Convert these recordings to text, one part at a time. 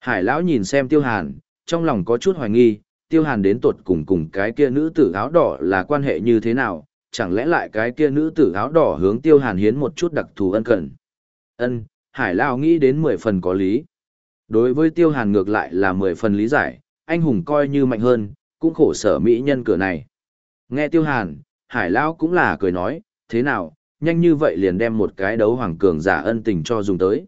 Hải lão nhìn xem tiêu hàn, trong lòng có chút hoài nghi, tiêu hàn đến tột cùng cùng cái kia nữ tử áo đỏ là quan hệ như thế nào, chẳng lẽ lại cái kia nữ tử áo đỏ hướng tiêu hàn hiến một chút đặc thù ân cần. Ân, hải lão nghĩ đến mười phần có lý. Đối với tiêu hàn ngược lại là mười phần lý giải, anh hùng coi như mạnh hơn, cũng khổ sở mỹ nhân cửa này. Nghe tiêu hàn, hải lão cũng là cười nói, thế nào, nhanh như vậy liền đem một cái đấu hoàng cường giả ân tình cho dùng tới.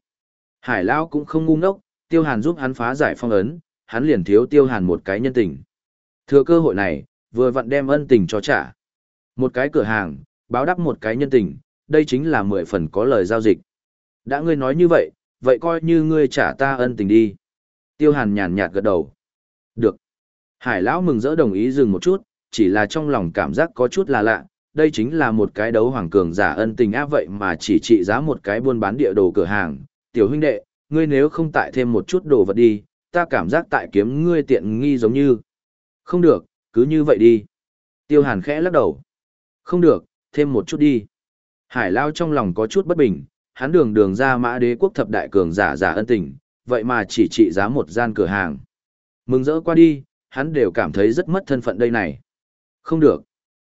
Hải lão cũng không ngu ngốc, tiêu hàn giúp hắn phá giải phong ấn, hắn liền thiếu tiêu hàn một cái nhân tình. Thừa cơ hội này, vừa vặn đem ân tình cho trả. Một cái cửa hàng, báo đáp một cái nhân tình, đây chính là mười phần có lời giao dịch. Đã ngươi nói như vậy, vậy coi như ngươi trả ta ân tình đi. Tiêu hàn nhàn nhạt gật đầu. Được. Hải lão mừng rỡ đồng ý dừng một chút, chỉ là trong lòng cảm giác có chút là lạ, đây chính là một cái đấu hoàng cường giả ân tình áp vậy mà chỉ trị giá một cái buôn bán địa đồ cửa hàng. Tiểu huynh đệ, ngươi nếu không tại thêm một chút đồ vật đi, ta cảm giác tại kiếm ngươi tiện nghi giống như. Không được, cứ như vậy đi. Tiêu hàn khẽ lắc đầu. Không được, thêm một chút đi. Hải lao trong lòng có chút bất bình, hắn đường đường ra mã đế quốc thập đại cường giả giả ân tình, vậy mà chỉ trị giá một gian cửa hàng. Mừng rỡ qua đi, hắn đều cảm thấy rất mất thân phận đây này. Không được.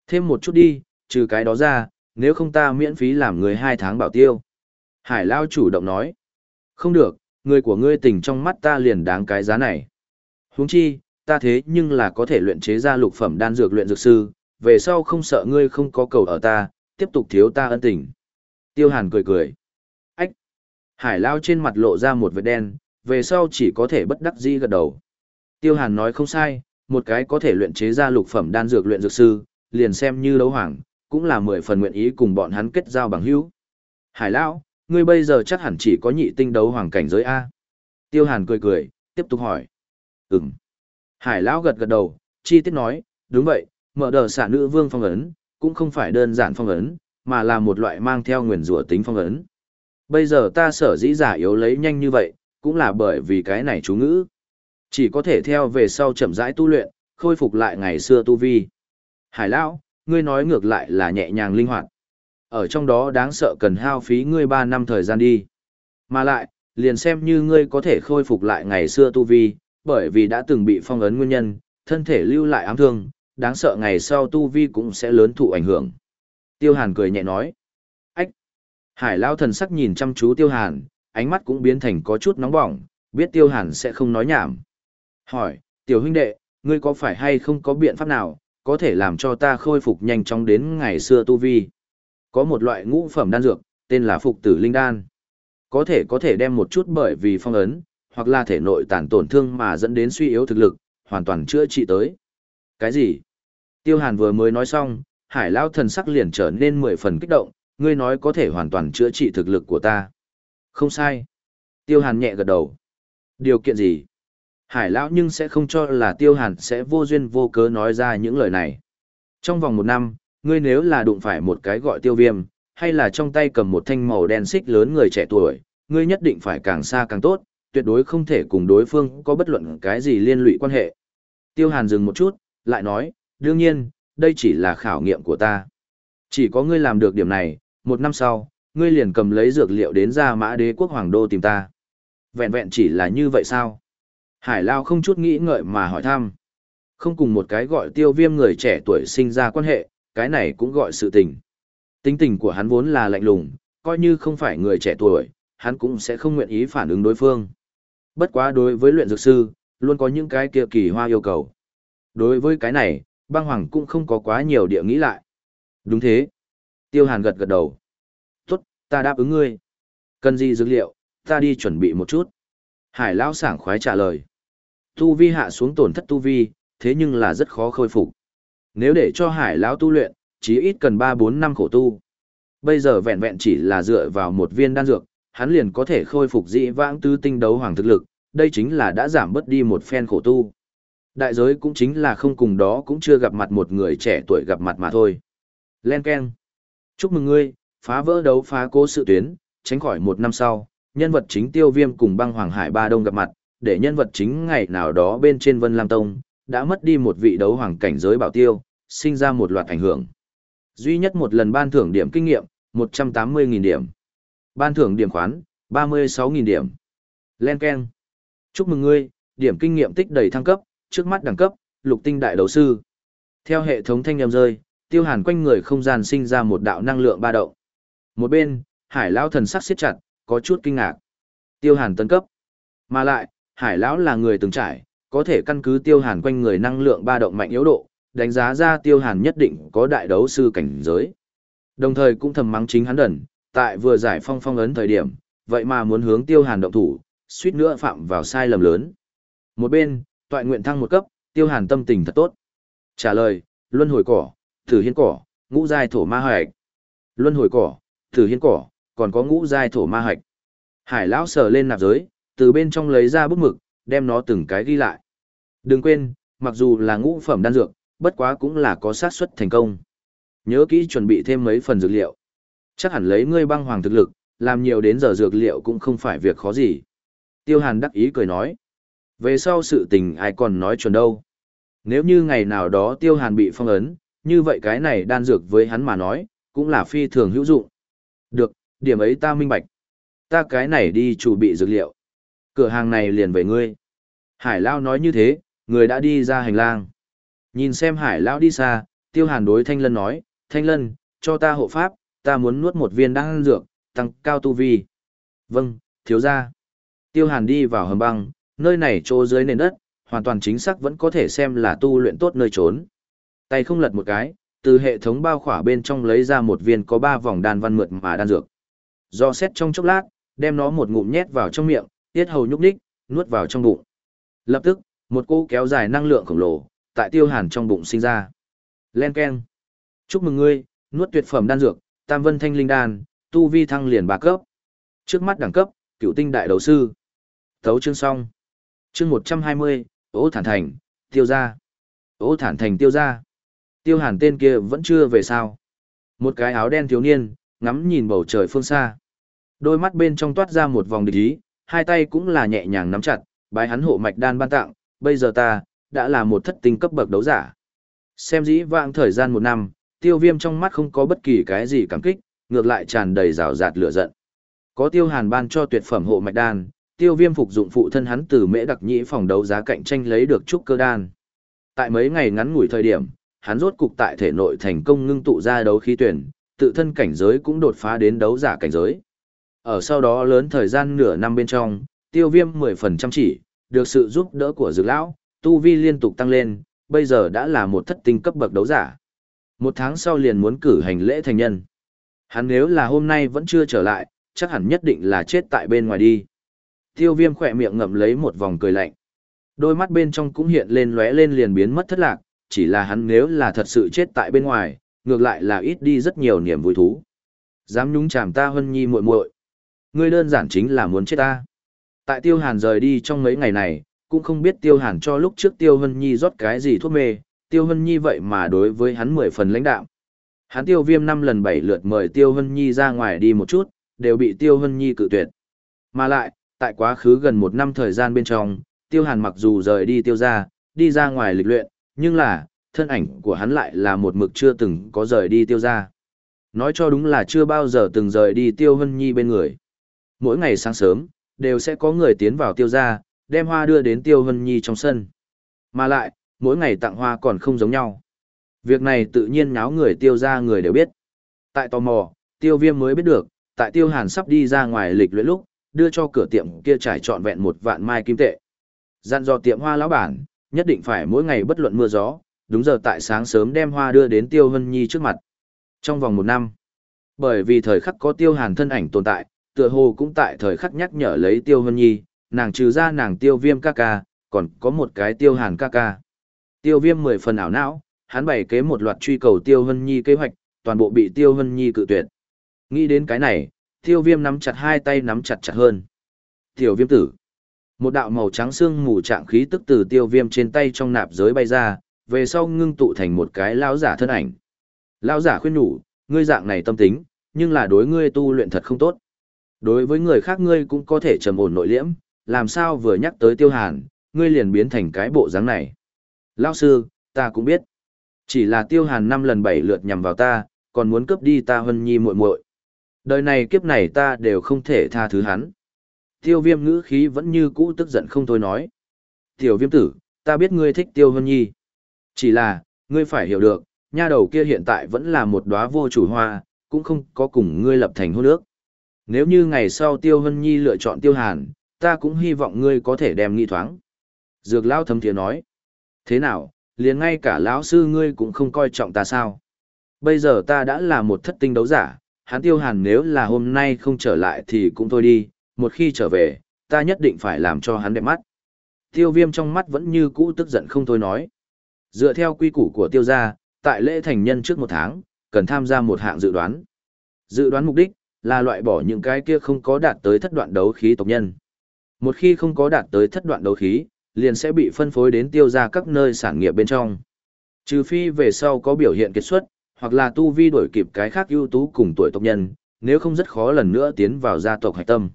Thêm một chút đi, trừ cái đó ra, nếu không ta miễn phí làm người hai tháng bảo tiêu. Hải Lao chủ động nói. Không được, người của ngươi tình trong mắt ta liền đáng cái giá này. Huống chi, ta thế nhưng là có thể luyện chế ra lục phẩm đan dược luyện dược sư, về sau không sợ ngươi không có cầu ở ta, tiếp tục thiếu ta ân tình. Tiêu Hàn cười cười. Ách! Hải Lao trên mặt lộ ra một vệt đen, về sau chỉ có thể bất đắc dĩ gật đầu. Tiêu Hàn nói không sai, một cái có thể luyện chế ra lục phẩm đan dược luyện dược sư, liền xem như đấu hoàng, cũng là mười phần nguyện ý cùng bọn hắn kết giao bằng hữu. Hải Lão, ngươi bây giờ chắc hẳn chỉ có nhị tinh đấu hoàng cảnh giới A. Tiêu Hàn cười cười, tiếp tục hỏi. Ừm. Hải Lão gật gật đầu, chi tiết nói, đúng vậy, mở đờ xả nữ vương phong ấn, cũng không phải đơn giản phong ấn, mà là một loại mang theo nguyền rủa tính phong ấn. Bây giờ ta sở dĩ giả yếu lấy nhanh như vậy, cũng là bởi vì cái này chú ngữ. Chỉ có thể theo về sau chậm rãi tu luyện, khôi phục lại ngày xưa tu vi. Hải Lão, ngươi nói ngược lại là nhẹ nhàng linh hoạt. Ở trong đó đáng sợ cần hao phí ngươi 3 năm thời gian đi. Mà lại, liền xem như ngươi có thể khôi phục lại ngày xưa tu vi, bởi vì đã từng bị phong ấn nguyên nhân, thân thể lưu lại ám thương, đáng sợ ngày sau tu vi cũng sẽ lớn thụ ảnh hưởng. Tiêu Hàn cười nhẹ nói. Ách! Hải Lao thần sắc nhìn chăm chú Tiêu Hàn, ánh mắt cũng biến thành có chút nóng bỏng, biết Tiêu Hàn sẽ không nói nhảm. Hỏi, tiểu huynh đệ, ngươi có phải hay không có biện pháp nào, có thể làm cho ta khôi phục nhanh chóng đến ngày xưa tu vi? Có một loại ngũ phẩm đan dược, tên là phục tử linh đan. Có thể có thể đem một chút bởi vì phong ấn, hoặc là thể nội tàn tổn thương mà dẫn đến suy yếu thực lực, hoàn toàn chữa trị tới. Cái gì? Tiêu Hàn vừa mới nói xong, hải lao thần sắc liền trở nên mười phần kích động, ngươi nói có thể hoàn toàn chữa trị thực lực của ta. Không sai. Tiêu Hàn nhẹ gật đầu. Điều kiện gì? Hải lão nhưng sẽ không cho là tiêu hàn sẽ vô duyên vô cớ nói ra những lời này. Trong vòng một năm, ngươi nếu là đụng phải một cái gọi tiêu viêm, hay là trong tay cầm một thanh màu đen xích lớn người trẻ tuổi, ngươi nhất định phải càng xa càng tốt, tuyệt đối không thể cùng đối phương có bất luận cái gì liên lụy quan hệ. Tiêu hàn dừng một chút, lại nói, đương nhiên, đây chỉ là khảo nghiệm của ta. Chỉ có ngươi làm được điểm này, một năm sau, ngươi liền cầm lấy dược liệu đến ra mã đế quốc hoàng đô tìm ta. Vẹn vẹn chỉ là như vậy sao? Hải Lao không chút nghĩ ngợi mà hỏi thăm. Không cùng một cái gọi tiêu viêm người trẻ tuổi sinh ra quan hệ, cái này cũng gọi sự tình. Tính tình của hắn vốn là lạnh lùng, coi như không phải người trẻ tuổi, hắn cũng sẽ không nguyện ý phản ứng đối phương. Bất quá đối với luyện dược sư, luôn có những cái kia kỳ hoa yêu cầu. Đối với cái này, băng hoàng cũng không có quá nhiều địa nghĩ lại. Đúng thế. Tiêu hàn gật gật đầu. Tốt, ta đáp ứng ngươi. Cần gì dược liệu, ta đi chuẩn bị một chút. Hải lão sảng khoái trả lời. Tu vi hạ xuống tổn thất tu vi, thế nhưng là rất khó khôi phục. Nếu để cho hải lão tu luyện, chí ít cần 3-4 năm khổ tu. Bây giờ vẹn vẹn chỉ là dựa vào một viên đan dược, hắn liền có thể khôi phục dị vãng tứ tinh đấu hoàng thực lực, đây chính là đã giảm bớt đi một phen khổ tu. Đại giới cũng chính là không cùng đó cũng chưa gặp mặt một người trẻ tuổi gặp mặt mà thôi. Len Ken. Chúc mừng ngươi, phá vỡ đấu phá cố sự tuyến, tránh khỏi một năm sau, nhân vật chính tiêu viêm cùng băng hoàng hải ba đông gặp mặt, để nhân vật chính ngày nào đó bên trên Vân Lam Tông, đã mất đi một vị đấu hoàng cảnh giới bảo tiêu, sinh ra một loạt ảnh hưởng. Duy nhất một lần ban thưởng điểm kinh nghiệm, 180.000 điểm. Ban thưởng điểm khoán, 36.000 điểm. Len Ken. Chúc mừng ngươi, điểm kinh nghiệm tích đầy thăng cấp, trước mắt đẳng cấp, lục tinh đại đấu sư. Theo hệ thống thanh âm rơi, tiêu hàn quanh người không gian sinh ra một đạo năng lượng ba động. Một bên, hải lão thần sắc siết chặt, có chút kinh ngạc. Tiêu hàn tấn cấp. Mà lại, hải lão là người từng trải, có thể căn cứ tiêu hàn quanh người năng lượng ba động mạnh yếu độ, đánh giá ra tiêu hàn nhất định có đại đấu sư cảnh giới. Đồng thời cũng thầm mắng chính hắn đần, tại vừa giải phong phong ấn thời điểm, vậy mà muốn hướng tiêu hàn động thủ, suýt nữa phạm vào sai lầm lớn. Một bên, toại nguyện thăng một cấp, tiêu hàn tâm tình thật tốt. Trả lời, luân hồi cỏ, thử hiên cỏ, ngũ giai thổ ma hạch. Luân hồi cỏ, thử hiên cỏ, còn có ngũ giai thổ ma hạch. Hải lão sờ lên nạp giới, từ bên trong lấy ra bút mực, đem nó từng cái ghi lại. Đừng quên, mặc dù là ngũ phẩm đan dược, bất quá cũng là có xác suất thành công. Nhớ kỹ chuẩn bị thêm mấy phần dược liệu. Chắc hẳn lấy ngươi băng hoàng thực lực, làm nhiều đến giờ dược liệu cũng không phải việc khó gì. Tiêu Hàn đắc ý cười nói. Về sau sự tình ai còn nói chuẩn đâu. Nếu như ngày nào đó Tiêu Hàn bị phong ấn, như vậy cái này đan dược với hắn mà nói, cũng là phi thường hữu dụng. Được, điểm ấy ta minh bạch. Ta cái này đi chủ bị dược liệu. Cửa hàng này liền về ngươi. Hải Lao nói như thế, người đã đi ra hành lang. Nhìn xem Hải Lao đi xa, Tiêu Hàn đối Thanh Lân nói, Thanh Lân, cho ta hộ pháp, ta muốn nuốt một viên đan dược, tăng cao tu vi. Vâng, thiếu gia. Tiêu Hàn đi vào hầm băng, nơi này chỗ dưới nền đất, hoàn toàn chính xác vẫn có thể xem là tu luyện tốt nơi trốn. Tay không lật một cái, từ hệ thống bao khỏa bên trong lấy ra một viên có ba vòng đan văn mượt mà đan dược. Do xét trong chốc lát, đem nó một ngụm nhét vào trong miệng, tiết hầu nhúc nhích, nuốt vào trong bụng. Lập tức, một cô kéo dài năng lượng khổng lồ, tại tiêu hàn trong bụng sinh ra. Len Ken. Chúc mừng ngươi, nuốt tuyệt phẩm đan dược, tam vân thanh linh đan, tu vi thăng liền ba cấp. Trước mắt đẳng cấp, cựu tinh đại đấu sư. Thấu chương xong. Chương một trăm hai mươi, ố thản thành, tiêu ra. Ố thản thành tiêu ra. Tiêu hàn tên kia vẫn chưa về sao. Một cái áo đen thiếu niên, ngắm nhìn bầu trời phương xa. Đôi mắt bên trong toát ra một vòng địch ý, hai tay cũng là nhẹ nhàng nắm chặt, bái hắn hộ mạch đan ban tặng, bây giờ ta, đã là một thất tinh cấp bậc đấu giả. Xem dĩ vãng thời gian một năm, tiêu viêm trong mắt không có bất kỳ cái gì cảm kích, ngược lại tràn đầy rào rạt lửa giận. Có tiêu hàn ban cho tuyệt phẩm hộ mạch đan, tiêu viêm phục dụng phụ thân hắn từ mễ đặc nhĩ phòng đấu giá cạnh tranh lấy được trúc cơ đan. Tại mấy ngày ngắn ngủi thời điểm, hắn rốt cục tại thể nội thành công ngưng tụ ra đấu khí tuyển, tự thân cảnh giới cũng đột phá đến đấu giả cảnh giới. Ở sau đó lớn thời gian nửa năm bên trong, tiêu viêm 10% chỉ, được sự giúp đỡ của dược lão, tu vi liên tục tăng lên, bây giờ đã là một thất tinh cấp bậc đấu giả. Một tháng sau liền muốn cử hành lễ thành nhân. Hắn nếu là hôm nay vẫn chưa trở lại, chắc hẳn nhất định là chết tại bên ngoài đi. Tiêu viêm khỏe miệng ngậm lấy một vòng cười lạnh. Đôi mắt bên trong cũng hiện lên lóe lên liền biến mất thất lạc, chỉ là hắn nếu là thật sự chết tại bên ngoài, ngược lại là ít đi rất nhiều niềm vui thú. Dám nhúng chàm ta hân nhi muội muội Ngươi đơn giản chính là muốn chết ta. Tại Tiêu Hàn rời đi trong mấy ngày này, cũng không biết Tiêu Hàn cho lúc trước Tiêu Hân Nhi rót cái gì thuốc mê, Tiêu Hân Nhi vậy mà đối với hắn mười phần lãnh đạo. Hắn Tiêu Viêm năm lần bảy lượt mời Tiêu Hân Nhi ra ngoài đi một chút, đều bị Tiêu Hân Nhi cự tuyệt. Mà lại, tại quá khứ gần một năm thời gian bên trong, Tiêu Hàn mặc dù rời đi Tiêu ra, đi ra ngoài lịch luyện, nhưng là, thân ảnh của hắn lại là một mực chưa từng có rời đi Tiêu ra. Nói cho đúng là chưa bao giờ từng rời đi Tiêu Hân Nhi bên người mỗi ngày sáng sớm, đều sẽ có người tiến vào tiêu gia, đem hoa đưa đến tiêu hân nhi trong sân. Mà lại, mỗi ngày tặng hoa còn không giống nhau. Việc này tự nhiên nháo người tiêu gia người đều biết. Tại tò mò, tiêu viêm mới biết được, tại tiêu hàn sắp đi ra ngoài lịch luyện lúc, đưa cho cửa tiệm kia trải trọn vẹn một vạn mai kim tệ. Dặn dò tiệm hoa lão bản, nhất định phải mỗi ngày bất luận mưa gió, đúng giờ tại sáng sớm đem hoa đưa đến tiêu hân nhi trước mặt. Trong vòng một năm, bởi vì thời khắc có tiêu hàn thân ảnh tồn tại, tựa hồ cũng tại thời khắc nhắc nhở lấy tiêu hân nhi, nàng trừ ra nàng tiêu viêm ca ca, còn có một cái tiêu hàn ca ca. Tiêu viêm mười phần ảo não, hắn bày kế một loạt truy cầu tiêu hân nhi kế hoạch, toàn bộ bị tiêu hân nhi cự tuyệt. Nghĩ đến cái này, tiêu viêm nắm chặt hai tay nắm chặt chặt hơn. Tiểu viêm tử. Một đạo màu trắng xương mù trạng khí tức từ tiêu viêm trên tay trong nạp giới bay ra, về sau ngưng tụ thành một cái lão giả thân ảnh. Lão giả khuyên nhủ, ngươi dạng này tâm tính, nhưng là đối ngươi tu luyện thật không tốt. Đối với người khác ngươi cũng có thể trầm ổn nội liễm, làm sao vừa nhắc tới tiêu hàn, ngươi liền biến thành cái bộ dáng này. Lão sư, ta cũng biết. Chỉ là tiêu hàn năm lần bảy lượt nhằm vào ta, còn muốn cướp đi ta hân nhi muội muội. Đời này kiếp này ta đều không thể tha thứ hắn. Tiêu viêm ngữ khí vẫn như cũ tức giận không thôi nói. Tiểu viêm tử, ta biết ngươi thích tiêu hân nhi. Chỉ là, ngươi phải hiểu được, nha đầu kia hiện tại vẫn là một đóa vô chủ hoa, cũng không có cùng ngươi lập thành hôn ước. Nếu như ngày sau tiêu hân nhi lựa chọn tiêu hàn, ta cũng hy vọng ngươi có thể đem nghi thoáng. Dược lao thấm thiế nói. Thế nào, liền ngay cả lão sư ngươi cũng không coi trọng ta sao? Bây giờ ta đã là một thất tinh đấu giả, hắn tiêu hàn nếu là hôm nay không trở lại thì cũng thôi đi, một khi trở về, ta nhất định phải làm cho hắn đẹp mắt. Tiêu viêm trong mắt vẫn như cũ tức giận không thôi nói. Dựa theo quy củ của tiêu gia, tại lễ thành nhân trước một tháng, cần tham gia một hạng dự đoán. Dự đoán mục đích là loại bỏ những cái kia không có đạt tới thất đoạn đấu khí tộc nhân. Một khi không có đạt tới thất đoạn đấu khí, liền sẽ bị phân phối đến tiêu ra các nơi sản nghiệp bên trong. Trừ phi về sau có biểu hiện kết xuất, hoặc là tu vi đổi kịp cái khác ưu tú cùng tuổi tộc nhân, nếu không rất khó lần nữa tiến vào gia tộc hạch tâm.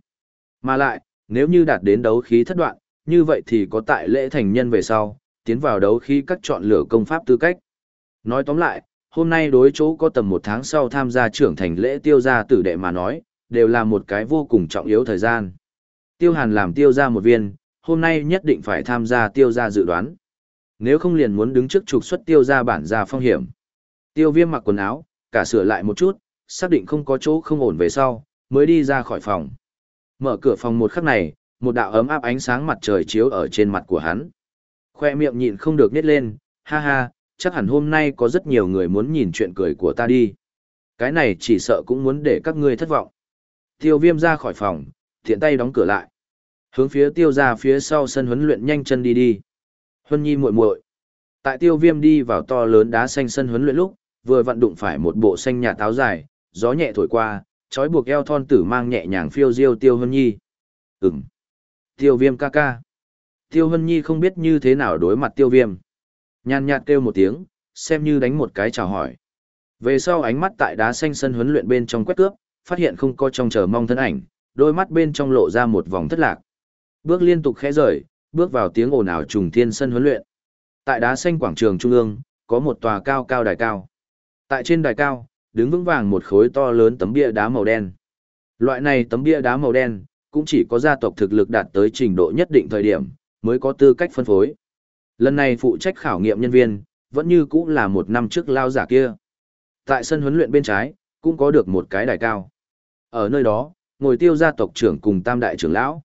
Mà lại, nếu như đạt đến đấu khí thất đoạn, như vậy thì có tại lễ thành nhân về sau, tiến vào đấu khí các chọn lựa công pháp tư cách. Nói tóm lại, hôm nay đối chỗ có tầm một tháng sau tham gia trưởng thành lễ tiêu gia tử đệ mà nói, đều là một cái vô cùng trọng yếu thời gian. Tiêu hàn làm tiêu gia một viên, hôm nay nhất định phải tham gia tiêu gia dự đoán. Nếu không liền muốn đứng trước trục xuất tiêu gia bản gia phong hiểm. Tiêu viêm mặc quần áo, cả sửa lại một chút, xác định không có chỗ không ổn về sau, mới đi ra khỏi phòng. Mở cửa phòng một khắc này, một đạo ấm áp ánh sáng mặt trời chiếu ở trên mặt của hắn. Khoe miệng nhịn không được nhét lên, ha ha, chắc hẳn hôm nay có rất nhiều người muốn nhìn chuyện cười của ta đi. Cái này chỉ sợ cũng muốn để các ngươi thất vọng. Tiêu viêm ra khỏi phòng, thiện tay đóng cửa lại. Hướng phía tiêu ra phía sau sân huấn luyện nhanh chân đi đi. Huân nhi muội muội Tại tiêu viêm đi vào to lớn đá xanh sân huấn luyện lúc, vừa vận đụng phải một bộ xanh nhà táo dài, gió nhẹ thổi qua, trói buộc eo thon tử mang nhẹ nhàng phiêu diêu tiêu hân nhi. Ừm. Tiêu viêm ca ca. Tiêu hân nhi không biết như thế nào đối mặt tiêu viêm. Nhàn nhạt kêu một tiếng, xem như đánh một cái chào hỏi. Về sau ánh mắt tại đá xanh sân huấn luyện bên trong quét cướp, phát hiện không có trong chờ mong thân ảnh, đôi mắt bên trong lộ ra một vòng thất lạc. Bước liên tục khẽ rời, bước vào tiếng ồn ào trùng thiên sân huấn luyện. Tại đá xanh quảng trường trung ương, có một tòa cao cao đài cao. Tại trên đài cao, đứng vững vàng một khối to lớn tấm bia đá màu đen. Loại này tấm bia đá màu đen, cũng chỉ có gia tộc thực lực đạt tới trình độ nhất định thời điểm, mới có tư cách phân phối. Lần này phụ trách khảo nghiệm nhân viên, vẫn như cũ là một năm trước lao giả kia. Tại sân huấn luyện bên trái, cũng có được một cái đài cao. Ở nơi đó, ngồi tiêu gia tộc trưởng cùng tam đại trưởng lão.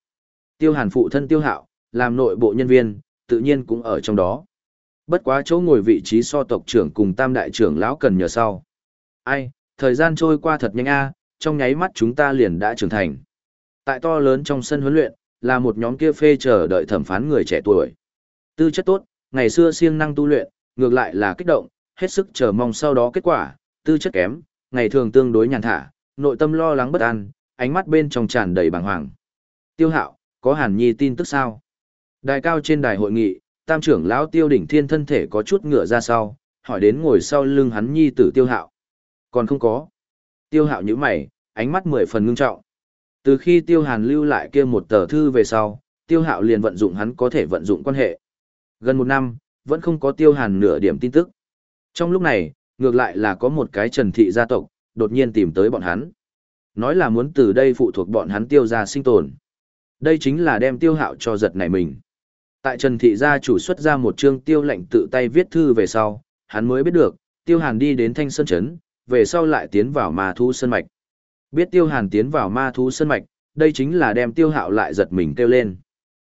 Tiêu hàn phụ thân tiêu hạo, làm nội bộ nhân viên, tự nhiên cũng ở trong đó. Bất quá chỗ ngồi vị trí so tộc trưởng cùng tam đại trưởng lão cần nhờ sau. Ai, thời gian trôi qua thật nhanh a, trong nháy mắt chúng ta liền đã trưởng thành. Tại to lớn trong sân huấn luyện, là một nhóm kia phê chờ đợi thẩm phán người trẻ tuổi. Tư chất tốt, ngày xưa siêng năng tu luyện, ngược lại là kích động, hết sức chờ mong sau đó kết quả, tư chất kém, ngày thường tương đối nhàn thả, nội tâm lo lắng bất an, ánh mắt bên trong tràn đầy bàng hoàng. Tiêu Hạo, có Hàn Nhi tin tức sao? Đài cao trên đài hội nghị, tam trưởng lão Tiêu Đỉnh Thiên thân thể có chút ngựa ra sau, hỏi đến ngồi sau lưng hắn Nhi tử Tiêu Hạo. Còn không có. Tiêu Hạo nhíu mày, ánh mắt mười phần ngưng trọng. Từ khi Tiêu Hàn lưu lại kia một tờ thư về sau, Tiêu Hạo liền vận dụng hắn có thể vận dụng quan hệ. Gần một năm, vẫn không có Tiêu Hàn nửa điểm tin tức. Trong lúc này, ngược lại là có một cái Trần Thị gia tộc, đột nhiên tìm tới bọn hắn. Nói là muốn từ đây phụ thuộc bọn hắn Tiêu gia sinh tồn. Đây chính là đem Tiêu Hạo cho giật này mình. Tại Trần Thị gia chủ xuất ra một chương tiêu lệnh tự tay viết thư về sau, hắn mới biết được, Tiêu Hàn đi đến Thanh Sơn Trấn, về sau lại tiến vào ma thu sơn mạch. Biết tiêu hàn tiến vào ma thu sơn mạch, đây chính là đem tiêu hạo lại giật mình kêu lên.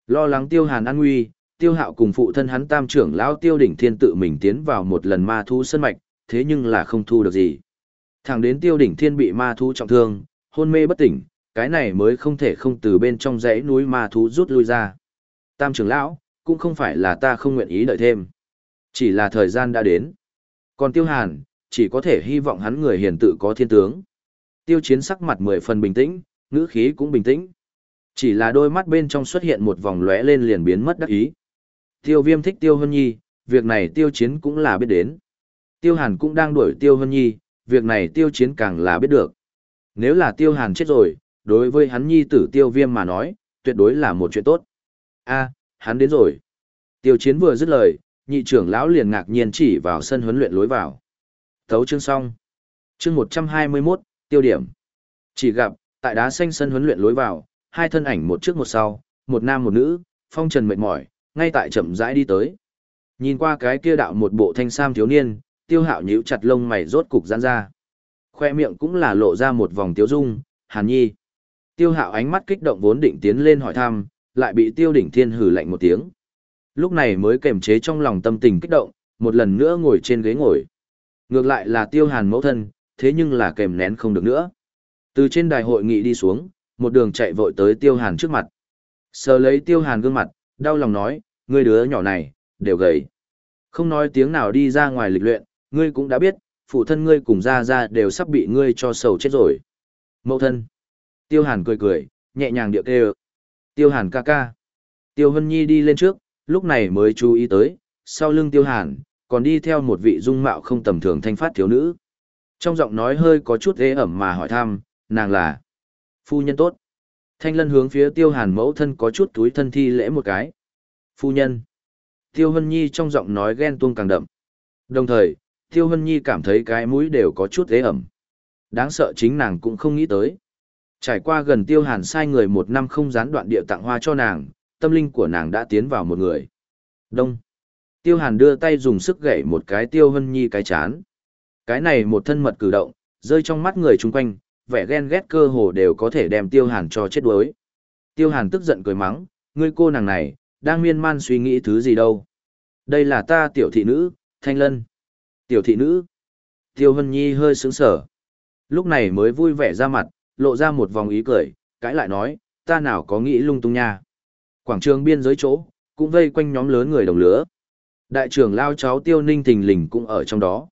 Lo lắng tiêu hàn an nguy, tiêu hạo cùng phụ thân hắn tam trưởng lão tiêu đỉnh thiên tự mình tiến vào một lần ma thu sân mạch, thế nhưng là không thu được gì. Thẳng đến tiêu đỉnh thiên bị ma thú trọng thương, hôn mê bất tỉnh, cái này mới không thể không từ bên trong dãy núi ma thú rút lui ra. Tam trưởng lão, cũng không phải là ta không nguyện ý đợi thêm. Chỉ là thời gian đã đến. Còn tiêu hàn, chỉ có thể hy vọng hắn người hiền tự có thiên tướng. Tiêu chiến sắc mặt mười phần bình tĩnh, ngữ khí cũng bình tĩnh. Chỉ là đôi mắt bên trong xuất hiện một vòng lóe lên liền biến mất đắc ý. Tiêu viêm thích tiêu hân nhi, việc này tiêu chiến cũng là biết đến. Tiêu hàn cũng đang đuổi tiêu hân nhi, việc này tiêu chiến càng là biết được. Nếu là tiêu hàn chết rồi, đối với hắn nhi tử tiêu viêm mà nói, tuyệt đối là một chuyện tốt. a hắn đến rồi. Tiêu chiến vừa dứt lời, nhị trưởng lão liền ngạc nhiên chỉ vào sân huấn luyện lối vào. Thấu chương xong. Chương 121, tiêu điểm. Chỉ gặp, tại đá xanh sân huấn luyện lối vào, hai thân ảnh một trước một sau, một nam một nữ, phong trần mệt mỏi, ngay tại chậm rãi đi tới. Nhìn qua cái kia đạo một bộ thanh sam thiếu niên, tiêu hạo nhíu chặt lông mày rốt cục giãn ra. Khoe miệng cũng là lộ ra một vòng tiếu dung, hàn nhi. Tiêu hạo ánh mắt kích động vốn định tiến lên hỏi thăm, lại bị tiêu đỉnh thiên hử lạnh một tiếng. Lúc này mới kềm chế trong lòng tâm tình kích động, một lần nữa ngồi trên ghế ngồi. Ngược lại là tiêu hàn mẫu thân, thế nhưng là kềm nén không được nữa. Từ trên đài hội nghị đi xuống, một đường chạy vội tới tiêu hàn trước mặt. Sờ lấy tiêu hàn gương mặt, đau lòng nói, ngươi đứa nhỏ này, đều gầy. Không nói tiếng nào đi ra ngoài lịch luyện, ngươi cũng đã biết, phụ thân ngươi cùng ra ra đều sắp bị ngươi cho sầu chết rồi. Mẫu thân. Tiêu hàn cười cười, nhẹ nhàng điệu kêu. Tiêu hàn ca ca. Tiêu hân nhi đi lên trước, lúc này mới chú ý tới, sau lưng tiêu hàn, còn đi theo một vị dung mạo không tầm thường thanh phát thiếu nữ. Trong giọng nói hơi có chút ế ẩm mà hỏi thăm, nàng là phu nhân tốt. Thanh lân hướng phía tiêu hàn mẫu thân có chút túi thân thi lễ một cái. Phu nhân. Tiêu hân nhi trong giọng nói ghen tuông càng đậm. Đồng thời, tiêu hân nhi cảm thấy cái mũi đều có chút ế ẩm. Đáng sợ chính nàng cũng không nghĩ tới. Trải qua gần tiêu hàn sai người một năm không gián đoạn địa tặng hoa cho nàng, tâm linh của nàng đã tiến vào một người. Đông. Tiêu hàn đưa tay dùng sức gậy một cái tiêu hân nhi cái chán. Cái này một thân mật cử động, rơi trong mắt người chung quanh, vẻ ghen ghét cơ hồ đều có thể đem tiêu hàn cho chết đuối. Tiêu hàn tức giận cười mắng, ngươi cô nàng này, đang miên man suy nghĩ thứ gì đâu. Đây là ta tiểu thị nữ, Thanh Lân. Tiểu thị nữ. Tiêu Hân Nhi hơi sướng sở. Lúc này mới vui vẻ ra mặt, lộ ra một vòng ý cười, cãi lại nói, ta nào có nghĩ lung tung nha. Quảng trường biên giới chỗ, cũng vây quanh nhóm lớn người đồng lứa. Đại trưởng lao cháu Tiêu Ninh Thình Lình cũng ở trong đó.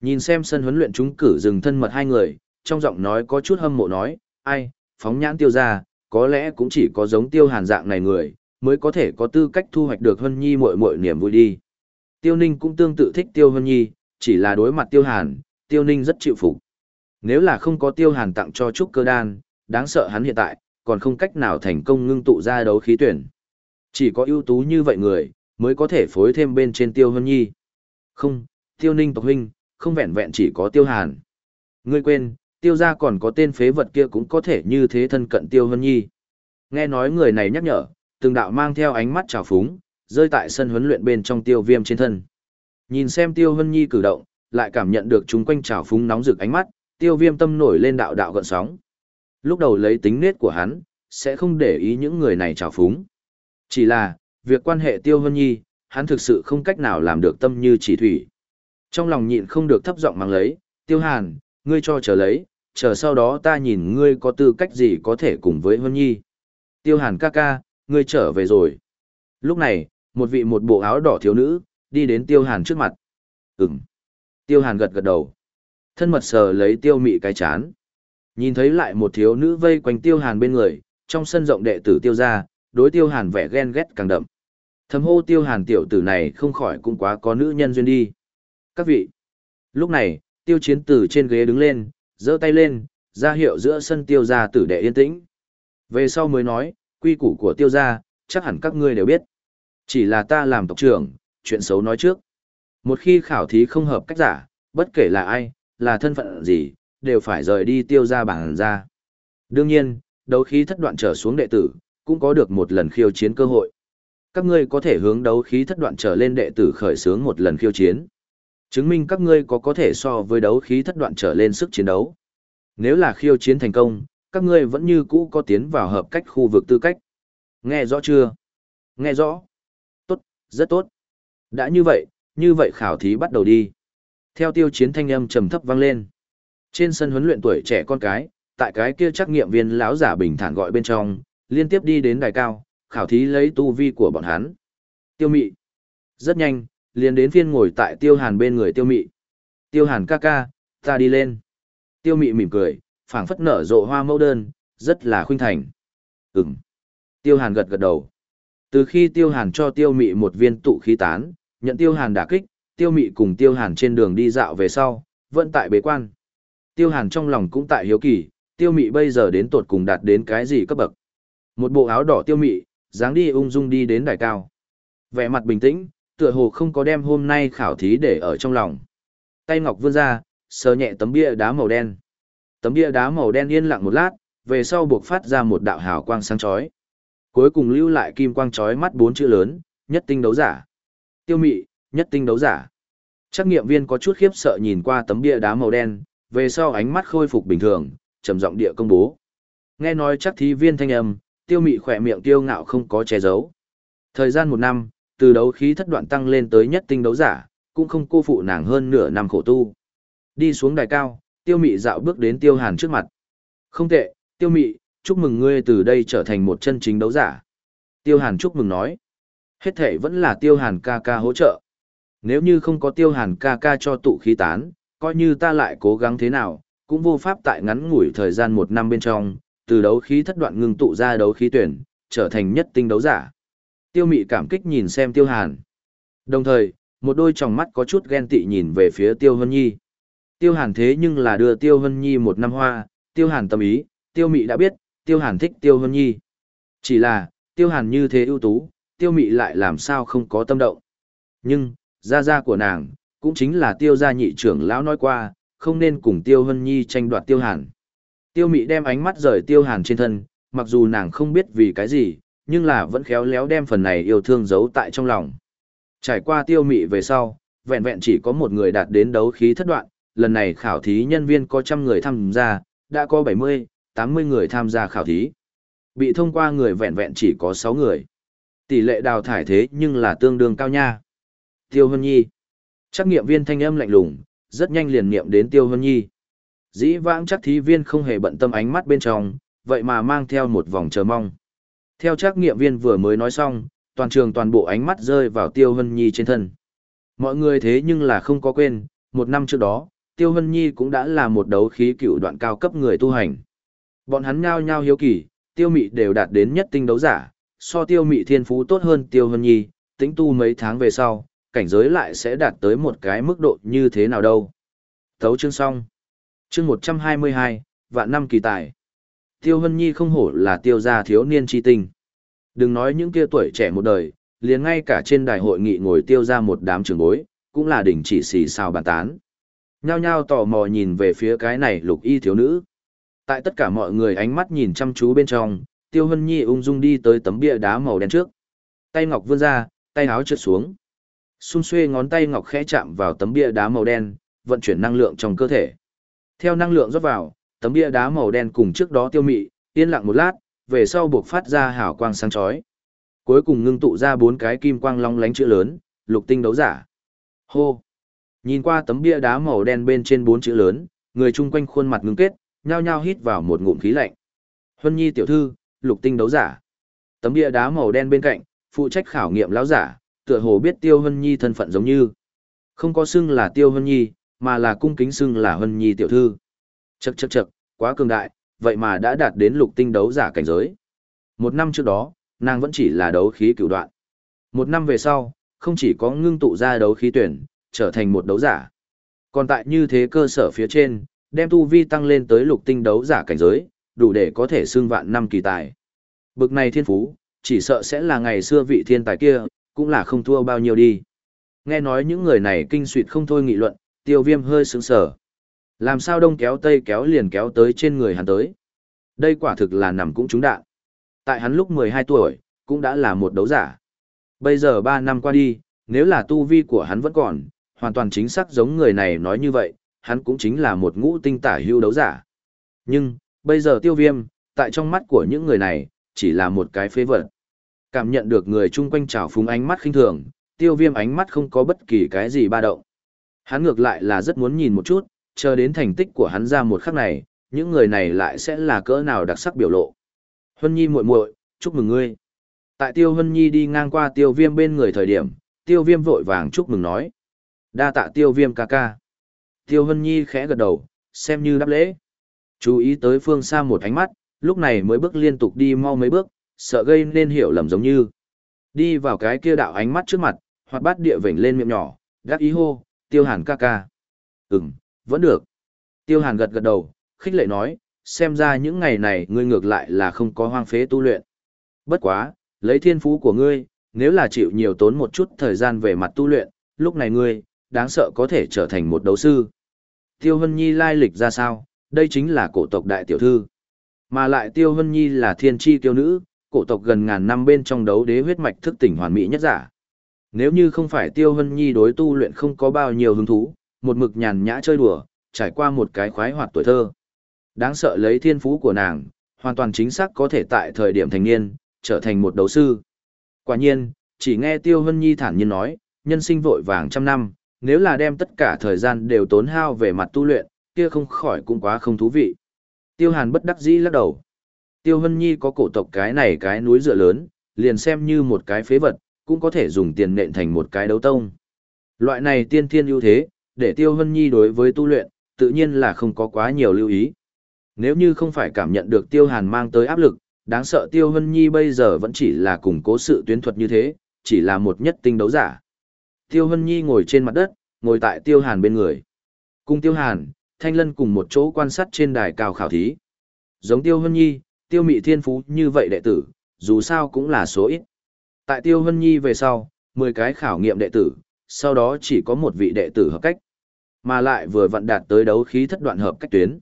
Nhìn xem sân huấn luyện chúng cử dừng thân mật hai người, trong giọng nói có chút hâm mộ nói, ai, phóng nhãn tiêu ra, có lẽ cũng chỉ có giống tiêu hàn dạng này người, mới có thể có tư cách thu hoạch được Hân Nhi muội muội niềm vui đi. Tiêu Ninh cũng tương tự thích Tiêu Hân Nhi, chỉ là đối mặt Tiêu Hàn, Tiêu Ninh rất chịu phục. Nếu là không có Tiêu Hàn tặng cho Trúc Cơ Đan, đáng sợ hắn hiện tại, còn không cách nào thành công ngưng tụ ra đấu khí tuyển. Chỉ có ưu tú như vậy người, mới có thể phối thêm bên trên Tiêu Hân Nhi. Không, Tiêu Ninh tộc huynh, không vẹn vẹn chỉ có Tiêu Hàn. Ngươi quên, Tiêu gia còn có tên phế vật kia cũng có thể như thế thân cận Tiêu Hân Nhi. Nghe nói người này nhắc nhở, từng đạo mang theo ánh mắt trào phúng, rơi tại sân huấn luyện bên trong tiêu viêm trên thân. Nhìn xem tiêu hân nhi cử động, lại cảm nhận được chúng quanh trào phúng nóng rực ánh mắt, tiêu viêm tâm nổi lên đạo đạo gợn sóng. Lúc đầu lấy tính nết của hắn, sẽ không để ý những người này trào phúng. Chỉ là, việc quan hệ tiêu hân nhi, hắn thực sự không cách nào làm được tâm như chỉ thủy. Trong lòng nhịn không được thấp giọng mang lấy, tiêu hàn, ngươi cho chờ lấy, chờ sau đó ta nhìn ngươi có tư cách gì có thể cùng với hân nhi. Tiêu hàn ca ca, ngươi trở về rồi. Lúc này, một vị một bộ áo đỏ thiếu nữ, đi đến tiêu hàn trước mặt. Ừm. Tiêu hàn gật gật đầu. Thân mật sờ lấy tiêu mị cái chán. Nhìn thấy lại một thiếu nữ vây quanh tiêu hàn bên người, trong sân rộng đệ tử tiêu ra, đối tiêu hàn vẻ ghen ghét càng đậm. Thầm hô tiêu hàn tiểu tử này không khỏi cũng quá có nữ nhân duyên đi. Các vị. Lúc này, tiêu chiến tử trên ghế đứng lên, giơ tay lên, ra hiệu giữa sân tiêu gia tử đệ yên tĩnh. Về sau mới nói, quy củ của tiêu gia, chắc hẳn các ngươi đều biết. Chỉ là ta làm tộc trưởng, chuyện xấu nói trước. Một khi khảo thí không hợp cách giả, bất kể là ai, là thân phận gì, đều phải rời đi tiêu gia bảng ra. Đương nhiên, đấu khí thất đoạn trở xuống đệ tử, cũng có được một lần khiêu chiến cơ hội. Các ngươi có thể hướng đấu khí thất đoạn trở lên đệ tử khởi xướng một lần khiêu chiến. Chứng minh các ngươi có có thể so với đấu khí thất đoạn trở lên sức chiến đấu. Nếu là khiêu chiến thành công, các ngươi vẫn như cũ có tiến vào hợp cách khu vực tư cách. Nghe rõ chưa? Nghe rõ. Tốt, rất tốt. Đã như vậy, như vậy khảo thí bắt đầu đi. Theo tiêu chiến thanh âm trầm thấp vang lên. Trên sân huấn luyện tuổi trẻ con cái, tại cái kia trắc nghiệm viên lão giả bình thản gọi bên trong, liên tiếp đi đến đài cao, khảo thí lấy tu vi của bọn hắn. Tiêu mị. Rất nhanh, liền đến phiên ngồi tại tiêu hàn bên người tiêu mị. Tiêu hàn ca ca, ta đi lên. Tiêu mị mỉm cười, phảng phất nở rộ hoa mẫu đơn, rất là khuynh thành. Ừm. Tiêu Hàn gật gật đầu. Từ khi Tiêu Hàn cho Tiêu Mị một viên tụ khí tán, nhận Tiêu Hàn đả kích, Tiêu Mị cùng Tiêu Hàn trên đường đi dạo về sau, vẫn tại bế quan. Tiêu Hàn trong lòng cũng tại hiếu kỳ, Tiêu Mị bây giờ đến tột cùng đạt đến cái gì cấp bậc. Một bộ áo đỏ Tiêu Mị, dáng đi ung dung đi đến đài cao. Vẻ mặt bình tĩnh, tựa hồ không có đem hôm nay khảo thí để ở trong lòng. Tay ngọc vươn ra, sờ nhẹ tấm bia đá màu đen. Tấm bia đá màu đen yên lặng một lát, về sau buộc phát ra một đạo hào quang sáng chói. Cuối cùng lưu lại kim quang chói mắt bốn chữ lớn, nhất tinh đấu giả. Tiêu mị, nhất tinh đấu giả. Trắc nghiệm viên có chút khiếp sợ nhìn qua tấm bia đá màu đen, về sau ánh mắt khôi phục bình thường, trầm giọng địa công bố. Nghe nói chắc thí viên thanh âm, tiêu mị khỏe miệng tiêu ngạo không có che giấu. Thời gian một năm, từ đấu khí thất đoạn tăng lên tới nhất tinh đấu giả, cũng không cô phụ nàng hơn nửa năm khổ tu. Đi xuống đài cao, tiêu mị dạo bước đến tiêu hàn trước mặt. Không tệ, tiêu mị, chúc mừng ngươi từ đây trở thành một chân chính đấu giả. Tiêu hàn chúc mừng nói. Hết thể vẫn là tiêu hàn ca ca hỗ trợ. Nếu như không có tiêu hàn ca ca cho tụ khí tán, coi như ta lại cố gắng thế nào, cũng vô pháp tại ngắn ngủi thời gian một năm bên trong, từ đấu khí thất đoạn ngưng tụ ra đấu khí tuyển, trở thành nhất tinh đấu giả. Tiêu mị cảm kích nhìn xem tiêu hàn. Đồng thời, một đôi tròng mắt có chút ghen tị nhìn về phía tiêu hân nhi. Tiêu hàn thế nhưng là đưa tiêu hân nhi một năm hoa, tiêu hàn tâm ý, tiêu mị đã biết, tiêu hàn thích tiêu hân nhi. Chỉ là, tiêu hàn như thế ưu tú, tiêu mị lại làm sao không có tâm động. Nhưng, gia gia của nàng, cũng chính là tiêu gia nhị trưởng lão nói qua, không nên cùng tiêu hân nhi tranh đoạt tiêu hàn. Tiêu mị đem ánh mắt rời tiêu hàn trên thân, mặc dù nàng không biết vì cái gì, nhưng là vẫn khéo léo đem phần này yêu thương giấu tại trong lòng. Trải qua tiêu mị về sau, vẹn vẹn chỉ có một người đạt đến đấu khí thất đoạn, lần này khảo thí nhân viên có trăm người tham gia, đã có 70, 80 người tham gia khảo thí. Bị thông qua người vẹn vẹn chỉ có 6 người. Tỷ lệ đào thải thế nhưng là tương đương cao nha. Tiêu Hân Nhi. Trắc nghiệm viên thanh âm lạnh lùng, rất nhanh liền niệm đến Tiêu Hân Nhi. Dĩ vãng chắc thí viên không hề bận tâm ánh mắt bên trong, vậy mà mang theo một vòng chờ mong. Theo trắc nghiệm viên vừa mới nói xong, toàn trường toàn bộ ánh mắt rơi vào Tiêu Hân Nhi trên thân. Mọi người thế nhưng là không có quên, một năm trước đó, Tiêu Hân Nhi cũng đã là một đấu khí cựu đoạn cao cấp người tu hành. Bọn hắn nhao nhao hiếu kỳ, Tiêu Mị đều đạt đến nhất tinh đấu giả, so Tiêu Mị thiên phú tốt hơn Tiêu Hân Nhi, tính tu mấy tháng về sau, cảnh giới lại sẽ đạt tới một cái mức độ như thế nào đâu. Thấu chương xong. Chương 122, vạn năm kỳ tài. Tiêu Hân Nhi không hổ là tiêu gia thiếu niên chi tinh. Đừng nói những kia tuổi trẻ một đời, liền ngay cả trên đài hội nghị ngồi tiêu ra một đám trường bối, cũng là đỉnh chỉ xì xào bàn tán. Nhao nhao tò mò nhìn về phía cái này lục y thiếu nữ. Tại tất cả mọi người ánh mắt nhìn chăm chú bên trong, Tiêu Hân Nhi ung dung đi tới tấm bia đá màu đen trước. Tay ngọc vươn ra, tay áo trượt xuống. Xung xuê ngón tay ngọc khẽ chạm vào tấm bia đá màu đen, vận chuyển năng lượng trong cơ thể. Theo năng lượng rót vào, tấm bia đá màu đen cùng trước đó tiêu mị, yên lặng một lát, về sau buộc phát ra hào quang sáng chói. Cuối cùng ngưng tụ ra bốn cái kim quang long lánh chữ lớn, lục tinh đấu giả. Hô! Nhìn qua tấm bia đá màu đen bên trên bốn chữ lớn, người chung quanh khuôn mặt ngưng kết, nhao nhao hít vào một ngụm khí lạnh. Huân Nhi tiểu thư, lục tinh đấu giả. Tấm bia đá màu đen bên cạnh, phụ trách khảo nghiệm lão giả, tựa hồ biết Tiêu Huân Nhi thân phận giống như. Không có xưng là Tiêu Huân Nhi, mà là cung kính xưng là Huân Nhi tiểu thư. Chậc chậc chậc, quá cường đại, vậy mà đã đạt đến lục tinh đấu giả cảnh giới. Một năm trước đó, nàng vẫn chỉ là đấu khí cửu đoạn. Một năm về sau, không chỉ có ngưng tụ ra đấu khí tuyển, trở thành một đấu giả. Còn tại như thế cơ sở phía trên, đem tu vi tăng lên tới lục tinh đấu giả cảnh giới, đủ để có thể xưng vạn năm kỳ tài. Bực này thiên phú, chỉ sợ sẽ là ngày xưa vị thiên tài kia, cũng là không thua bao nhiêu đi. Nghe nói những người này kinh suýt không thôi nghị luận, tiêu viêm hơi sướng sở. Làm sao đông kéo tây kéo liền kéo tới trên người hắn tới. Đây quả thực là nằm cũng trúng đạn. Tại hắn lúc 12 tuổi, cũng đã là một đấu giả. Bây giờ 3 năm qua đi, nếu là tu vi của hắn vẫn còn, hoàn toàn chính xác giống người này nói như vậy, hắn cũng chính là một ngũ tinh tả hưu đấu giả. Nhưng, bây giờ tiêu viêm, tại trong mắt của những người này, chỉ là một cái phế vật. Cảm nhận được người chung quanh trào phúng ánh mắt khinh thường, tiêu viêm ánh mắt không có bất kỳ cái gì ba động. Hắn ngược lại là rất muốn nhìn một chút, chờ đến thành tích của hắn ra một khắc này, những người này lại sẽ là cỡ nào đặc sắc biểu lộ. Hân Nhi muội muội, chúc mừng ngươi. Tại Tiêu Hân Nhi đi ngang qua Tiêu Viêm bên người thời điểm, Tiêu Viêm vội vàng chúc mừng nói. Đa tạ Tiêu Viêm ca ca. Tiêu Hân Nhi khẽ gật đầu, xem như đáp lễ. Chú ý tới phương xa một ánh mắt, lúc này mới bước liên tục đi mau mấy bước, sợ gây nên hiểu lầm giống như. Đi vào cái kia đạo ánh mắt trước mặt, hoặc bát địa vểnh lên miệng nhỏ, gác ý hô, Tiêu Hàn ca ca. Ừm, vẫn được. Tiêu Hàn gật gật đầu, khích lệ nói, xem ra những ngày này ngươi ngược lại là không có hoang phế tu luyện. Bất quá, lấy thiên phú của ngươi, nếu là chịu nhiều tốn một chút thời gian về mặt tu luyện, lúc này ngươi, đáng sợ có thể trở thành một đấu sư. Tiêu Hân Nhi lai lịch ra sao, đây chính là cổ tộc đại tiểu thư. Mà lại Tiêu Hân Nhi là thiên tri tiêu nữ, cổ tộc gần ngàn năm bên trong đấu đế huyết mạch thức tỉnh hoàn mỹ nhất giả. Nếu như không phải Tiêu Hân Nhi đối tu luyện không có bao nhiêu hứng thú, một mực nhàn nhã chơi đùa, trải qua một cái khoái hoạt tuổi thơ. Đáng sợ lấy thiên phú của nàng, hoàn toàn chính xác có thể tại thời điểm thành niên, trở thành một đấu sư. Quả nhiên, chỉ nghe Tiêu Hân Nhi thản nhiên nói, nhân sinh vội vàng trăm năm, nếu là đem tất cả thời gian đều tốn hao về mặt tu luyện, kia không khỏi cũng quá không thú vị. Tiêu Hàn bất đắc dĩ lắc đầu. Tiêu Hân Nhi có cổ tộc cái này cái núi dựa lớn, liền xem như một cái phế vật, cũng có thể dùng tiền nện thành một cái đấu tông. Loại này tiên thiên ưu thế, để Tiêu Hân Nhi đối với tu luyện, tự nhiên là không có quá nhiều lưu ý. Nếu như không phải cảm nhận được Tiêu Hàn mang tới áp lực, đáng sợ Tiêu Hân Nhi bây giờ vẫn chỉ là củng cố sự tuyến thuật như thế, chỉ là một nhất tinh đấu giả. Tiêu Hân Nhi ngồi trên mặt đất, ngồi tại Tiêu Hàn bên người. Cùng Tiêu Hàn, Thanh Lân cùng một chỗ quan sát trên đài cao khảo thí. Giống Tiêu Hân Nhi, Tiêu Mị Thiên Phú như vậy đệ tử, dù sao cũng là số ít. Tại Tiêu Hân Nhi về sau, 10 cái khảo nghiệm đệ tử, sau đó chỉ có một vị đệ tử hợp cách. Mà lại vừa vặn đạt tới đấu khí thất đoạn hợp cách tuyến.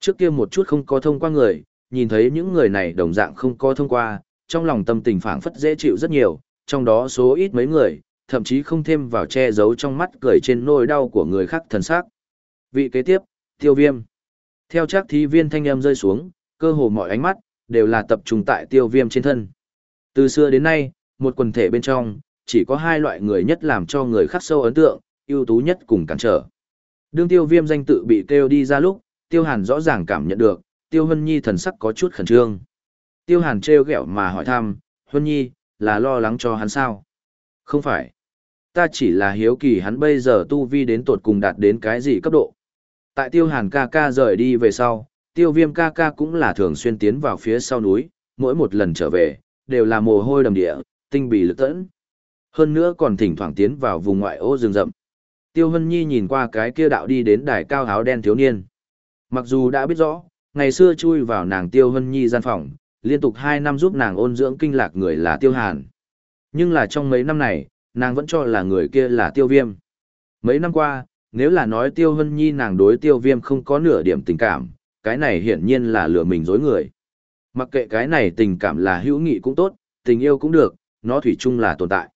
Trước kia một chút không có thông qua người, nhìn thấy những người này đồng dạng không có thông qua, trong lòng tâm tình phảng phất dễ chịu rất nhiều, trong đó số ít mấy người, thậm chí không thêm vào che giấu trong mắt cười trên nỗi đau của người khác thần sắc. Vị kế tiếp, tiêu viêm. Theo chắc thí viên thanh âm rơi xuống, cơ hồ mọi ánh mắt, đều là tập trung tại tiêu viêm trên thân. Từ xưa đến nay, một quần thể bên trong, chỉ có hai loại người nhất làm cho người khác sâu ấn tượng, ưu tú nhất cùng cản trở. Đương tiêu viêm danh tự bị kêu đi ra lúc, tiêu hàn rõ ràng cảm nhận được, tiêu hân nhi thần sắc có chút khẩn trương. Tiêu hàn trêu ghẹo mà hỏi thăm, hân nhi, là lo lắng cho hắn sao? Không phải. Ta chỉ là hiếu kỳ hắn bây giờ tu vi đến tột cùng đạt đến cái gì cấp độ. Tại tiêu hàn ca ca rời đi về sau, tiêu viêm ca ca cũng là thường xuyên tiến vào phía sau núi, mỗi một lần trở về, đều là mồ hôi đầm địa, tinh bì lực tẫn. Hơn nữa còn thỉnh thoảng tiến vào vùng ngoại ô rừng rậm. Tiêu Hân Nhi nhìn qua cái kia đạo đi đến đài cao áo đen thiếu niên. Mặc dù đã biết rõ, ngày xưa chui vào nàng Tiêu Hân Nhi gian phòng, liên tục 2 năm giúp nàng ôn dưỡng kinh lạc người là Tiêu Hàn. Nhưng là trong mấy năm này, nàng vẫn cho là người kia là Tiêu Viêm. Mấy năm qua, nếu là nói Tiêu Hân Nhi nàng đối Tiêu Viêm không có nửa điểm tình cảm, cái này hiển nhiên là lừa mình dối người. Mặc kệ cái này tình cảm là hữu nghị cũng tốt, tình yêu cũng được, nó thủy chung là tồn tại.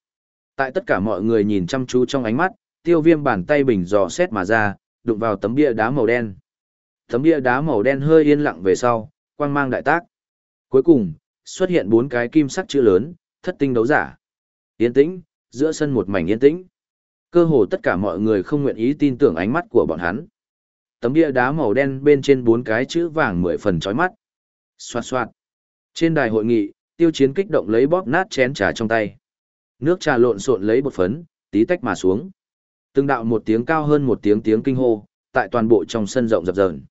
Tại tất cả mọi người nhìn chăm chú trong ánh mắt, tiêu viêm bàn tay bình dò xét mà ra, đụng vào tấm bia đá màu đen. Tấm bia đá màu đen hơi yên lặng về sau, quang mang đại tác. Cuối cùng, xuất hiện bốn cái kim sắc chữ lớn, thất tinh đấu giả. Yên tĩnh, giữa sân một mảnh yên tĩnh. Cơ hồ tất cả mọi người không nguyện ý tin tưởng ánh mắt của bọn hắn. Tấm bia đá màu đen bên trên bốn cái chữ vàng mười phần chói mắt. Xoạt xoạt. Trên đài hội nghị, tiêu chiến kích động lấy bóp nát chén trà trong tay. Nước trà lộn xộn lấy bột phấn, tí tách mà xuống. Từng đạo một tiếng cao hơn một tiếng tiếng kinh hô, tại toàn bộ trong sân rộng dập dờn.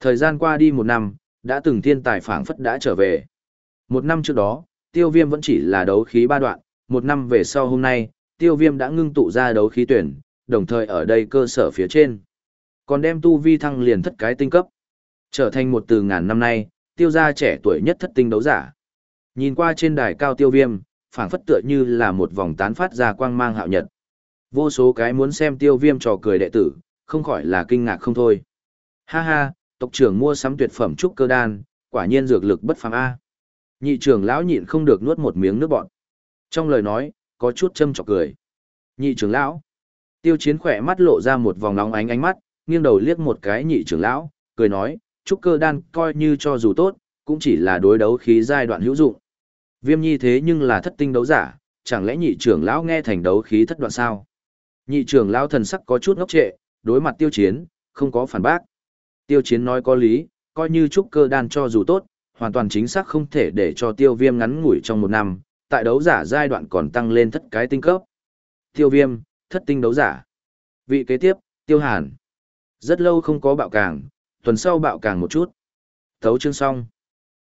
Thời gian qua đi một năm, đã từng thiên tài phảng phất đã trở về. Một năm trước đó, tiêu viêm vẫn chỉ là đấu khí ba đoạn, một năm về sau hôm nay, tiêu viêm đã ngưng tụ ra đấu khí tuyển, đồng thời ở đây cơ sở phía trên. Còn đem tu vi thăng liền thất cái tinh cấp. Trở thành một từ ngàn năm nay, tiêu gia trẻ tuổi nhất thất tinh đấu giả. Nhìn qua trên đài cao tiêu viêm, phảng phất tựa như là một vòng tán phát ra quang mang hạo nhật. Vô số cái muốn xem tiêu viêm trò cười đệ tử, không khỏi là kinh ngạc không thôi. Ha ha, tộc trưởng mua sắm tuyệt phẩm trúc cơ đan, quả nhiên dược lực bất phàm a. Nhị trưởng lão nhịn không được nuốt một miếng nước bọt. Trong lời nói, có chút châm chọc cười. Nhị trưởng lão. Tiêu chiến khỏe mắt lộ ra một vòng nóng ánh ánh mắt, nghiêng đầu liếc một cái nhị trưởng lão, cười nói, trúc cơ đan coi như cho dù tốt, cũng chỉ là đối đấu khí giai đoạn hữu dụng. Viêm nhi thế nhưng là thất tinh đấu giả, chẳng lẽ nhị trưởng lão nghe thành đấu khí thất đoạn sao? Nhị trưởng lão thần sắc có chút ngốc trệ, đối mặt tiêu chiến, không có phản bác. Tiêu chiến nói có lý, coi như trúc cơ đan cho dù tốt, hoàn toàn chính xác không thể để cho tiêu viêm ngắn ngủi trong một năm, tại đấu giả giai đoạn còn tăng lên thất cái tinh cấp. Tiêu viêm, thất tinh đấu giả. Vị kế tiếp, tiêu hàn. Rất lâu không có bạo càng, tuần sau bạo càng một chút. Thấu chương xong.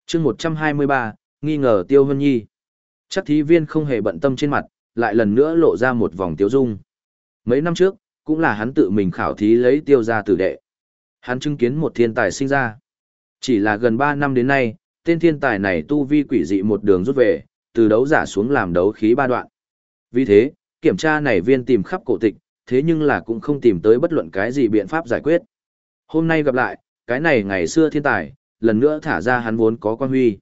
Chương 123, nghi ngờ tiêu hân nhi. Chắc thí viên không hề bận tâm trên mặt, lại lần nữa lộ ra một vòng tiêu dung. Mấy năm trước, cũng là hắn tự mình khảo thí lấy tiêu gia tử đệ. Hắn chứng kiến một thiên tài sinh ra. Chỉ là gần 3 năm đến nay, tên thiên tài này tu vi quỷ dị một đường rút về, từ đấu giả xuống làm đấu khí ba đoạn. Vì thế, kiểm tra này viên tìm khắp cổ tịch, thế nhưng là cũng không tìm tới bất luận cái gì biện pháp giải quyết. Hôm nay gặp lại, cái này ngày xưa thiên tài, lần nữa thả ra hắn vốn có quan huy.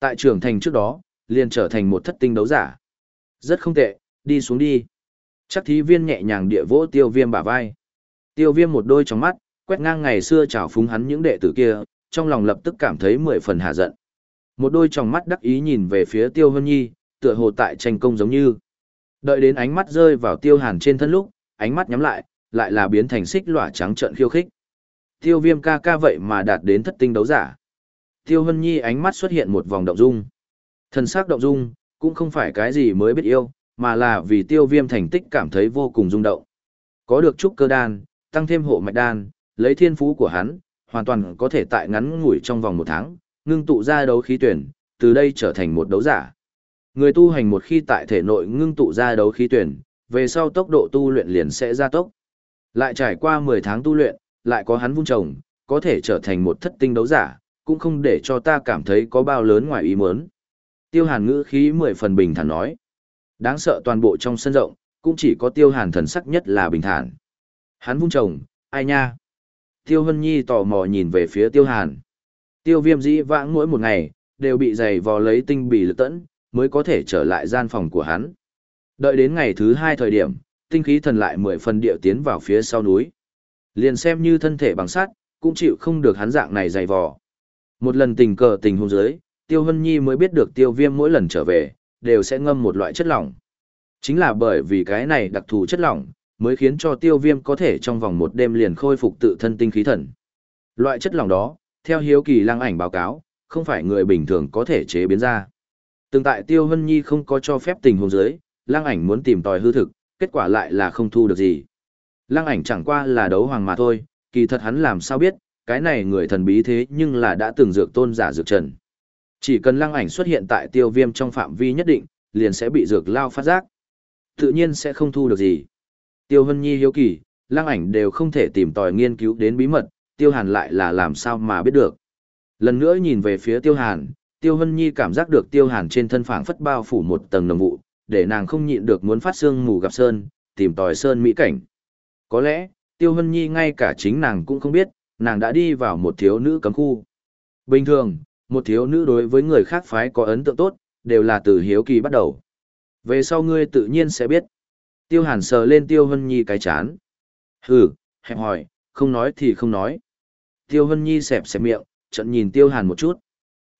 Tại trưởng thành trước đó, liền trở thành một thất tinh đấu giả. Rất không tệ, đi xuống đi. Chắc thí viên nhẹ nhàng địa vỗ tiêu viêm bả vai. Tiêu viêm một đôi trong mắt, quét ngang ngày xưa trào phúng hắn những đệ tử kia, trong lòng lập tức cảm thấy mười phần hạ giận. Một đôi trong mắt đắc ý nhìn về phía tiêu hân nhi, tựa hồ tại tranh công giống như. Đợi đến ánh mắt rơi vào tiêu hàn trên thân lúc, ánh mắt nhắm lại, lại là biến thành xích lỏa trắng trợn khiêu khích. Tiêu viêm ca ca vậy mà đạt đến thất tinh đấu giả. Tiêu hân nhi ánh mắt xuất hiện một vòng động dung. Thần sắc động dung, cũng không phải cái gì mới biết yêu, mà là vì tiêu viêm thành tích cảm thấy vô cùng rung động. Có được trúc cơ đan, tăng thêm hộ mạch đan, lấy thiên phú của hắn, hoàn toàn có thể tại ngắn ngủi trong vòng một tháng, ngưng tụ ra đấu khí tuyển, từ đây trở thành một đấu giả. Người tu hành một khi tại thể nội ngưng tụ ra đấu khí tuyển, về sau tốc độ tu luyện liền sẽ gia tốc. Lại trải qua 10 tháng tu luyện, lại có hắn vung trồng, có thể trở thành một thất tinh đấu giả, cũng không để cho ta cảm thấy có bao lớn ngoài ý muốn. Tiêu hàn ngữ khí mười phần bình thản nói. Đáng sợ toàn bộ trong sân rộng, cũng chỉ có tiêu hàn thần sắc nhất là bình thản. Hắn vung chồng ai nha? Tiêu Hân Nhi tò mò nhìn về phía tiêu hàn. Tiêu viêm dĩ vãng mỗi một ngày, đều bị giày vò lấy tinh bì lực tẫn, mới có thể trở lại gian phòng của hắn. Đợi đến ngày thứ hai thời điểm, tinh khí thần lại mười phần địa tiến vào phía sau núi. Liền xem như thân thể bằng sắt, cũng chịu không được hắn dạng này dày vò. Một lần tình cờ tình hôn giới, Tiêu Hân Nhi mới biết được tiêu viêm mỗi lần trở về, đều sẽ ngâm một loại chất lỏng. Chính là bởi vì cái này đặc thù chất lỏng, mới khiến cho tiêu viêm có thể trong vòng một đêm liền khôi phục tự thân tinh khí thần. Loại chất lỏng đó, theo hiếu kỳ lăng ảnh báo cáo, không phải người bình thường có thể chế biến ra. Từng tại Tiêu Hân Nhi không có cho phép tình huống giới, lăng ảnh muốn tìm tòi hư thực, kết quả lại là không thu được gì. Lăng ảnh chẳng qua là đấu hoàng mà thôi, kỳ thật hắn làm sao biết, cái này người thần bí thế nhưng là đã từng dược tôn giả dược trần. Chỉ cần lăng ảnh xuất hiện tại tiêu viêm trong phạm vi nhất định, liền sẽ bị dược lao phát giác. Tự nhiên sẽ không thu được gì. Tiêu Hân Nhi hiếu kỳ, lăng ảnh đều không thể tìm tòi nghiên cứu đến bí mật, tiêu hàn lại là làm sao mà biết được. Lần nữa nhìn về phía tiêu hàn, tiêu hân nhi cảm giác được tiêu hàn trên thân phảng phất bao phủ một tầng nồng vụ, để nàng không nhịn được muốn phát xương mù gặp sơn, tìm tòi sơn mỹ cảnh. Có lẽ, tiêu hân nhi ngay cả chính nàng cũng không biết, nàng đã đi vào một thiếu nữ cấm khu. Bình thường, một thiếu nữ đối với người khác phái có ấn tượng tốt, đều là từ hiếu kỳ bắt đầu. Về sau ngươi tự nhiên sẽ biết. Tiêu hàn sờ lên tiêu hân nhi cái chán. Hừ, hẹp hỏi, không nói thì không nói. Tiêu hân nhi xẹp xẹp miệng, trận nhìn tiêu hàn một chút.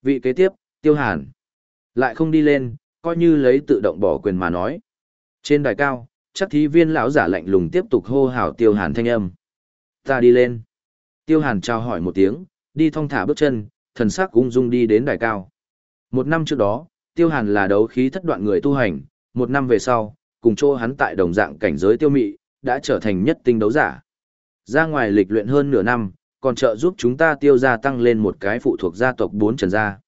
Vị kế tiếp, tiêu hàn. Lại không đi lên, coi như lấy tự động bỏ quyền mà nói. Trên đài cao, chắc thí viên lão giả lạnh lùng tiếp tục hô hào tiêu hàn thanh âm. Ta đi lên. Tiêu hàn chào hỏi một tiếng, đi thong thả bước chân, thần sắc ung dung đi đến đài cao. Một năm trước đó, tiêu hàn là đấu khí thất đoạn người tu hành, một năm về sau, cùng chỗ hắn tại đồng dạng cảnh giới tiêu mị, đã trở thành nhất tinh đấu giả. Ra ngoài lịch luyện hơn nửa năm, còn trợ giúp chúng ta tiêu gia tăng lên một cái phụ thuộc gia tộc bốn trần gia.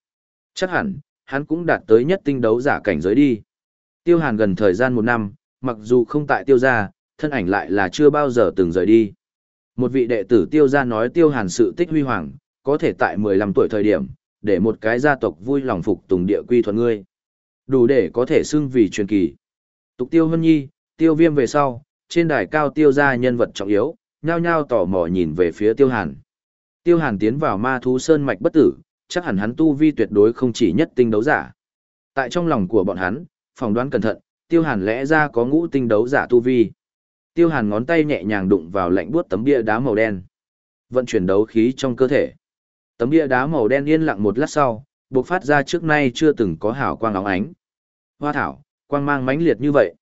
Chắc hẳn, hắn cũng đạt tới nhất tinh đấu giả cảnh giới đi. Tiêu hàn gần thời gian một năm, mặc dù không tại tiêu gia, thân ảnh lại là chưa bao giờ từng rời đi. Một vị đệ tử tiêu gia nói tiêu hàn sự tích huy hoàng, có thể tại 15 tuổi thời điểm, để một cái gia tộc vui lòng phục tùng địa quy thuận ngươi. Đủ để có thể xưng vì truyền kỳ. Tục tiêu hân nhi, tiêu viêm về sau, trên đài cao tiêu gia nhân vật trọng yếu, nhao nhao tò mò nhìn về phía tiêu hàn. Tiêu hàn tiến vào ma thú sơn mạch bất tử, chắc hẳn hắn tu vi tuyệt đối không chỉ nhất tinh đấu giả. Tại trong lòng của bọn hắn, phỏng đoán cẩn thận, tiêu hàn lẽ ra có ngũ tinh đấu giả tu vi. Tiêu hàn ngón tay nhẹ nhàng đụng vào lạnh buốt tấm bia đá màu đen. Vận chuyển đấu khí trong cơ thể. Tấm bia đá màu đen yên lặng một lát sau, bộc phát ra trước nay chưa từng có hào quang óng ánh. Hoa thảo, quang mang mãnh liệt như vậy.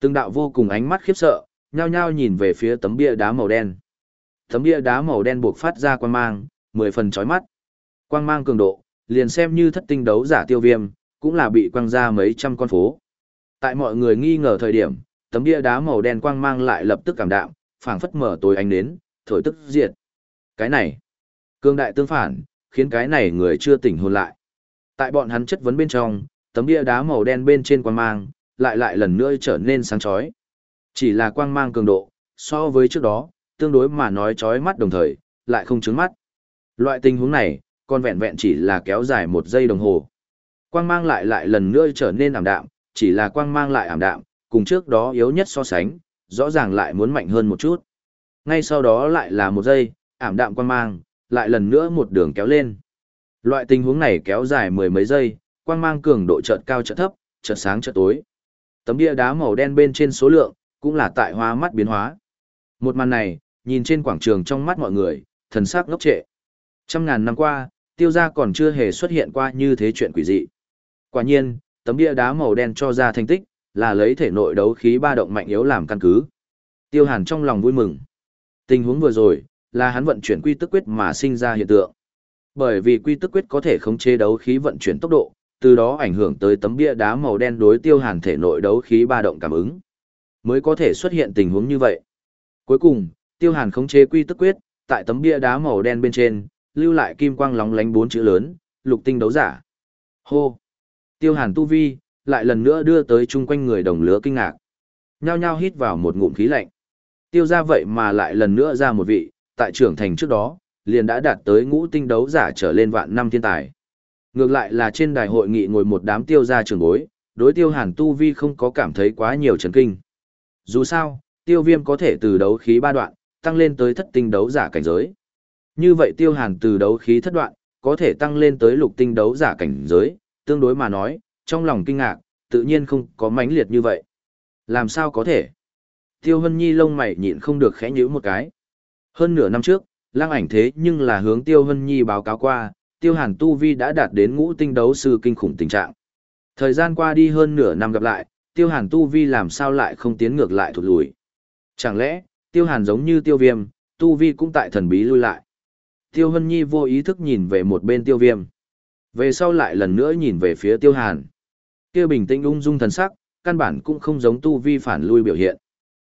Từng đạo vô cùng ánh mắt khiếp sợ, nhao nhao nhìn về phía tấm bia đá màu đen. Tấm bia đá màu đen buộc phát ra quang mang, mười phần chói mắt. Quang mang cường độ, liền xem như thất tinh đấu giả tiêu viêm, cũng là bị quang ra mấy trăm con phố. Tại mọi người nghi ngờ thời điểm, tấm bia đá màu đen quang mang lại lập tức cảm đạm, phảng phất mở tối ánh đến, thổi tức diệt. Cái này, cương đại tương phản, khiến cái này người chưa tỉnh hồn lại. Tại bọn hắn chất vấn bên trong, tấm bia đá màu đen bên trên quang mang, lại lại lần nữa trở nên sáng chói. Chỉ là quang mang cường độ, so với trước đó, tương đối mà nói chói mắt đồng thời, lại không trứng mắt. Loại tình huống này, còn vẹn vẹn chỉ là kéo dài một giây đồng hồ. Quang mang lại lại lần nữa trở nên ảm đạm, chỉ là quang mang lại ảm đạm, cùng trước đó yếu nhất so sánh, rõ ràng lại muốn mạnh hơn một chút. Ngay sau đó lại là một giây, ảm đạm quang mang, lại lần nữa một đường kéo lên. Loại tình huống này kéo dài mười mấy giây, quang mang cường độ chợt cao chợt thấp, chợt sáng chợt tối. Tấm bia đá màu đen bên trên số lượng, cũng là tại hoa mắt biến hóa. Một màn này, nhìn trên quảng trường trong mắt mọi người, thần sắc ngốc trệ. Trăm ngàn năm qua, tiêu gia còn chưa hề xuất hiện qua như thế chuyện quỷ dị. Quả nhiên, tấm bia đá màu đen cho ra thành tích, là lấy thể nội đấu khí ba động mạnh yếu làm căn cứ. Tiêu Hàn trong lòng vui mừng. Tình huống vừa rồi, là hắn vận chuyển quy tức quyết mà sinh ra hiện tượng. Bởi vì quy tức quyết có thể khống chế đấu khí vận chuyển tốc độ, từ đó ảnh hưởng tới tấm bia đá màu đen đối Tiêu Hàn thể nội đấu khí ba động cảm ứng, mới có thể xuất hiện tình huống như vậy. Cuối cùng, Tiêu Hàn khống chế quy tức quyết, tại tấm bia đá màu đen bên trên, lưu lại kim quang lóng lánh bốn chữ lớn, lục tinh đấu giả. Hô! Tiêu hàn tu vi, lại lần nữa đưa tới chung quanh người đồng lứa kinh ngạc. Nhao nhao hít vào một ngụm khí lạnh. Tiêu ra vậy mà lại lần nữa ra một vị, tại trưởng thành trước đó, liền đã đạt tới ngũ tinh đấu giả trở lên vạn năm thiên tài. Ngược lại là trên đài hội nghị ngồi một đám tiêu gia trưởng bối, đối tiêu hàn tu vi không có cảm thấy quá nhiều chấn kinh. Dù sao, tiêu viêm có thể từ đấu khí ba đoạn, tăng lên tới thất tinh đấu giả cảnh giới. Như vậy tiêu hàn từ đấu khí thất đoạn, có thể tăng lên tới lục tinh đấu giả cảnh giới, tương đối mà nói, trong lòng kinh ngạc, tự nhiên không có mãnh liệt như vậy. Làm sao có thể? Tiêu Hân Nhi lông mày nhịn không được khẽ nhíu một cái. Hơn nửa năm trước, lang ảnh thế nhưng là hướng Tiêu Hân Nhi báo cáo qua, Tiêu Hàn Tu Vi đã đạt đến ngũ tinh đấu sư kinh khủng tình trạng. Thời gian qua đi hơn nửa năm gặp lại, Tiêu Hàn Tu Vi làm sao lại không tiến ngược lại thụt lùi. Chẳng lẽ, Tiêu Hàn giống như Tiêu Viêm, Tu Vi cũng tại thần bí lui lại. Tiêu Hân Nhi vô ý thức nhìn về một bên Tiêu Viêm. Về sau lại lần nữa nhìn về phía Tiêu Hàn. Kia bình tĩnh ung dung thần sắc, căn bản cũng không giống tu vi phản lui biểu hiện.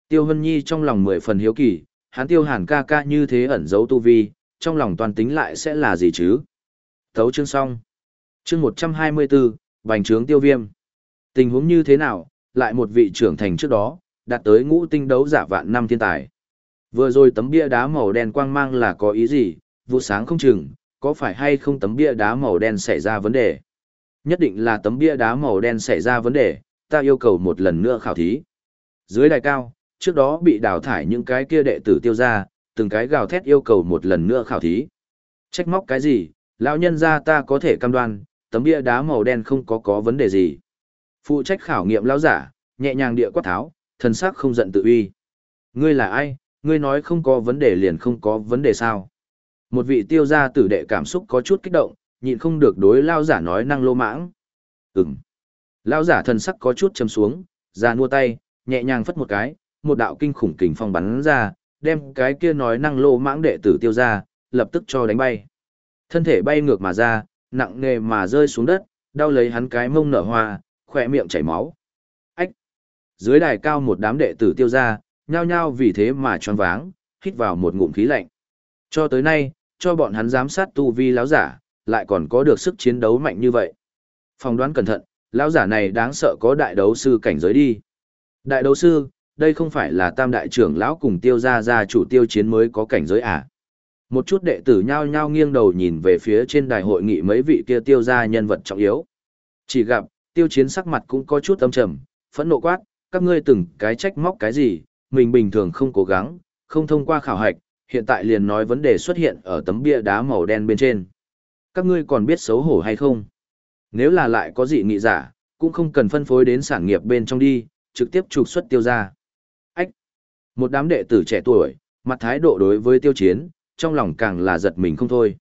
Tiêu Hân Nhi trong lòng mười phần hiếu kỳ, hắn Tiêu Hàn ca ca như thế ẩn giấu tu vi, trong lòng toàn tính lại sẽ là gì chứ? Thấu chương xong. Chương 124, Bành trướng Tiêu Viêm. Tình huống như thế nào, lại một vị trưởng thành trước đó, đạt tới ngũ tinh đấu giả vạn năm thiên tài. Vừa rồi tấm bia đá màu đen quang mang là có ý gì, vụ sáng không chừng, có phải hay không tấm bia đá màu đen xảy ra vấn đề? Nhất định là tấm bia đá màu đen xảy ra vấn đề, ta yêu cầu một lần nữa khảo thí. Dưới đài cao, trước đó bị đào thải những cái kia đệ tử tiêu ra, từng cái gào thét yêu cầu một lần nữa khảo thí. Trách móc cái gì, lão nhân ra ta có thể cam đoan, tấm bia đá màu đen không có có vấn đề gì. Phụ trách khảo nghiệm lão giả, nhẹ nhàng địa quát tháo, thần sắc không giận tự uy. Ngươi là ai, ngươi nói không có vấn đề liền không có vấn đề sao? Một vị tiêu gia tử đệ cảm xúc có chút kích động, nhịn không được đối lao giả nói năng lô mãng. Ừm. Lao giả thần sắc có chút châm xuống, ra nua tay, nhẹ nhàng phất một cái, một đạo kinh khủng kình phong bắn ra, đem cái kia nói năng lô mãng đệ tử tiêu ra, lập tức cho đánh bay. Thân thể bay ngược mà ra, nặng nề mà rơi xuống đất, đau lấy hắn cái mông nở hoa, khỏe miệng chảy máu. Ách! Dưới đài cao một đám đệ tử tiêu ra, nhao nhao vì thế mà tròn váng, hít vào một ngụm khí lạnh. Cho tới nay, cho bọn hắn giám sát tu vi lão giả, lại còn có được sức chiến đấu mạnh như vậy. Phòng đoán cẩn thận, lão giả này đáng sợ có đại đấu sư cảnh giới đi. Đại đấu sư, đây không phải là tam đại trưởng lão cùng tiêu gia gia chủ tiêu chiến mới có cảnh giới à. Một chút đệ tử nhao nhao nghiêng đầu nhìn về phía trên đài hội nghị mấy vị kia tiêu gia nhân vật trọng yếu. Chỉ gặp, tiêu chiến sắc mặt cũng có chút âm trầm, phẫn nộ quát, các ngươi từng cái trách móc cái gì, mình bình thường không cố gắng, không thông qua khảo hạch, hiện tại liền nói vấn đề xuất hiện ở tấm bia đá màu đen bên trên. Các ngươi còn biết xấu hổ hay không? Nếu là lại có dị nghị giả, cũng không cần phân phối đến sản nghiệp bên trong đi, trực tiếp trục xuất tiêu ra. Một đám đệ tử trẻ tuổi, mặt thái độ đối với tiêu chiến, trong lòng càng là giật mình không thôi.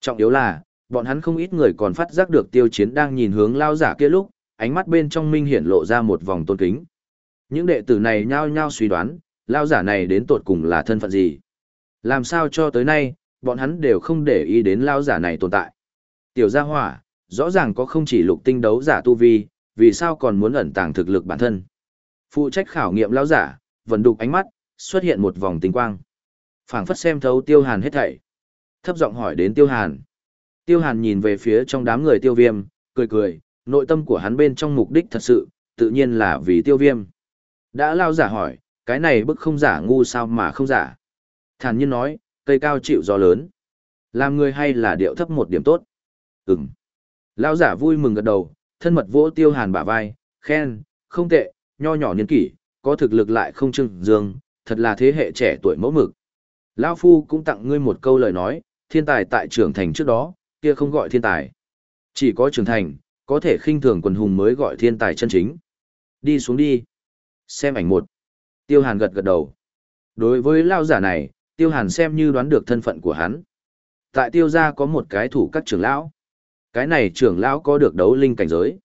Trọng yếu là, bọn hắn không ít người còn phát giác được tiêu chiến đang nhìn hướng lao giả kia lúc, ánh mắt bên trong minh hiển lộ ra một vòng tôn kính. Những đệ tử này nhao nhao suy đoán, lao giả này đến tột cùng là thân phận gì. Làm sao cho tới nay, bọn hắn đều không để ý đến lao giả này tồn tại. Tiểu gia hỏa, rõ ràng có không chỉ lục tinh đấu giả tu vi, vì sao còn muốn ẩn tàng thực lực bản thân. Phụ trách khảo nghiệm lao giả, vẫn đục ánh mắt, xuất hiện một vòng tinh quang. phảng phất xem thấu tiêu hàn hết thảy. Thấp giọng hỏi đến tiêu hàn. Tiêu hàn nhìn về phía trong đám người tiêu viêm, cười cười, nội tâm của hắn bên trong mục đích thật sự, tự nhiên là vì tiêu viêm. Đã lao giả hỏi, cái này bức không giả ngu sao mà không giả thản nhiên nói, cây cao chịu gió lớn. Làm người hay là điệu thấp một điểm tốt? Ừm. lao giả vui mừng gật đầu, thân mật vỗ tiêu hàn bả vai, khen, không tệ, nho nhỏ niên kỷ, có thực lực lại không trưng dương, thật là thế hệ trẻ tuổi mẫu mực. Lão Phu cũng tặng ngươi một câu lời nói, thiên tài tại trưởng thành trước đó, Kia không gọi thiên tài. Chỉ có trưởng thành, có thể khinh thường quần hùng mới gọi thiên tài chân chính. Đi xuống đi. Xem ảnh một. Tiêu Hàn gật gật đầu. Đối với lao giả này, Tiêu Hàn xem như đoán được thân phận của hắn. Tại Tiêu gia có một cái thủ các trưởng lão. Cái này trưởng lão có được đấu linh cảnh giới.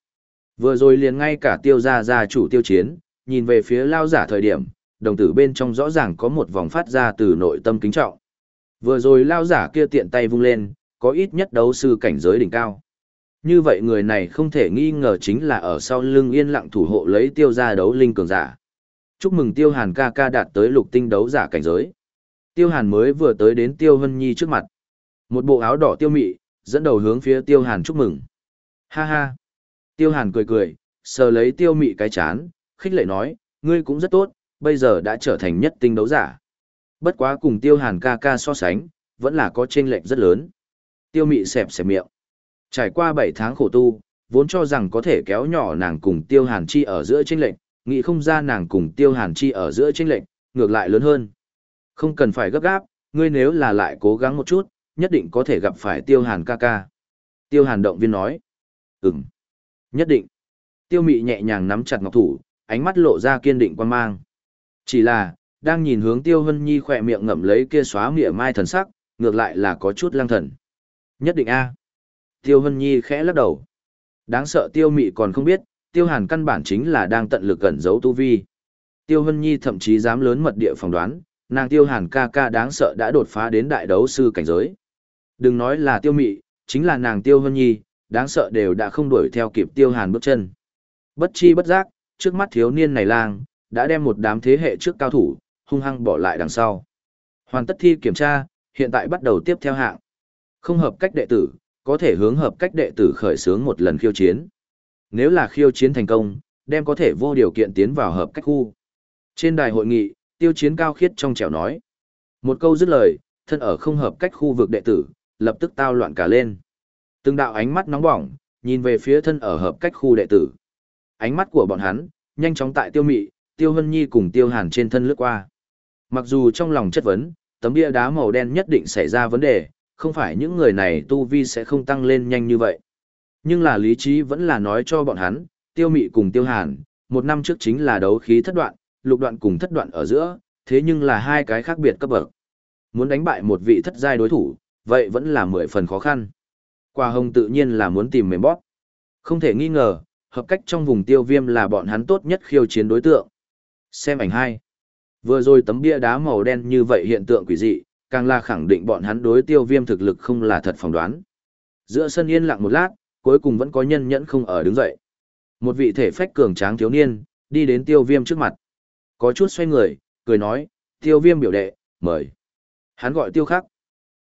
Vừa rồi liền ngay cả Tiêu gia gia chủ Tiêu Chiến, nhìn về phía lao giả thời điểm, đồng tử bên trong rõ ràng có một vòng phát ra từ nội tâm kính trọng. Vừa rồi lao giả kia tiện tay vung lên, có ít nhất đấu sư cảnh giới đỉnh cao. Như vậy người này không thể nghi ngờ chính là ở sau lưng yên lặng thủ hộ lấy tiêu gia đấu linh cường giả. Chúc mừng tiêu hàn ca ca đạt tới lục tinh đấu giả cảnh giới. Tiêu hàn mới vừa tới đến tiêu hân nhi trước mặt. Một bộ áo đỏ tiêu mị, dẫn đầu hướng phía tiêu hàn chúc mừng. Ha ha. Tiêu hàn cười cười, sờ lấy tiêu mị cái chán, khích lệ nói, ngươi cũng rất tốt, bây giờ đã trở thành nhất tinh đấu giả. Bất quá cùng tiêu hàn ca ca so sánh, vẫn là có chênh lệch rất lớn. Tiêu mị xẹp xẹp miệng. Trải qua 7 tháng khổ tu, vốn cho rằng có thể kéo nhỏ nàng cùng tiêu hàn chi ở giữa chênh lệch, nghĩ không ra nàng cùng tiêu hàn chi ở giữa chênh lệch, ngược lại lớn hơn. Không cần phải gấp gáp, ngươi nếu là lại cố gắng một chút, nhất định có thể gặp phải tiêu hàn ca ca. Tiêu hàn động viên nói. Ừm. Nhất định. Tiêu mị nhẹ nhàng nắm chặt ngọc thủ, ánh mắt lộ ra kiên định quan mang. Chỉ là, đang nhìn hướng tiêu hân nhi khỏe miệng ngậm lấy kia xóa mỉa mai thần sắc, ngược lại là có chút lang thần. Nhất định A. Tiêu hân nhi khẽ lắc đầu. Đáng sợ tiêu mị còn không biết, tiêu hàn căn bản chính là đang tận lực cẩn giấu tu vi. Tiêu hân nhi thậm chí dám lớn mật địa phỏng đoán, nàng tiêu hàn ca ca đáng sợ đã đột phá đến đại đấu sư cảnh giới. Đừng nói là tiêu mị, chính là nàng tiêu hân nhi, đáng sợ đều đã không đuổi theo kịp tiêu hàn bước chân. Bất chi bất giác, trước mắt thiếu niên này lang, đã đem một đám thế hệ trước cao thủ, hung hăng bỏ lại đằng sau. Hoàn tất thi kiểm tra, hiện tại bắt đầu tiếp theo hạng. Không hợp cách đệ tử, có thể hướng hợp cách đệ tử khởi xướng một lần khiêu chiến. Nếu là khiêu chiến thành công, đem có thể vô điều kiện tiến vào hợp cách khu. Trên đài hội nghị, tiêu chiến cao khiết trong trẻo nói. Một câu dứt lời, thân ở không hợp cách khu vực đệ tử, lập tức tao loạn cả lên. Từng đạo ánh mắt nóng bỏng, nhìn về phía thân ở hợp cách khu đệ tử. Ánh mắt của bọn hắn, nhanh chóng tại tiêu mị, tiêu hân nhi cùng tiêu hàn trên thân lướt qua. Mặc dù trong lòng chất vấn, tấm bia đá màu đen nhất định xảy ra vấn đề, không phải những người này tu vi sẽ không tăng lên nhanh như vậy. Nhưng là lý trí vẫn là nói cho bọn hắn, tiêu mị cùng tiêu hàn, một năm trước chính là đấu khí thất đoạn, lục đoạn cùng thất đoạn ở giữa, thế nhưng là hai cái khác biệt cấp bậc. Muốn đánh bại một vị thất giai đối thủ, vậy vẫn là mười phần khó khăn. Quả hồng tự nhiên là muốn tìm mềm bóp. Không thể nghi ngờ, hợp cách trong vùng tiêu viêm là bọn hắn tốt nhất khiêu chiến đối tượng. Xem ảnh hai. Vừa rồi tấm bia đá màu đen như vậy hiện tượng quỷ dị, càng là khẳng định bọn hắn đối tiêu viêm thực lực không là thật phỏng đoán. Giữa sân yên lặng một lát, cuối cùng vẫn có nhân nhẫn không ở đứng dậy. Một vị thể phách cường tráng thiếu niên, đi đến tiêu viêm trước mặt. Có chút xoay người, cười nói, tiêu viêm biểu đệ, mời. Hắn gọi tiêu khắc.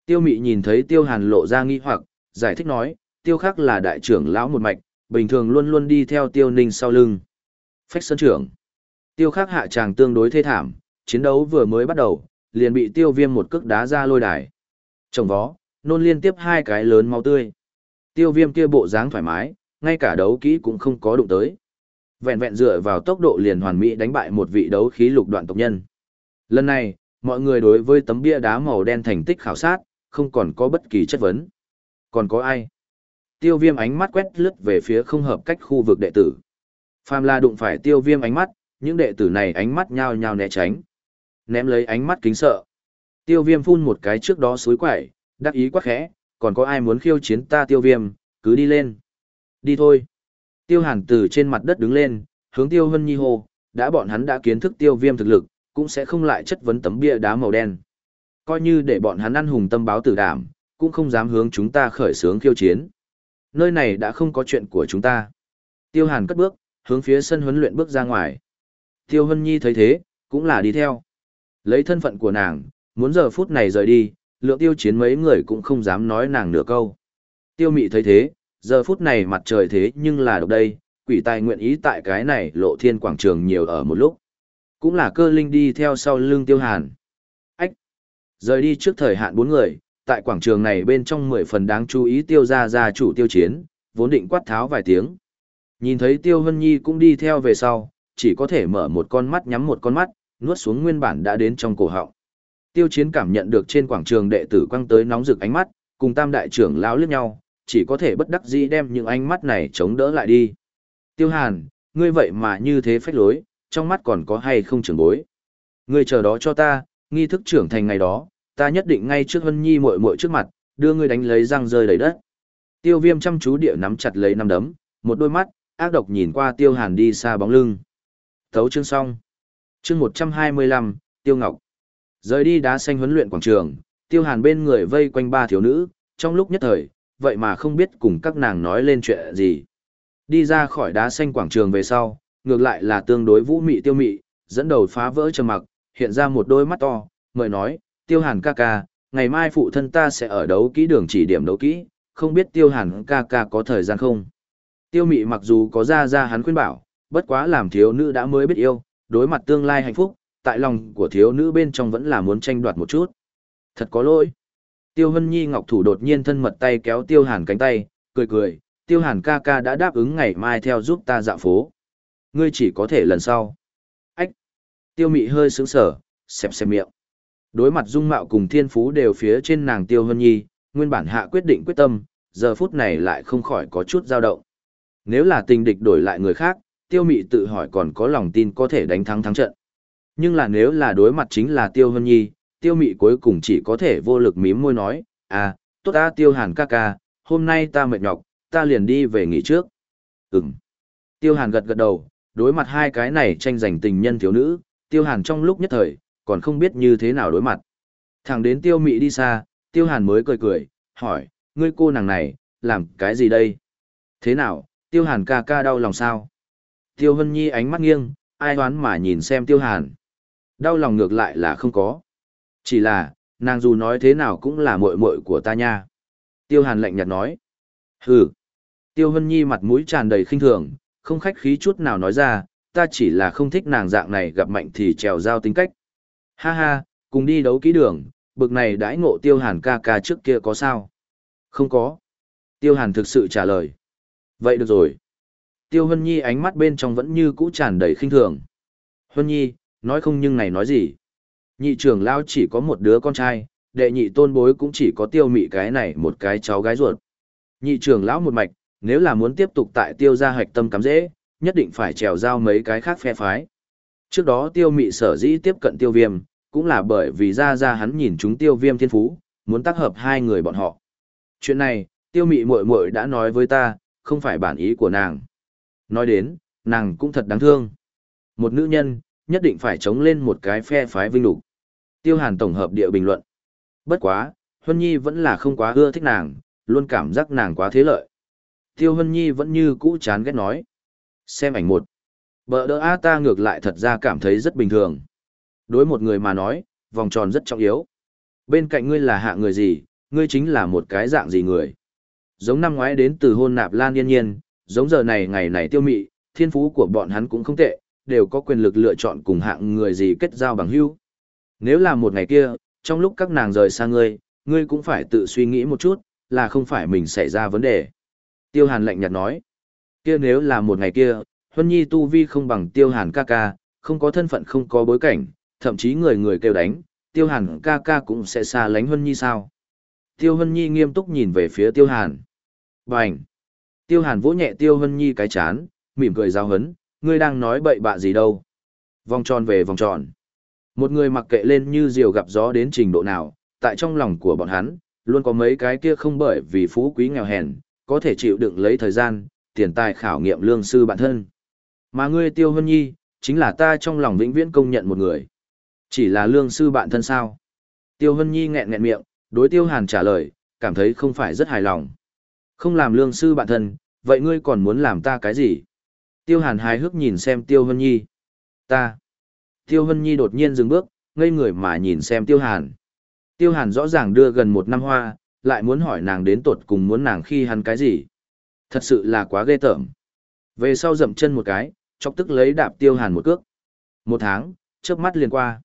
Tiêu mị nhìn thấy tiêu hàn lộ ra nghi hoặc, giải thích nói, tiêu khắc là đại trưởng lão một mạch, bình thường luôn luôn đi theo tiêu ninh sau lưng. Phách sân trưởng. Tiêu khắc hạ chàng tương đối thê thảm, chiến đấu vừa mới bắt đầu, liền bị tiêu viêm một cước đá ra lôi đài. Trồng vó, nôn liên tiếp hai cái lớn máu tươi. Tiêu viêm kia bộ dáng thoải mái, ngay cả đấu kỹ cũng không có đụng tới. Vẹn vẹn dựa vào tốc độ liền hoàn mỹ đánh bại một vị đấu khí lục đoạn tộc nhân. Lần này, mọi người đối với tấm bia đá màu đen thành tích khảo sát, không còn có bất kỳ chất vấn. Còn có ai? Tiêu viêm ánh mắt quét lướt về phía không hợp cách khu vực đệ tử. Phàm la đụng phải tiêu viêm ánh mắt, những đệ tử này ánh mắt nhao nhao né tránh. Ném lấy ánh mắt kính sợ. Tiêu viêm phun một cái trước đó suối quẩy, đắc ý quá khẽ, còn có ai muốn khiêu chiến ta tiêu viêm, cứ đi lên. Đi thôi. Tiêu hàn từ trên mặt đất đứng lên, hướng tiêu hân nhi Hồ. đã bọn hắn đã kiến thức tiêu viêm thực lực, cũng sẽ không lại chất vấn tấm bia đá màu đen. Coi như để bọn hắn ăn hùng tâm báo tử đảm, cũng không dám hướng chúng ta khởi sướng khiêu chiến. Nơi này đã không có chuyện của chúng ta. Tiêu hàn cất bước, hướng phía sân huấn luyện bước ra ngoài. Tiêu hân nhi thấy thế, cũng là đi theo. Lấy thân phận của nàng, muốn giờ phút này rời đi, lượng tiêu chiến mấy người cũng không dám nói nàng nửa câu. Tiêu mị thấy thế, giờ phút này mặt trời thế nhưng là độc đây, quỷ tài nguyện ý tại cái này lộ thiên quảng trường nhiều ở một lúc. Cũng là cơ linh đi theo sau lưng tiêu hàn. Ách! Rời đi trước thời hạn bốn người, tại quảng trường này bên trong mười phần đáng chú ý tiêu ra ra chủ tiêu chiến, vốn định quát tháo vài tiếng. Nhìn thấy tiêu hân nhi cũng đi theo về sau, chỉ có thể mở một con mắt nhắm một con mắt, nuốt xuống nguyên bản đã đến trong cổ họng. Tiêu Chiến cảm nhận được trên quảng trường đệ tử quăng tới nóng rực ánh mắt, cùng Tam đại trưởng lão liếc nhau, chỉ có thể bất đắc dĩ đem những ánh mắt này chống đỡ lại đi. Tiêu Hàn, ngươi vậy mà như thế phách lối, trong mắt còn có hay không trưởng bối. Ngươi chờ đó cho ta, nghi thức trưởng thành ngày đó, ta nhất định ngay trước Hân Nhi muội muội trước mặt, đưa ngươi đánh lấy răng rơi đầy đất. Tiêu Viêm chăm chú địa nắm chặt lấy năm đấm, một đôi mắt ác độc nhìn qua Tiêu Hàn đi xa bóng lưng. Thấu chương xong. Chương 125, Tiêu Ngọc. Rời đi đá xanh huấn luyện quảng trường, Tiêu Hàn bên người vây quanh ba thiếu nữ, trong lúc nhất thời, vậy mà không biết cùng các nàng nói lên chuyện gì. Đi ra khỏi đá xanh quảng trường về sau, ngược lại là tương đối vũ mị tiêu mị, dẫn đầu phá vỡ trầm mặc, hiện ra một đôi mắt to, mời nói, tiêu hàn ca ca, ngày mai phụ thân ta sẽ ở đấu kỹ đường chỉ điểm đấu kỹ, không biết tiêu hàn ca ca có thời gian không? Tiêu mị mặc dù có ra ra hắn khuyên bảo, bất quá làm thiếu nữ đã mới biết yêu, đối mặt tương lai hạnh phúc, tại lòng của thiếu nữ bên trong vẫn là muốn tranh đoạt một chút. Thật có lỗi. Tiêu Hân Nhi Ngọc Thủ đột nhiên thân mật tay kéo Tiêu Hàn cánh tay, cười cười, Tiêu Hàn ca ca đã đáp ứng ngày mai theo giúp ta dạo phố. Ngươi chỉ có thể lần sau. Ách! Tiêu Mị hơi sững sở, xẹp xẹp miệng. Đối mặt dung mạo cùng thiên phú đều phía trên nàng Tiêu Hân Nhi, nguyên bản hạ quyết định quyết tâm, giờ phút này lại không khỏi có chút dao động. Nếu là tình địch đổi lại người khác, Tiêu Mị tự hỏi còn có lòng tin có thể đánh thắng thắng trận. Nhưng là nếu là đối mặt chính là Tiêu Hân Nhi, tiêu mị cuối cùng chỉ có thể vô lực mím môi nói, à, tốt ta tiêu hàn ca ca, hôm nay ta mệt nhọc, ta liền đi về nghỉ trước. Ừm. Tiêu hàn gật gật đầu, đối mặt hai cái này tranh giành tình nhân thiếu nữ, tiêu hàn trong lúc nhất thời, còn không biết như thế nào đối mặt. Thẳng đến tiêu mị đi xa, tiêu hàn mới cười cười, hỏi, ngươi cô nàng này, làm cái gì đây? Thế nào, tiêu hàn ca ca đau lòng sao? Tiêu hân nhi ánh mắt nghiêng, ai đoán mà nhìn xem tiêu hàn. Đau lòng ngược lại là không có. Chỉ là, nàng dù nói thế nào cũng là muội muội của ta nha. Tiêu Hàn lạnh nhạt nói. Hừ. Tiêu Hân Nhi mặt mũi tràn đầy khinh thường, không khách khí chút nào nói ra, ta chỉ là không thích nàng dạng này gặp mạnh thì trèo giao tính cách. Ha ha, cùng đi đấu kỹ đường, bực này đãi ngộ Tiêu Hàn ca ca trước kia có sao? Không có. Tiêu Hàn thực sự trả lời. Vậy được rồi. Tiêu Hân Nhi ánh mắt bên trong vẫn như cũ tràn đầy khinh thường. Hân Nhi, nói không nhưng này nói gì? Nhị trưởng lão chỉ có một đứa con trai, đệ nhị tôn bối cũng chỉ có tiêu mị cái này một cái cháu gái ruột. Nhị trưởng lão một mạch, nếu là muốn tiếp tục tại tiêu gia hạch tâm cắm dễ, nhất định phải trèo giao mấy cái khác phe phái. Trước đó tiêu mị sở dĩ tiếp cận tiêu viêm, cũng là bởi vì ra ra hắn nhìn chúng tiêu viêm thiên phú, muốn tác hợp hai người bọn họ. Chuyện này, tiêu mị muội muội đã nói với ta, không phải bản ý của nàng. Nói đến, nàng cũng thật đáng thương. Một nữ nhân, nhất định phải chống lên một cái phe phái vinh lục. Tiêu Hàn tổng hợp địa bình luận. Bất quá, Huân Nhi vẫn là không quá ưa thích nàng, luôn cảm giác nàng quá thế lợi. Tiêu Huân Nhi vẫn như cũ chán ghét nói. Xem ảnh một. Bờ đỡ A ta ngược lại thật ra cảm thấy rất bình thường. Đối một người mà nói, vòng tròn rất trọng yếu. Bên cạnh ngươi là hạ người gì, ngươi chính là một cái dạng gì người. Giống năm ngoái đến từ hôn nạp lan yên nhiên, giống giờ này ngày này tiêu mị, thiên phú của bọn hắn cũng không tệ, đều có quyền lực lựa chọn cùng hạng người gì kết giao bằng hữu. Nếu là một ngày kia, trong lúc các nàng rời xa ngươi, ngươi cũng phải tự suy nghĩ một chút, là không phải mình xảy ra vấn đề. Tiêu Hàn lạnh nhạt nói, kia nếu là một ngày kia, Huân Nhi tu vi không bằng Tiêu Hàn ca ca, không có thân phận không có bối cảnh, thậm chí người người kêu đánh, Tiêu Hàn ca ca cũng sẽ xa lánh Huân Nhi sao? Tiêu Huân Nhi nghiêm túc nhìn về phía Tiêu Hàn. Bành! Tiêu Hàn vỗ nhẹ Tiêu Huân Nhi cái chán, mỉm cười giao hấn, ngươi đang nói bậy bạ gì đâu. Vòng tròn về vòng tròn. Một người mặc kệ lên như diều gặp gió đến trình độ nào, tại trong lòng của bọn hắn, luôn có mấy cái kia không bởi vì phú quý nghèo hèn, có thể chịu đựng lấy thời gian, tiền tài khảo nghiệm lương sư bản thân. Mà ngươi tiêu hân nhi, chính là ta trong lòng vĩnh viễn công nhận một người. Chỉ là lương sư bạn thân sao. Tiêu hân nhi nghẹn nghẹn miệng, đối tiêu hàn trả lời, cảm thấy không phải rất hài lòng. Không làm lương sư bạn thân, vậy ngươi còn muốn làm ta cái gì? Tiêu hàn hài hước nhìn xem tiêu hân nhi. Ta. Tiêu hân nhi đột nhiên dừng bước, ngây người mà nhìn xem tiêu hàn. Tiêu hàn rõ ràng đưa gần một năm hoa, lại muốn hỏi nàng đến tột cùng muốn nàng khi hắn cái gì. Thật sự là quá ghê tởm. Về sau dậm chân một cái, chọc tức lấy đạp tiêu hàn một cước. Một tháng, chớp mắt liền qua.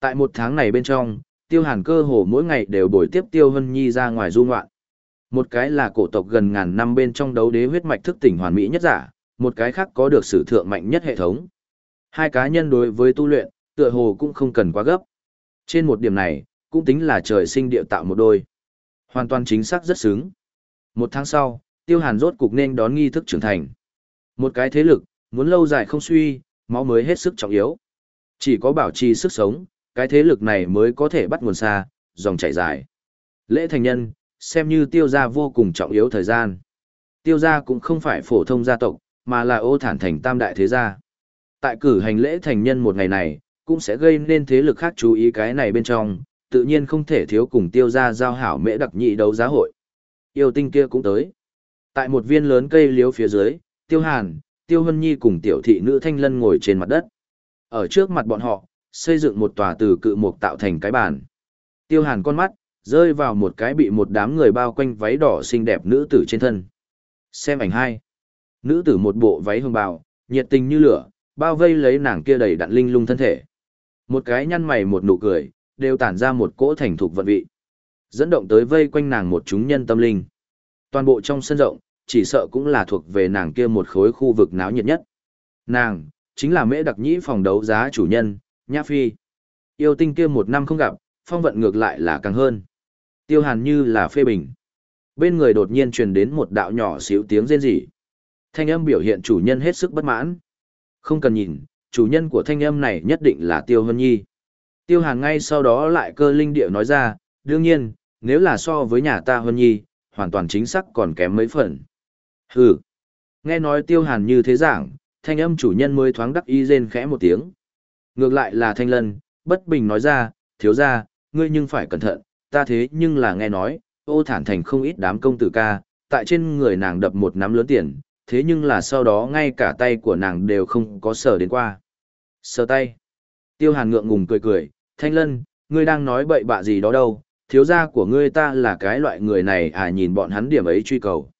Tại một tháng này bên trong, tiêu hàn cơ hồ mỗi ngày đều bồi tiếp tiêu hân nhi ra ngoài du ngoạn. Một cái là cổ tộc gần ngàn năm bên trong đấu đế huyết mạch thức tỉnh hoàn mỹ nhất giả, một cái khác có được sử thượng mạnh nhất hệ thống. Hai cá nhân đối với tu luyện, tựa hồ cũng không cần quá gấp. Trên một điểm này, cũng tính là trời sinh địa tạo một đôi. Hoàn toàn chính xác rất xứng. Một tháng sau, Tiêu Hàn rốt cục nên đón nghi thức trưởng thành. Một cái thế lực, muốn lâu dài không suy, máu mới hết sức trọng yếu. Chỉ có bảo trì sức sống, cái thế lực này mới có thể bắt nguồn xa, dòng chảy dài. Lễ thành nhân, xem như tiêu gia vô cùng trọng yếu thời gian. Tiêu gia cũng không phải phổ thông gia tộc, mà là ô thản thành tam đại thế gia. Tại cử hành lễ thành nhân một ngày này, cũng sẽ gây nên thế lực khác chú ý cái này bên trong, tự nhiên không thể thiếu cùng tiêu gia giao hảo mễ đặc nhị đấu giá hội. Yêu tinh kia cũng tới. Tại một viên lớn cây liếu phía dưới, tiêu hàn, tiêu hân nhi cùng tiểu thị nữ thanh lân ngồi trên mặt đất. Ở trước mặt bọn họ, xây dựng một tòa từ cự mục tạo thành cái bàn. Tiêu hàn con mắt, rơi vào một cái bị một đám người bao quanh váy đỏ xinh đẹp nữ tử trên thân. Xem ảnh hai. Nữ tử một bộ váy hương bào, nhiệt tình như lửa, bao vây lấy nàng kia đầy đặn linh lung thân thể. Một cái nhăn mày một nụ cười, đều tản ra một cỗ thành thục vận vị. Dẫn động tới vây quanh nàng một chúng nhân tâm linh. Toàn bộ trong sân rộng, chỉ sợ cũng là thuộc về nàng kia một khối khu vực náo nhiệt nhất. Nàng, chính là mễ đặc nhĩ phòng đấu giá chủ nhân, Nhã Phi. Yêu tinh kia một năm không gặp, phong vận ngược lại là càng hơn. Tiêu hàn như là phê bình. Bên người đột nhiên truyền đến một đạo nhỏ xíu tiếng rên rỉ. Thanh âm biểu hiện chủ nhân hết sức bất mãn. Không cần nhìn, chủ nhân của thanh âm này nhất định là Tiêu Hân Nhi. Tiêu hàn ngay sau đó lại cơ linh điệu nói ra, đương nhiên, nếu là so với nhà ta Hân Nhi, hoàn toàn chính xác còn kém mấy phần. Hừ. Nghe nói Tiêu hàn như thế giảng, thanh âm chủ nhân mới thoáng đắc y rên khẽ một tiếng. Ngược lại là thanh lân, bất bình nói ra, thiếu ra, ngươi nhưng phải cẩn thận, ta thế nhưng là nghe nói, ô thản thành không ít đám công tử ca, tại trên người nàng đập một nắm lớn tiền, thế nhưng là sau đó ngay cả tay của nàng đều không có sờ đến qua. Sờ tay. Tiêu hàn ngượng ngùng cười cười, thanh lân, ngươi đang nói bậy bạ gì đó đâu, thiếu gia của ngươi ta là cái loại người này à nhìn bọn hắn điểm ấy truy cầu.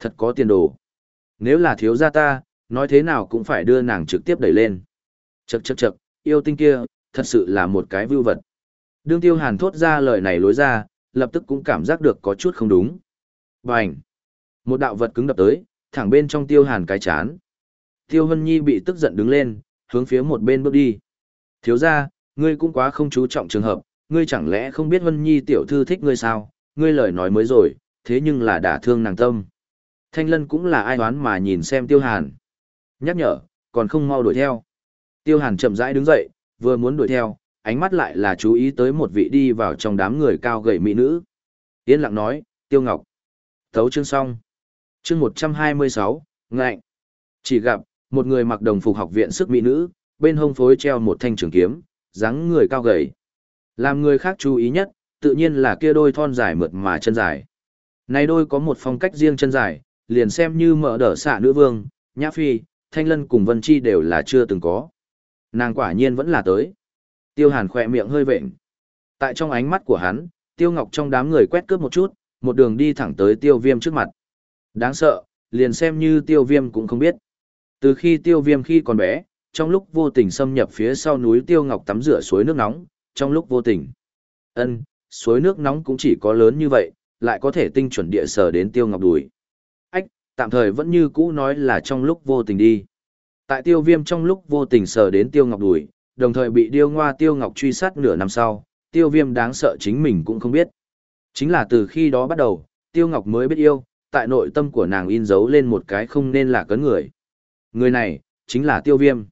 Thật có tiền đồ. Nếu là thiếu gia ta, nói thế nào cũng phải đưa nàng trực tiếp đẩy lên. Chậc chậc chậc, yêu tinh kia, thật sự là một cái vưu vật. Đương tiêu hàn thốt ra lời này lối ra, lập tức cũng cảm giác được có chút không đúng. Bành! Một đạo vật cứng đập tới, thẳng bên trong tiêu hàn cái chán. Tiêu Hân Nhi bị tức giận đứng lên, hướng phía một bên bước đi. Thiếu ra, ngươi cũng quá không chú trọng trường hợp, ngươi chẳng lẽ không biết Hân Nhi tiểu thư thích ngươi sao, ngươi lời nói mới rồi, thế nhưng là đả thương nàng tâm. Thanh Lân cũng là ai đoán mà nhìn xem tiêu hàn. Nhắc nhở, còn không mau đuổi theo. Tiêu hàn chậm rãi đứng dậy, vừa muốn đuổi theo, ánh mắt lại là chú ý tới một vị đi vào trong đám người cao gầy mỹ nữ. Yên lặng nói, Tiêu Ngọc. Thấu chương xong. Chương 126, ngạnh. Chỉ gặp, một người mặc đồng phục học viện sức mỹ nữ, bên hông phối treo một thanh trường kiếm, dáng người cao gầy. Làm người khác chú ý nhất, tự nhiên là kia đôi thon dài mượt mà chân dài. Này đôi có một phong cách riêng chân dài, liền xem như mở đỡ xạ nữ vương, nhã phi, thanh lân cùng vân chi đều là chưa từng có. Nàng quả nhiên vẫn là tới. Tiêu hàn khỏe miệng hơi vệnh. Tại trong ánh mắt của hắn, tiêu ngọc trong đám người quét cướp một chút, một đường đi thẳng tới tiêu viêm trước mặt. Đáng sợ, liền xem như tiêu viêm cũng không biết. Từ khi tiêu viêm khi còn bé, trong lúc vô tình xâm nhập phía sau núi tiêu ngọc tắm rửa suối nước nóng, trong lúc vô tình. ân suối nước nóng cũng chỉ có lớn như vậy, lại có thể tinh chuẩn địa sở đến tiêu ngọc đùi. Tạm thời vẫn như cũ nói là trong lúc vô tình đi. Tại tiêu viêm trong lúc vô tình sờ đến tiêu ngọc đuổi, đồng thời bị điêu ngoa tiêu ngọc truy sát nửa năm sau, tiêu viêm đáng sợ chính mình cũng không biết. Chính là từ khi đó bắt đầu, tiêu ngọc mới biết yêu, tại nội tâm của nàng in dấu lên một cái không nên là cấn người. Người này, chính là tiêu viêm.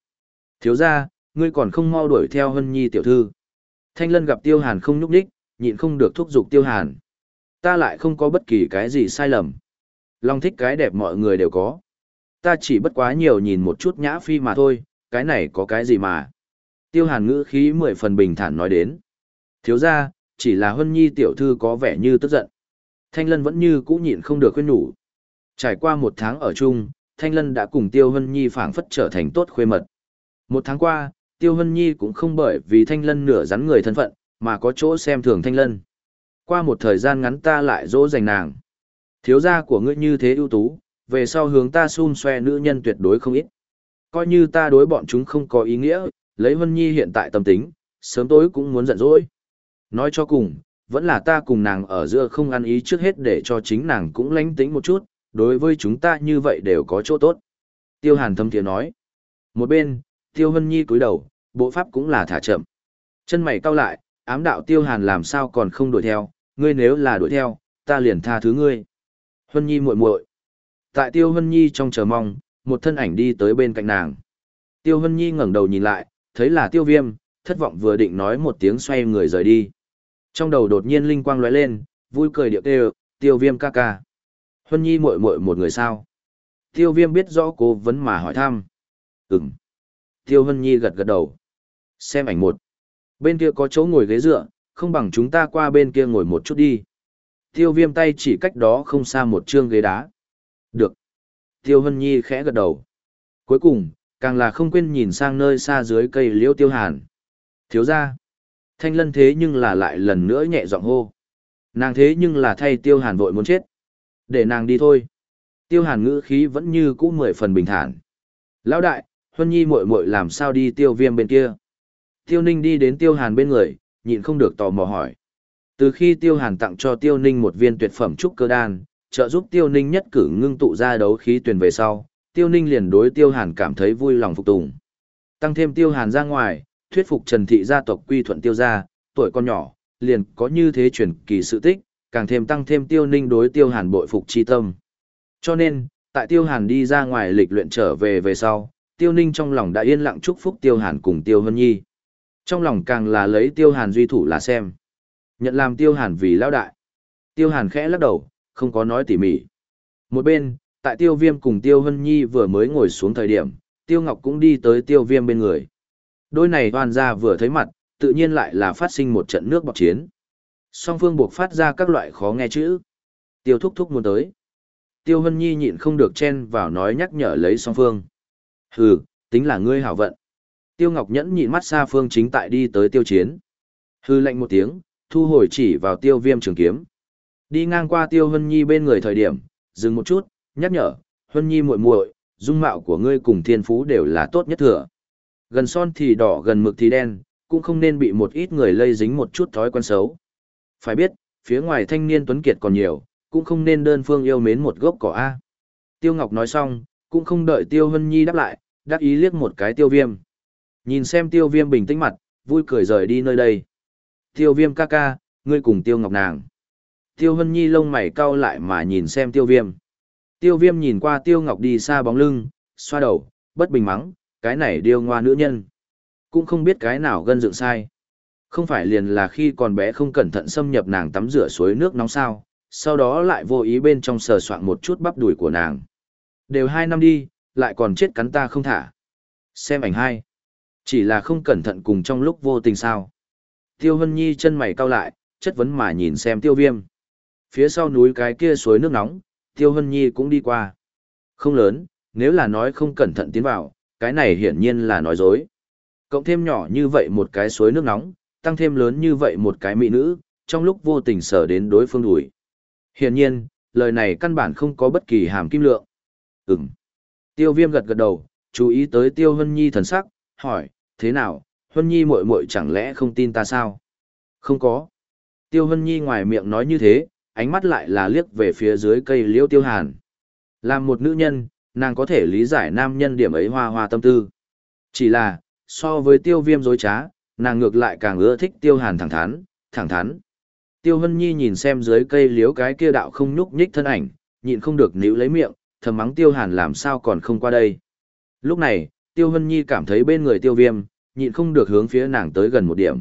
Thiếu ra, ngươi còn không mau đuổi theo hân nhi tiểu thư. Thanh lân gặp tiêu hàn không nhúc đích, nhịn không được thúc giục tiêu hàn. Ta lại không có bất kỳ cái gì sai lầm. Long thích cái đẹp mọi người đều có. Ta chỉ bất quá nhiều nhìn một chút nhã phi mà thôi, cái này có cái gì mà. Tiêu hàn ngữ khí mười phần bình thản nói đến. Thiếu ra, chỉ là Huân nhi tiểu thư có vẻ như tức giận. Thanh Lân vẫn như cũ nhịn không được khuyên nhủ. Trải qua một tháng ở chung, Thanh Lân đã cùng Tiêu Huân Nhi phảng phất trở thành tốt khuê mật. Một tháng qua, Tiêu Huân Nhi cũng không bởi vì Thanh Lân nửa rắn người thân phận, mà có chỗ xem thường Thanh Lân. Qua một thời gian ngắn ta lại dỗ dành nàng. Thiếu gia của ngươi như thế ưu tú, về sau hướng ta xun xoe nữ nhân tuyệt đối không ít. Coi như ta đối bọn chúng không có ý nghĩa, lấy Vân Nhi hiện tại tâm tính, sớm tối cũng muốn giận dỗi. Nói cho cùng, vẫn là ta cùng nàng ở giữa không ăn ý trước hết để cho chính nàng cũng lánh tính một chút, đối với chúng ta như vậy đều có chỗ tốt. Tiêu hàn thâm tiếng nói. Một bên, tiêu Vân nhi cúi đầu, bộ pháp cũng là thả chậm. Chân mày cau lại, ám đạo tiêu hàn làm sao còn không đuổi theo, ngươi nếu là đuổi theo, ta liền tha thứ ngươi. Hân Nhi muội muội. Tại Tiêu Hân Nhi trong chờ mong, một thân ảnh đi tới bên cạnh nàng. Tiêu Hân Nhi ngẩng đầu nhìn lại, thấy là Tiêu Viêm, thất vọng vừa định nói một tiếng xoay người rời đi. Trong đầu đột nhiên linh quang lóe lên, vui cười điệu kêu, Tiêu Viêm ca ca. Hân Nhi muội muội một người sao? Tiêu Viêm biết rõ cố vấn mà hỏi thăm. Ừm. Tiêu Hân Nhi gật gật đầu. Xem ảnh một. Bên kia có chỗ ngồi ghế dựa, không bằng chúng ta qua bên kia ngồi một chút đi. Tiêu viêm tay chỉ cách đó không xa một chương ghế đá. Được. Tiêu Hân Nhi khẽ gật đầu. Cuối cùng, càng là không quên nhìn sang nơi xa dưới cây liễu tiêu hàn. Thiếu ra. Thanh lân thế nhưng là lại lần nữa nhẹ giọng hô. Nàng thế nhưng là thay tiêu hàn vội muốn chết. Để nàng đi thôi. Tiêu hàn ngữ khí vẫn như cũ mười phần bình thản. Lão đại, Huân Nhi muội muội làm sao đi tiêu viêm bên kia. Tiêu ninh đi đến tiêu hàn bên người, nhịn không được tò mò hỏi. Từ khi Tiêu Hàn tặng cho Tiêu Ninh một viên tuyệt phẩm trúc cơ đan, trợ giúp Tiêu Ninh nhất cử ngưng tụ ra đấu khí tuyển về sau, Tiêu Ninh liền đối Tiêu Hàn cảm thấy vui lòng phục tùng. Tăng thêm Tiêu Hàn ra ngoài, thuyết phục Trần Thị gia tộc quy thuận Tiêu gia, tuổi con nhỏ, liền có như thế truyền kỳ sự tích, càng thêm tăng thêm Tiêu Ninh đối Tiêu Hàn bội phục chi tâm. Cho nên, tại Tiêu Hàn đi ra ngoài lịch luyện trở về về sau, Tiêu Ninh trong lòng đã yên lặng chúc phúc Tiêu Hàn cùng Tiêu Hân Nhi. Trong lòng càng là lấy Tiêu Hàn duy thủ là xem. Nhận làm tiêu hàn vì lão đại. Tiêu hàn khẽ lắc đầu, không có nói tỉ mỉ. Một bên, tại tiêu viêm cùng tiêu hân nhi vừa mới ngồi xuống thời điểm, tiêu ngọc cũng đi tới tiêu viêm bên người. Đôi này toàn ra vừa thấy mặt, tự nhiên lại là phát sinh một trận nước bọc chiến. Song phương buộc phát ra các loại khó nghe chữ. Tiêu thúc thúc muốn tới. Tiêu hân nhi nhịn không được chen vào nói nhắc nhở lấy song phương. Hừ, tính là ngươi hảo vận. Tiêu Ngọc Nhẫn nhịn mắt xa phương chính tại đi tới tiêu chiến. Hư lệnh một tiếng, thu hồi chỉ vào tiêu viêm trường kiếm. Đi ngang qua tiêu hân nhi bên người thời điểm, dừng một chút, nhắc nhở, hân nhi muội muội, dung mạo của ngươi cùng thiên phú đều là tốt nhất thừa. Gần son thì đỏ gần mực thì đen, cũng không nên bị một ít người lây dính một chút thói quen xấu. Phải biết, phía ngoài thanh niên tuấn kiệt còn nhiều, cũng không nên đơn phương yêu mến một gốc cỏ A. Tiêu Ngọc nói xong, cũng không đợi Tiêu Hân Nhi đáp lại, đắc ý liếc một cái tiêu viêm. Nhìn xem tiêu viêm bình tĩnh mặt, vui cười rời đi nơi đây. Tiêu viêm ca ca, ngươi cùng tiêu ngọc nàng. Tiêu hân nhi lông mày cau lại mà nhìn xem tiêu viêm. Tiêu viêm nhìn qua tiêu ngọc đi xa bóng lưng, xoa đầu, bất bình mắng, cái này điêu ngoa nữ nhân. Cũng không biết cái nào gân dựng sai. Không phải liền là khi còn bé không cẩn thận xâm nhập nàng tắm rửa suối nước nóng sao, sau đó lại vô ý bên trong sờ soạn một chút bắp đùi của nàng. Đều hai năm đi, lại còn chết cắn ta không thả. Xem ảnh hai. Chỉ là không cẩn thận cùng trong lúc vô tình sao. Tiêu Hân Nhi chân mày cau lại, chất vấn mà nhìn xem tiêu viêm. Phía sau núi cái kia suối nước nóng, Tiêu Hân Nhi cũng đi qua. Không lớn, nếu là nói không cẩn thận tiến vào, cái này hiển nhiên là nói dối. Cộng thêm nhỏ như vậy một cái suối nước nóng, tăng thêm lớn như vậy một cái mỹ nữ, trong lúc vô tình sở đến đối phương đuổi. Hiển nhiên, lời này căn bản không có bất kỳ hàm kim lượng. Ừm. Tiêu viêm gật gật đầu, chú ý tới Tiêu Hân Nhi thần sắc, hỏi, thế nào, Huân Nhi muội muội chẳng lẽ không tin ta sao? Không có. Tiêu Huân Nhi ngoài miệng nói như thế, ánh mắt lại là liếc về phía dưới cây liễu tiêu hàn. Làm một nữ nhân, nàng có thể lý giải nam nhân điểm ấy hoa hoa tâm tư. Chỉ là, so với tiêu viêm dối trá, nàng ngược lại càng ưa thích tiêu hàn thẳng thắn, thẳng thắn. Tiêu Hân Nhi nhìn xem dưới cây liễu cái kia đạo không nhúc nhích thân ảnh, nhịn không được níu lấy miệng, thầm mắng tiêu hàn làm sao còn không qua đây. Lúc này, Tiêu Hân Nhi cảm thấy bên người tiêu viêm, nhịn không được hướng phía nàng tới gần một điểm.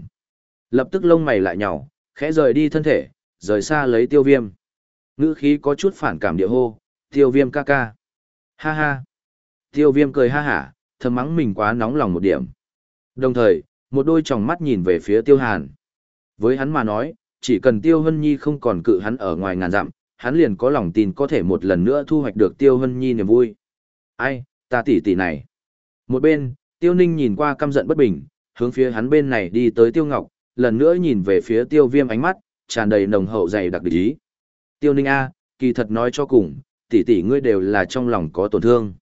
Lập tức lông mày lại nhỏ, khẽ rời đi thân thể, rời xa lấy tiêu viêm. Ngữ khí có chút phản cảm địa hô, tiêu viêm ca ca. Ha ha. Tiêu viêm cười ha hả, thầm mắng mình quá nóng lòng một điểm. Đồng thời, một đôi tròng mắt nhìn về phía tiêu hàn. Với hắn mà nói, chỉ cần tiêu hân nhi không còn cự hắn ở ngoài ngàn dặm, hắn liền có lòng tin có thể một lần nữa thu hoạch được tiêu hân nhi niềm vui. Ai, ta tỷ tỷ này. Một bên, Tiêu Ninh nhìn qua căm giận bất bình, hướng phía hắn bên này đi tới Tiêu Ngọc, lần nữa nhìn về phía Tiêu Viêm ánh mắt, tràn đầy nồng hậu dày đặc địch ý. Tiêu Ninh A, kỳ thật nói cho cùng, tỷ tỷ ngươi đều là trong lòng có tổn thương.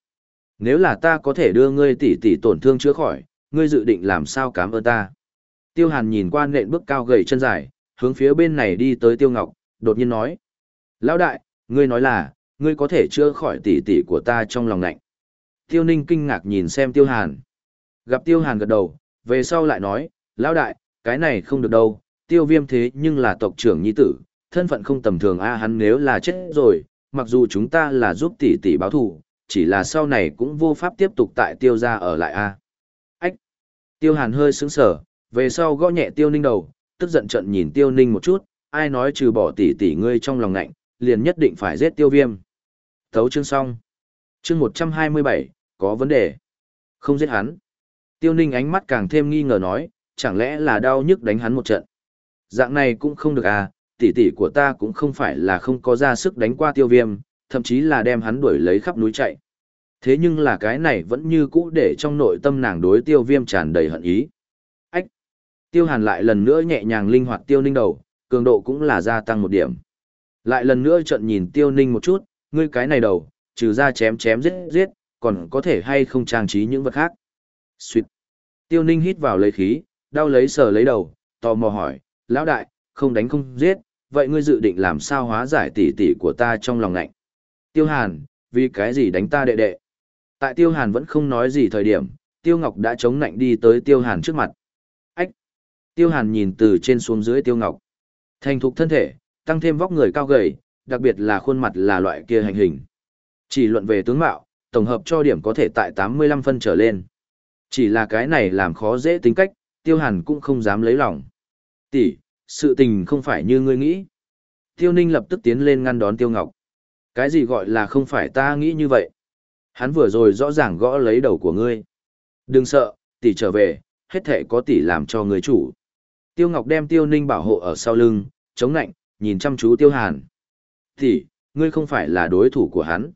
Nếu là ta có thể đưa ngươi tỷ tỷ tổn thương chữa khỏi, ngươi dự định làm sao cảm ơn ta. Tiêu Hàn nhìn qua nện bước cao gầy chân dài, hướng phía bên này đi tới Tiêu Ngọc, đột nhiên nói. Lão đại, ngươi nói là, ngươi có thể chữa khỏi tỷ tỷ của ta trong lòng lạnh. Tiêu Ninh kinh ngạc nhìn xem Tiêu Hàn. Gặp Tiêu Hàn gật đầu, về sau lại nói, lão đại, cái này không được đâu, Tiêu Viêm thế nhưng là tộc trưởng nhi tử, thân phận không tầm thường a hắn nếu là chết rồi, mặc dù chúng ta là giúp tỷ tỷ báo thù, chỉ là sau này cũng vô pháp tiếp tục tại tiêu gia ở lại a. Ách! Tiêu hàn hơi sững sờ, về sau gõ nhẹ tiêu ninh đầu, tức giận trận nhìn tiêu ninh một chút, ai nói trừ bỏ tỷ tỷ ngươi trong lòng ngạnh, liền nhất định phải giết tiêu viêm. Thấu chương xong. Chương 127, có vấn đề. Không giết hắn. Tiêu ninh ánh mắt càng thêm nghi ngờ nói, chẳng lẽ là đau nhức đánh hắn một trận. Dạng này cũng không được à, tỷ tỷ của ta cũng không phải là không có ra sức đánh qua tiêu viêm, thậm chí là đem hắn đuổi lấy khắp núi chạy. Thế nhưng là cái này vẫn như cũ để trong nội tâm nàng đối tiêu viêm tràn đầy hận ý. Ách! Tiêu hàn lại lần nữa nhẹ nhàng linh hoạt tiêu ninh đầu, cường độ cũng là gia tăng một điểm. Lại lần nữa trận nhìn tiêu ninh một chút, ngươi cái này đầu, trừ ra chém chém giết giết, còn có thể hay không trang trí những vật khác. Xuyệt! Tiêu ninh hít vào lấy khí, đau lấy sờ lấy đầu, tò mò hỏi, lão đại, không đánh không giết, vậy ngươi dự định làm sao hóa giải tỷ tỷ của ta trong lòng lạnh? Tiêu Hàn, vì cái gì đánh ta đệ đệ? Tại Tiêu Hàn vẫn không nói gì thời điểm, Tiêu Ngọc đã chống nạnh đi tới Tiêu Hàn trước mặt. Ách! Tiêu Hàn nhìn từ trên xuống dưới Tiêu Ngọc. Thành thục thân thể, tăng thêm vóc người cao gầy, đặc biệt là khuôn mặt là loại kia hành hình. Chỉ luận về tướng mạo, tổng hợp cho điểm có thể tại 85 phân trở lên. Chỉ là cái này làm khó dễ tính cách, Tiêu Hàn cũng không dám lấy lòng. Tỷ, sự tình không phải như ngươi nghĩ. Tiêu Ninh lập tức tiến lên ngăn đón Tiêu Ngọc. Cái gì gọi là không phải ta nghĩ như vậy? Hắn vừa rồi rõ ràng gõ lấy đầu của ngươi. Đừng sợ, tỷ trở về, hết thể có tỷ làm cho người chủ. Tiêu Ngọc đem Tiêu Ninh bảo hộ ở sau lưng, chống nạnh, nhìn chăm chú Tiêu Hàn. Tỷ, ngươi không phải là đối thủ của hắn.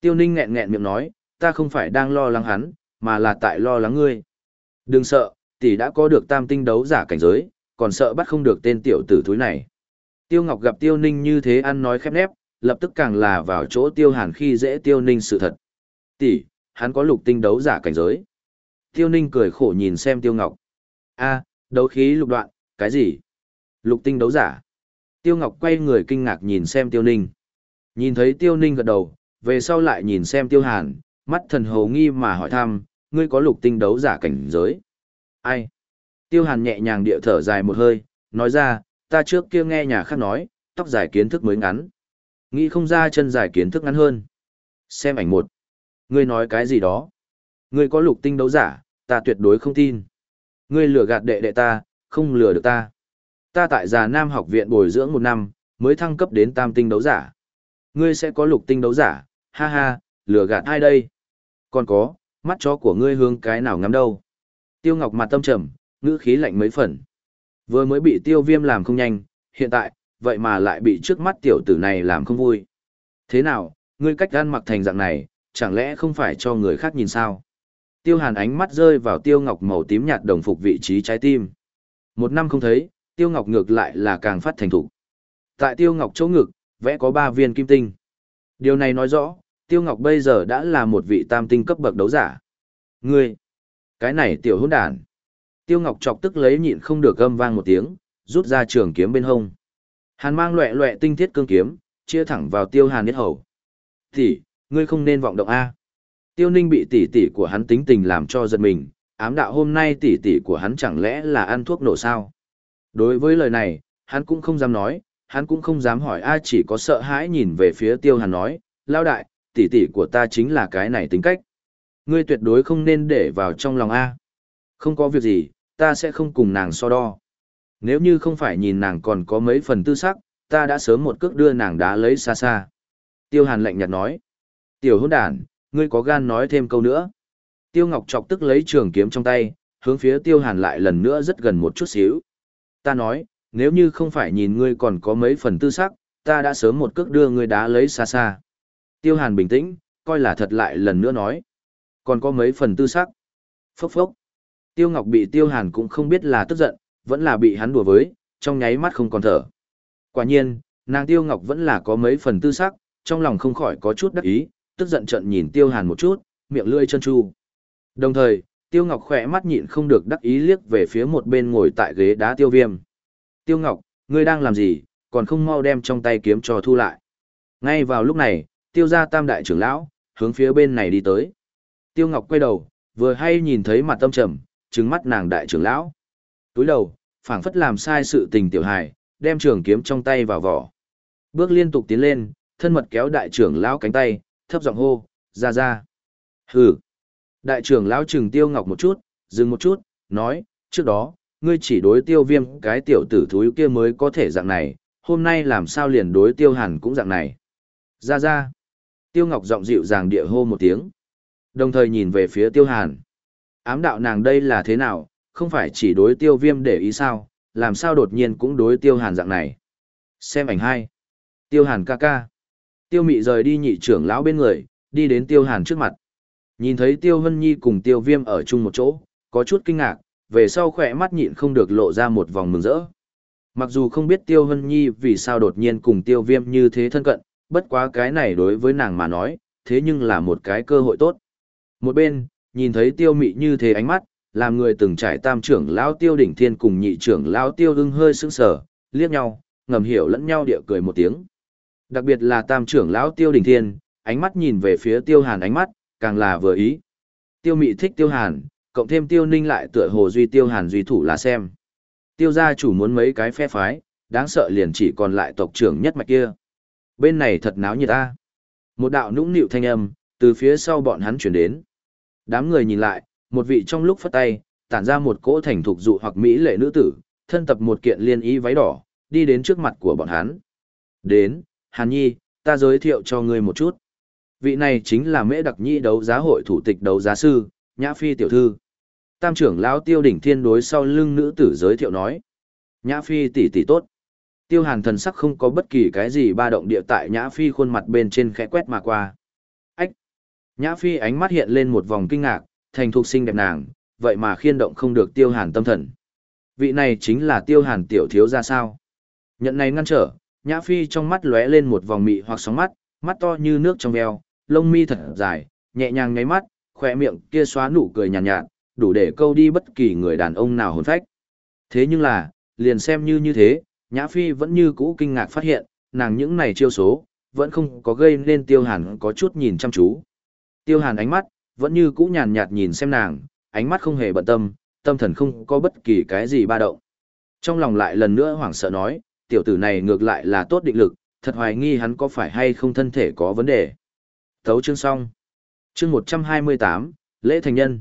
Tiêu Ninh nghẹn nghẹn miệng nói, ta không phải đang lo lắng hắn, mà là tại lo lắng ngươi. Đừng sợ, tỷ đã có được tam tinh đấu giả cảnh giới, còn sợ bắt không được tên tiểu tử thúi này. Tiêu Ngọc gặp Tiêu Ninh như thế ăn nói khép nép, lập tức càng là vào chỗ Tiêu Hàn khi dễ Tiêu Ninh sự thật. Tỷ, hắn có lục tinh đấu giả cảnh giới. Tiêu Ninh cười khổ nhìn xem Tiêu Ngọc. a đấu khí lục đoạn, cái gì? Lục tinh đấu giả. Tiêu Ngọc quay người kinh ngạc nhìn xem Tiêu Ninh. Nhìn thấy Tiêu Ninh gật đầu, về sau lại nhìn xem Tiêu Hàn, mắt thần hầu nghi mà hỏi thăm, ngươi có lục tinh đấu giả cảnh giới. Ai? Tiêu Hàn nhẹ nhàng địa thở dài một hơi, nói ra, ta trước kia nghe nhà khác nói, tóc dài kiến thức mới ngắn. Nghĩ không ra chân dài kiến thức ngắn hơn. Xem ảnh một. Ngươi nói cái gì đó? Ngươi có lục tinh đấu giả, ta tuyệt đối không tin. Ngươi lừa gạt đệ đệ ta, không lừa được ta. Ta tại già Nam học viện bồi dưỡng một năm, mới thăng cấp đến tam tinh đấu giả. Ngươi sẽ có lục tinh đấu giả, ha ha, lừa gạt ai đây? Còn có, mắt chó của ngươi hướng cái nào ngắm đâu? Tiêu Ngọc mặt tâm trầm, ngữ khí lạnh mấy phần. Vừa mới bị tiêu viêm làm không nhanh, hiện tại, vậy mà lại bị trước mắt tiểu tử này làm không vui. Thế nào, ngươi cách gan mặc thành dạng này, chẳng lẽ không phải cho người khác nhìn sao? Tiêu hàn ánh mắt rơi vào tiêu ngọc màu tím nhạt đồng phục vị trí trái tim. Một năm không thấy, tiêu ngọc ngược lại là càng phát thành thủ. Tại tiêu ngọc chỗ ngực, vẽ có ba viên kim tinh. Điều này nói rõ, tiêu ngọc bây giờ đã là một vị tam tinh cấp bậc đấu giả. Ngươi, cái này tiểu Hỗn đàn. Tiêu Ngọc chọc tức lấy nhịn không được gầm vang một tiếng, rút ra trường kiếm bên hông. Hàn mang loẹ loẹ tinh thiết cương kiếm, chia thẳng vào Tiêu Hàn Niết hầu. "Tỷ, ngươi không nên vọng động a." Tiêu Ninh bị tỷ tỷ của hắn tính tình làm cho giật mình, ám đạo hôm nay tỷ tỷ của hắn chẳng lẽ là ăn thuốc nổ sao? Đối với lời này, hắn cũng không dám nói, hắn cũng không dám hỏi ai chỉ có sợ hãi nhìn về phía Tiêu Hàn nói, lao đại, tỷ tỷ của ta chính là cái này tính cách. Ngươi tuyệt đối không nên để vào trong lòng A. Không có việc gì, ta sẽ không cùng nàng so đo. Nếu như không phải nhìn nàng còn có mấy phần tư sắc, ta đã sớm một cước đưa nàng đá lấy xa xa. Tiêu Hàn lạnh nhạt nói. Tiểu hôn đàn, ngươi có gan nói thêm câu nữa. Tiêu Ngọc chọc tức lấy trường kiếm trong tay, hướng phía Tiêu Hàn lại lần nữa rất gần một chút xíu. Ta nói, nếu như không phải nhìn ngươi còn có mấy phần tư sắc, ta đã sớm một cước đưa ngươi đá lấy xa xa. Tiêu Hàn bình tĩnh, coi là thật lại lần nữa nói. Còn có mấy phần tư sắc. Phốc phốc. Tiêu Ngọc bị Tiêu Hàn cũng không biết là tức giận, vẫn là bị hắn đùa với, trong nháy mắt không còn thở. Quả nhiên, nàng Tiêu Ngọc vẫn là có mấy phần tư sắc, trong lòng không khỏi có chút đắc ý, tức giận trận nhìn Tiêu Hàn một chút, miệng lưỡi chân chu. Đồng thời, Tiêu Ngọc khỏe mắt nhịn không được đắc ý liếc về phía một bên ngồi tại ghế đá Tiêu Viêm. Tiêu Ngọc, ngươi đang làm gì, còn không mau đem trong tay kiếm cho thu lại. Ngay vào lúc này, Tiêu gia tam đại trưởng lão, hướng phía bên này đi tới. Tiêu Ngọc quay đầu, vừa hay nhìn thấy mặt tâm trầm, trừng mắt nàng đại trưởng lão. Túi đầu, phảng phất làm sai sự tình tiểu hài, đem trường kiếm trong tay vào vỏ. Bước liên tục tiến lên, thân mật kéo đại trưởng lão cánh tay, thấp giọng hô, ra ra. Hừ. Đại trưởng lão trừng tiêu ngọc một chút, dừng một chút, nói, trước đó, ngươi chỉ đối tiêu viêm cái tiểu tử thúi kia mới có thể dạng này, hôm nay làm sao liền đối tiêu hàn cũng dạng này. Ra ra. Tiêu ngọc giọng dịu dàng địa hô một tiếng. Đồng thời nhìn về phía tiêu hàn. Ám đạo nàng đây là thế nào, không phải chỉ đối tiêu viêm để ý sao, làm sao đột nhiên cũng đối tiêu hàn dạng này. Xem ảnh hai. Tiêu hàn ca ca. Tiêu mị rời đi nhị trưởng lão bên người, đi đến tiêu hàn trước mặt. Nhìn thấy tiêu hân nhi cùng tiêu viêm ở chung một chỗ, có chút kinh ngạc, về sau khỏe mắt nhịn không được lộ ra một vòng mừng rỡ. Mặc dù không biết tiêu hân nhi vì sao đột nhiên cùng tiêu viêm như thế thân cận, bất quá cái này đối với nàng mà nói, thế nhưng là một cái cơ hội tốt. Một bên, nhìn thấy tiêu mị như thế ánh mắt, làm người từng trải tam trưởng lão tiêu đỉnh thiên cùng nhị trưởng lão tiêu ưng hơi sững sờ, liếc nhau, ngầm hiểu lẫn nhau địa cười một tiếng. Đặc biệt là tam trưởng lão tiêu đỉnh thiên, ánh mắt nhìn về phía tiêu hàn ánh mắt, càng là vừa ý. Tiêu mị thích tiêu hàn, cộng thêm tiêu ninh lại tựa hồ duy tiêu hàn duy thủ là xem. Tiêu gia chủ muốn mấy cái phe phái, đáng sợ liền chỉ còn lại tộc trưởng nhất mạch kia. Bên này thật náo nhiệt ta. Một đạo nũng nịu thanh âm, từ phía sau bọn hắn chuyển đến. Đám người nhìn lại, một vị trong lúc phất tay, tản ra một cỗ thành thục dụ hoặc mỹ lệ nữ tử, thân tập một kiện liên y váy đỏ, đi đến trước mặt của bọn hắn. Đến, Hàn Nhi, ta giới thiệu cho ngươi một chút. Vị này chính là mễ đặc nhi đấu giá hội thủ tịch đấu giá sư, Nhã Phi tiểu thư. Tam trưởng lão tiêu đỉnh thiên đối sau lưng nữ tử giới thiệu nói. Nhã Phi tỷ tỷ tốt. Tiêu hàn thần sắc không có bất kỳ cái gì ba động địa tại Nhã Phi khuôn mặt bên trên khẽ quét mà qua. Ách! Nhã Phi ánh mắt hiện lên một vòng kinh ngạc, thành thục xinh đẹp nàng, vậy mà khiên động không được tiêu hàn tâm thần. Vị này chính là tiêu hàn tiểu thiếu ra sao? Nhận này ngăn trở, Nhã Phi trong mắt lóe lên một vòng mị hoặc sóng mắt, mắt to như nước trong veo, lông mi thật dài, nhẹ nhàng nháy mắt, khỏe miệng kia xóa nụ cười nhàn nhạt, nhạt, đủ để câu đi bất kỳ người đàn ông nào hồn phách. Thế nhưng là, liền xem như như thế, Nhã Phi vẫn như cũ kinh ngạc phát hiện, nàng những này chiêu số, vẫn không có gây nên Tiêu Hàn có chút nhìn chăm chú. Tiêu Hàn ánh mắt, vẫn như cũ nhàn nhạt nhìn xem nàng, ánh mắt không hề bận tâm, tâm thần không có bất kỳ cái gì ba động. Trong lòng lại lần nữa hoảng sợ nói, tiểu tử này ngược lại là tốt định lực, thật hoài nghi hắn có phải hay không thân thể có vấn đề. Thấu chương xong. Chương 128, lễ thành nhân.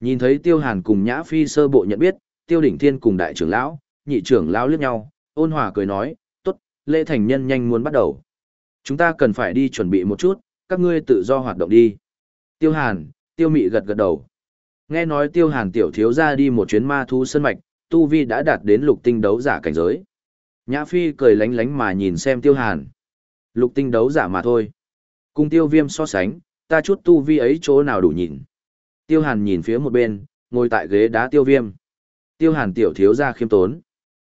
Nhìn thấy Tiêu Hàn cùng Nhã Phi sơ bộ nhận biết, Tiêu Đỉnh Thiên cùng đại trưởng lão, nhị trưởng lão liếc nhau, ôn hòa cười nói, "Tốt, lễ thành nhân nhanh muốn bắt đầu. Chúng ta cần phải đi chuẩn bị một chút, các ngươi tự do hoạt động đi." Tiêu Hàn, Tiêu Mị gật gật đầu. Nghe nói Tiêu Hàn tiểu thiếu ra đi một chuyến ma thú sân mạch, tu vi đã đạt đến lục tinh đấu giả cảnh giới. Nhã Phi cười lánh lánh mà nhìn xem Tiêu Hàn. Lục tinh đấu giả mà thôi. Cùng tiêu viêm so sánh, ta chút tu vi ấy chỗ nào đủ nhìn. Tiêu hàn nhìn phía một bên, ngồi tại ghế đá tiêu viêm. Tiêu hàn tiểu thiếu gia khiêm tốn.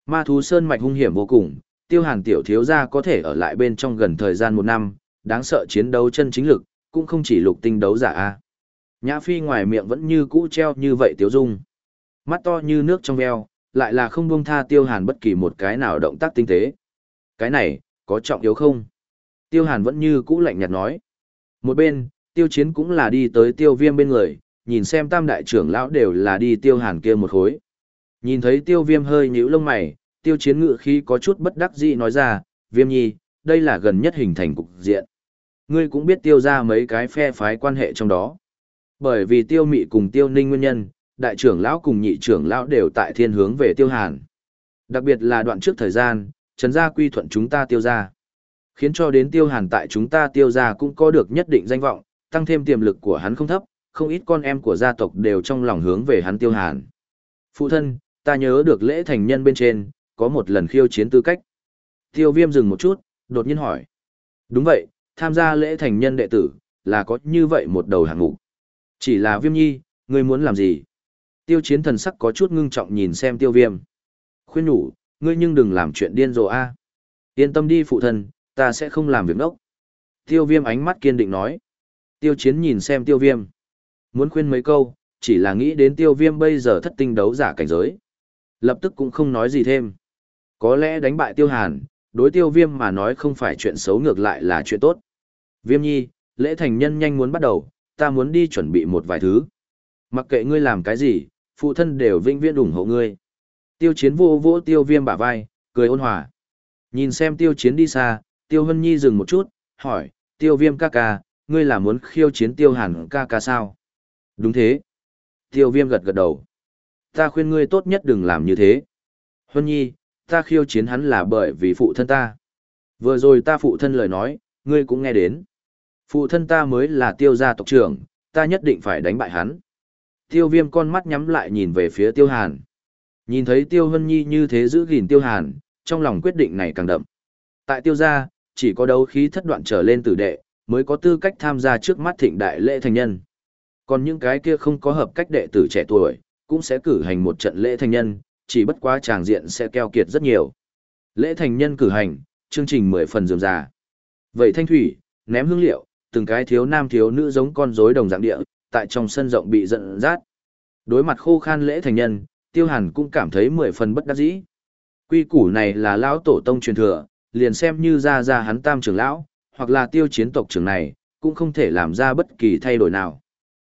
Ma thú sơn mạch hung hiểm vô cùng, tiêu hàn tiểu thiếu gia có thể ở lại bên trong gần thời gian một năm, đáng sợ chiến đấu chân chính lực, cũng không chỉ lục tinh đấu giả a. Nhã Phi ngoài miệng vẫn như cũ treo như vậy tiểu dung. Mắt to như nước trong veo, lại là không buông tha tiêu hàn bất kỳ một cái nào động tác tinh tế. Cái này, có trọng yếu không? Tiêu hàn vẫn như cũ lạnh nhạt nói. Một bên, tiêu chiến cũng là đi tới tiêu viêm bên người, nhìn xem tam đại trưởng lão đều là đi tiêu hàn kia một khối. Nhìn thấy tiêu viêm hơi nhíu lông mày, tiêu chiến ngự khi có chút bất đắc dĩ nói ra, viêm nhi, đây là gần nhất hình thành cục diện. Ngươi cũng biết tiêu ra mấy cái phe phái quan hệ trong đó. Bởi vì tiêu mị cùng tiêu ninh nguyên nhân, đại trưởng lão cùng nhị trưởng lão đều tại thiên hướng về tiêu hàn. Đặc biệt là đoạn trước thời gian, trấn gia quy thuận chúng ta tiêu ra. Khiến cho đến tiêu hàn tại chúng ta tiêu ra cũng có được nhất định danh vọng, tăng thêm tiềm lực của hắn không thấp, không ít con em của gia tộc đều trong lòng hướng về hắn tiêu hàn. Phụ thân, ta nhớ được lễ thành nhân bên trên, có một lần khiêu chiến tư cách. Tiêu viêm dừng một chút, đột nhiên hỏi. Đúng vậy, tham gia lễ thành nhân đệ tử, là có như vậy một đầu hạng mục. Chỉ là viêm nhi, ngươi muốn làm gì? Tiêu chiến thần sắc có chút ngưng trọng nhìn xem tiêu viêm. Khuyên nhủ, ngươi nhưng đừng làm chuyện điên rồ a. Yên tâm đi phụ thân, ta sẽ không làm việc ngốc. Tiêu viêm ánh mắt kiên định nói. Tiêu chiến nhìn xem tiêu viêm. Muốn khuyên mấy câu, chỉ là nghĩ đến tiêu viêm bây giờ thất tinh đấu giả cảnh giới. Lập tức cũng không nói gì thêm. Có lẽ đánh bại tiêu hàn, đối tiêu viêm mà nói không phải chuyện xấu ngược lại là chuyện tốt. Viêm nhi, lễ thành nhân nhanh muốn bắt đầu, ta muốn đi chuẩn bị một vài thứ. Mặc kệ ngươi làm cái gì, phụ thân đều vinh viễn ủng hộ ngươi. Tiêu chiến vô vô tiêu viêm bả vai, cười ôn hòa. Nhìn xem tiêu chiến đi xa, Tiêu Hân Nhi dừng một chút, hỏi, tiêu viêm ca ca, ngươi là muốn khiêu chiến tiêu hàn ca ca sao? Đúng thế. Tiêu viêm gật gật đầu. Ta khuyên ngươi tốt nhất đừng làm như thế. Huân nhi, ta khiêu chiến hắn là bởi vì phụ thân ta. Vừa rồi ta phụ thân lời nói, ngươi cũng nghe đến. Phụ thân ta mới là tiêu gia tộc trưởng, ta nhất định phải đánh bại hắn. Tiêu viêm con mắt nhắm lại nhìn về phía tiêu hàn. Nhìn thấy tiêu hân nhi như thế giữ gìn tiêu hàn, trong lòng quyết định này càng đậm. Tại tiêu gia, chỉ có đấu khí thất đoạn trở lên tử đệ, mới có tư cách tham gia trước mắt thịnh đại lễ thành nhân. Còn những cái kia không có hợp cách đệ tử trẻ tuổi, cũng sẽ cử hành một trận lễ thành nhân, chỉ bất quá tràng diện sẽ keo kiệt rất nhiều. Lễ thành nhân cử hành, chương trình mười phần dườm già. Vậy thanh thủy, ném hương liệu, từng cái thiếu nam thiếu nữ giống con rối đồng dạng địa, tại trong sân rộng bị giận rát. Đối mặt khô khan lễ thành nhân, tiêu hàn cũng cảm thấy mười phần bất đắc dĩ. Quy củ này là lão tổ tông truyền thừa, liền xem như ra ra hắn tam trưởng lão, hoặc là tiêu chiến tộc trưởng này, cũng không thể làm ra bất kỳ thay đổi nào.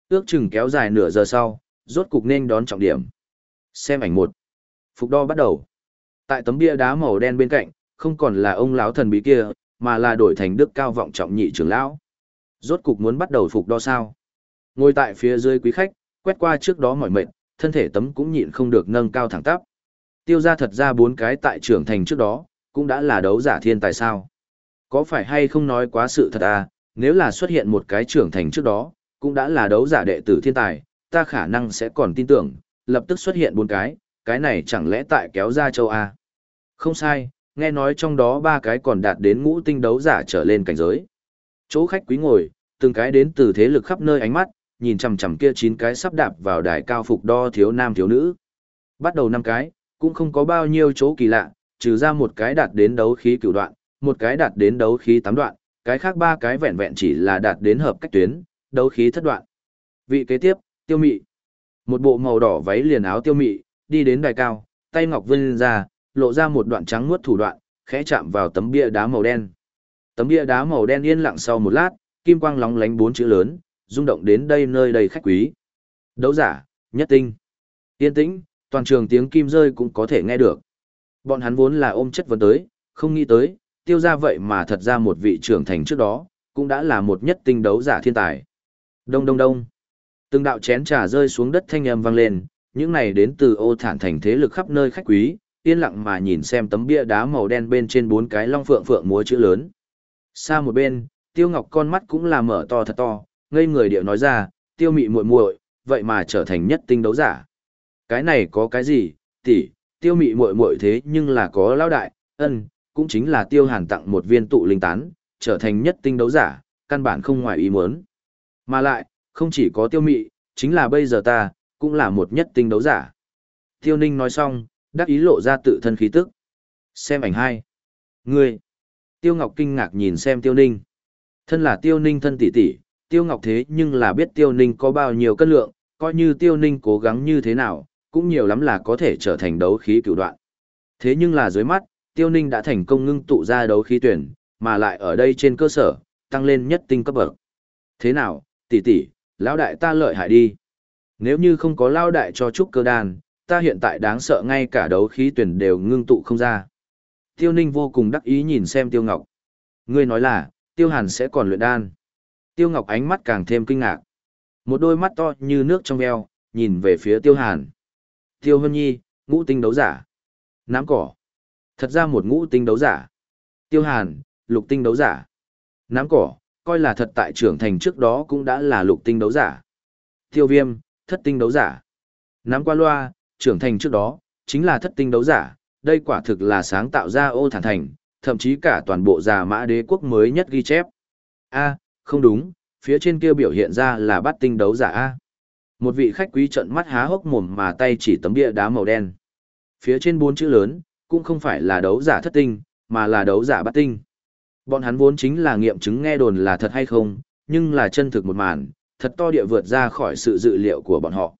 Ước chừng kéo dài nửa giờ sau, rốt cục nên đón trọng điểm. Xem ảnh một. Phục đo bắt đầu. Tại tấm bia đá màu đen bên cạnh, không còn là ông lão thần bí kia, mà là đổi thành đức cao vọng trọng nhị trưởng lão. Rốt cục muốn bắt đầu phục đo sao. Ngồi tại phía dưới quý khách, quét qua trước đó mỏi mệt, thân thể tấm cũng nhịn không được nâng cao thẳng tắp. Tiêu ra thật ra bốn cái tại trưởng thành trước đó, cũng đã là đấu giả thiên tài sao. Có phải hay không nói quá sự thật à, nếu là xuất hiện một cái trưởng thành trước đó, cũng đã là đấu giả đệ tử thiên tài, ta khả năng sẽ còn tin tưởng, lập tức xuất hiện bốn cái, cái này chẳng lẽ tại kéo ra châu A. Không sai, nghe nói trong đó ba cái còn đạt đến ngũ tinh đấu giả trở lên cảnh giới. Chỗ khách quý ngồi, từng cái đến từ thế lực khắp nơi ánh mắt, nhìn chằm chằm kia chín cái sắp đạp vào đài cao phục đo thiếu nam thiếu nữ. Bắt đầu năm cái, cũng không có bao nhiêu chỗ kỳ lạ, trừ ra một cái đạt đến đấu khí cửu đoạn, một cái đạt đến đấu khí tám đoạn, cái khác ba cái vẹn vẹn chỉ là đạt đến hợp cách tuyến, đấu khí thất đoạn. Vị kế tiếp, tiêu mị. Một bộ màu đỏ váy liền áo tiêu mị, đi đến đài cao, tay ngọc vươn ra, lộ ra một đoạn trắng muốt thủ đoạn, khẽ chạm vào tấm bia đá màu đen. Tấm bia đá màu đen yên lặng sau một lát, kim quang lóng lánh bốn chữ lớn, rung động đến đây nơi đầy khách quý. Đấu giả, nhất tinh. Yên tĩnh, toàn trường tiếng kim rơi cũng có thể nghe được. Bọn hắn vốn là ôm chất vấn tới, không nghĩ tới, tiêu ra vậy mà thật ra một vị trưởng thành trước đó, cũng đã là một nhất tinh đấu giả thiên tài. Đông đông đông. Từng đạo chén trà rơi xuống đất thanh âm vang lên, những này đến từ ô thản thành thế lực khắp nơi khách quý, yên lặng mà nhìn xem tấm bia đá màu đen bên trên bốn cái long phượng phượng múa chữ lớn. Xa một bên, Tiêu Ngọc con mắt cũng là mở to thật to, ngây người điệu nói ra, Tiêu Mị muội muội, vậy mà trở thành nhất tinh đấu giả. Cái này có cái gì? Tỷ, Tiêu Mị muội muội thế nhưng là có lão đại, ân, cũng chính là Tiêu Hàn tặng một viên tụ linh tán, trở thành nhất tinh đấu giả, căn bản không ngoài ý muốn. Mà lại, không chỉ có Tiêu Mị, chính là bây giờ ta, cũng là một nhất tinh đấu giả. Tiêu Ninh nói xong, đắc ý lộ ra tự thân khí tức. Xem ảnh hai. Ngươi. Tiêu Ngọc kinh ngạc nhìn xem Tiêu Ninh. Thân là Tiêu Ninh thân tỷ tỷ, Tiêu Ngọc thế nhưng là biết Tiêu Ninh có bao nhiêu cân lượng, coi như Tiêu Ninh cố gắng như thế nào, cũng nhiều lắm là có thể trở thành đấu khí cửu đoạn. Thế nhưng là dưới mắt, Tiêu Ninh đã thành công ngưng tụ ra đấu khí tuyển, mà lại ở đây trên cơ sở, tăng lên nhất tinh cấp bậc. Thế nào, tỷ tỷ, lão đại ta lợi hại đi. Nếu như không có lão đại cho trúc cơ đan, ta hiện tại đáng sợ ngay cả đấu khí tuyển đều ngưng tụ không ra. Tiêu Ninh vô cùng đắc ý nhìn xem Tiêu Ngọc. Ngươi nói là, Tiêu Hàn sẽ còn luyện đan. Tiêu Ngọc ánh mắt càng thêm kinh ngạc. Một đôi mắt to như nước trong veo, nhìn về phía Tiêu Hàn. Tiêu Hân Nhi, ngũ tinh đấu giả. Nám cỏ. Thật ra một ngũ tinh đấu giả. Tiêu Hàn, lục tinh đấu giả. Nám cỏ, coi là thật tại trưởng thành trước đó cũng đã là lục tinh đấu giả. Tiêu Viêm, thất tinh đấu giả. nắm qua loa, trưởng thành trước đó, chính là thất tinh đấu giả, đây quả thực là sáng tạo ra ô thản thành, thậm chí cả toàn bộ già mã đế quốc mới nhất ghi chép. A, không đúng, phía trên kia biểu hiện ra là bắt tinh đấu giả A. Một vị khách quý trận mắt há hốc mồm mà tay chỉ tấm bia đá màu đen. Phía trên bốn chữ lớn, cũng không phải là đấu giả thất tinh, mà là đấu giả bắt tinh. Bọn hắn vốn chính là nghiệm chứng nghe đồn là thật hay không, nhưng là chân thực một màn, thật to địa vượt ra khỏi sự dự liệu của bọn họ.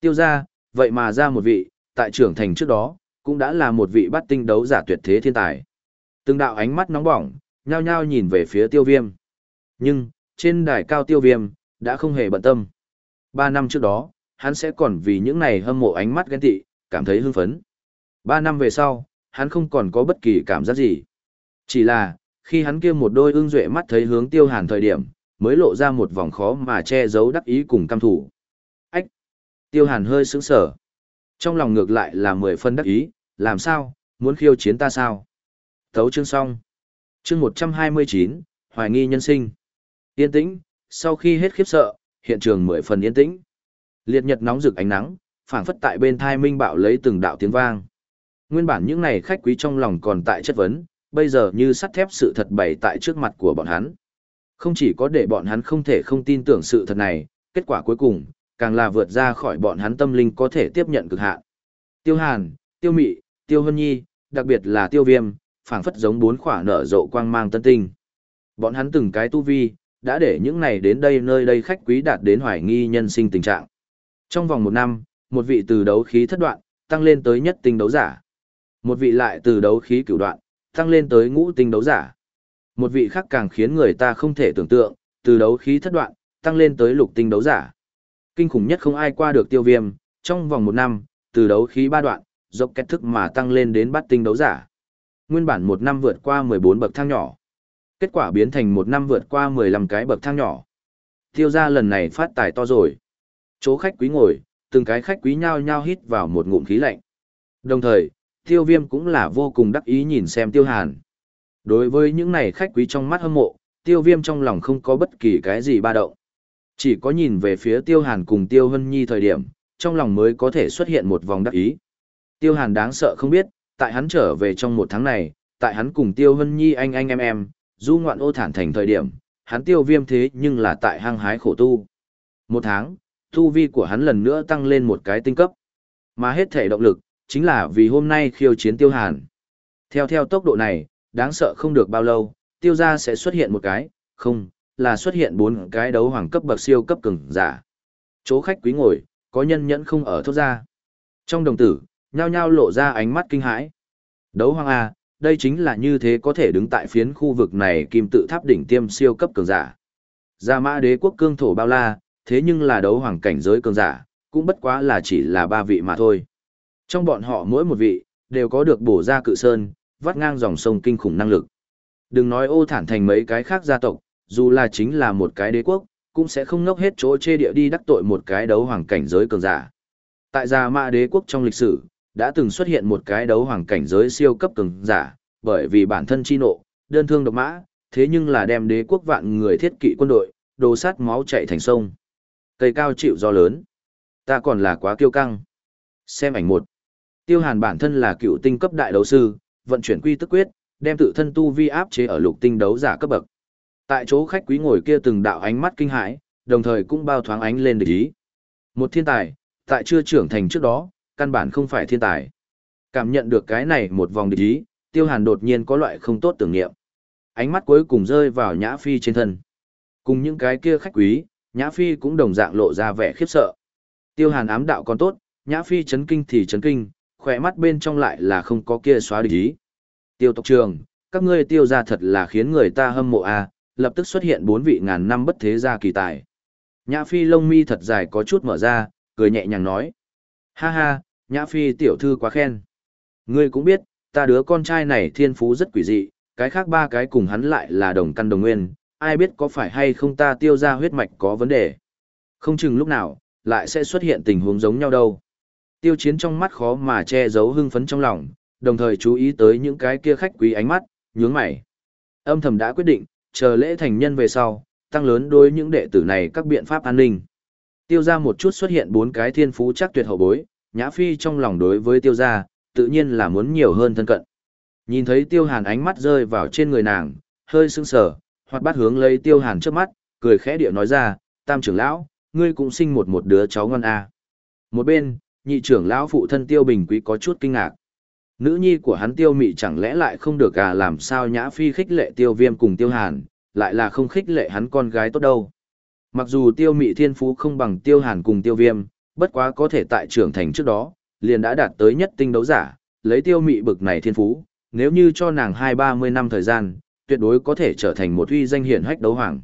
Tiêu ra, vậy mà ra một vị, tại trưởng thành trước đó, cũng đã là một vị bắt tinh đấu giả tuyệt thế thiên tài. Từng đạo ánh mắt nóng bỏng, nhao nhao nhìn về phía tiêu viêm. Nhưng, trên đài cao tiêu viêm, đã không hề bận tâm. Ba năm trước đó, hắn sẽ còn vì những này hâm mộ ánh mắt ghen tị, cảm thấy hưng phấn. Ba năm về sau, hắn không còn có bất kỳ cảm giác gì. Chỉ là, khi hắn kia một đôi ương duệ mắt thấy hướng tiêu hàn thời điểm, mới lộ ra một vòng khó mà che giấu đắc ý cùng căm thủ. Ách! Tiêu hàn hơi sững sờ, Trong lòng ngược lại là mười phân đắc ý, làm sao, muốn khiêu chiến ta sao? Thấu chương xong. Chương một trăm hai mươi chín hoài nghi nhân sinh. Yên tĩnh, sau khi hết khiếp sợ, hiện trường mười phần yên tĩnh. Liệt nhật nóng rực ánh nắng, phảng phất tại bên thai minh bạo lấy từng đạo tiếng vang. Nguyên bản những này khách quý trong lòng còn tại chất vấn, bây giờ như sắt thép sự thật bày tại trước mặt của bọn hắn. Không chỉ có để bọn hắn không thể không tin tưởng sự thật này, kết quả cuối cùng, càng là vượt ra khỏi bọn hắn tâm linh có thể tiếp nhận cực hạn. Tiêu Hàn, Tiêu Mị, Tiêu Hân Nhi, đặc biệt là Tiêu Viêm, phảng phất giống bốn khỏa nở rộ quang mang tân tinh. Bọn hắn từng cái tu vi, đã để những này đến đây nơi đây khách quý đạt đến hoài nghi nhân sinh tình trạng. Trong vòng một năm, một vị từ đấu khí thất đoạn, tăng lên tới nhất tinh đấu giả. Một vị lại từ đấu khí cửu đoạn, tăng lên tới ngũ tinh đấu giả. Một vị khác càng khiến người ta không thể tưởng tượng, từ đấu khí thất đoạn, tăng lên tới lục tinh đấu giả. Kinh khủng nhất không ai qua được tiêu viêm, trong vòng một năm, từ đấu khí ba đoạn, dốc kết thức mà tăng lên đến bát tinh đấu giả. Nguyên bản một năm vượt qua 14 bậc thang nhỏ. Kết quả biến thành một năm vượt qua 15 cái bậc thang nhỏ. Tiêu ra lần này phát tài to rồi. Chỗ khách quý ngồi, từng cái khách quý nhao nhao hít vào một ngụm khí lạnh. Đồng thời, tiêu viêm cũng là vô cùng đắc ý nhìn xem tiêu hàn. Đối với những này khách quý trong mắt hâm mộ, tiêu viêm trong lòng không có bất kỳ cái gì ba động. Chỉ có nhìn về phía tiêu hàn cùng tiêu hân nhi thời điểm, trong lòng mới có thể xuất hiện một vòng đắc ý. Tiêu hàn đáng sợ không biết, tại hắn trở về trong một tháng này, tại hắn cùng tiêu hân nhi anh anh em em, du ngoạn ô thản thành thời điểm, hắn tiêu viêm thế nhưng là tại hang hái khổ tu. Một tháng, tu vi của hắn lần nữa tăng lên một cái tinh cấp. Mà hết thể động lực, chính là vì hôm nay khiêu chiến tiêu hàn. Theo theo tốc độ này, đáng sợ không được bao lâu, tiêu gia sẽ xuất hiện một cái, không, là xuất hiện bốn cái đấu hoàng cấp bậc siêu cấp cường giả. Chỗ khách quý ngồi, có nhân nhẫn không ở thốt ra. Trong đồng tử, nhao nhao lộ ra ánh mắt kinh hãi. Đấu hoàng A, đây chính là như thế có thể đứng tại phiến khu vực này kim tự tháp đỉnh tiêm siêu cấp cường giả. Gia mã đế quốc cương thổ bao la, thế nhưng là đấu hoàng cảnh giới cường giả, cũng bất quá là chỉ là ba vị mà thôi. Trong bọn họ mỗi một vị, đều có được bổ ra cự sơn, vắt ngang dòng sông kinh khủng năng lực. Đừng nói ô thản thành mấy cái khác gia tộc, dù là chính là một cái đế quốc, cũng sẽ không ngốc hết chỗ chê địa đi đắc tội một cái đấu hoàng cảnh giới cường giả. Tại Gia mạ đế quốc trong lịch sử, đã từng xuất hiện một cái đấu hoàng cảnh giới siêu cấp cường giả, bởi vì bản thân chi nộ, đơn thương độc mã, thế nhưng là đem đế quốc vạn người thiết kỵ quân đội, đồ sát máu chạy thành sông. Cây cao chịu do lớn. Ta còn là quá kiêu căng. Xem ảnh một. Tiêu Hàn bản thân là cựu tinh cấp đại đấu sư, vận chuyển quy tức quyết, đem tự thân tu vi áp chế ở lục tinh đấu giả cấp bậc. Tại chỗ khách quý ngồi kia từng đạo ánh mắt kinh hãi, đồng thời cũng bao thoáng ánh lên địch ý. Một thiên tài, tại chưa trưởng thành trước đó, căn bản không phải thiên tài. Cảm nhận được cái này một vòng địch ý, Tiêu Hàn đột nhiên có loại không tốt tưởng niệm. Ánh mắt cuối cùng rơi vào Nhã Phi trên thân. Cùng những cái kia khách quý, Nhã Phi cũng đồng dạng lộ ra vẻ khiếp sợ. Tiêu Hàn ám đạo còn tốt, Nhã Phi chấn kinh thì chấn kinh, khỏe mắt bên trong lại là không có kia xóa địch ý. Tiêu tộc trường, các ngươi tiêu ra thật là khiến người ta hâm mộ à, lập tức xuất hiện bốn vị ngàn năm bất thế gia kỳ tài. Nhã Phi lông mi thật dài có chút mở ra, cười nhẹ nhàng nói. Ha ha, Nhã Phi tiểu thư quá khen. Ngươi cũng biết, ta đứa con trai này thiên phú rất quỷ dị, cái khác ba cái cùng hắn lại là đồng căn đồng nguyên, ai biết có phải hay không ta tiêu ra huyết mạch có vấn đề. Không chừng lúc nào, lại sẽ xuất hiện tình huống giống nhau đâu. Tiêu chiến trong mắt khó mà che giấu hưng phấn trong lòng, đồng thời chú ý tới những cái kia khách quý ánh mắt, nhướng mày. Âm thầm đã quyết định, chờ lễ thành nhân về sau, tăng lớn đối những đệ tử này các biện pháp an ninh. Tiêu ra một chút xuất hiện bốn cái thiên phú chắc tuyệt hậu bối, Nhã Phi trong lòng đối với tiêu gia, tự nhiên là muốn nhiều hơn thân cận. Nhìn thấy tiêu hàn ánh mắt rơi vào trên người nàng, hơi sững sờ, hoặc bắt hướng lấy tiêu hàn trước mắt, cười khẽ điệu nói ra, tam trưởng lão, ngươi cũng sinh một một đứa cháu ngon à. Một bên, nhị trưởng lão phụ thân tiêu bình quý có chút kinh ngạc. Nữ nhi của hắn tiêu mị chẳng lẽ lại không được à làm sao nhã phi khích lệ tiêu viêm cùng tiêu hàn, lại là không khích lệ hắn con gái tốt đâu. Mặc dù tiêu mị thiên phú không bằng tiêu hàn cùng tiêu viêm, bất quá có thể tại trưởng thành trước đó, liền đã đạt tới nhất tinh đấu giả, lấy tiêu mị bực này thiên phú, nếu như cho nàng hai ba mươi năm thời gian, tuyệt đối có thể trở thành một uy danh hiển hách đấu hoàng.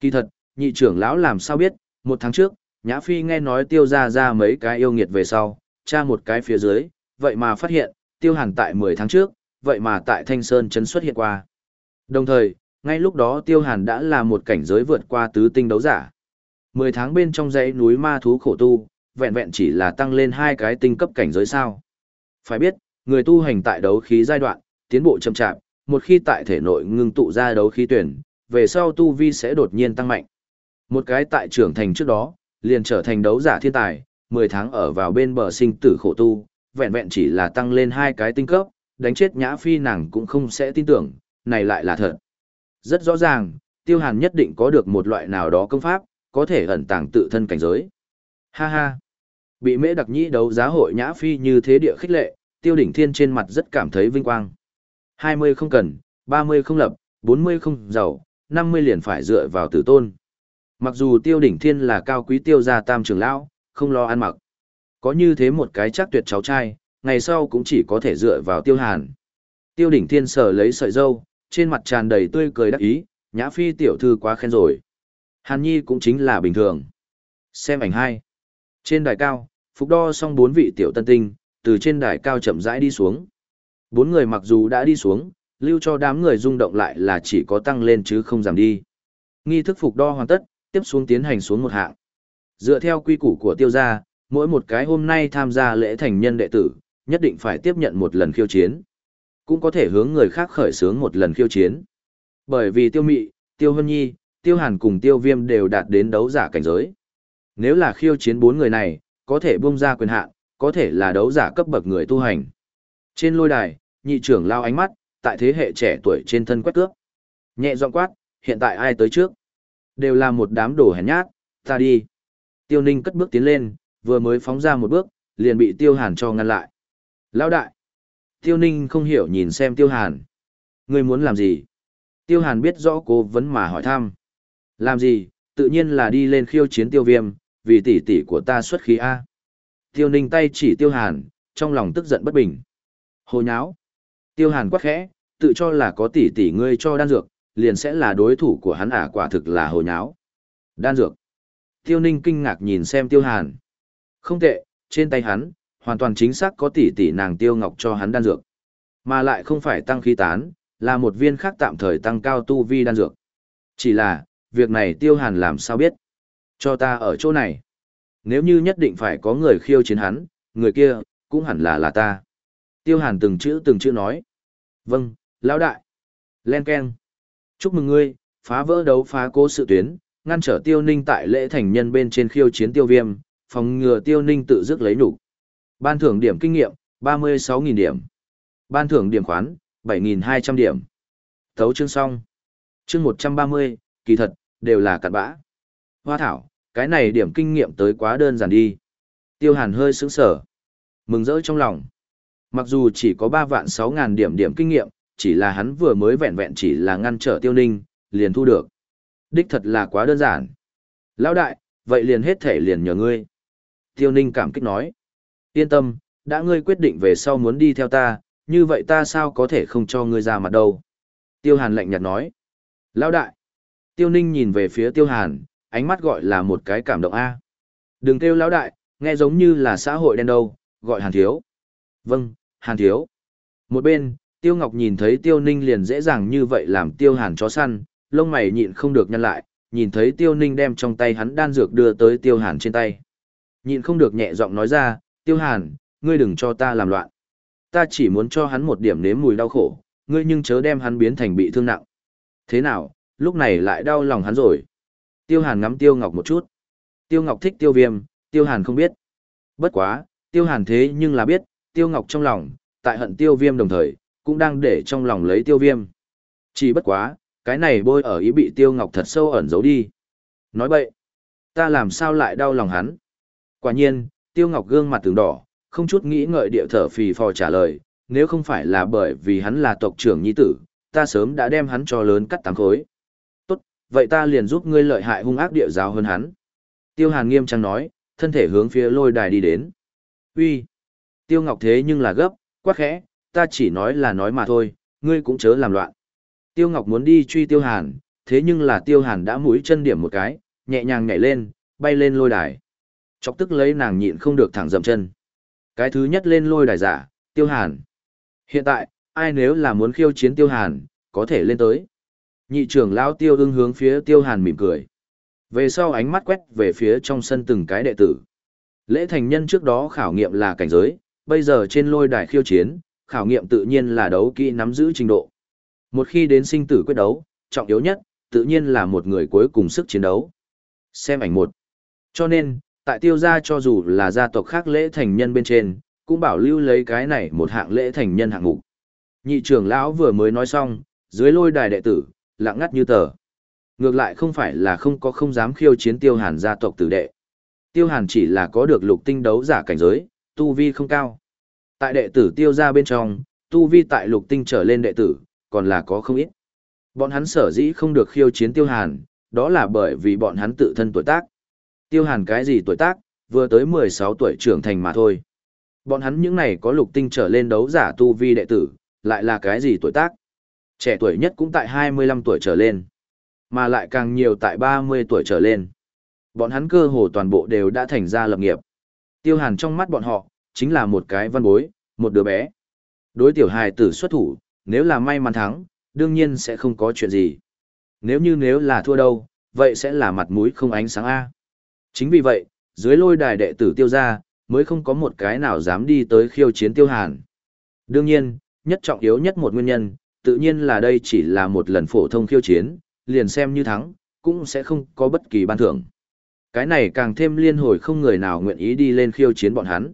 Kỳ thật, nhị trưởng lão làm sao biết, một tháng trước, Nhã Phi nghe nói tiêu ra ra mấy cái yêu nghiệt về sau, tra một cái phía dưới, vậy mà phát hiện, tiêu hàn tại 10 tháng trước, vậy mà tại Thanh Sơn chấn xuất hiện qua. Đồng thời, ngay lúc đó Tiêu Hàn đã là một cảnh giới vượt qua tứ tinh đấu giả. Mười tháng bên trong dãy núi ma thú khổ tu, vẹn vẹn chỉ là tăng lên hai cái tinh cấp cảnh giới sao. Phải biết, người tu hành tại đấu khí giai đoạn, tiến bộ chậm chạp, một khi tại thể nội ngưng tụ ra đấu khí tuyển, về sau tu vi sẽ đột nhiên tăng mạnh. Một cái tại trưởng thành trước đó, liền trở thành đấu giả thiên tài, 10 tháng ở vào bên bờ sinh tử khổ tu, vẹn vẹn chỉ là tăng lên hai cái tinh cấp, đánh chết nhã phi nàng cũng không sẽ tin tưởng, này lại là thật. Rất rõ ràng, tiêu hàn nhất định có được một loại nào đó công pháp, có thể ẩn tàng tự thân cảnh giới. Ha ha! Bị mễ đặc nhĩ đấu giá hội nhã phi như thế địa khích lệ, tiêu đỉnh thiên trên mặt rất cảm thấy vinh quang. 20 không cần, 30 không lập, 40 không giàu, 50 liền phải dựa vào tử tôn. Mặc dù tiêu đỉnh thiên là cao quý tiêu gia tam trưởng lão, không lo ăn mặc. Có như thế một cái chắc tuyệt cháu trai, ngày sau cũng chỉ có thể dựa vào tiêu hàn. Tiêu đỉnh thiên sở lấy sợi dâu, trên mặt tràn đầy tươi cười đắc ý, nhã phi tiểu thư quá khen rồi. Hàn nhi cũng chính là bình thường. Xem ảnh hai. Trên đài cao, phục đo xong bốn vị tiểu tân tinh, từ trên đài cao chậm rãi đi xuống. Bốn người mặc dù đã đi xuống, lưu cho đám người rung động lại là chỉ có tăng lên chứ không giảm đi. Nghi thức phục đo hoàn tất, tiếp xuống tiến hành xuống một hạng. Dựa theo quy củ của tiêu gia, mỗi một cái hôm nay tham gia lễ thành nhân đệ tử, nhất định phải tiếp nhận một lần khiêu chiến. Cũng có thể hướng người khác khởi xướng một lần khiêu chiến. Bởi vì tiêu mị, tiêu hân nhi, tiêu hàn cùng tiêu viêm đều đạt đến đấu giả cảnh giới. Nếu là khiêu chiến bốn người này, có thể buông ra quyền hạn, có thể là đấu giả cấp bậc người tu hành. Trên lôi đài, nhị trưởng lao ánh mắt, tại thế hệ trẻ tuổi trên thân quét cướp. Nhẹ giọng quát, hiện tại ai tới trước? Đều là một đám đồ hèn nhát, ta đi. Tiêu ninh cất bước tiến lên, vừa mới phóng ra một bước, liền bị tiêu hàn cho ngăn lại. Lão đại! Tiêu ninh không hiểu nhìn xem tiêu hàn. Ngươi muốn làm gì? Tiêu hàn biết rõ cố vấn mà hỏi thăm. Làm gì? Tự nhiên là đi lên khiêu chiến tiêu viêm, vì tỷ tỷ của ta xuất khí A. Tiêu ninh tay chỉ tiêu hàn, trong lòng tức giận bất bình. Hồ nháo. Tiêu hàn quắc khẽ, tự cho là có tỷ tỷ ngươi cho đan dược, liền sẽ là đối thủ của hắn à quả thực là hồ nháo. Đan dược. Tiêu ninh kinh ngạc nhìn xem tiêu hàn. Không tệ, trên tay hắn, hoàn toàn chính xác có tỷ tỷ nàng tiêu ngọc cho hắn đan dược. Mà lại không phải tăng khí tán, là một viên khác tạm thời tăng cao tu vi đan dược. Chỉ là, việc này tiêu hàn làm sao biết? Cho ta ở chỗ này. Nếu như nhất định phải có người khiêu chiến hắn, người kia, cũng hẳn là là ta. Tiêu hàn từng chữ từng chữ nói. Vâng, lão đại. Len Ken. Chúc mừng ngươi, phá vỡ đấu phá cố sự tuyến, ngăn trở tiêu ninh tại lễ thành nhân bên trên khiêu chiến tiêu viêm, phòng ngừa tiêu ninh tự dứt lấy nhục Ban thưởng điểm kinh nghiệm, 36.000 điểm. Ban thưởng điểm khoán, 7.200 điểm. Thấu chương xong. Chương 130, kỳ thật, đều là cặn bã. Hoa thảo, cái này điểm kinh nghiệm tới quá đơn giản đi. Tiêu hàn hơi sững sở. Mừng rỡ trong lòng. Mặc dù chỉ có 3 vạn 6 ngàn điểm điểm kinh nghiệm, chỉ là hắn vừa mới vẹn vẹn chỉ là ngăn trở tiêu ninh, liền thu được. Đích thật là quá đơn giản. Lão đại, vậy liền hết thể liền nhờ ngươi. Tiêu ninh cảm kích nói. Yên tâm, đã ngươi quyết định về sau muốn đi theo ta, như vậy ta sao có thể không cho ngươi ra mặt đâu. Tiêu hàn lạnh nhạt nói. Lão đại. Tiêu ninh nhìn về phía tiêu hàn, ánh mắt gọi là một cái cảm động A. Đừng kêu lão đại, nghe giống như là xã hội đen đâu, gọi hàn thiếu. Vâng, hàn thiếu. Một bên, tiêu ngọc nhìn thấy tiêu ninh liền dễ dàng như vậy làm tiêu hàn chó săn, lông mày nhịn không được nhăn lại, nhìn thấy tiêu ninh đem trong tay hắn đan dược đưa tới tiêu hàn trên tay. Nhịn không được nhẹ giọng nói ra, tiêu hàn, ngươi đừng cho ta làm loạn. Ta chỉ muốn cho hắn một điểm nếm mùi đau khổ, ngươi nhưng chớ đem hắn biến thành bị thương nặng. Thế nào, lúc này lại đau lòng hắn rồi. Tiêu hàn ngắm tiêu ngọc một chút. Tiêu ngọc thích tiêu viêm, tiêu hàn không biết. Bất quá, tiêu hàn thế nhưng là biết, tiêu ngọc trong lòng, tại hận tiêu viêm đồng thời, cũng đang để trong lòng lấy tiêu viêm. Chỉ bất quá, cái này bôi ở ý bị tiêu ngọc thật sâu ẩn giấu đi. Nói bậy, ta làm sao lại đau lòng hắn. Quả nhiên, tiêu ngọc gương mặt tường đỏ, không chút nghĩ ngợi địa thở phì phò trả lời, nếu không phải là bởi vì hắn là tộc trưởng nhi tử, ta sớm đã đem hắn cho lớn cắt tám khối. Tốt, vậy ta liền giúp ngươi lợi hại hung ác địa giáo hơn hắn. Tiêu hàn nghiêm trang nói, thân thể hướng phía lôi đài đi đến. Uy, Tiêu ngọc thế nhưng là gấp, quá khẽ, ta chỉ nói là nói mà thôi, ngươi cũng chớ làm loạn. Tiêu ngọc muốn đi truy tiêu hàn, thế nhưng là tiêu hàn đã mũi chân điểm một cái, nhẹ nhàng nhảy lên, bay lên lôi đài. Chọc tức lấy nàng nhịn không được thẳng dậm chân. Cái thứ nhất lên lôi đài giả, tiêu hàn. Hiện tại, ai nếu là muốn khiêu chiến tiêu hàn, có thể lên tới. Nhị trưởng lão tiêu ưng hướng phía tiêu hàn mỉm cười. Về sau ánh mắt quét về phía trong sân từng cái đệ tử. Lễ thành nhân trước đó khảo nghiệm là cảnh giới, bây giờ trên lôi đài khiêu chiến, khảo nghiệm tự nhiên là đấu kỹ nắm giữ trình độ. Một khi đến sinh tử quyết đấu, trọng yếu nhất, tự nhiên là một người cuối cùng sức chiến đấu. Xem ảnh một. Cho nên, tại tiêu gia cho dù là gia tộc khác lễ thành nhân bên trên, cũng bảo lưu lấy cái này một hạng lễ thành nhân hạng ngũ. Nhị trưởng lão vừa mới nói xong, dưới lôi đài đệ tử, lặng ngắt như tờ. Ngược lại không phải là không có không dám khiêu chiến tiêu hàn gia tộc tử đệ. Tiêu hàn chỉ là có được lục tinh đấu giả cảnh giới, tu vi không cao. Tại đệ tử tiêu gia bên trong, tu vi tại lục tinh trở lên đệ tử, còn là có không ít. Bọn hắn sở dĩ không được khiêu chiến tiêu hàn, đó là bởi vì bọn hắn tự thân tuổi tác. Tiêu hàn cái gì tuổi tác, vừa tới 16 tuổi trưởng thành mà thôi. Bọn hắn những này có lục tinh trở lên đấu giả tu vi đệ tử, lại là cái gì tuổi tác? Trẻ tuổi nhất cũng tại 25 tuổi trở lên, mà lại càng nhiều tại 30 tuổi trở lên. Bọn hắn cơ hồ toàn bộ đều đã thành ra lập nghiệp. Tiêu hàn trong mắt bọn họ, chính là một cái văn bối, một đứa bé. Đối tiểu hài tử xuất thủ, nếu là may mắn thắng, đương nhiên sẽ không có chuyện gì. Nếu như nếu là thua đâu, vậy sẽ là mặt mũi không ánh sáng A. Chính vì vậy, dưới lôi đài đệ tử tiêu ra, mới không có một cái nào dám đi tới khiêu chiến tiêu hàn. Đương nhiên, nhất trọng yếu nhất một nguyên nhân, tự nhiên là đây chỉ là một lần phổ thông khiêu chiến, liền xem như thắng, cũng sẽ không có bất kỳ ban thưởng. Cái này càng thêm liên hồi không người nào nguyện ý đi lên khiêu chiến bọn hắn.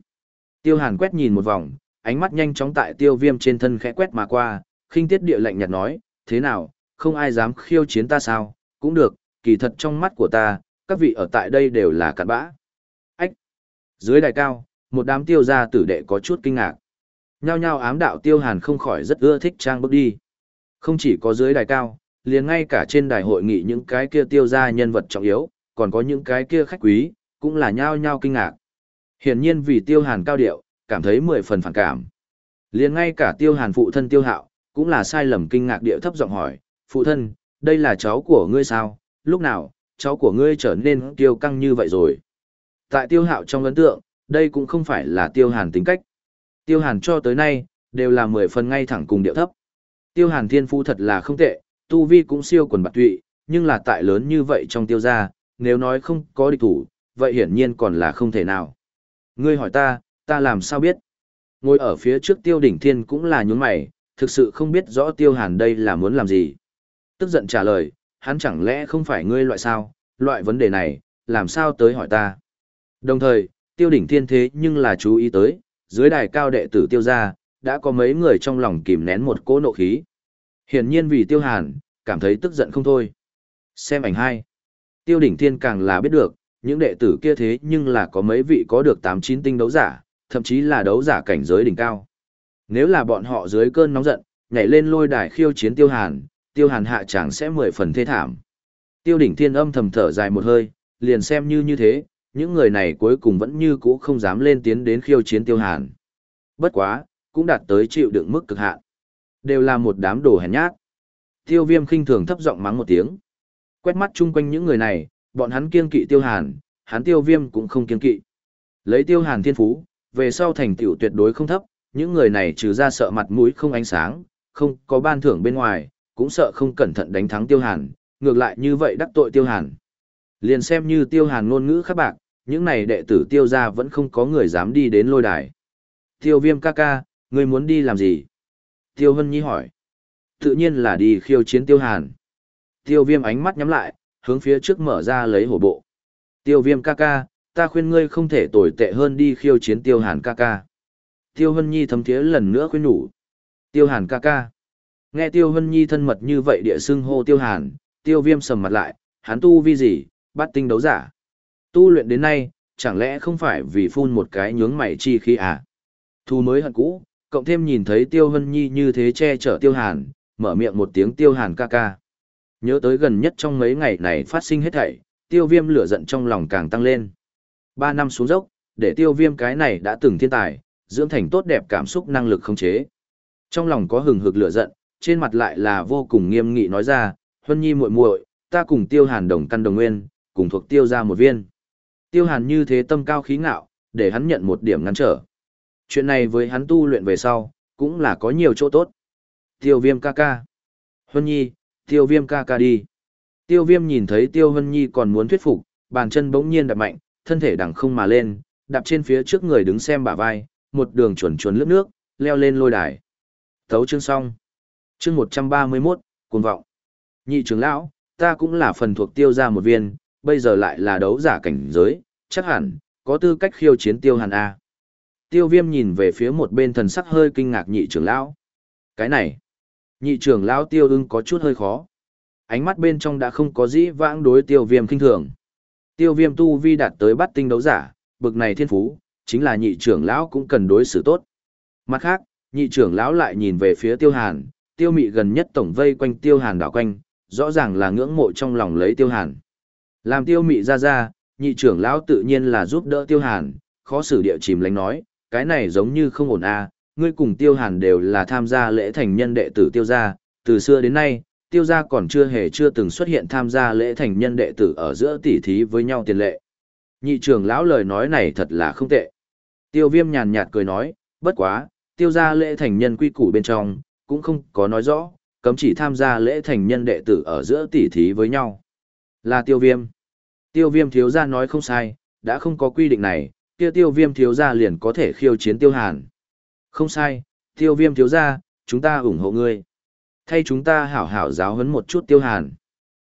Tiêu hàn quét nhìn một vòng, ánh mắt nhanh chóng tại tiêu viêm trên thân khẽ quét mà qua, khinh tiết địa lệnh nhạt nói, thế nào, không ai dám khiêu chiến ta sao, cũng được, kỳ thật trong mắt của ta, các vị ở tại đây đều là cặn bã. Ách! Dưới đài cao, một đám tiêu gia tử đệ có chút kinh ngạc. Nhao nhao ám đạo tiêu hàn không khỏi rất ưa thích trang bước đi. Không chỉ có dưới đài cao, liền ngay cả trên đài hội nghị những cái kia tiêu gia nhân vật trọng yếu, còn có những cái kia khách quý, cũng là nhao nhao kinh ngạc. Hiển nhiên vì tiêu hàn cao điệu, cảm thấy mười phần phản cảm. Liền ngay cả tiêu hàn phụ thân tiêu hạo, cũng là sai lầm kinh ngạc điệu thấp giọng hỏi, phụ thân, đây là cháu của ngươi sao, lúc nào, cháu của ngươi trở nên tiêu căng như vậy rồi. Tại tiêu hạo trong ấn tượng, đây cũng không phải là tiêu hàn tính cách. Tiêu hàn cho tới nay, đều là mười phần ngay thẳng cùng điệu thấp. Tiêu hàn thiên phu thật là không tệ, tu vi cũng siêu quần bạc tụy, nhưng là tại lớn như vậy trong tiêu gia, nếu nói không có địch thủ, vậy hiển nhiên còn là không thể nào. Ngươi hỏi ta, ta làm sao biết? Ngồi ở phía trước tiêu đỉnh thiên cũng là nhún mày, thực sự không biết rõ tiêu hàn đây là muốn làm gì. Tức giận trả lời, hắn chẳng lẽ không phải ngươi loại sao, loại vấn đề này, làm sao tới hỏi ta. Đồng thời, tiêu đỉnh thiên thế nhưng là chú ý tới, dưới đài cao đệ tử tiêu gia, đã có mấy người trong lòng kìm nén một cỗ nộ khí. Hiển nhiên vì tiêu hàn, cảm thấy tức giận không thôi. Xem ảnh hai. Tiêu đỉnh thiên càng là biết được, những đệ tử kia thế nhưng là có mấy vị có được 8-9 tinh đấu giả, thậm chí là đấu giả cảnh giới đỉnh cao. Nếu là bọn họ dưới cơn nóng giận, nhảy lên lôi đài khiêu chiến tiêu hàn, tiêu hàn hạ chẳng sẽ mười phần thê thảm. Tiêu đỉnh thiên âm thầm thở dài một hơi, liền xem như như thế, những người này cuối cùng vẫn như cũ không dám lên tiến đến khiêu chiến tiêu hàn. Bất quá, cũng đạt tới chịu đựng mức cực hạn. Đều là một đám đồ hèn nhát. Tiêu viêm khinh thường thấp giọng mắng một tiếng. Quét mắt chung quanh những người này, bọn hắn kiên kỵ tiêu hàn, hắn tiêu viêm cũng không kiên kỵ. Lấy tiêu hàn thiên phú, về sau thành tựu tuyệt đối không thấp, những người này trừ ra sợ mặt mũi không ánh sáng, không có ban thưởng bên ngoài, cũng sợ không cẩn thận đánh thắng tiêu hàn, ngược lại như vậy đắc tội tiêu hàn. Liền xem như tiêu hàn ngôn ngữ khắc bạc, những này đệ tử tiêu ra vẫn không có người dám đi đến lôi đài. Tiêu viêm ca ca, ngươi muốn đi làm gì? Tiêu Hân Nhi hỏi. Tự nhiên là đi khiêu chiến tiêu hàn. Tiêu viêm ánh mắt nhắm lại, hướng phía trước mở ra lấy hổ bộ. Tiêu viêm ca ca, ta khuyên ngươi không thể tồi tệ hơn đi khiêu chiến tiêu hàn ca ca. Tiêu Hân Nhi thấm thiế lần nữa khuyên nhủ. Tiêu hàn ca ca. Nghe Tiêu Hân Nhi thân mật như vậy địa xưng hô Tiêu hàn, Tiêu viêm sầm mặt lại, hắn tu vi gì, bắt tinh đấu giả. Tu luyện đến nay, chẳng lẽ không phải vì phun một cái nhướng mày chi khi à? Thu mới hận cũ, cộng thêm nhìn thấy Tiêu Hân Nhi như thế che chở Tiêu Hàn, mở miệng một tiếng Tiêu Hàn ca ca. Nhớ tới gần nhất trong mấy ngày này phát sinh hết thảy, Tiêu Viêm lửa giận trong lòng càng tăng lên. Ba năm xuống dốc, để Tiêu Viêm cái này đã từng thiên tài, dưỡng thành tốt đẹp cảm xúc năng lực không chế. Trong lòng có hừng hực lửa giận, trên mặt lại là vô cùng nghiêm nghị nói ra, Hân Nhi muội muội, ta cùng Tiêu Hàn đồng căn đồng nguyên, cùng thuộc Tiêu ra một viên. Tiêu Hàn như thế tâm cao khí ngạo, để hắn nhận một điểm ngăn trở. Chuyện này với hắn tu luyện về sau, cũng là có nhiều chỗ tốt. Tiêu viêm ca ca. Huân nhi, Tiêu viêm ca ca đi. Tiêu viêm nhìn thấy Tiêu Hân Nhi còn muốn thuyết phục, bàn chân bỗng nhiên đạp mạnh, thân thể đằng không mà lên, đạp trên phía trước người đứng xem bả vai, một đường chuẩn chuẩn lướt nước, leo lên lôi đài. Thấu chương xong. Chương 131, cuồng vọng. Nhị trưởng lão, ta cũng là phần thuộc tiêu gia một viên, bây giờ lại là đấu giả cảnh giới, chắc hẳn, có tư cách khiêu chiến tiêu hàn A. Tiêu viêm nhìn về phía một bên thần sắc hơi kinh ngạc nhị trưởng lão. Cái này, nhị trưởng lão tiêu ưng có chút hơi khó. Ánh mắt bên trong đã không có dĩ vãng đối tiêu viêm kinh thường. Tiêu viêm tu vi đạt tới bắt tinh đấu giả, bực này thiên phú, chính là nhị trưởng lão cũng cần đối xử tốt. Mặt khác, nhị trưởng lão lại nhìn về phía tiêu hàn, tiêu mị gần nhất tổng vây quanh tiêu hàn đảo quanh, rõ ràng là ngưỡng mộ trong lòng lấy tiêu hàn. Làm tiêu mị ra ra, nhị trưởng lão tự nhiên là giúp đỡ tiêu hàn, khó xử địa chìm lánh nói, cái này giống như không ổn à, ngươi cùng tiêu hàn đều là tham gia lễ thành nhân đệ tử tiêu gia, từ xưa đến nay, tiêu gia còn chưa hề chưa từng xuất hiện tham gia lễ thành nhân đệ tử ở giữa tỷ thí với nhau tiền lệ. Nhị trưởng lão lời nói này thật là không tệ. Tiêu viêm nhàn nhạt cười nói, bất quá, tiêu gia lễ thành nhân quy củ bên trong, cũng không có nói rõ, cấm chỉ tham gia lễ thành nhân đệ tử ở giữa tỷ thí với nhau. Là tiêu viêm. Tiêu viêm thiếu gia nói không sai, đã không có quy định này, kia tiêu viêm thiếu gia liền có thể khiêu chiến tiêu hàn. Không sai, tiêu viêm thiếu gia, chúng ta ủng hộ ngươi. Thay chúng ta hảo hảo giáo huấn một chút tiêu hàn.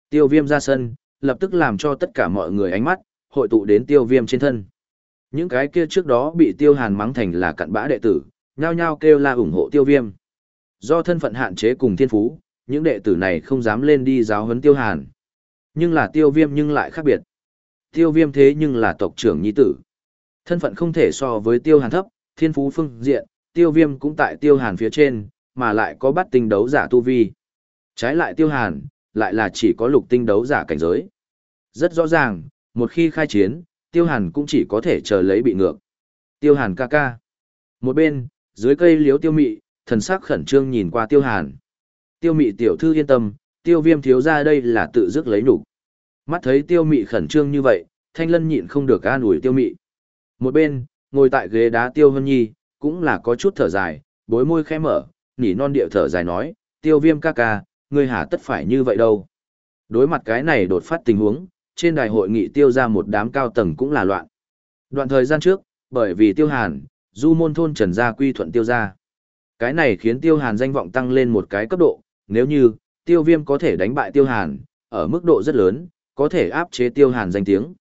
Tiêu viêm ra sân, lập tức làm cho tất cả mọi người ánh mắt, hội tụ đến tiêu viêm trên thân. Những cái kia trước đó bị tiêu hàn mắng thành là cặn bã đệ tử, nhao nhao kêu la ủng hộ tiêu viêm. Do thân phận hạn chế cùng thiên phú, những đệ tử này không dám lên đi giáo huấn tiêu hàn. Nhưng là tiêu viêm nhưng lại khác biệt. Tiêu viêm thế nhưng là tộc trưởng nhi tử. Thân phận không thể so với tiêu hàn thấp, thiên phú phương diện, tiêu viêm cũng tại tiêu hàn phía trên, mà lại có bắt tinh đấu giả tu vi. Trái lại tiêu hàn, lại là chỉ có lục tinh đấu giả cảnh giới. Rất rõ ràng, một khi khai chiến, tiêu hàn cũng chỉ có thể chờ lấy bị ngược. Tiêu hàn ca ca. Một bên, dưới cây liếu tiêu mị, thần sắc khẩn trương nhìn qua tiêu hàn. Tiêu mị tiểu thư yên tâm, tiêu viêm thiếu ra đây là tự dứt lấy nụ. Mắt thấy tiêu mị khẩn trương như vậy, thanh lân nhịn không được an ủi tiêu mị. Một bên, ngồi tại ghế đá tiêu hân nhi, cũng là có chút thở dài, bối môi khẽ mở, nỉ non điệu thở dài nói, tiêu viêm ca ca, ngươi hả tất phải như vậy đâu. Đối mặt cái này đột phát tình huống, trên đài hội nghị tiêu ra một đám cao tầng cũng là loạn. Đoạn thời gian trước, bởi vì tiêu hàn, du môn thôn trần gia quy thuận tiêu ra. Cái này khiến tiêu hàn danh vọng tăng lên một cái cấp độ, nếu như, tiêu viêm có thể đánh bại tiêu hàn, ở mức độ rất lớn, có thể áp chế tiêu hàn danh tiếng.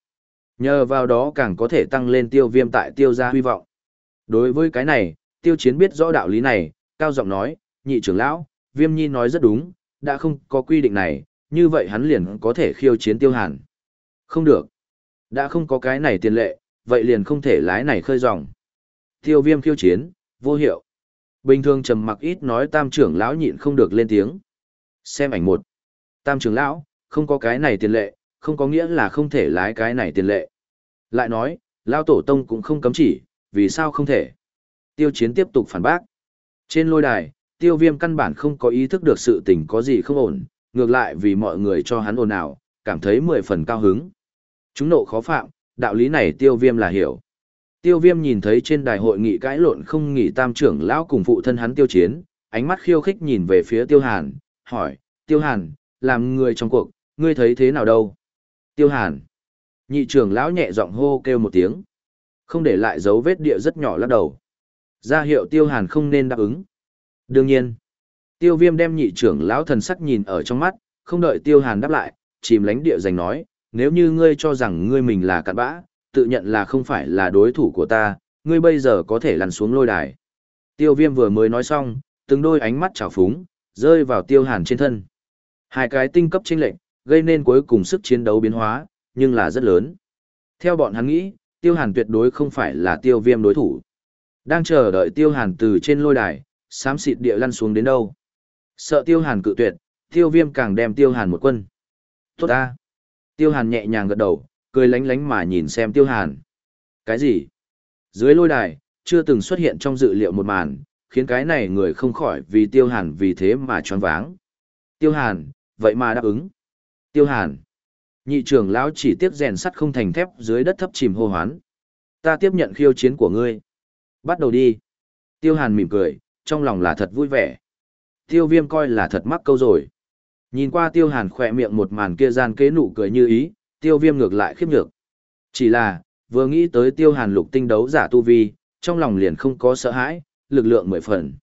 Nhờ vào đó càng có thể tăng lên tiêu viêm tại tiêu gia huy vọng. Đối với cái này, tiêu chiến biết rõ đạo lý này, cao giọng nói, nhị trưởng lão, viêm nhi nói rất đúng, đã không có quy định này, như vậy hắn liền có thể khiêu chiến tiêu hàn. Không được. Đã không có cái này tiền lệ, vậy liền không thể lái này khơi dòng. Tiêu viêm khiêu chiến, vô hiệu. Bình thường trầm mặc ít nói tam trưởng lão nhịn không được lên tiếng. Xem ảnh một. Tam trưởng lão, không có cái này tiền lệ, không có nghĩa là không thể lái cái này tiền lệ. Lại nói, lão tổ tông cũng không cấm chỉ, vì sao không thể. Tiêu chiến tiếp tục phản bác. Trên lôi đài, tiêu viêm căn bản không có ý thức được sự tình có gì không ổn, ngược lại vì mọi người cho hắn ồn ào, cảm thấy mười phần cao hứng. Chúng nộ khó phạm, đạo lý này tiêu viêm là hiểu. Tiêu viêm nhìn thấy trên đài hội nghị cãi lộn không nghỉ tam trưởng lão cùng phụ thân hắn tiêu chiến, ánh mắt khiêu khích nhìn về phía tiêu hàn, hỏi, tiêu hàn, làm người trong cuộc, ngươi thấy thế nào đâu? Tiêu hàn. Nhị trưởng lão nhẹ giọng hô kêu một tiếng. Không để lại dấu vết địa rất nhỏ lắc đầu. Ra hiệu tiêu hàn không nên đáp ứng. Đương nhiên, tiêu viêm đem nhị trưởng lão thần sắc nhìn ở trong mắt, không đợi tiêu hàn đáp lại, chìm lánh địa giành nói, nếu như ngươi cho rằng ngươi mình là cặn bã, tự nhận là không phải là đối thủ của ta, ngươi bây giờ có thể lăn xuống lôi đài. Tiêu viêm vừa mới nói xong, từng đôi ánh mắt trào phúng, rơi vào tiêu hàn trên thân. Hai cái tinh cấp chênh lệnh, gây nên cuối cùng sức chiến đấu biến hóa, nhưng là rất lớn. Theo bọn hắn nghĩ, tiêu hàn tuyệt đối không phải là tiêu viêm đối thủ. Đang chờ đợi tiêu hàn từ trên lôi đài, xám xịt địa lăn xuống đến đâu. Sợ tiêu hàn cự tuyệt, tiêu viêm càng đem tiêu hàn một quân. Tốt ta. Tiêu hàn nhẹ nhàng gật đầu, cười lánh lánh mà nhìn xem tiêu hàn. Cái gì? Dưới lôi đài, chưa từng xuất hiện trong dự liệu một màn, khiến cái này người không khỏi vì tiêu hàn vì thế mà choáng váng. Tiêu hàn, vậy mà đáp ứng. Tiêu hàn. Nhị trưởng lão chỉ tiếp rèn sắt không thành thép dưới đất thấp chìm hô hoán. Ta tiếp nhận khiêu chiến của ngươi. Bắt đầu đi. Tiêu hàn mỉm cười, trong lòng là thật vui vẻ. Tiêu viêm coi là thật mắc câu rồi. Nhìn qua tiêu hàn khỏe miệng một màn kia gian kế nụ cười như ý, tiêu viêm ngược lại khiếp nhược. Chỉ là, vừa nghĩ tới tiêu hàn lục tinh đấu giả tu vi, trong lòng liền không có sợ hãi, lực lượng mười phần.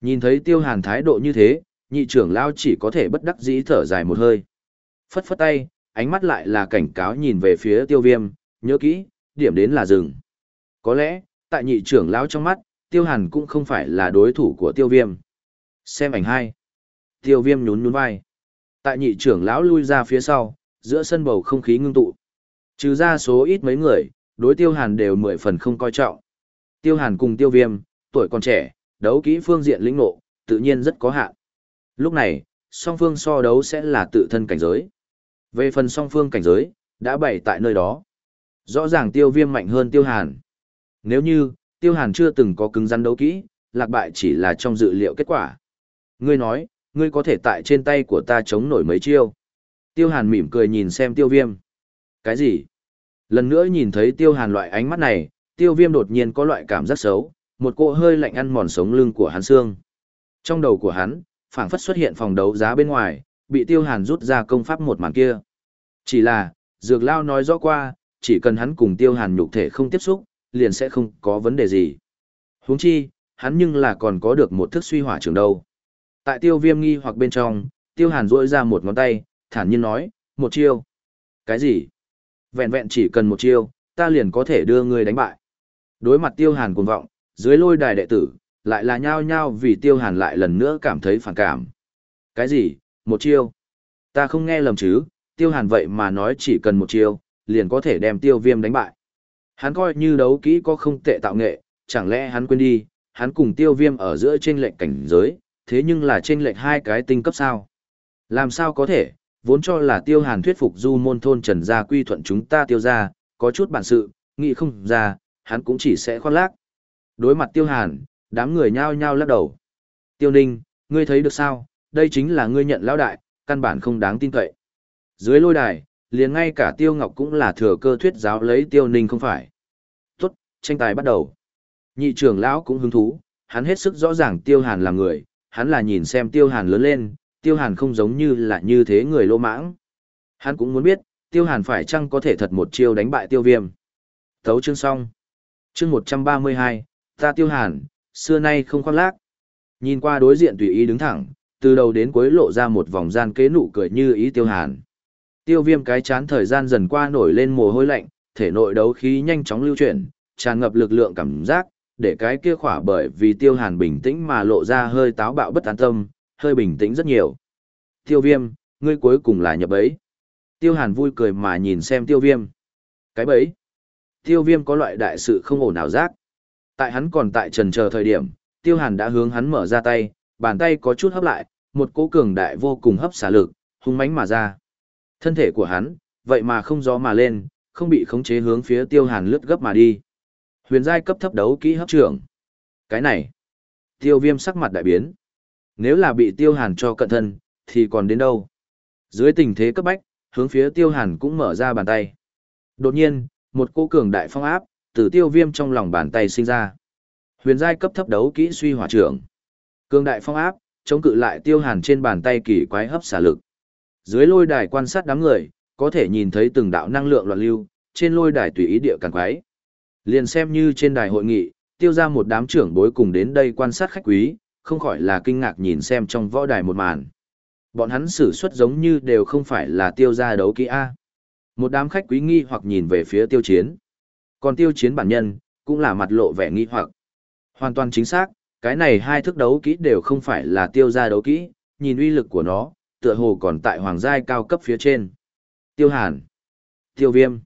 Nhìn thấy tiêu hàn thái độ như thế, nhị trưởng lao chỉ có thể bất đắc dĩ thở dài một hơi. Phất phất tay, ánh mắt lại là cảnh cáo nhìn về phía tiêu viêm, nhớ kỹ, điểm đến là rừng. Có lẽ, tại nhị trưởng lão trong mắt, tiêu hàn cũng không phải là đối thủ của tiêu viêm. Xem ảnh hai. Tiêu viêm nhún nhún vai. Tại nhị trưởng lão lui ra phía sau, giữa sân bầu không khí ngưng tụ. Trừ ra số ít mấy người, đối tiêu hàn đều mười phần không coi trọng. Tiêu hàn cùng tiêu viêm, tuổi còn trẻ, đấu kỹ phương diện lĩnh nộ, tự nhiên rất có hạn. Lúc này, song phương so đấu sẽ là tự thân cảnh giới. Về phần song phương cảnh giới, đã bày tại nơi đó. Rõ ràng tiêu viêm mạnh hơn tiêu hàn. Nếu như, tiêu hàn chưa từng có cứng rắn đấu kỹ, lạc bại chỉ là trong dự liệu kết quả. Ngươi nói, ngươi có thể tại trên tay của ta chống nổi mấy chiêu. Tiêu hàn mỉm cười nhìn xem tiêu viêm. Cái gì? Lần nữa nhìn thấy tiêu hàn loại ánh mắt này, tiêu viêm đột nhiên có loại cảm giác xấu, một cỗ hơi lạnh ăn mòn sống lưng của hắn xương. Trong đầu của hắn, phảng phất xuất hiện phòng đấu giá bên ngoài, bị tiêu hàn rút ra công pháp một màn kia. Chỉ là, dược lao nói rõ qua, chỉ cần hắn cùng tiêu hàn nhục thể không tiếp xúc, liền sẽ không có vấn đề gì. huống chi, hắn nhưng là còn có được một thức suy hỏa trường đâu. Tại tiêu viêm nghi hoặc bên trong, tiêu hàn rỗi ra một ngón tay, thản nhiên nói, một chiêu. Cái gì? Vẹn vẹn chỉ cần một chiêu, ta liền có thể đưa ngươi đánh bại. Đối mặt tiêu hàn cuồng vọng, dưới lôi đài đệ tử, lại là nhao nhao vì tiêu hàn lại lần nữa cảm thấy phản cảm. Cái gì? Một chiêu? Ta không nghe lầm chứ, tiêu hàn vậy mà nói chỉ cần một chiêu, liền có thể đem tiêu viêm đánh bại. Hắn coi như đấu kỹ có không tệ tạo nghệ, chẳng lẽ hắn quên đi, hắn cùng tiêu viêm ở giữa trên lệnh cảnh giới, thế nhưng là trên lệnh hai cái tinh cấp sao. Làm sao có thể, vốn cho là tiêu hàn thuyết phục du môn thôn trần gia quy thuận chúng ta tiêu ra, có chút bản sự, nghĩ không ra, hắn cũng chỉ sẽ khoan lác. Đối mặt tiêu hàn, đám người nhao nhao lắc đầu. Tiêu ninh, ngươi thấy được sao, đây chính là ngươi nhận lão đại, căn bản không đáng tin cậy. Dưới lôi đài, liền ngay cả tiêu ngọc cũng là thừa cơ thuyết giáo lấy tiêu ninh không phải. Tốt, tranh tài bắt đầu. Nhị trưởng lão cũng hứng thú, hắn hết sức rõ ràng tiêu hàn là người, hắn là nhìn xem tiêu hàn lớn lên, tiêu hàn không giống như là như thế người lô mãng. Hắn cũng muốn biết, tiêu hàn phải chăng có thể thật một chiêu đánh bại tiêu viêm. Thấu chương xong. Chương một trăm ba mươi hai, ta tiêu hàn, xưa nay không khoác lác. Nhìn qua đối diện tùy ý đứng thẳng, từ đầu đến cuối lộ ra một vòng gian kế nụ cười như ý tiêu hàn. Tiêu viêm cái chán thời gian dần qua nổi lên mồ hôi lạnh, thể nội đấu khí nhanh chóng lưu chuyển, tràn ngập lực lượng cảm giác, để cái kia khỏa bởi vì tiêu hàn bình tĩnh mà lộ ra hơi táo bạo bất an tâm, hơi bình tĩnh rất nhiều. Tiêu viêm, ngươi cuối cùng là nhập ấy. Tiêu hàn vui cười mà nhìn xem tiêu viêm. Cái bấy. Tiêu viêm có loại đại sự không ổn nào giác. Tại hắn còn tại trần chờ thời điểm, tiêu hàn đã hướng hắn mở ra tay, bàn tay có chút hấp lại, một cỗ cường đại vô cùng hấp xả lực, hung mãnh mà ra. Thân thể của hắn, vậy mà không gió mà lên, không bị khống chế hướng phía tiêu hàn lướt gấp mà đi. Huyền giai cấp thấp đấu kỹ hấp trưởng. Cái này, tiêu viêm sắc mặt đại biến. Nếu là bị tiêu hàn cho cận thân, thì còn đến đâu? Dưới tình thế cấp bách, hướng phía tiêu hàn cũng mở ra bàn tay. Đột nhiên, một cô cường đại phong áp, từ tiêu viêm trong lòng bàn tay sinh ra. Huyền giai cấp thấp đấu kỹ suy hỏa trưởng. Cường đại phong áp, chống cự lại tiêu hàn trên bàn tay kỳ quái hấp xả lực. Dưới lôi đài quan sát đám người, có thể nhìn thấy từng đạo năng lượng loạn lưu, trên lôi đài tùy ý địa càng quái. Liền xem như trên đài hội nghị, tiêu ra một đám trưởng bối cùng đến đây quan sát khách quý, không khỏi là kinh ngạc nhìn xem trong võ đài một màn. Bọn hắn xử suất giống như đều không phải là tiêu ra đấu kỹ A. Một đám khách quý nghi hoặc nhìn về phía tiêu chiến. Còn tiêu chiến bản nhân, cũng là mặt lộ vẻ nghi hoặc. Hoàn toàn chính xác, cái này hai thức đấu kỹ đều không phải là tiêu gia đấu kỹ, nhìn uy lực của nó, tựa hồ còn tại hoàng giai cao cấp phía trên. Tiêu hàn, tiêu viêm,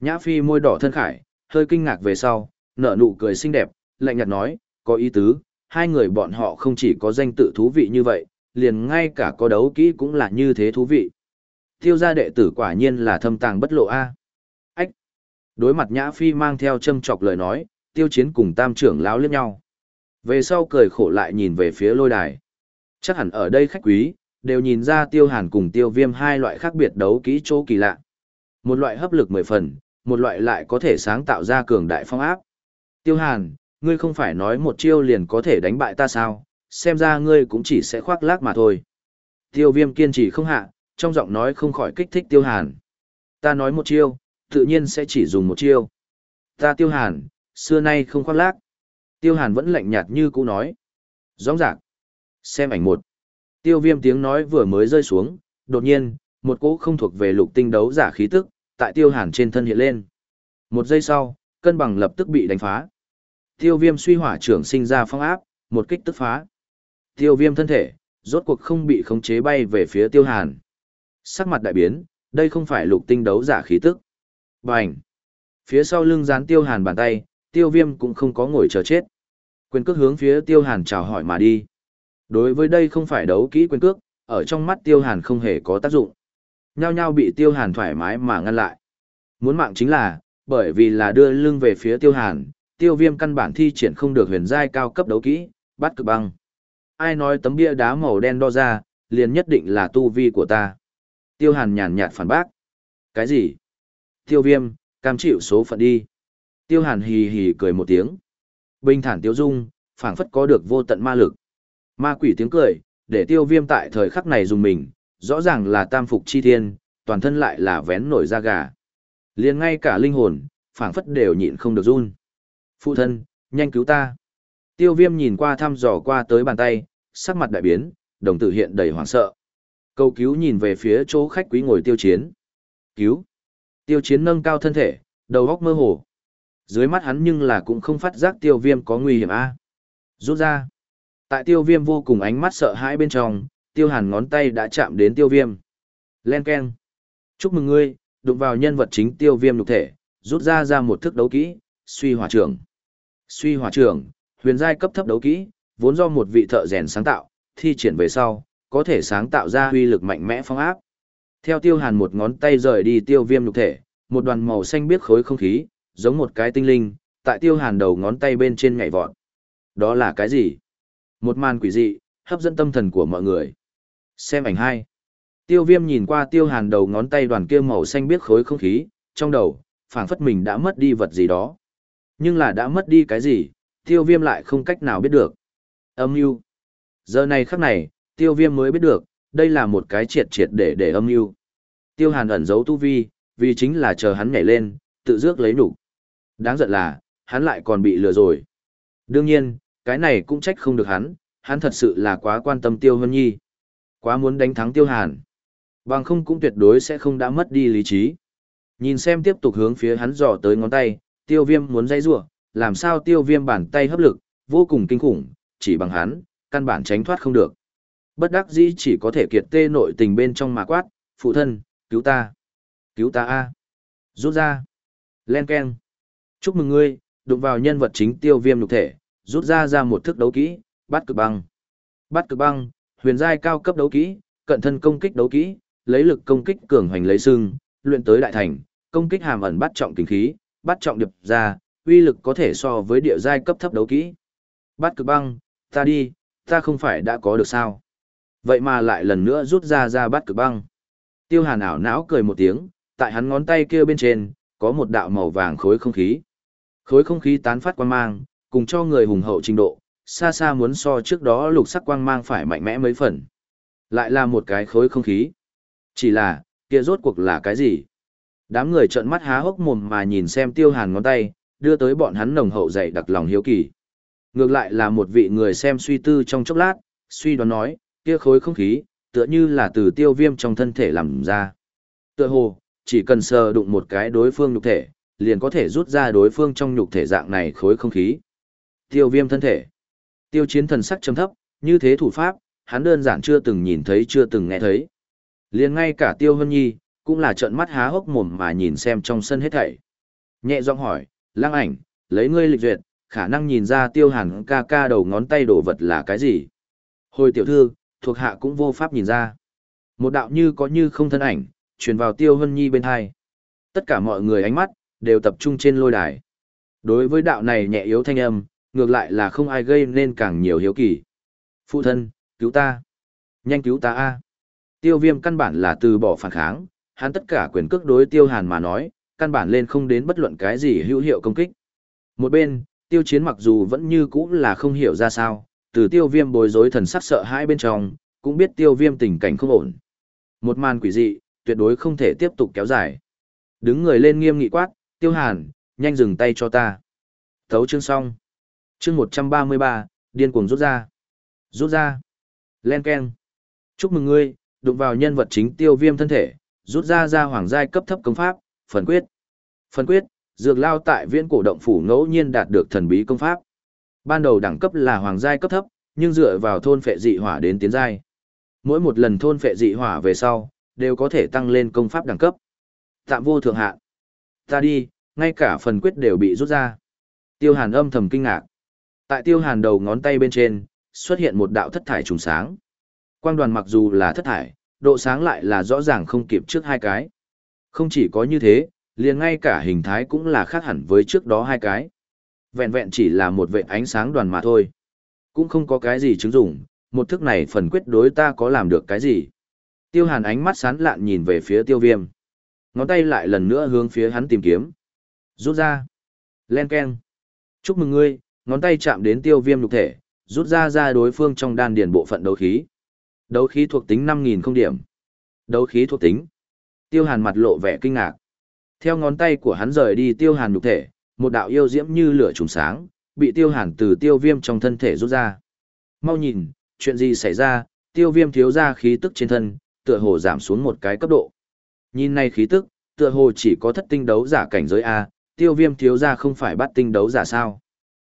nhã phi môi đỏ thân khải, hơi kinh ngạc về sau, nở nụ cười xinh đẹp, lạnh nhạt nói, có ý tứ, hai người bọn họ không chỉ có danh tự thú vị như vậy, liền ngay cả có đấu kỹ cũng là như thế thú vị. Tiêu gia đệ tử quả nhiên là thâm tàng bất lộ A. Ách! Đối mặt Nhã Phi mang theo châm chọc lời nói, tiêu chiến cùng tam trưởng lão liếc nhau. Về sau cười khổ lại nhìn về phía lôi đài. Chắc hẳn ở đây khách quý, đều nhìn ra tiêu hàn cùng tiêu viêm hai loại khác biệt đấu kỹ chỗ kỳ lạ. Một loại hấp lực mười phần, một loại lại có thể sáng tạo ra cường đại phong áp. Tiêu hàn, ngươi không phải nói một chiêu liền có thể đánh bại ta sao, xem ra ngươi cũng chỉ sẽ khoác lác mà thôi. Tiêu viêm kiên trì không hạ, trong giọng nói không khỏi kích thích tiêu hàn. Ta nói một chiêu, tự nhiên sẽ chỉ dùng một chiêu. Ta tiêu hàn, xưa nay không khoác lác. Tiêu hàn vẫn lạnh nhạt như cũ nói. Rõ ràng. Xem ảnh một. Tiêu viêm tiếng nói vừa mới rơi xuống, đột nhiên, một cỗ không thuộc về lục tinh đấu giả khí tức, tại tiêu hàn trên thân hiện lên. Một giây sau, cân bằng lập tức bị đánh phá. Tiêu viêm suy hỏa trưởng sinh ra phong áp, một kích tức phá. Tiêu viêm thân thể, rốt cuộc không bị khống chế bay về phía tiêu hàn. Sắc mặt đại biến, đây không phải lục tinh đấu giả khí tức. Bành! Phía sau lưng dán tiêu hàn bàn tay, tiêu viêm cũng không có ngồi chờ chết. Quyền cước hướng phía tiêu hàn chào hỏi mà đi. Đối với đây không phải đấu kỹ quyền cước, ở trong mắt tiêu hàn không hề có tác dụng. Nhao nhao bị tiêu hàn thoải mái mà ngăn lại. Muốn mạng chính là, bởi vì là đưa lưng về phía tiêu hàn, tiêu viêm căn bản thi triển không được huyền giai cao cấp đấu kỹ, bắt cực băng. Ai nói tấm bia đá màu đen đo ra, liền nhất định là tu vi của ta. Tiêu hàn nhàn nhạt phản bác. Cái gì? Tiêu viêm, cam chịu số phận đi. Tiêu hàn hì hì cười một tiếng. Bình thản tiêu dung, phảng phất có được vô tận ma lực. Ma quỷ tiếng cười, để tiêu viêm tại thời khắc này dùng mình, rõ ràng là tam phục chi thiên, toàn thân lại là vén nổi da gà. liền ngay cả linh hồn, phảng phất đều nhịn không được run. Phụ thân, nhanh cứu ta. Tiêu viêm nhìn qua thăm dò qua tới bàn tay, sắc mặt đại biến, đồng tử hiện đầy hoảng sợ. Cầu cứu nhìn về phía chỗ khách quý ngồi tiêu chiến. Cứu. Tiêu chiến nâng cao thân thể, đầu góc mơ hồ. Dưới mắt hắn nhưng là cũng không phát giác tiêu viêm có nguy hiểm a Rút ra. Tại tiêu viêm vô cùng ánh mắt sợ hãi bên trong, tiêu hàn ngón tay đã chạm đến tiêu viêm. Len Ken. Chúc mừng ngươi, đụng vào nhân vật chính tiêu viêm lục thể, rút ra ra một thức đấu kỹ, suy hỏa trưởng. Suy hỏa trưởng, huyền giai cấp thấp đấu kỹ, vốn do một vị thợ rèn sáng tạo, thi triển về sau, có thể sáng tạo ra huy lực mạnh mẽ phong áp. Theo tiêu hàn một ngón tay rời đi tiêu viêm lục thể, một đoàn màu xanh biết khối không khí, giống một cái tinh linh, tại tiêu hàn đầu ngón tay bên trên nhảy vọt. Đó là cái gì? Một màn quỷ dị, hấp dẫn tâm thần của mọi người. Xem ảnh hai. Tiêu viêm nhìn qua tiêu hàn đầu ngón tay đoàn kia màu xanh biếc khối không khí, trong đầu, phảng phất mình đã mất đi vật gì đó. Nhưng là đã mất đi cái gì, tiêu viêm lại không cách nào biết được. Âm mưu Giờ này khắc này, tiêu viêm mới biết được, đây là một cái triệt triệt để để âm mưu Tiêu hàn ẩn giấu tu vi, vì chính là chờ hắn nhảy lên, tự dước lấy nụ. Đáng giận là, hắn lại còn bị lừa rồi. Đương nhiên, cái này cũng trách không được hắn, hắn thật sự là quá quan tâm Tiêu Hân Nhi. Quá muốn đánh thắng Tiêu Hàn. Bằng không cũng tuyệt đối sẽ không đã mất đi lý trí. Nhìn xem tiếp tục hướng phía hắn dò tới ngón tay, Tiêu Viêm muốn dây rủa làm sao Tiêu Viêm bàn tay hấp lực, vô cùng kinh khủng, chỉ bằng hắn, căn bản tránh thoát không được. Bất đắc dĩ chỉ có thể kiệt tê nội tình bên trong mà quát, phụ thân, cứu ta. Cứu ta a Rút ra. Len Ken. Chúc mừng ngươi, đụng vào nhân vật chính tiêu viêm lục thể, rút ra ra một thức đấu kỹ, bắt cực băng. Bắt cực băng, huyền giai cao cấp đấu kỹ, cận thân công kích đấu kỹ, lấy lực công kích cường hoành lấy xương, luyện tới đại thành, công kích hàm ẩn bắt trọng kinh khí, bắt trọng điệp ra, uy lực có thể so với địa giai cấp thấp đấu kỹ. Bắt cực băng, ta đi, ta không phải đã có được sao? Vậy mà lại lần nữa rút ra ra bắt cực băng. Tiêu Hàn ảo não cười một tiếng, tại hắn ngón tay kia bên trên, có một đạo màu vàng khối không khí. Khối không khí tán phát quang mang, cùng cho người hùng hậu trình độ, xa xa muốn so trước đó lục sắc quang mang phải mạnh mẽ mấy phần. Lại là một cái khối không khí. Chỉ là, kia rốt cuộc là cái gì? Đám người trợn mắt há hốc mồm mà nhìn xem tiêu hàn ngón tay, đưa tới bọn hắn nồng hậu dày đặc lòng hiếu kỳ. Ngược lại là một vị người xem suy tư trong chốc lát, suy đoán nói, kia khối không khí, tựa như là từ tiêu viêm trong thân thể làm ra. Tựa hồ, chỉ cần sờ đụng một cái đối phương nhục thể, liền có thể rút ra đối phương trong nhục thể dạng này khối không khí. Tiêu viêm thân thể. Tiêu chiến thần sắc trầm thấp, như thế thủ pháp, hắn đơn giản chưa từng nhìn thấy chưa từng nghe thấy. Liền ngay cả tiêu hân nhi, cũng là trợn mắt há hốc mồm mà nhìn xem trong sân hết thảy. Nhẹ giọng hỏi, lăng ảnh, lấy ngươi lịch duyệt, khả năng nhìn ra tiêu hàn ca ca đầu ngón tay đổ vật là cái gì. Hồi tiểu thư, thuộc hạ cũng vô pháp nhìn ra. Một đạo như có như không thân ảnh, truyền vào tiêu hân nhi bên hai. Tất cả mọi người ánh mắt, đều tập trung trên lôi đài. Đối với đạo này nhẹ yếu thanh âm, ngược lại là không ai gây nên càng nhiều hiếu kỳ. Phụ thân, cứu ta. Nhanh cứu ta a. Tiêu viêm căn bản là từ bỏ phản kháng, hắn tất cả quyền cước đối tiêu hàn mà nói, căn bản lên không đến bất luận cái gì hữu hiệu công kích. Một bên, tiêu chiến mặc dù vẫn như cũ là không hiểu ra sao, từ tiêu viêm bối rối thần sắc sợ hãi bên trong, cũng biết tiêu viêm tình cảnh không ổn. Một màn quỷ dị, tuyệt đối không thể tiếp tục kéo dài. Đứng người lên nghiêm nghị quát, tiêu hàn, nhanh dừng tay cho ta. Thấu chương xong. Chương 133, điên cuồng rút ra. Rút ra. Len Ken. Chúc mừng ngươi, đụng vào nhân vật chính tiêu viêm thân thể, rút ra ra hoàng giai cấp thấp công pháp, phần quyết. Phần quyết, dược lao tại viễn cổ động phủ ngẫu nhiên đạt được thần bí công pháp. Ban đầu đẳng cấp là hoàng giai cấp thấp, nhưng dựa vào thôn phệ dị hỏa đến tiến giai. Mỗi một lần thôn phệ dị hỏa về sau, đều có thể tăng lên công pháp đẳng cấp. Tạm vô thượng hạn. Ta đi, ngay cả phần quyết đều bị rút ra. Tiêu Hàn âm thầm kinh ngạc. Tại Tiêu Hàn đầu ngón tay bên trên, xuất hiện một đạo thất thải trùng sáng. Quang đoàn mặc dù là thất thải, độ sáng lại là rõ ràng không kịp trước hai cái. Không chỉ có như thế, liền ngay cả hình thái cũng là khác hẳn với trước đó hai cái. Vẹn vẹn chỉ là một vệ ánh sáng đoàn mà thôi. Cũng không có cái gì chứng dụng, một thức này phần quyết đối ta có làm được cái gì. Tiêu hàn ánh mắt sán lạn nhìn về phía tiêu viêm. Ngón tay lại lần nữa hướng phía hắn tìm kiếm. Rút ra. Len keng. Chúc mừng ngươi, ngón tay chạm đến tiêu viêm lục thể, rút ra ra đối phương trong đan điền bộ phận đấu khí. Đấu khí thuộc tính 5.000 không điểm. Đấu khí thuộc tính. Tiêu hàn mặt lộ vẻ kinh ngạc. Theo ngón tay của hắn rời đi tiêu hàn nhục thể, một đạo yêu diễm như lửa trùng sáng, bị tiêu hàn từ tiêu viêm trong thân thể rút ra. Mau nhìn, chuyện gì xảy ra, tiêu viêm thiếu ra khí tức trên thân, tựa hồ giảm xuống một cái cấp độ. Nhìn này khí tức, tựa hồ chỉ có thất tinh đấu giả cảnh giới A, tiêu viêm thiếu ra không phải bắt tinh đấu giả sao.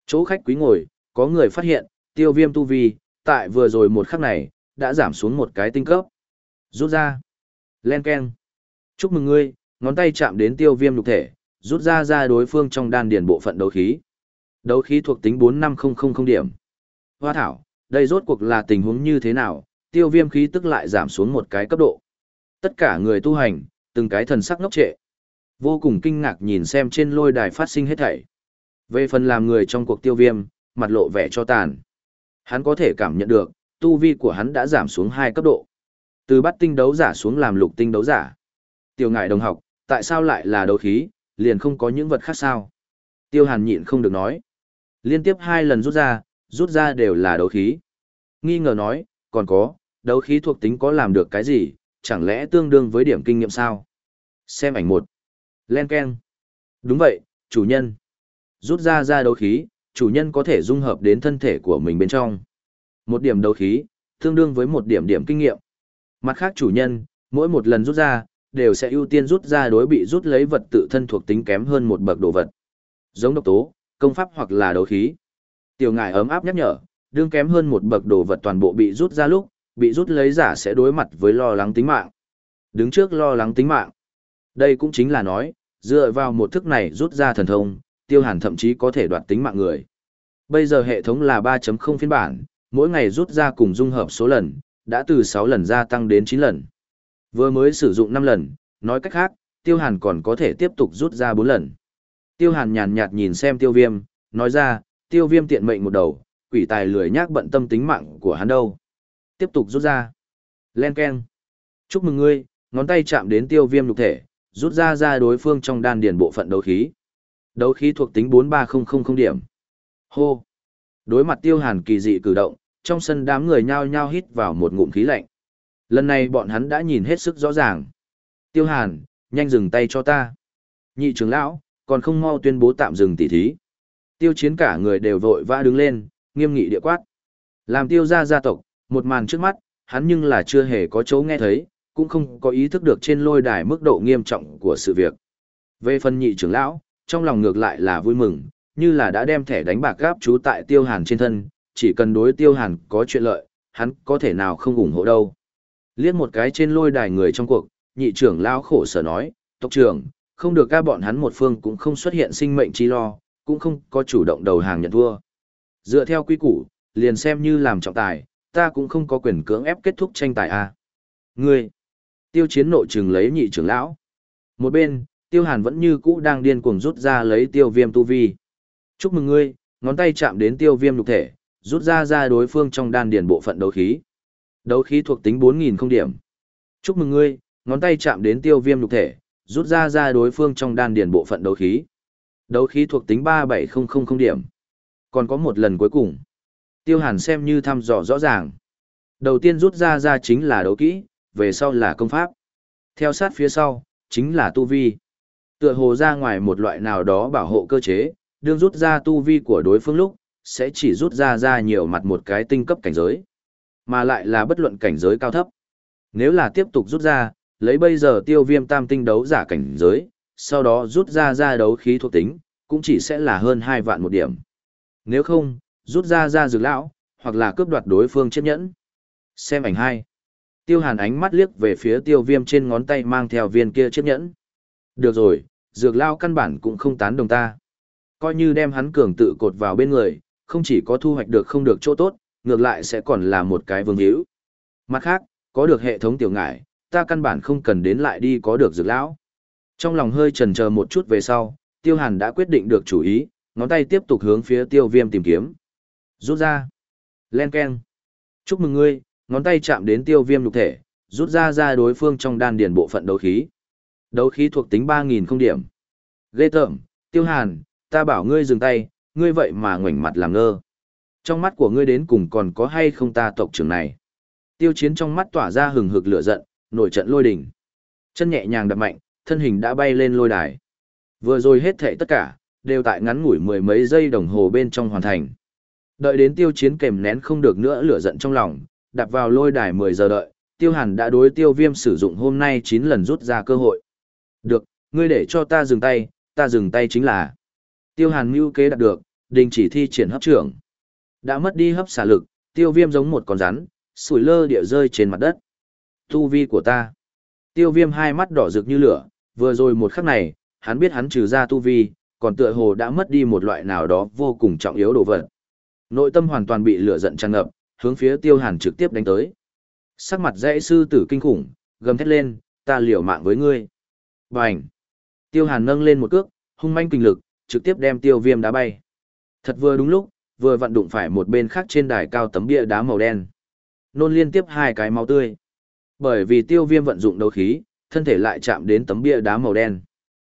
Chỗ khách quý ngồi, có người phát hiện, tiêu viêm tu vi, tại vừa rồi một khắc này, đã giảm xuống một cái tinh cấp. Rút ra. Len Ken. Chúc mừng ngươi, ngón tay chạm đến tiêu viêm lục thể, rút ra ra đối phương trong đan điền bộ phận đấu khí. Đấu khí thuộc tính 45000 điểm. Hoa thảo, đây rốt cuộc là tình huống như thế nào, tiêu viêm khí tức lại giảm xuống một cái cấp độ. Tất cả người tu hành, từng cái thần sắc ngốc trệ. Vô cùng kinh ngạc nhìn xem trên lôi đài phát sinh hết thảy. Về phần làm người trong cuộc tiêu viêm, mặt lộ vẻ cho tàn. Hắn có thể cảm nhận được, tu vi của hắn đã giảm xuống hai cấp độ. Từ bắt tinh đấu giả xuống làm lục tinh đấu giả. Tiêu ngại đồng học, tại sao lại là đấu khí, liền không có những vật khác sao? Tiêu hàn nhịn không được nói. Liên tiếp hai lần rút ra, rút ra đều là đấu khí. Nghi ngờ nói, còn có, đấu khí thuộc tính có làm được cái gì, chẳng lẽ tương đương với điểm kinh nghiệm sao? Xem ảnh một. Len Ken. Đúng vậy, chủ nhân. Rút ra ra đấu khí, chủ nhân có thể dung hợp đến thân thể của mình bên trong. Một điểm đấu khí, tương đương với một điểm điểm kinh nghiệm. Mặt khác chủ nhân, mỗi một lần rút ra, đều sẽ ưu tiên rút ra đối bị rút lấy vật tự thân thuộc tính kém hơn một bậc đồ vật. Giống độc tố, công pháp hoặc là đấu khí. Tiểu ngải ấm áp nhắc nhở, đương kém hơn một bậc đồ vật toàn bộ bị rút ra lúc, bị rút lấy giả sẽ đối mặt với lo lắng tính mạng. Đứng trước lo lắng tính mạng. Đây cũng chính là nói, dựa vào một thức này rút ra thần thông, tiêu hàn thậm chí có thể đoạt tính mạng người. Bây giờ hệ thống là 3.0 phiên bản, mỗi ngày rút ra cùng dung hợp số lần, đã từ 6 lần gia tăng đến 9 lần. Vừa mới sử dụng 5 lần, nói cách khác, tiêu hàn còn có thể tiếp tục rút ra 4 lần. Tiêu hàn nhàn nhạt nhìn xem tiêu viêm, nói ra, tiêu viêm tiện mệnh một đầu, quỷ tài lười nhác bận tâm tính mạng của hắn đâu. Tiếp tục rút ra. Len Ken. Chúc mừng ngươi, ngón tay chạm đến tiêu viêm lục thể, rút ra ra đối phương trong đan điền bộ phận đấu khí. Đấu khí thuộc tính 43000 điểm. Hô. Đối mặt tiêu hàn kỳ dị cử động, trong sân đám người nhao nhao hít vào một ngụm khí lạnh. Lần này bọn hắn đã nhìn hết sức rõ ràng. Tiêu hàn, nhanh dừng tay cho ta. Nhị trưởng lão, còn không mau tuyên bố tạm dừng tỉ thí. Tiêu chiến cả người đều vội vã đứng lên, nghiêm nghị địa quát. Làm tiêu gia gia tộc, một màn trước mắt, hắn nhưng là chưa hề có chỗ nghe thấy, cũng không có ý thức được trên lôi đài mức độ nghiêm trọng của sự việc. Về phần nhị trưởng lão, trong lòng ngược lại là vui mừng, như là đã đem thẻ đánh bạc gáp chú tại tiêu hàn trên thân, chỉ cần đối tiêu hàn có chuyện lợi, hắn có thể nào không ủng hộ đâu. Liết một cái trên lôi đài người trong cuộc, nhị trưởng lão khổ sở nói, tộc trưởng, không được ca bọn hắn một phương cũng không xuất hiện sinh mệnh chi lo, cũng không có chủ động đầu hàng nhận thua. Dựa theo quy củ, liền xem như làm trọng tài, ta cũng không có quyền cưỡng ép kết thúc tranh tài a. À. Ngươi, tiêu chiến nội trừng lấy nhị trưởng lão. Một bên, tiêu hàn vẫn như cũ đang điên cuồng rút ra lấy tiêu viêm tu vi. Chúc mừng ngươi, ngón tay chạm đến tiêu viêm lục thể, rút ra ra đối phương trong đan điền bộ phận đấu khí. Đấu khí thuộc tính 4.000 không điểm. Chúc mừng ngươi, ngón tay chạm đến tiêu viêm lục thể, rút ra ra đối phương trong đan điền bộ phận đấu khí. Đấu khí thuộc tính 37000 điểm. Còn có một lần cuối cùng. Tiêu Hàn xem như thăm dò rõ ràng. Đầu tiên rút ra ra chính là đấu kỹ, về sau là công pháp. Theo sát phía sau, chính là tu vi. Tựa hồ ra ngoài một loại nào đó bảo hộ cơ chế, đương rút ra tu vi của đối phương lúc, sẽ chỉ rút ra ra nhiều mặt một cái tinh cấp cảnh giới. Mà lại là bất luận cảnh giới cao thấp. Nếu là tiếp tục rút ra, lấy bây giờ tiêu viêm tam tinh đấu giả cảnh giới, sau đó rút ra ra đấu khí thuộc tính, cũng chỉ sẽ là hơn 2 vạn một điểm. Nếu không, rút ra ra dược lão, hoặc là cướp đoạt đối phương chiếc nhẫn. Xem ảnh hai Tiêu hàn ánh mắt liếc về phía tiêu viêm trên ngón tay mang theo viên kia chiếc nhẫn. Được rồi, dược lao căn bản cũng không tán đồng ta. Coi như đem hắn cường tự cột vào bên người, không chỉ có thu hoạch được không được chỗ tốt, ngược lại sẽ còn là một cái vương hữu. Mặt khác, có được hệ thống tiểu ngải, ta căn bản không cần đến lại đi có được dược lão. Trong lòng hơi chần chờ một chút về sau, tiêu hàn đã quyết định được chủ ý, ngón tay tiếp tục hướng phía tiêu viêm tìm kiếm. Rút ra. Len keng. Chúc mừng ngươi, ngón tay chạm đến tiêu viêm lục thể, rút ra ra đối phương trong đan điền bộ phận đấu khí. Đấu khí thuộc tính 3.000 không điểm. Ghê tởm, tiêu hàn, ta bảo ngươi dừng tay, ngươi vậy mà ngoảnh mặt làm ngơ. Trong mắt của ngươi đến cùng còn có hay không ta tộc trưởng này. Tiêu chiến trong mắt tỏa ra hừng hực lửa giận, nổi trận lôi đỉnh. Chân nhẹ nhàng đập mạnh, thân hình đã bay lên lôi đài. Vừa rồi hết thảy tất cả, đều tại ngắn ngủi mười mấy giây đồng hồ bên trong hoàn thành. Đợi đến tiêu chiến kèm nén không được nữa lửa giận trong lòng, đạp vào lôi đài 10 giờ đợi, tiêu hàn đã đối tiêu viêm sử dụng hôm nay 9 lần rút ra cơ hội. Được, ngươi để cho ta dừng tay, ta dừng tay chính là. Tiêu hàn mưu kế đạt được, đình chỉ thi triển hấp trưởng. Đã mất đi hấp xả lực, tiêu viêm giống một con rắn, sủi lơ địa rơi trên mặt đất. Tu vi của ta. Tiêu viêm hai mắt đỏ rực như lửa, vừa rồi một khắc này, hắn biết hắn trừ ra tu vi, còn tựa hồ đã mất đi một loại nào đó vô cùng trọng yếu đồ vật. Nội tâm hoàn toàn bị lửa giận tràn ngập, hướng phía tiêu hàn trực tiếp đánh tới. Sắc mặt dãy sư tử kinh khủng, gầm thét lên, ta liều mạng với ngươi. Bành! Tiêu hàn nâng lên một cước, hung manh kinh lực, trực tiếp đem tiêu viêm đá bay. Thật vừa đúng lúc, vừa vận đụng phải một bên khác trên đài cao tấm bia đá màu đen. Nôn liên tiếp hai cái máu tươi. Bởi vì tiêu viêm vận dụng đấu khí, thân thể lại chạm đến tấm bia đá màu đen.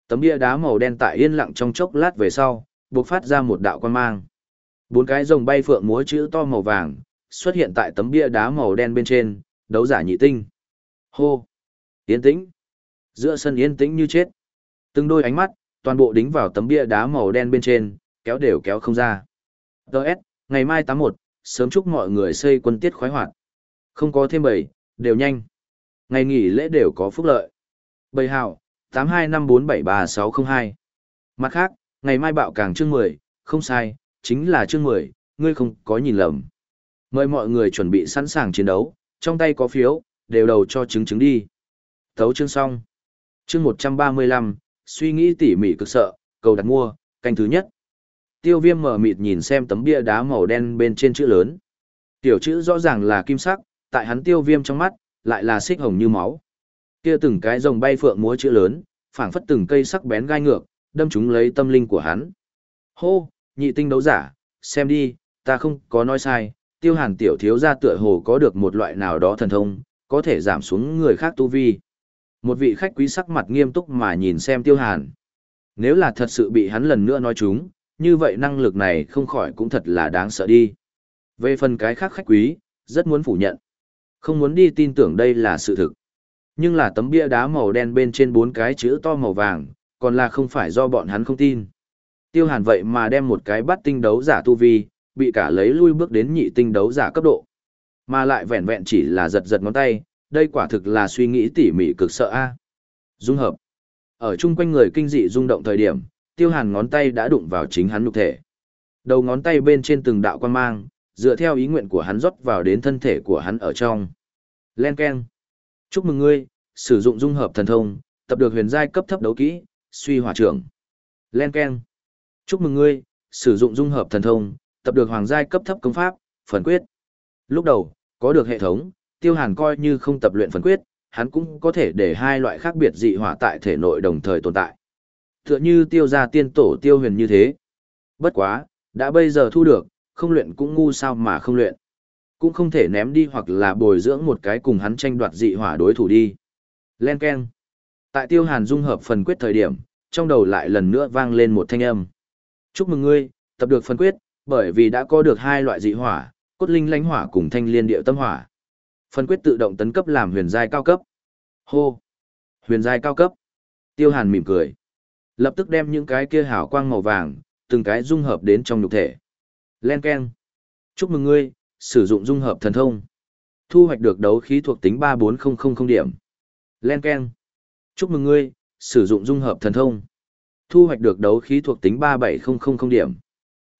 Tấm bia đá màu đen tại yên lặng trong chốc lát về sau, bộc phát ra một đạo quan mang. Bốn cái rồng bay phượng múa chữ to màu vàng, xuất hiện tại tấm bia đá màu đen bên trên, đấu giả nhị tinh. Hô! Yên tĩnh! Giữa sân yên tĩnh như chết. Từng đôi ánh mắt, toàn bộ đính vào tấm bia đá màu đen bên trên, kéo đều kéo không ra. Đợt, ngày mai 81, sớm chúc mọi người xây quân tiết khoái hoạt. Không có thêm bảy, đều nhanh. Ngày nghỉ lễ đều có phúc lợi. Bầy hào, 8254733602. Mặt khác, ngày mai bạo càng chương 10, không sai, chính là chương 10, ngươi không có nhìn lầm. Mời mọi người chuẩn bị sẵn sàng chiến đấu, trong tay có phiếu, đều đầu cho chứng chứng đi. Thấu chương xong. Chương 135, suy nghĩ tỉ mỉ cực sợ, cầu đặt mua, canh thứ nhất. Tiêu viêm mở mịt nhìn xem tấm bia đá màu đen bên trên chữ lớn. Tiểu chữ rõ ràng là kim sắc, tại hắn tiêu viêm trong mắt, lại là xích hồng như máu. Kia từng cái rồng bay phượng múa chữ lớn, phảng phất từng cây sắc bén gai ngược, đâm chúng lấy tâm linh của hắn. Hô, nhị tinh đấu giả, xem đi, ta không có nói sai, tiêu hàn tiểu thiếu gia tựa hồ có được một loại nào đó thần thông, có thể giảm xuống người khác tu vi. Một vị khách quý sắc mặt nghiêm túc mà nhìn xem tiêu hàn. Nếu là thật sự bị hắn lần nữa nói chúng, như vậy năng lực này không khỏi cũng thật là đáng sợ đi. Về phần cái khác khách quý, rất muốn phủ nhận. Không muốn đi tin tưởng đây là sự thực. Nhưng là tấm bia đá màu đen bên trên bốn cái chữ to màu vàng, còn là không phải do bọn hắn không tin. Tiêu hàn vậy mà đem một cái bắt tinh đấu giả tu vi, bị cả lấy lui bước đến nhị tinh đấu giả cấp độ. Mà lại vẹn vẹn chỉ là giật giật ngón tay, đây quả thực là suy nghĩ tỉ mỉ cực sợ a. Dung hợp. Ở chung quanh người kinh dị rung động thời điểm, tiêu hàn ngón tay đã đụng vào chính hắn nhục thể. Đầu ngón tay bên trên từng đạo quan mang, dựa theo ý nguyện của hắn rót vào đến thân thể của hắn ở trong. Len Ken. Chúc mừng ngươi, sử dụng dung hợp thần thông, tập được huyền giai cấp thấp đấu kỹ, suy hỏa trưởng. Len Ken. Chúc mừng ngươi, sử dụng dung hợp thần thông, tập được hoàng giai cấp thấp công pháp, phần quyết. Lúc đầu, có được hệ thống, tiêu hàn coi như không tập luyện phần quyết, hắn cũng có thể để hai loại khác biệt dị hỏa tại thể nội đồng thời tồn tại. Tựa như tiêu gia tiên tổ tiêu huyền như thế. Bất quá, đã bây giờ thu được, không luyện cũng ngu sao mà không luyện. Cũng không thể ném đi hoặc là bồi dưỡng một cái cùng hắn tranh đoạt dị hỏa đối thủ đi. Len Ken. Tại tiêu hàn dung hợp phần quyết thời điểm, trong đầu lại lần nữa vang lên một thanh âm. Chúc mừng ngươi, tập được phần quyết, bởi vì đã có được hai loại dị hỏa, cốt linh lãnh hỏa cùng thanh liên điệu tâm hỏa. Phân quyết tự động tấn cấp làm huyền giai cao cấp. Hô! Huyền giai cao cấp. Tiêu Hàn mỉm cười. Lập tức đem những cái kia hào quang màu vàng, từng cái dung hợp đến trong nhục thể. Len Ken. Chúc mừng ngươi, sử dụng dung hợp thần thông. Thu hoạch được đấu khí thuộc tính 34000 điểm. Len Ken. Chúc mừng ngươi, sử dụng dung hợp thần thông. Thu hoạch được đấu khí thuộc tính 37000 điểm.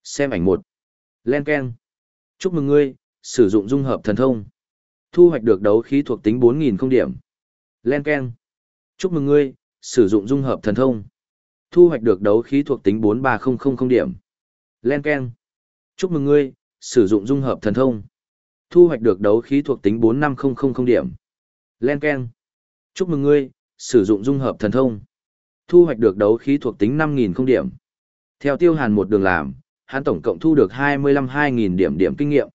Xem ảnh một. Len Ken. Chúc mừng ngươi, sử dụng dung hợp thần thông. Thu hoạch được đấu khí thuộc tính 4000 điểm. Len Ken. Chúc mừng ngươi, sử dụng dung hợp thần thông. Thu hoạch được đấu khí thuộc tính 43000 điểm. Len Ken. Chúc mừng ngươi, sử dụng dung hợp thần thông. Thu hoạch được đấu khí thuộc tính 45000 điểm. Len Ken. Chúc mừng ngươi, sử dụng dung hợp thần thông. Thu hoạch được đấu khí thuộc tính 5000 điểm. Theo Tiêu Hàn một đường làm, hắn tổng cộng thu được 25-2000 điểm điểm kinh nghiệm.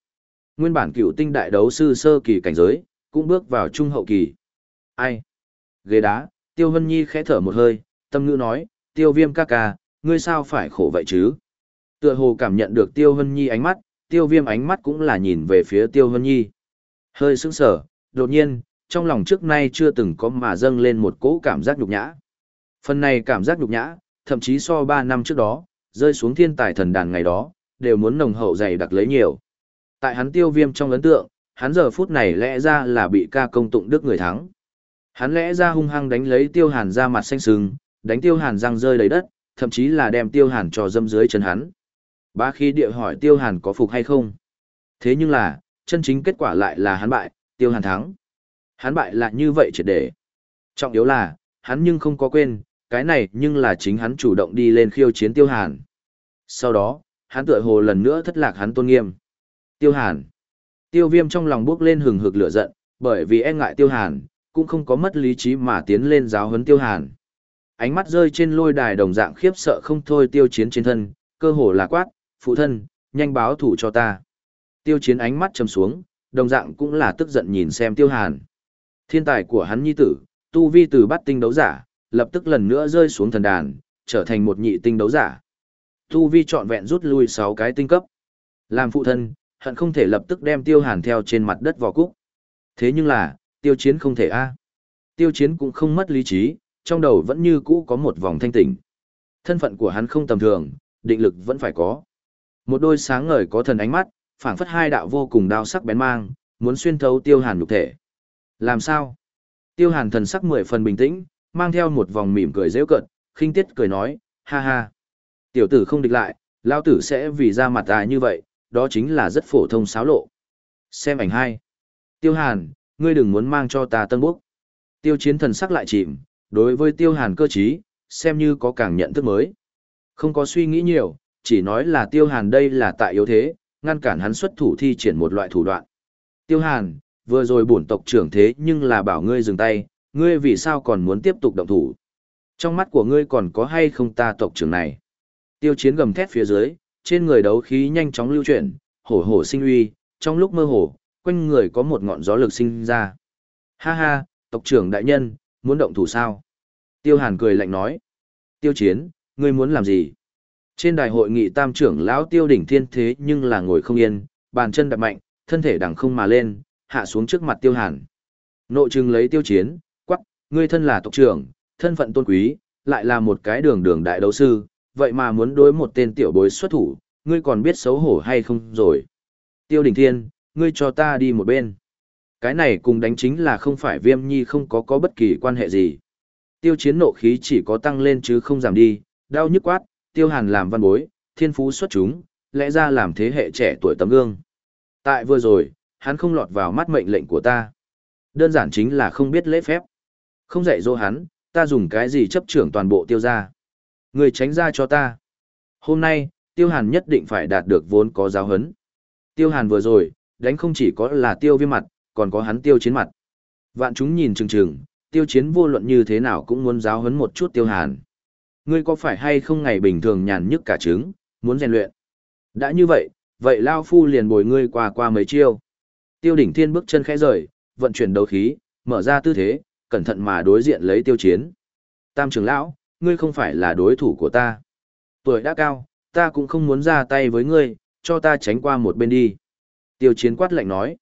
Nguyên bản cựu tinh đại đấu sư sơ kỳ cảnh giới, cũng bước vào trung hậu kỳ. Ai? Ghế đá, Tiêu Hân Nhi khẽ thở một hơi, tâm ngữ nói, Tiêu Viêm ca ca, ngươi sao phải khổ vậy chứ? Tựa hồ cảm nhận được Tiêu Hân Nhi ánh mắt, Tiêu Viêm ánh mắt cũng là nhìn về phía Tiêu Hân Nhi. Hơi sững sờ, đột nhiên, trong lòng trước nay chưa từng có mà dâng lên một cỗ cảm giác nhục nhã. Phần này cảm giác nhục nhã, thậm chí so 3 năm trước đó, rơi xuống thiên tài thần đàn ngày đó, đều muốn nồng hậu dày đặc lấy nhiều. Tại hắn tiêu viêm trong ấn tượng, hắn giờ phút này lẽ ra là bị ca công tụng đức người thắng. Hắn lẽ ra hung hăng đánh lấy tiêu hàn ra mặt xanh sừng, đánh tiêu hàn răng rơi đầy đất, thậm chí là đem tiêu hàn cho dâm dưới chân hắn. Ba khi địa hỏi tiêu hàn có phục hay không. Thế nhưng là, chân chính kết quả lại là hắn bại, tiêu hàn thắng. Hắn bại là như vậy triệt để. Trọng yếu là, hắn nhưng không có quên, cái này nhưng là chính hắn chủ động đi lên khiêu chiến tiêu hàn. Sau đó, hắn tựa hồ lần nữa thất lạc hắn tôn nghiêm. Tiêu hàn. Tiêu viêm trong lòng bước lên hừng hực lửa giận, bởi vì e ngại tiêu hàn, cũng không có mất lý trí mà tiến lên giáo huấn tiêu hàn. Ánh mắt rơi trên lôi đài đồng dạng khiếp sợ không thôi tiêu chiến trên thân, cơ hồ là quát, phụ thân, nhanh báo thủ cho ta. Tiêu chiến ánh mắt trầm xuống, đồng dạng cũng là tức giận nhìn xem tiêu hàn. Thiên tài của hắn nhi tử, tu vi từ bắt tinh đấu giả, lập tức lần nữa rơi xuống thần đàn, trở thành một nhị tinh đấu giả. Tu vi trọn vẹn rút lui 6 cái tinh cấp. Làm phụ thân, hận không thể lập tức đem tiêu hàn theo trên mặt đất vò cúc. Thế nhưng là, tiêu chiến không thể a Tiêu chiến cũng không mất lý trí, trong đầu vẫn như cũ có một vòng thanh tỉnh. Thân phận của hắn không tầm thường, định lực vẫn phải có. Một đôi sáng ngời có thần ánh mắt, phảng phất hai đạo vô cùng đao sắc bén mang, muốn xuyên thấu tiêu hàn nhục thể. Làm sao? Tiêu hàn thần sắc mười phần bình tĩnh, mang theo một vòng mỉm cười rêu cận, khinh tiết cười nói, ha ha. Tiểu tử không địch lại, lao tử sẽ vì ra mặt ta như vậy, đó chính là rất phổ thông xáo lộ. Xem ảnh hai. Tiêu hàn, ngươi đừng muốn mang cho ta tân bốc. Tiêu chiến thần sắc lại chìm, đối với tiêu hàn cơ trí, xem như có càng nhận thức mới. Không có suy nghĩ nhiều, chỉ nói là tiêu hàn đây là tại yếu thế, ngăn cản hắn xuất thủ thi triển một loại thủ đoạn. Tiêu hàn, vừa rồi bổn tộc trưởng thế nhưng là bảo ngươi dừng tay, ngươi vì sao còn muốn tiếp tục động thủ? Trong mắt của ngươi còn có hay không ta tộc trưởng này? Tiêu chiến gầm thét phía dưới, trên người đấu khí nhanh chóng lưu chuyển, hổ hổ sinh uy, trong lúc mơ hồ, quanh người có một ngọn gió lực sinh ra. Ha ha, tộc trưởng đại nhân, muốn động thủ sao? Tiêu hàn cười lạnh nói. Tiêu chiến, ngươi muốn làm gì? Trên đài hội nghị tam trưởng lão tiêu đỉnh thiên thế nhưng là ngồi không yên, bàn chân đập mạnh, thân thể đằng không mà lên, hạ xuống trước mặt tiêu hàn. Nội trừng lấy tiêu chiến, quắc, ngươi thân là tộc trưởng, thân phận tôn quý, lại là một cái đường đường đại đấu sư, vậy mà muốn đối một tên tiểu bối xuất thủ, ngươi còn biết xấu hổ hay không rồi. Tiêu đình thiên, ngươi cho ta đi một bên. Cái này cùng đánh chính là không phải viêm nhi không có có bất kỳ quan hệ gì. Tiêu chiến nộ khí chỉ có tăng lên chứ không giảm đi, đau nhức quát, tiêu hàn làm văn bối, thiên phú xuất chúng, lẽ ra làm thế hệ trẻ tuổi tấm gương. Tại vừa rồi, hắn không lọt vào mắt mệnh lệnh của ta. Đơn giản chính là không biết lễ phép. Không dạy dỗ hắn, ta dùng cái gì chấp trưởng toàn bộ tiêu gia? Người tránh ra cho ta. Hôm nay, tiêu hàn nhất định phải đạt được vốn có giáo hấn. Tiêu hàn vừa rồi, đánh không chỉ có là tiêu viêm mặt, còn có hắn tiêu chiến mặt. Vạn chúng nhìn chừng chừng, tiêu chiến vô luận như thế nào cũng muốn giáo hấn một chút tiêu hàn. Ngươi có phải hay không ngày bình thường nhàn nhức cả trứng, muốn rèn luyện? Đã như vậy, vậy Lao Phu liền bồi ngươi qua qua mấy chiêu. Tiêu đỉnh thiên bước chân khẽ rời, vận chuyển đấu khí, mở ra tư thế, cẩn thận mà đối diện lấy tiêu chiến. Tam trưởng lão, ngươi không phải là đối thủ của ta. Tuổi đã cao, ta cũng không muốn ra tay với ngươi, cho ta tránh qua một bên đi. Tiêu chiến quát lạnh nói.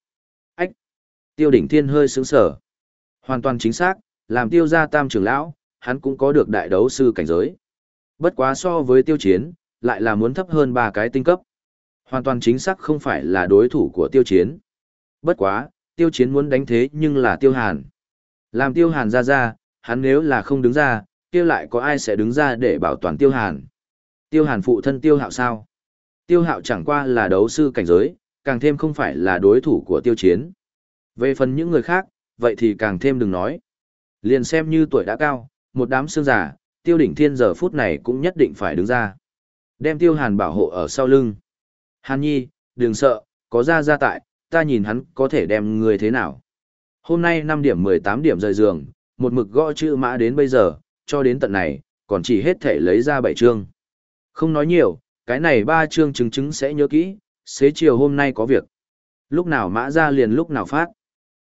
Ách! Tiêu đỉnh thiên hơi sướng sở. Hoàn toàn chính xác, làm tiêu gia tam trưởng lão, hắn cũng có được đại đấu sư cảnh giới. Bất quá so với tiêu chiến, lại là muốn thấp hơn ba cái tinh cấp. Hoàn toàn chính xác không phải là đối thủ của tiêu chiến. Bất quá, tiêu chiến muốn đánh thế nhưng là tiêu hàn. Làm tiêu hàn ra ra, hắn nếu là không đứng ra, kia lại có ai sẽ đứng ra để bảo toàn tiêu hàn. Tiêu hàn phụ thân tiêu hạo sao? Tiêu hạo chẳng qua là đấu sư cảnh giới, càng thêm không phải là đối thủ của tiêu chiến. Về phần những người khác, vậy thì càng thêm đừng nói. Liền xem như tuổi đã cao, một đám xương giả, tiêu đỉnh thiên giờ phút này cũng nhất định phải đứng ra. Đem tiêu hàn bảo hộ ở sau lưng. Hàn nhi, đừng sợ, có ra ra tại, ta nhìn hắn có thể đem người thế nào. Hôm nay 5 điểm 18 điểm rời giường, một mực gõ chữ mã đến bây giờ, cho đến tận này, còn chỉ hết thể lấy ra 7 chương. Không nói nhiều, cái này ba chương chứng chứng sẽ nhớ kỹ, xế chiều hôm nay có việc. Lúc nào mã ra liền lúc nào phát.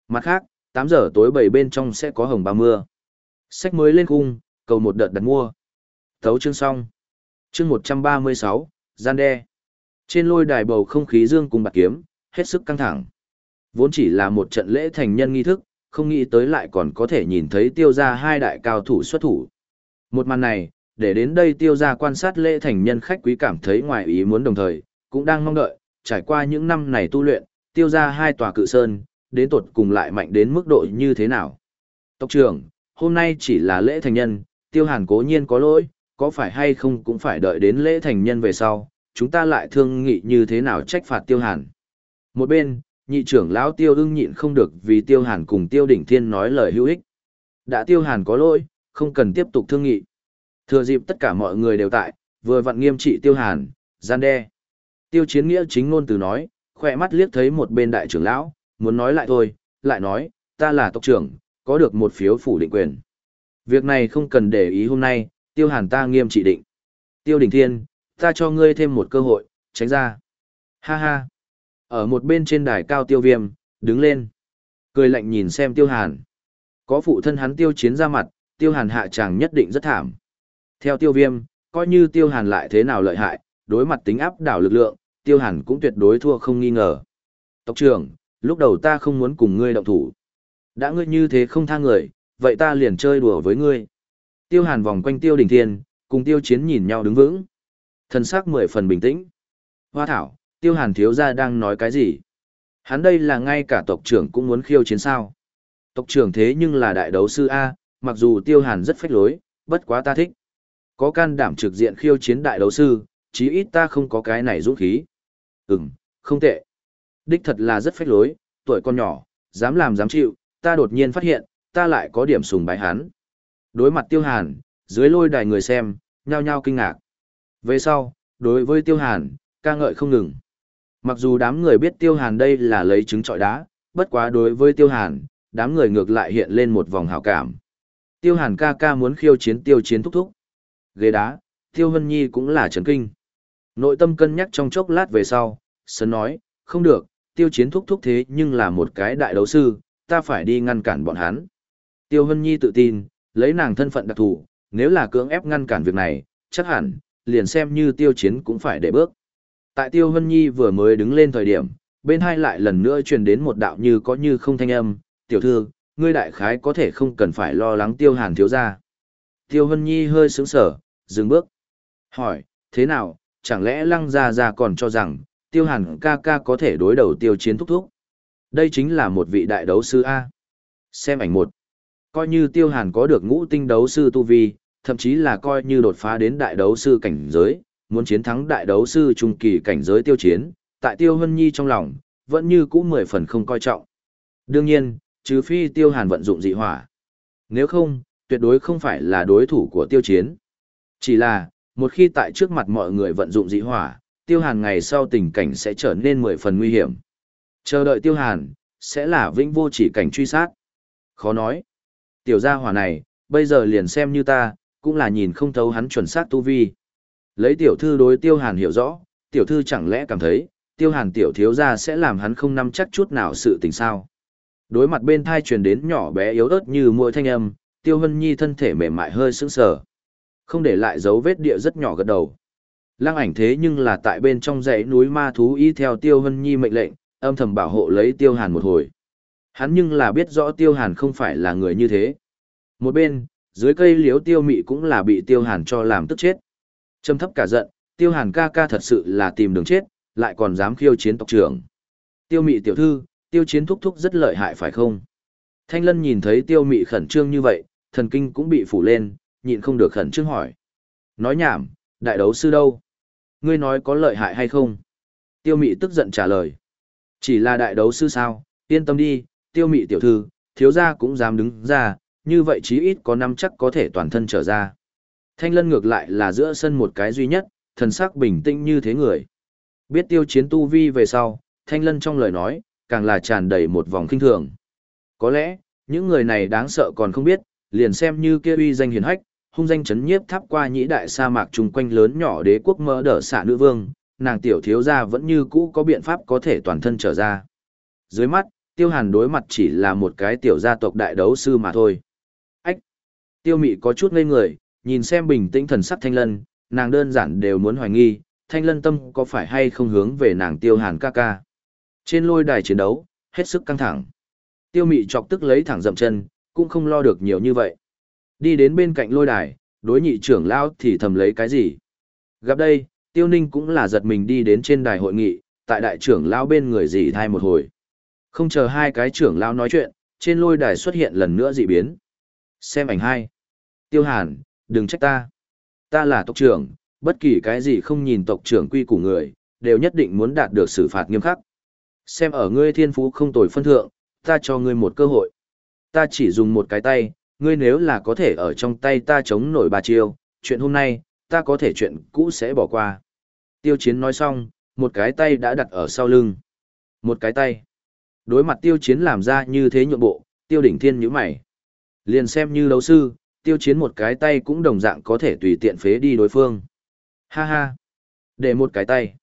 Mặt khác, 8 giờ tối bảy bên trong sẽ có hồng ba mưa. Sách mới lên cung, cầu một đợt đặt mua. Thấu chương xong. Chương 136, gian đe. Trên lôi đài bầu không khí dương cùng bạc kiếm, hết sức căng thẳng. Vốn chỉ là một trận lễ thành nhân nghi thức, không nghĩ tới lại còn có thể nhìn thấy tiêu gia hai đại cao thủ xuất thủ. Một màn này, để đến đây tiêu gia quan sát lễ thành nhân khách quý cảm thấy ngoài ý muốn đồng thời, cũng đang mong đợi, trải qua những năm này tu luyện, tiêu gia hai tòa cự sơn, đến tột cùng lại mạnh đến mức độ như thế nào. Tộc trưởng, hôm nay chỉ là lễ thành nhân, tiêu hàn cố nhiên có lỗi, có phải hay không cũng phải đợi đến lễ thành nhân về sau, chúng ta lại thương nghị như thế nào trách phạt tiêu hàn. Một bên, nhị trưởng lão tiêu ưng nhịn không được vì tiêu hàn cùng tiêu đỉnh thiên nói lời hữu ích. Đã tiêu hàn có lỗi, không cần tiếp tục thương nghị. Thừa dịp tất cả mọi người đều tại, vừa vặn nghiêm trị tiêu hàn, gian đe. Tiêu chiến nghĩa chính ngôn từ nói, khỏe mắt liếc thấy một bên đại trưởng lão, muốn nói lại thôi, lại nói, ta là tộc trưởng, có được một phiếu phủ định quyền. Việc này không cần để ý hôm nay, tiêu hàn ta nghiêm trị định. Tiêu đỉnh thiên, ta cho ngươi thêm một cơ hội, tránh ra. Ha ha. Ở một bên trên đài cao tiêu viêm, đứng lên. Cười lạnh nhìn xem tiêu hàn. Có phụ thân hắn tiêu chiến ra mặt, tiêu hàn hạ chàng nhất định rất thảm. Theo tiêu viêm, coi như tiêu hàn lại thế nào lợi hại, đối mặt tính áp đảo lực lượng, tiêu hàn cũng tuyệt đối thua không nghi ngờ. Tộc trưởng, lúc đầu ta không muốn cùng ngươi động thủ. Đã ngươi như thế không tha người, vậy ta liền chơi đùa với ngươi. Tiêu hàn vòng quanh tiêu đình thiên, cùng tiêu chiến nhìn nhau đứng vững. Thần sắc mười phần bình tĩnh. Hoa thảo, tiêu hàn thiếu gia đang nói cái gì? Hắn đây là ngay cả tộc trưởng cũng muốn khiêu chiến sao. Tộc trưởng thế nhưng là đại đấu sư A, mặc dù tiêu hàn rất phách lối, bất quá ta thích. Có can đảm trực diện khiêu chiến đại đấu sư, chí ít ta không có cái này dũng khí. Ừm, không tệ. Đích thật là rất phách lối, tuổi con nhỏ, dám làm dám chịu, ta đột nhiên phát hiện, ta lại có điểm sùng bái hắn. Đối mặt tiêu hàn, dưới lôi đài người xem, nhao nhao kinh ngạc. Về sau, đối với tiêu hàn, ca ngợi không ngừng. Mặc dù đám người biết tiêu hàn đây là lấy trứng trọi đá, bất quá đối với tiêu hàn, đám người ngược lại hiện lên một vòng hào cảm. Tiêu hàn ca ca muốn khiêu chiến tiêu chiến thúc thúc. Ghế đá, tiêu hân nhi cũng là chấn kinh. Nội tâm cân nhắc trong chốc lát về sau, sân nói, không được, tiêu chiến thúc thúc thế nhưng là một cái đại đấu sư, ta phải đi ngăn cản bọn hắn. Tiêu hân nhi tự tin, lấy nàng thân phận đặc thù, nếu là cưỡng ép ngăn cản việc này, chắc hẳn, liền xem như tiêu chiến cũng phải để bước. Tại Tiêu Hân Nhi vừa mới đứng lên thời điểm, bên hai lại lần nữa truyền đến một đạo như có như không thanh âm, tiểu thư, ngươi đại khái có thể không cần phải lo lắng Tiêu Hàn thiếu ra. Tiêu Hân Nhi hơi sững sở, dừng bước. Hỏi, thế nào, chẳng lẽ lăng ra ra còn cho rằng, Tiêu Hàn ca ca có thể đối đầu tiêu chiến thúc thúc? Đây chính là một vị đại đấu sư A. Xem ảnh một. Coi như Tiêu Hàn có được ngũ tinh đấu sư tu vi, thậm chí là coi như đột phá đến đại đấu sư cảnh giới, muốn chiến thắng đại đấu sư trung kỳ cảnh giới tiêu chiến, tại Tiêu Hân Nhi trong lòng, vẫn như cũ mười phần không coi trọng. Đương nhiên, trừ phi Tiêu Hàn vận dụng dị hỏa. Nếu không, tuyệt đối không phải là đối thủ của tiêu chiến. Chỉ là, một khi tại trước mặt mọi người vận dụng dị hỏa, Tiêu Hàn ngày sau tình cảnh sẽ trở nên mười phần nguy hiểm. Chờ đợi Tiêu Hàn, sẽ là vĩnh vô chỉ cảnh truy sát. Khó nói. Tiểu gia hỏa này, bây giờ liền xem như ta, cũng là nhìn không thấu hắn chuẩn xác tu vi. Lấy tiểu thư đối tiêu hàn hiểu rõ, tiểu thư chẳng lẽ cảm thấy, tiêu hàn tiểu thiếu gia sẽ làm hắn không nắm chắc chút nào sự tình sao. Đối mặt bên thai truyền đến nhỏ bé yếu ớt như mũi thanh âm, tiêu hân nhi thân thể mềm mại hơi sững sờ Không để lại dấu vết địa rất nhỏ gật đầu. Lăng ảnh thế nhưng là tại bên trong dãy núi ma thú y theo tiêu hân nhi mệnh lệnh, âm thầm bảo hộ lấy tiêu hàn một hồi. Hắn nhưng là biết rõ tiêu hàn không phải là người như thế. Một bên, dưới cây liếu tiêu mị cũng là bị tiêu hàn cho làm tức chết. Trầm thấp cả giận, tiêu hàn ca ca thật sự là tìm đường chết, lại còn dám khiêu chiến tộc trưởng. Tiêu mị tiểu thư, tiêu chiến thúc thúc rất lợi hại phải không? Thanh lân nhìn thấy tiêu mị khẩn trương như vậy, thần kinh cũng bị phủ lên, nhịn không được khẩn trương hỏi. Nói nhảm, đại đấu sư đâu? Ngươi nói có lợi hại hay không? Tiêu mị tức giận trả lời. Chỉ là đại đấu sư sao, yên tâm đi, tiêu mị tiểu thư, thiếu gia cũng dám đứng ra, như vậy chí ít có năm chắc có thể toàn thân trở ra. Thanh lân ngược lại là giữa sân một cái duy nhất, thần sắc bình tĩnh như thế người. Biết tiêu chiến tu vi về sau, thanh lân trong lời nói, càng là tràn đầy một vòng kinh thường. Có lẽ, những người này đáng sợ còn không biết, liền xem như kia uy danh hiền hách, hung danh chấn nhiếp tháp qua nhĩ đại sa mạc chung quanh lớn nhỏ đế quốc mơ đỡ xạ nữ vương, nàng tiểu thiếu gia vẫn như cũ có biện pháp có thể toàn thân trở ra. Dưới mắt, tiêu hàn đối mặt chỉ là một cái tiểu gia tộc đại đấu sư mà thôi. Ách! Tiêu mị có chút ngây người, nhìn xem bình tĩnh thần sắc thanh lân, nàng đơn giản đều muốn hoài nghi, thanh lân tâm có phải hay không hướng về nàng tiêu hàn ca ca. Trên lôi đài chiến đấu, hết sức căng thẳng. Tiêu mị chọc tức lấy thẳng dậm chân, cũng không lo được nhiều như vậy. Đi đến bên cạnh lôi đài, đối nhị trưởng lão thì thầm lấy cái gì. Gặp đây, tiêu ninh cũng là giật mình đi đến trên đài hội nghị, tại đại trưởng lão bên người dì thai một hồi. Không chờ hai cái trưởng lão nói chuyện, trên lôi đài xuất hiện lần nữa dị biến. Xem ảnh hai. Tiêu hàn, đừng trách ta. Ta là tộc trưởng, bất kỳ cái gì không nhìn tộc trưởng quy củ người, đều nhất định muốn đạt được xử phạt nghiêm khắc. Xem ở ngươi thiên phú không tồi phân thượng, ta cho ngươi một cơ hội. Ta chỉ dùng một cái tay, ngươi nếu là có thể ở trong tay ta chống nổi ba chiêu, chuyện hôm nay, ta có thể chuyện cũ sẽ bỏ qua. Tiêu chiến nói xong, một cái tay đã đặt ở sau lưng. Một cái tay. Đối mặt tiêu chiến làm ra như thế nhượng bộ, tiêu đỉnh thiên nhíu mày. Liền xem như đấu sư, tiêu chiến một cái tay cũng đồng dạng có thể tùy tiện phế đi đối phương. Ha ha. Để một cái tay.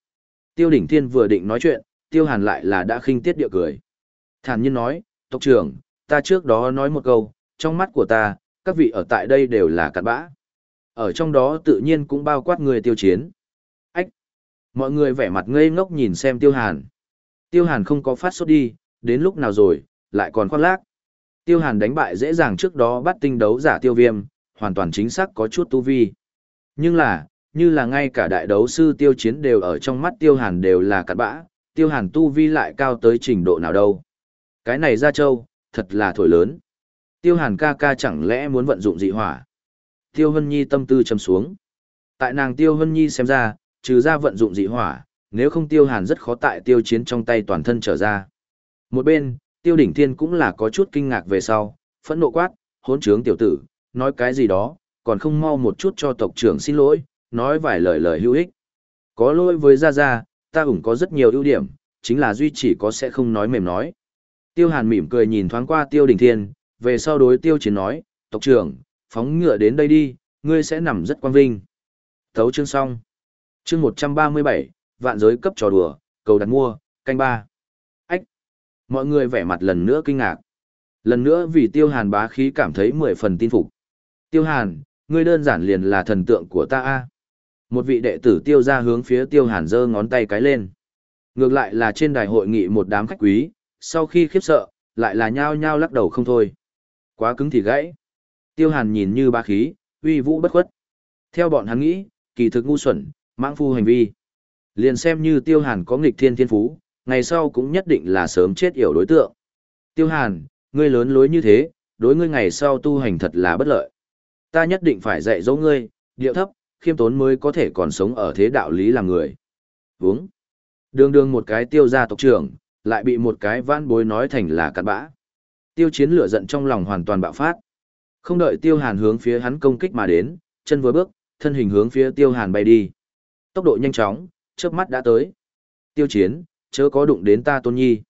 Tiêu đỉnh thiên vừa định nói chuyện, tiêu hàn lại là đã khinh tiết địa cười. Thản nhiên nói, tộc trưởng, ta trước đó nói một câu, trong mắt của ta, các vị ở tại đây đều là cặn bã. Ở trong đó tự nhiên cũng bao quát người tiêu chiến. Ách! Mọi người vẻ mặt ngây ngốc nhìn xem tiêu hàn. Tiêu hàn không có phát sốt đi, đến lúc nào rồi, lại còn khoác lác. Tiêu hàn đánh bại dễ dàng trước đó bắt tinh đấu giả tiêu viêm, hoàn toàn chính xác có chút tu vi. Nhưng là, như là ngay cả đại đấu sư tiêu chiến đều ở trong mắt tiêu hàn đều là cặn bã, tiêu hàn tu vi lại cao tới trình độ nào đâu. Cái này ra châu, thật là thổi lớn. Tiêu hàn ca ca chẳng lẽ muốn vận dụng dị hỏa. Tiêu Hân Nhi tâm tư trầm xuống. Tại nàng Tiêu Hân Nhi xem ra, trừ ra vận dụng dị hỏa, nếu không Tiêu Hàn rất khó tại tiêu chiến trong tay toàn thân trở ra. Một bên, Tiêu Đỉnh Thiên cũng là có chút kinh ngạc về sau, phẫn nộ quát, hỗn trướng tiểu tử, nói cái gì đó, còn không mau một chút cho tộc trưởng xin lỗi, nói vài lời lời hữu ích. Có lỗi với Gia Gia, ta ủng có rất nhiều ưu điểm, chính là duy chỉ có sẽ không nói mềm nói. Tiêu Hàn mỉm cười nhìn thoáng qua Tiêu Đình Thiên, về sau đối Tiêu Chiến nói, tộc trưởng, phóng ngựa đến đây đi, ngươi sẽ nằm rất quang vinh. Thấu chương xong. Chương 137, vạn giới cấp trò đùa, cầu đặt mua, canh ba. Mọi người vẻ mặt lần nữa kinh ngạc. Lần nữa vì Tiêu Hàn bá khí cảm thấy mười phần tin phục. Tiêu Hàn, ngươi đơn giản liền là thần tượng của ta a. Một vị đệ tử Tiêu ra hướng phía Tiêu Hàn giơ ngón tay cái lên. Ngược lại là trên đài hội nghị một đám khách quý, sau khi khiếp sợ, lại là nhao nhao lắc đầu không thôi. Quá cứng thì gãy. Tiêu Hàn nhìn như ba khí, uy vũ bất khuất. Theo bọn hắn nghĩ, kỳ thực ngu xuẩn, mãng phu hành vi. Liền xem như Tiêu Hàn có nghịch thiên thiên phú, ngày sau cũng nhất định là sớm chết yểu đối tượng. Tiêu Hàn, ngươi lớn lối như thế, đối ngươi ngày sau tu hành thật là bất lợi. Ta nhất định phải dạy dỗ ngươi, điệu thấp, khiêm tốn mới có thể còn sống ở thế đạo lý làm người. Vúng. Đường đường một cái tiêu gia tộc trưởng, lại bị một cái vãn bối nói thành là cặn bã. Tiêu chiến lửa giận trong lòng hoàn toàn bạo phát. Không đợi tiêu hàn hướng phía hắn công kích mà đến, chân vừa bước, thân hình hướng phía tiêu hàn bay đi. Tốc độ nhanh chóng, chớp mắt đã tới. Tiêu chiến, chớ có đụng đến ta tôn nhi.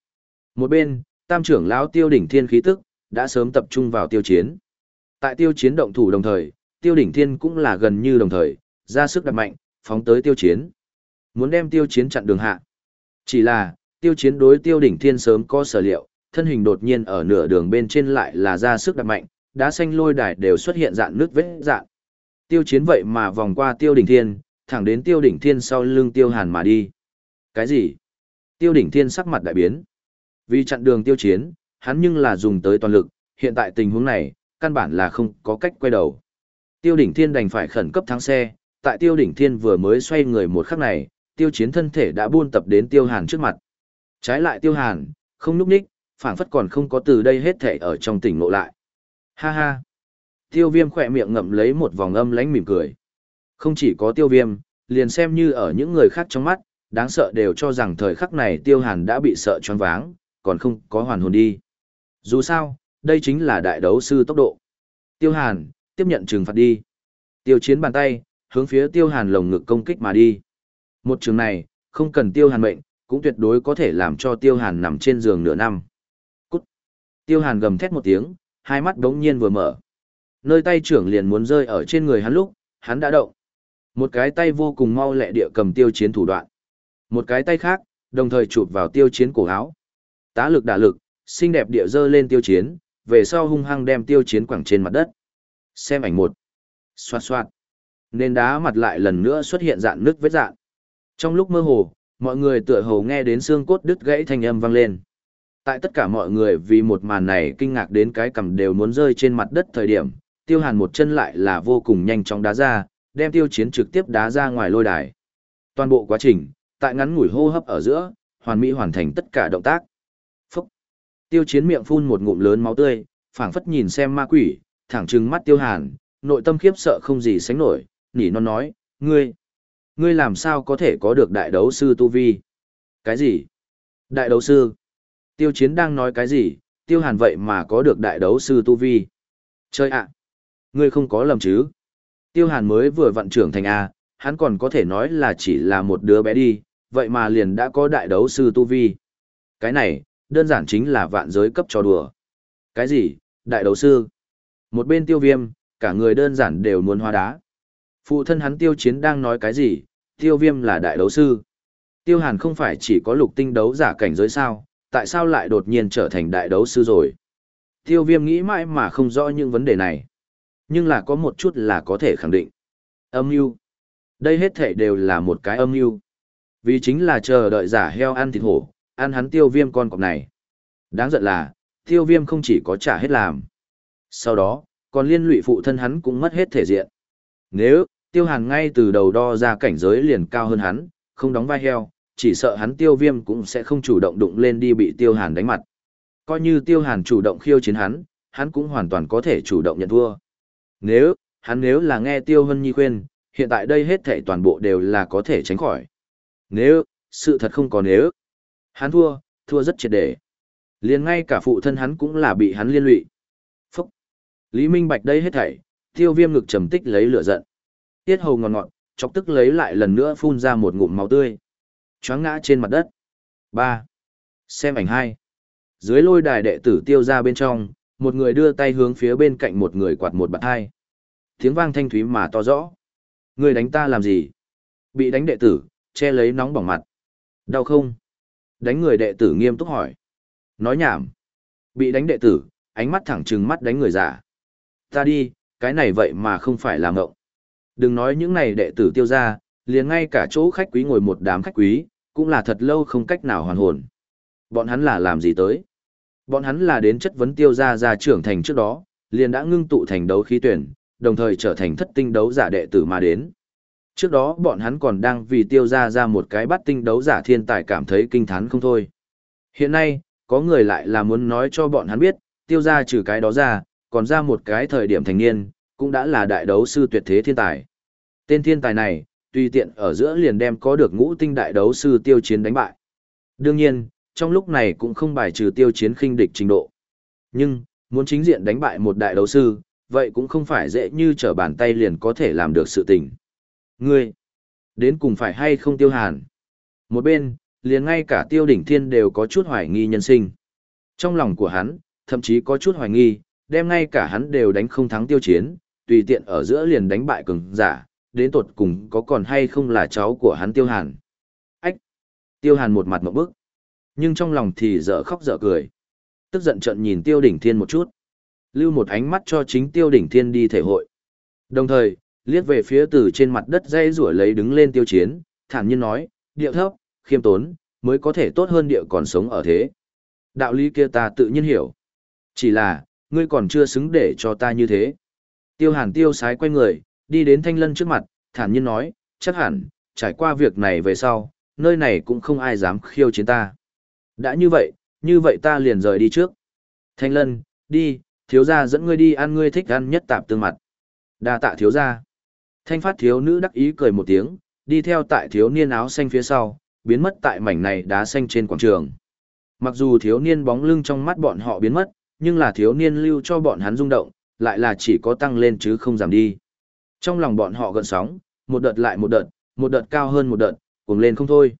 Một bên, tam trưởng lão tiêu đỉnh thiên khí tức, đã sớm tập trung vào tiêu chiến. Tại tiêu chiến động thủ đồng thời, tiêu đỉnh thiên cũng là gần như đồng thời, ra sức đặt mạnh, phóng tới tiêu chiến. Muốn đem tiêu chiến chặn đường hạ. Chỉ là, tiêu chiến đối tiêu đỉnh thiên sớm có sở liệu, thân hình đột nhiên ở nửa đường bên trên lại là ra sức đặt mạnh, đá xanh lôi đài đều xuất hiện dạng nước vết dạng. Tiêu chiến vậy mà vòng qua tiêu đỉnh thiên, thẳng đến tiêu đỉnh thiên sau lưng tiêu hàn mà đi. Cái gì? Tiêu đỉnh thiên sắc mặt đại biến. Vì chặn đường tiêu chiến, hắn nhưng là dùng tới toàn lực, hiện tại tình huống này, căn bản là không có cách quay đầu. Tiêu đỉnh thiên đành phải khẩn cấp thắng xe, tại tiêu đỉnh thiên vừa mới xoay người một khắc này, tiêu chiến thân thể đã buôn tập đến tiêu hàn trước mặt. Trái lại tiêu hàn, không núp ních, phảng phất còn không có từ đây hết thể ở trong tỉnh ngộ lại. Ha ha! Tiêu viêm khỏe miệng ngậm lấy một vòng âm lánh mỉm cười. Không chỉ có tiêu viêm, liền xem như ở những người khác trong mắt, đáng sợ đều cho rằng thời khắc này tiêu hàn đã bị sợ choáng váng, còn không có hoàn hồn đi. Dù sao, đây chính là đại đấu sư tốc độ. Tiêu hàn, tiếp nhận trừng phạt đi. Tiêu chiến bàn tay, hướng phía tiêu hàn lồng ngực công kích mà đi. Một trường này, không cần tiêu hàn mệnh, cũng tuyệt đối có thể làm cho tiêu hàn nằm trên giường nửa năm. Cút! Tiêu hàn gầm thét một tiếng, hai mắt đống nhiên vừa mở. Nơi tay trưởng liền muốn rơi ở trên người hắn lúc, hắn đã động. Một cái tay vô cùng mau lẹ địa cầm tiêu chiến thủ đoạn. Một cái tay khác, đồng thời chụp vào tiêu chiến cổ áo. Tá lực đả lực, xinh đẹp địa dơ lên tiêu chiến, về sau hung hăng đem tiêu chiến quẳng trên mặt đất. Xem ảnh một. Xoạt xoạt. Nên đá mặt lại lần nữa xuất hiện dạng nước vết dạng. Trong lúc mơ hồ, mọi người tựa hồ nghe đến xương cốt đứt gãy thanh âm vang lên. Tại tất cả mọi người vì một màn này kinh ngạc đến cái cằm đều muốn rơi trên mặt đất thời điểm, tiêu hàn một chân lại là vô cùng nhanh chóng đá ra, đem tiêu chiến trực tiếp đá ra ngoài lôi đài. Toàn bộ quá trình, tại ngắn ngủi hô hấp ở giữa, hoàn mỹ hoàn thành tất cả động tác. Phúc! Tiêu chiến miệng phun một ngụm lớn máu tươi, phảng phất nhìn xem ma quỷ, thẳng trừng mắt tiêu hàn, nội tâm khiếp sợ không gì sánh nổi, nỉ non nói, ngươi, ngươi làm sao có thể có được đại đấu sư tu vi? Cái gì? Đại đấu sư? Tiêu chiến đang nói cái gì, tiêu hàn vậy mà có được đại đấu sư tu vi? Chơi ạ! Ngươi không có lầm chứ? Tiêu hàn mới vừa vận trưởng thành A, hắn còn có thể nói là chỉ là một đứa bé đi, vậy mà liền đã có đại đấu sư tu vi. Cái này, đơn giản chính là vạn giới cấp cho đùa. Cái gì, đại đấu sư? Một bên tiêu viêm, cả người đơn giản đều muốn hoa đá. Phụ thân hắn tiêu chiến đang nói cái gì, tiêu viêm là đại đấu sư. Tiêu hàn không phải chỉ có lục tinh đấu giả cảnh giới sao, tại sao lại đột nhiên trở thành đại đấu sư rồi? Tiêu viêm nghĩ mãi mà không rõ những vấn đề này. Nhưng là có một chút là có thể khẳng định. Âm mưu đây hết thể đều là một cái âm mưu Vì chính là chờ đợi giả heo ăn thịt hổ, ăn hắn tiêu viêm con cọp này. Đáng giận là, tiêu viêm không chỉ có trả hết làm. Sau đó, còn liên lụy phụ thân hắn cũng mất hết thể diện. Nếu, tiêu hàn ngay từ đầu đo ra cảnh giới liền cao hơn hắn, không đóng vai heo, chỉ sợ hắn tiêu viêm cũng sẽ không chủ động đụng lên đi bị tiêu hàn đánh mặt. Coi như tiêu hàn chủ động khiêu chiến hắn, hắn cũng hoàn toàn có thể chủ động nhận thua. Nếu, hắn nếu là nghe tiêu hân nhi khuyên, hiện tại đây hết thảy toàn bộ đều là có thể tránh khỏi. Nếu, sự thật không có nếu. Hắn thua, thua rất triệt để. liền ngay cả phụ thân hắn cũng là bị hắn liên lụy. Phúc! Lý Minh Bạch đây hết thảy, tiêu viêm ngực trầm tích lấy lửa giận. Tiết hầu ngọt ngọt, chọc tức lấy lại lần nữa phun ra một ngụm máu tươi. Choáng ngã trên mặt đất. ba Xem ảnh hai Dưới lôi đài đệ tử tiêu ra bên trong, một người đưa tay hướng phía bên cạnh một người quạt một bạt hai. Tiếng vang thanh thúy mà to rõ. Người đánh ta làm gì? Bị đánh đệ tử, che lấy nóng bỏng mặt. Đau không? Đánh người đệ tử nghiêm túc hỏi. Nói nhảm. Bị đánh đệ tử, ánh mắt thẳng trừng mắt đánh người giả. Ta đi, cái này vậy mà không phải là ngộng. Đừng nói những này đệ tử tiêu ra, liền ngay cả chỗ khách quý ngồi một đám khách quý, cũng là thật lâu không cách nào hoàn hồn. Bọn hắn là làm gì tới? Bọn hắn là đến chất vấn tiêu gia ra trưởng thành trước đó, liền đã ngưng tụ thành đấu khí tuyển, đồng thời trở thành thất tinh đấu giả đệ tử mà đến. Trước đó bọn hắn còn đang vì tiêu gia ra một cái bắt tinh đấu giả thiên tài cảm thấy kinh thán không thôi. Hiện nay, có người lại là muốn nói cho bọn hắn biết, tiêu gia trừ cái đó ra, còn ra một cái thời điểm thành niên, cũng đã là đại đấu sư tuyệt thế thiên tài. Tên thiên tài này, tùy tiện ở giữa liền đem có được ngũ tinh đại đấu sư tiêu chiến đánh bại. Đương nhiên, trong lúc này cũng không bài trừ tiêu chiến khinh địch trình độ. Nhưng, muốn chính diện đánh bại một đại đấu sư, vậy cũng không phải dễ như trở bàn tay liền có thể làm được sự tình. Ngươi, đến cùng phải hay không tiêu hàn? Một bên, liền ngay cả tiêu đỉnh thiên đều có chút hoài nghi nhân sinh. Trong lòng của hắn, thậm chí có chút hoài nghi, đem ngay cả hắn đều đánh không thắng tiêu chiến, tùy tiện ở giữa liền đánh bại cường giả, đến tột cùng có còn hay không là cháu của hắn tiêu hàn. Ách! Tiêu hàn một mặt một bức. Nhưng trong lòng thì dở khóc dở cười. Tức giận trận nhìn tiêu đỉnh thiên một chút. Lưu một ánh mắt cho chính tiêu đỉnh thiên đi thể hội. Đồng thời, liếc về phía từ trên mặt đất dây rủa lấy đứng lên tiêu chiến, thản nhiên nói, điệu thấp, khiêm tốn, mới có thể tốt hơn địa còn sống ở thế. Đạo lý kia ta tự nhiên hiểu. Chỉ là, ngươi còn chưa xứng để cho ta như thế. Tiêu hàn tiêu sái quay người, đi đến thanh lân trước mặt, thản nhiên nói, chắc hẳn, trải qua việc này về sau, nơi này cũng không ai dám khiêu chiến ta. Đã như vậy, như vậy ta liền rời đi trước. Thanh lân, đi, thiếu gia dẫn ngươi đi ăn ngươi thích ăn nhất tạp tương mặt. đa tạ thiếu gia. Thanh phát thiếu nữ đắc ý cười một tiếng, đi theo tại thiếu niên áo xanh phía sau, biến mất tại mảnh này đá xanh trên quảng trường. Mặc dù thiếu niên bóng lưng trong mắt bọn họ biến mất, nhưng là thiếu niên lưu cho bọn hắn rung động, lại là chỉ có tăng lên chứ không giảm đi. Trong lòng bọn họ gần sóng, một đợt lại một đợt, một đợt cao hơn một đợt, cùng lên không thôi.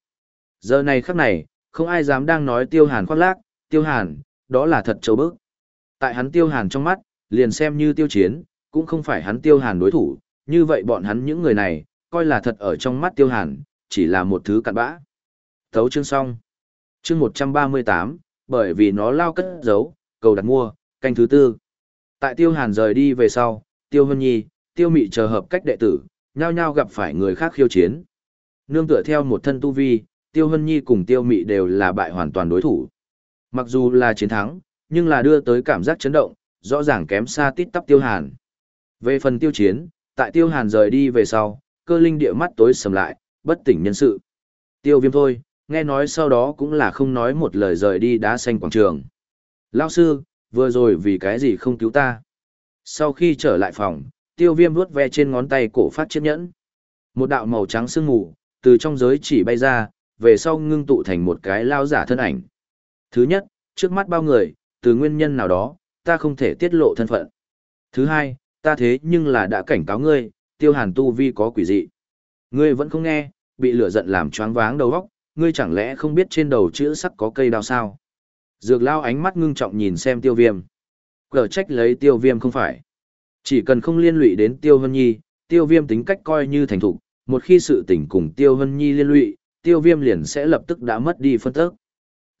Giờ này khắc này, không ai dám đang nói tiêu hàn khoác lác, tiêu hàn, đó là thật châu bức. Tại hắn tiêu hàn trong mắt, liền xem như tiêu chiến, cũng không phải hắn tiêu hàn đối thủ, như vậy bọn hắn những người này, coi là thật ở trong mắt tiêu hàn, chỉ là một thứ cặn bã. Thấu chương xong. Chương 138, bởi vì nó lao cất giấu, cầu đặt mua, canh thứ tư. Tại tiêu hàn rời đi về sau, tiêu hân nhi, tiêu mị chờ hợp cách đệ tử, nhao nhao gặp phải người khác khiêu chiến. Nương tựa theo một thân tu vi, tiêu hân nhi cùng tiêu mị đều là bại hoàn toàn đối thủ. Mặc dù là chiến thắng, nhưng là đưa tới cảm giác chấn động, rõ ràng kém xa tít tắp tiêu hàn. Về phần tiêu chiến, tại tiêu hàn rời đi về sau, cơ linh địa mắt tối sầm lại, bất tỉnh nhân sự. Tiêu viêm thôi, nghe nói sau đó cũng là không nói một lời rời đi đá xanh quảng trường. Lao sư, vừa rồi vì cái gì không cứu ta? Sau khi trở lại phòng, tiêu viêm vuốt ve trên ngón tay cổ phát chiếc nhẫn. Một đạo màu trắng sương mù, từ trong giới chỉ bay ra, về sau ngưng tụ thành một cái lao giả thân ảnh. Thứ nhất, trước mắt bao người, từ nguyên nhân nào đó, ta không thể tiết lộ thân phận. Thứ hai, ta thế nhưng là đã cảnh cáo ngươi, tiêu hàn tu vi có quỷ dị. Ngươi vẫn không nghe, bị lửa giận làm choáng váng đầu óc, ngươi chẳng lẽ không biết trên đầu chữ sắc có cây đao sao? Dược lao ánh mắt ngưng trọng nhìn xem tiêu viêm. Cờ trách lấy tiêu viêm không phải. Chỉ cần không liên lụy đến tiêu hân nhi, tiêu viêm tính cách coi như thành thục, một khi sự tình cùng tiêu hân nhi liên lụy, tiêu viêm liền sẽ lập tức đã mất đi phân tức.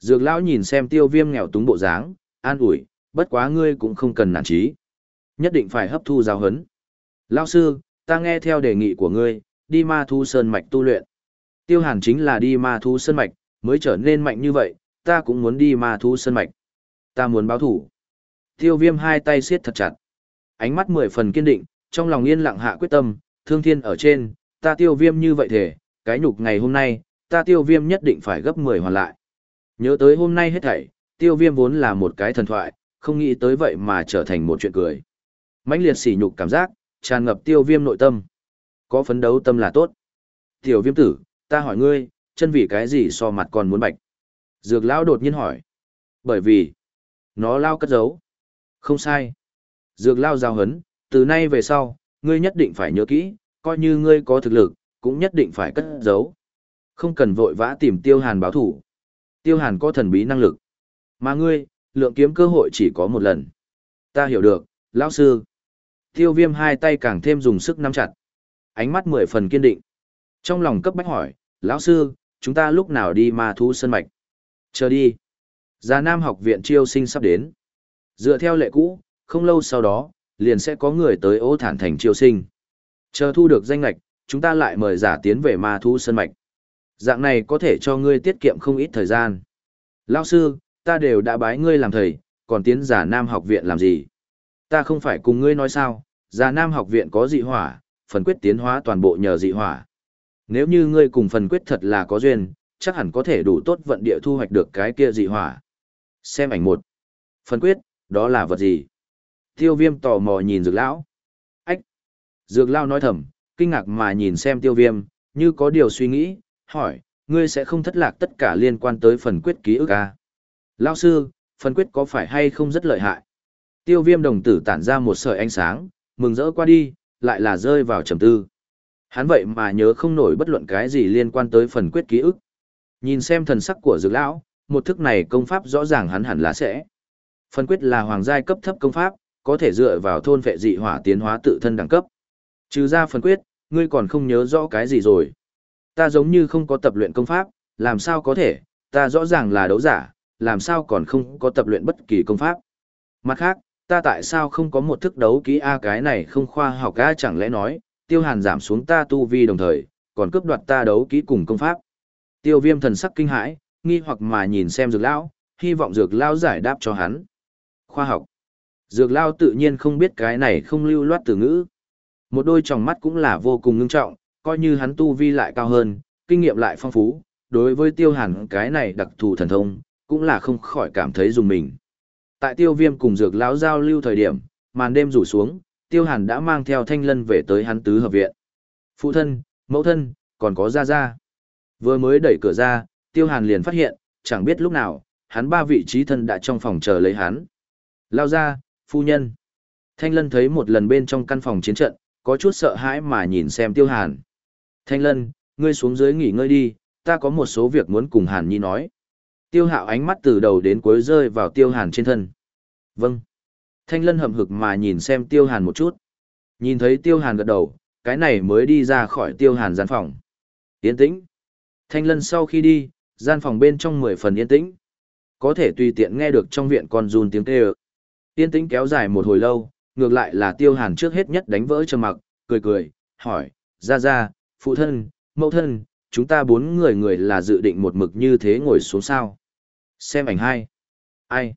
Dược lão nhìn xem tiêu viêm nghèo túng bộ dáng, an ủi, bất quá ngươi cũng không cần nản trí. Nhất định phải hấp thu giáo hấn. Lão sư, ta nghe theo đề nghị của ngươi, đi ma thu sơn mạch tu luyện. Tiêu hàn chính là đi ma thu sơn mạch, mới trở nên mạnh như vậy, ta cũng muốn đi ma thu sơn mạch. Ta muốn báo thủ. Tiêu viêm hai tay siết thật chặt. Ánh mắt mười phần kiên định, trong lòng yên lặng hạ quyết tâm, thương thiên ở trên, ta tiêu viêm như vậy thể, cái nhục ngày hôm nay, ta tiêu viêm nhất định phải gấp 10 hoàn lại. Nhớ tới hôm nay hết thảy, tiêu viêm vốn là một cái thần thoại, không nghĩ tới vậy mà trở thành một chuyện cười. mãnh liệt sỉ nhục cảm giác, tràn ngập tiêu viêm nội tâm. Có phấn đấu tâm là tốt. Tiểu viêm tử, ta hỏi ngươi, chân vì cái gì so mặt còn muốn bạch? Dược lão đột nhiên hỏi. Bởi vì, nó lao cất giấu. Không sai. Dược lao giao hấn, từ nay về sau, ngươi nhất định phải nhớ kỹ, coi như ngươi có thực lực, cũng nhất định phải cất giấu. Không cần vội vã tìm tiêu hàn báo thủ. Tiêu hàn có thần bí năng lực. Mà ngươi, lượng kiếm cơ hội chỉ có một lần. Ta hiểu được, lão sư. Tiêu viêm hai tay càng thêm dùng sức nắm chặt. Ánh mắt mười phần kiên định. Trong lòng cấp bách hỏi, lão sư, chúng ta lúc nào đi ma thú sân mạch? Chờ đi. Già Nam học viện chiêu sinh sắp đến. Dựa theo lệ cũ, không lâu sau đó, liền sẽ có người tới ô thản thành chiêu sinh. Chờ thu được danh lạch, chúng ta lại mời giả tiến về ma thú sân mạch. Dạng này có thể cho ngươi tiết kiệm không ít thời gian. Lão sư, ta đều đã bái ngươi làm thầy, còn tiến giả Nam học viện làm gì? Ta không phải cùng ngươi nói sao, giả Nam học viện có dị hỏa, phần quyết tiến hóa toàn bộ nhờ dị hỏa. Nếu như ngươi cùng phần quyết thật là có duyên, chắc hẳn có thể đủ tốt vận địa thu hoạch được cái kia dị hỏa. Xem ảnh một. Phần quyết, đó là vật gì? Tiêu viêm tò mò nhìn dược lão. Ách! Dược lão nói thầm, kinh ngạc mà nhìn xem tiêu viêm, như có điều suy nghĩ, hỏi, ngươi sẽ không thất lạc tất cả liên quan tới phần quyết ký ức à? Lão sư, phần quyết có phải hay không rất lợi hại? Tiêu viêm đồng tử tản ra một sợi ánh sáng, mừng rỡ qua đi, lại là rơi vào trầm tư. Hắn vậy mà nhớ không nổi bất luận cái gì liên quan tới phần quyết ký ức. Nhìn xem thần sắc của dược lão, một thức này công pháp rõ ràng hắn hẳn là sẽ. Phần quyết là hoàng giai cấp thấp công pháp, có thể dựa vào thôn vệ dị hỏa tiến hóa tự thân đẳng cấp. Trừ ra phần quyết, ngươi còn không nhớ rõ cái gì rồi. Ta giống như không có tập luyện công pháp, làm sao có thể, ta rõ ràng là đấu giả, làm sao còn không có tập luyện bất kỳ công pháp. Mặt khác, ta tại sao không có một thức đấu kỹ A cái này không khoa học A chẳng lẽ nói, tiêu hàn giảm xuống ta tu vi đồng thời, còn cướp đoạt ta đấu kỹ cùng công pháp. Tiêu viêm thần sắc kinh hãi, nghi hoặc mà nhìn xem dược lão, hy vọng dược lão giải đáp cho hắn. khoa học. Dược lão tự nhiên không biết cái này không lưu loát từ ngữ. Một đôi tròng mắt cũng là vô cùng ngưng trọng, coi như hắn tu vi lại cao hơn, kinh nghiệm lại phong phú, đối với tiêu hàn cái này đặc thù thần thông, cũng là không khỏi cảm thấy dùng mình. Tại tiêu viêm cùng dược lão giao lưu thời điểm, màn đêm rủ xuống, tiêu hàn đã mang theo thanh lân về tới hắn tứ hợp viện. Phụ thân, mẫu thân, còn có ra ra. Vừa mới đẩy cửa ra, tiêu hàn liền phát hiện, chẳng biết lúc nào, hắn ba vị trí thân đã trong phòng chờ lấy hắn. Lao ra, phu nhân. Thanh lân thấy một lần bên trong căn phòng chiến trận, có chút sợ hãi mà nhìn xem tiêu hàn. Thanh lân, ngươi xuống dưới nghỉ ngơi đi, ta có một số việc muốn cùng hàn nhi nói. Tiêu hạo ánh mắt từ đầu đến cuối rơi vào tiêu hàn trên thân. Vâng. Thanh lân hậm hực mà nhìn xem tiêu hàn một chút. Nhìn thấy tiêu hàn gật đầu, cái này mới đi ra khỏi tiêu hàn gian phòng. Yên tĩnh. Thanh lân sau khi đi, gian phòng bên trong mười phần yên tĩnh. Có thể tùy tiện nghe được trong viện con run tiếng kêu. Yên tĩnh kéo dài một hồi lâu, ngược lại là tiêu hàn trước hết nhất đánh vỡ trầm mặc, cười cười, hỏi, ra ra, phụ thân, mẫu thân, chúng ta bốn người người là dự định một mực như thế ngồi xuống sao. Xem ảnh hai. Ai?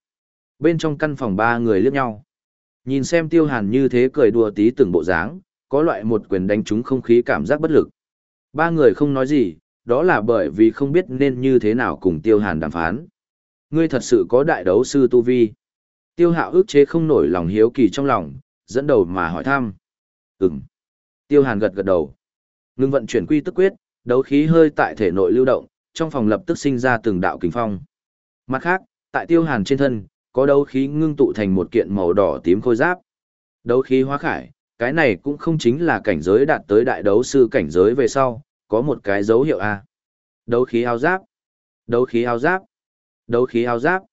Bên trong căn phòng ba người liếc nhau. Nhìn xem tiêu hàn như thế cười đùa tí từng bộ dáng, có loại một quyền đánh trúng không khí cảm giác bất lực. Ba người không nói gì, đó là bởi vì không biết nên như thế nào cùng tiêu hàn đàm phán. Ngươi thật sự có đại đấu sư Tu Vi. Tiêu hạo ức chế không nổi lòng hiếu kỳ trong lòng, dẫn đầu mà hỏi thăm. Ừm. Tiêu hàn gật gật đầu. Ngưng vận chuyển quy tức quyết, đấu khí hơi tại thể nội lưu động, trong phòng lập tức sinh ra từng đạo kính phong. Mặt khác, tại tiêu hàn trên thân, có đấu khí ngưng tụ thành một kiện màu đỏ tím khôi giáp. Đấu khí hóa khải, cái này cũng không chính là cảnh giới đạt tới đại đấu sư cảnh giới về sau, có một cái dấu hiệu A. Đấu khí áo giáp, đấu khí áo giáp, đấu khí áo giáp.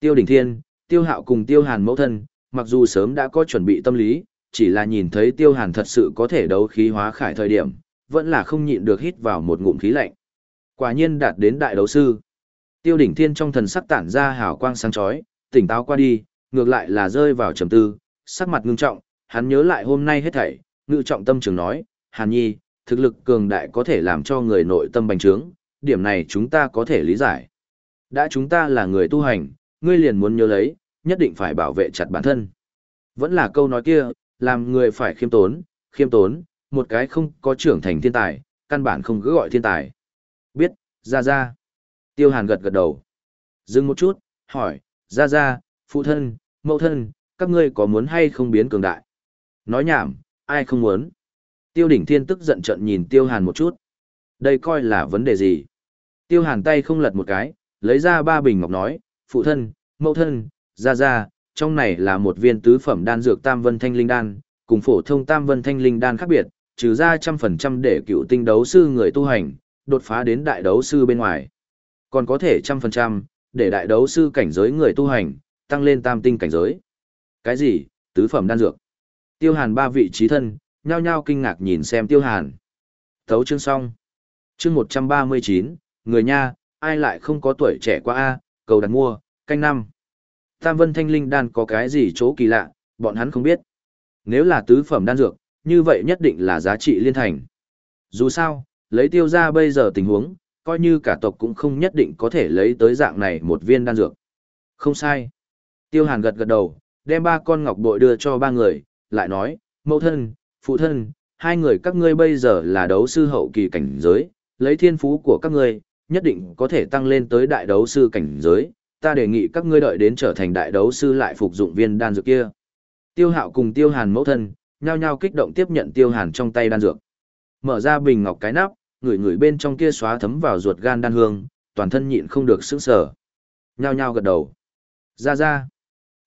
Tiêu đỉnh thiên, tiêu hạo cùng tiêu hàn mẫu thân, mặc dù sớm đã có chuẩn bị tâm lý, chỉ là nhìn thấy tiêu hàn thật sự có thể đấu khí hóa khải thời điểm, vẫn là không nhịn được hít vào một ngụm khí lạnh. Quả nhiên đạt đến đại đấu sư. Tiêu đỉnh thiên trong thần sắc tản ra hào quang sáng chói, tỉnh táo qua đi, ngược lại là rơi vào trầm tư, sắc mặt ngưng trọng, hắn nhớ lại hôm nay hết thảy, ngự trọng tâm trường nói, Hàn Nhi, thực lực cường đại có thể làm cho người nội tâm bành trướng, điểm này chúng ta có thể lý giải. Đã chúng ta là người tu hành, ngươi liền muốn nhớ lấy, nhất định phải bảo vệ chặt bản thân. Vẫn là câu nói kia, làm người phải khiêm tốn, khiêm tốn, một cái không có trưởng thành thiên tài, căn bản không cứ gọi thiên tài. Biết, ra ra. Tiêu hàn gật gật đầu. Dừng một chút, hỏi, ra ra, phụ thân, mẫu thân, các ngươi có muốn hay không biến cường đại? Nói nhảm, ai không muốn? Tiêu đỉnh thiên tức giận trận nhìn tiêu hàn một chút. Đây coi là vấn đề gì? Tiêu hàn tay không lật một cái, lấy ra ba bình ngọc nói, phụ thân, mẫu thân, ra ra, trong này là một viên tứ phẩm đan dược tam vân thanh linh đan, cùng phổ thông tam vân thanh linh đan khác biệt, trừ ra trăm phần trăm để cựu tinh đấu sư người tu hành, đột phá đến đại đấu sư bên ngoài. Còn có thể trăm phần trăm, để đại đấu sư cảnh giới người tu hành, tăng lên tam tinh cảnh giới. Cái gì, tứ phẩm đan dược? Tiêu hàn ba vị trí thân, nhao nhao kinh ngạc nhìn xem tiêu hàn. Thấu chương xong. Chương một trăm ba mươi chín, người nha, ai lại không có tuổi trẻ qua A, cầu đặt mua, canh năm. Tam vân thanh linh đan có cái gì chỗ kỳ lạ, bọn hắn không biết. Nếu là tứ phẩm đan dược, như vậy nhất định là giá trị liên thành. Dù sao, lấy tiêu ra bây giờ tình huống, coi như cả tộc cũng không nhất định có thể lấy tới dạng này một viên đan dược. Không sai. Tiêu hàn gật gật đầu, đem ba con ngọc bội đưa cho ba người, lại nói, mẫu thân, phụ thân, hai người các ngươi bây giờ là đấu sư hậu kỳ cảnh giới, lấy thiên phú của các ngươi, nhất định có thể tăng lên tới đại đấu sư cảnh giới, ta đề nghị các ngươi đợi đến trở thành đại đấu sư lại phục dụng viên đan dược kia. Tiêu hạo cùng tiêu hàn mẫu thân, nhao nhao kích động tiếp nhận tiêu hàn trong tay đan dược. Mở ra bình ngọc cái nắp, người người bên trong kia xóa thấm vào ruột gan đan hương, toàn thân nhịn không được sững sờ. Nhao nhao gật đầu. Ra ra.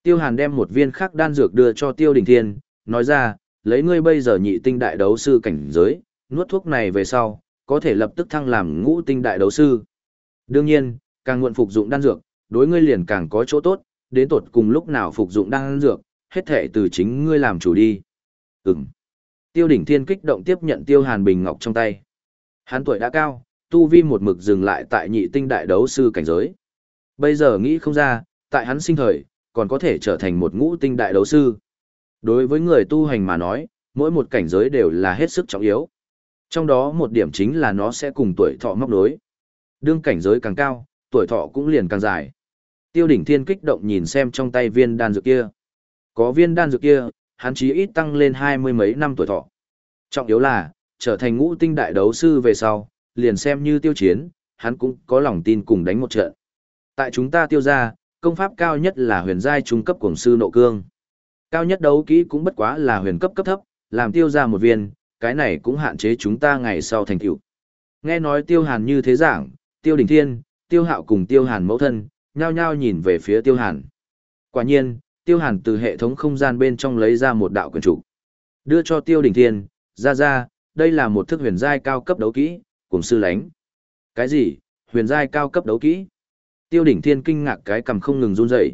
Tiêu hàn đem một viên khác đan dược đưa cho tiêu đình thiên, nói ra, lấy ngươi bây giờ nhị tinh đại đấu sư cảnh giới, nuốt thuốc này về sau, có thể lập tức thăng làm ngũ tinh đại đấu sư. Đương nhiên, càng nguyện phục dụng đan dược, đối ngươi liền càng có chỗ tốt, đến tột cùng lúc nào phục dụng đan dược, hết thể từ chính ngươi làm chủ đi. Ừm. Tiêu đỉnh thiên kích động tiếp nhận tiêu hàn bình ngọc trong tay. Hắn tuổi đã cao, tu vi một mực dừng lại tại nhị tinh đại đấu sư cảnh giới. Bây giờ nghĩ không ra, tại hắn sinh thời, còn có thể trở thành một ngũ tinh đại đấu sư. Đối với người tu hành mà nói, mỗi một cảnh giới đều là hết sức trọng yếu. Trong đó một điểm chính là nó sẽ cùng tuổi thọ móc đối. Đương cảnh giới càng cao, tuổi thọ cũng liền càng dài. Tiêu đỉnh thiên kích động nhìn xem trong tay viên đan dược kia. Có viên đan dược kia, hắn chí ít tăng lên hai mươi mấy năm tuổi thọ. Trọng yếu là, trở thành ngũ tinh đại đấu sư về sau, liền xem như tiêu chiến, hắn cũng có lòng tin cùng đánh một trận. Tại chúng ta tiêu ra, công pháp cao nhất là huyền giai trung cấp cổng sư nộ cương. Cao nhất đấu kỹ cũng bất quá là huyền cấp cấp thấp, làm tiêu ra một viên, cái này cũng hạn chế chúng ta ngày sau thành tựu. Nghe nói tiêu hàn như thế giảng, tiêu đỉnh thiên, tiêu hạo cùng tiêu hàn mẫu thân, nhao nhao nhìn về phía tiêu hàn. Quả nhiên, tiêu hàn từ hệ thống không gian bên trong lấy ra một đạo quyền trục đưa cho tiêu đỉnh thiên ra ra đây là một thức huyền giai cao cấp đấu kỹ cùng sư lánh. Cái gì? Huyền giai cao cấp đấu kỹ? Tiêu đỉnh thiên kinh ngạc cái cầm không ngừng run rẩy.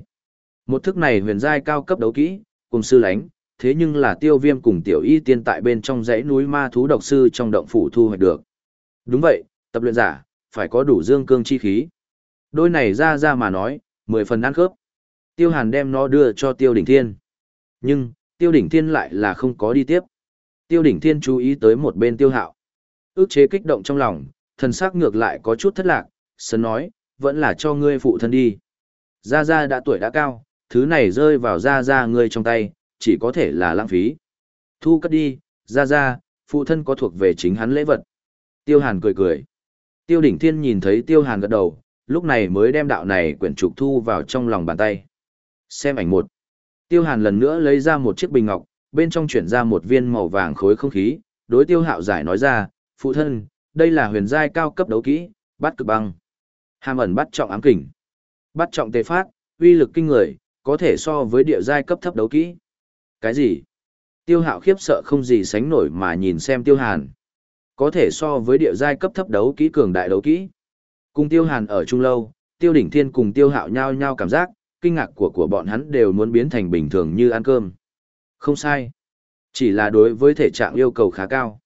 Một thức này huyền giai cao cấp đấu kỹ cùng sư lánh thế nhưng là tiêu viêm cùng tiểu y tiên tại bên trong dãy núi ma thú độc sư trong động phủ thu hoạch được. Đúng vậy tập luyện giả phải có đủ dương cương chi khí. Đôi này ra ra mà nói mười phần ăn khớp. Tiêu Hàn đem nó đưa cho Tiêu Đỉnh Thiên. Nhưng, Tiêu Đỉnh Thiên lại là không có đi tiếp. Tiêu Đỉnh Thiên chú ý tới một bên Tiêu Hạo. Ước chế kích động trong lòng, thần sắc ngược lại có chút thất lạc, sân nói, vẫn là cho ngươi phụ thân đi. Gia Gia đã tuổi đã cao, thứ này rơi vào Gia Gia ngươi trong tay, chỉ có thể là lãng phí. Thu cất đi, Gia Gia, phụ thân có thuộc về chính hắn lễ vật. Tiêu Hàn cười cười. Tiêu Đỉnh Thiên nhìn thấy Tiêu Hàn gật đầu, lúc này mới đem đạo này quyển trục thu vào trong lòng bàn tay. Xem ảnh một. Tiêu Hàn lần nữa lấy ra một chiếc bình ngọc, bên trong chuyển ra một viên màu vàng khối không khí, đối Tiêu Hạo giải nói ra, phụ thân, đây là huyền giai cao cấp đấu kỹ, bắt cực băng. Hàm ẩn bắt trọng ám kình. Bắt trọng tề phát, uy lực kinh người, có thể so với địa giai cấp thấp đấu kỹ. Cái gì? Tiêu Hạo khiếp sợ không gì sánh nổi mà nhìn xem Tiêu Hàn. Có thể so với địa giai cấp thấp đấu kỹ cường đại đấu kỹ. Cùng Tiêu Hàn ở chung lâu, Tiêu Đỉnh Thiên cùng Tiêu Hạo nhao nhao cảm giác, kinh ngạc của của bọn hắn đều muốn biến thành bình thường như ăn cơm. Không sai. Chỉ là đối với thể trạng yêu cầu khá cao.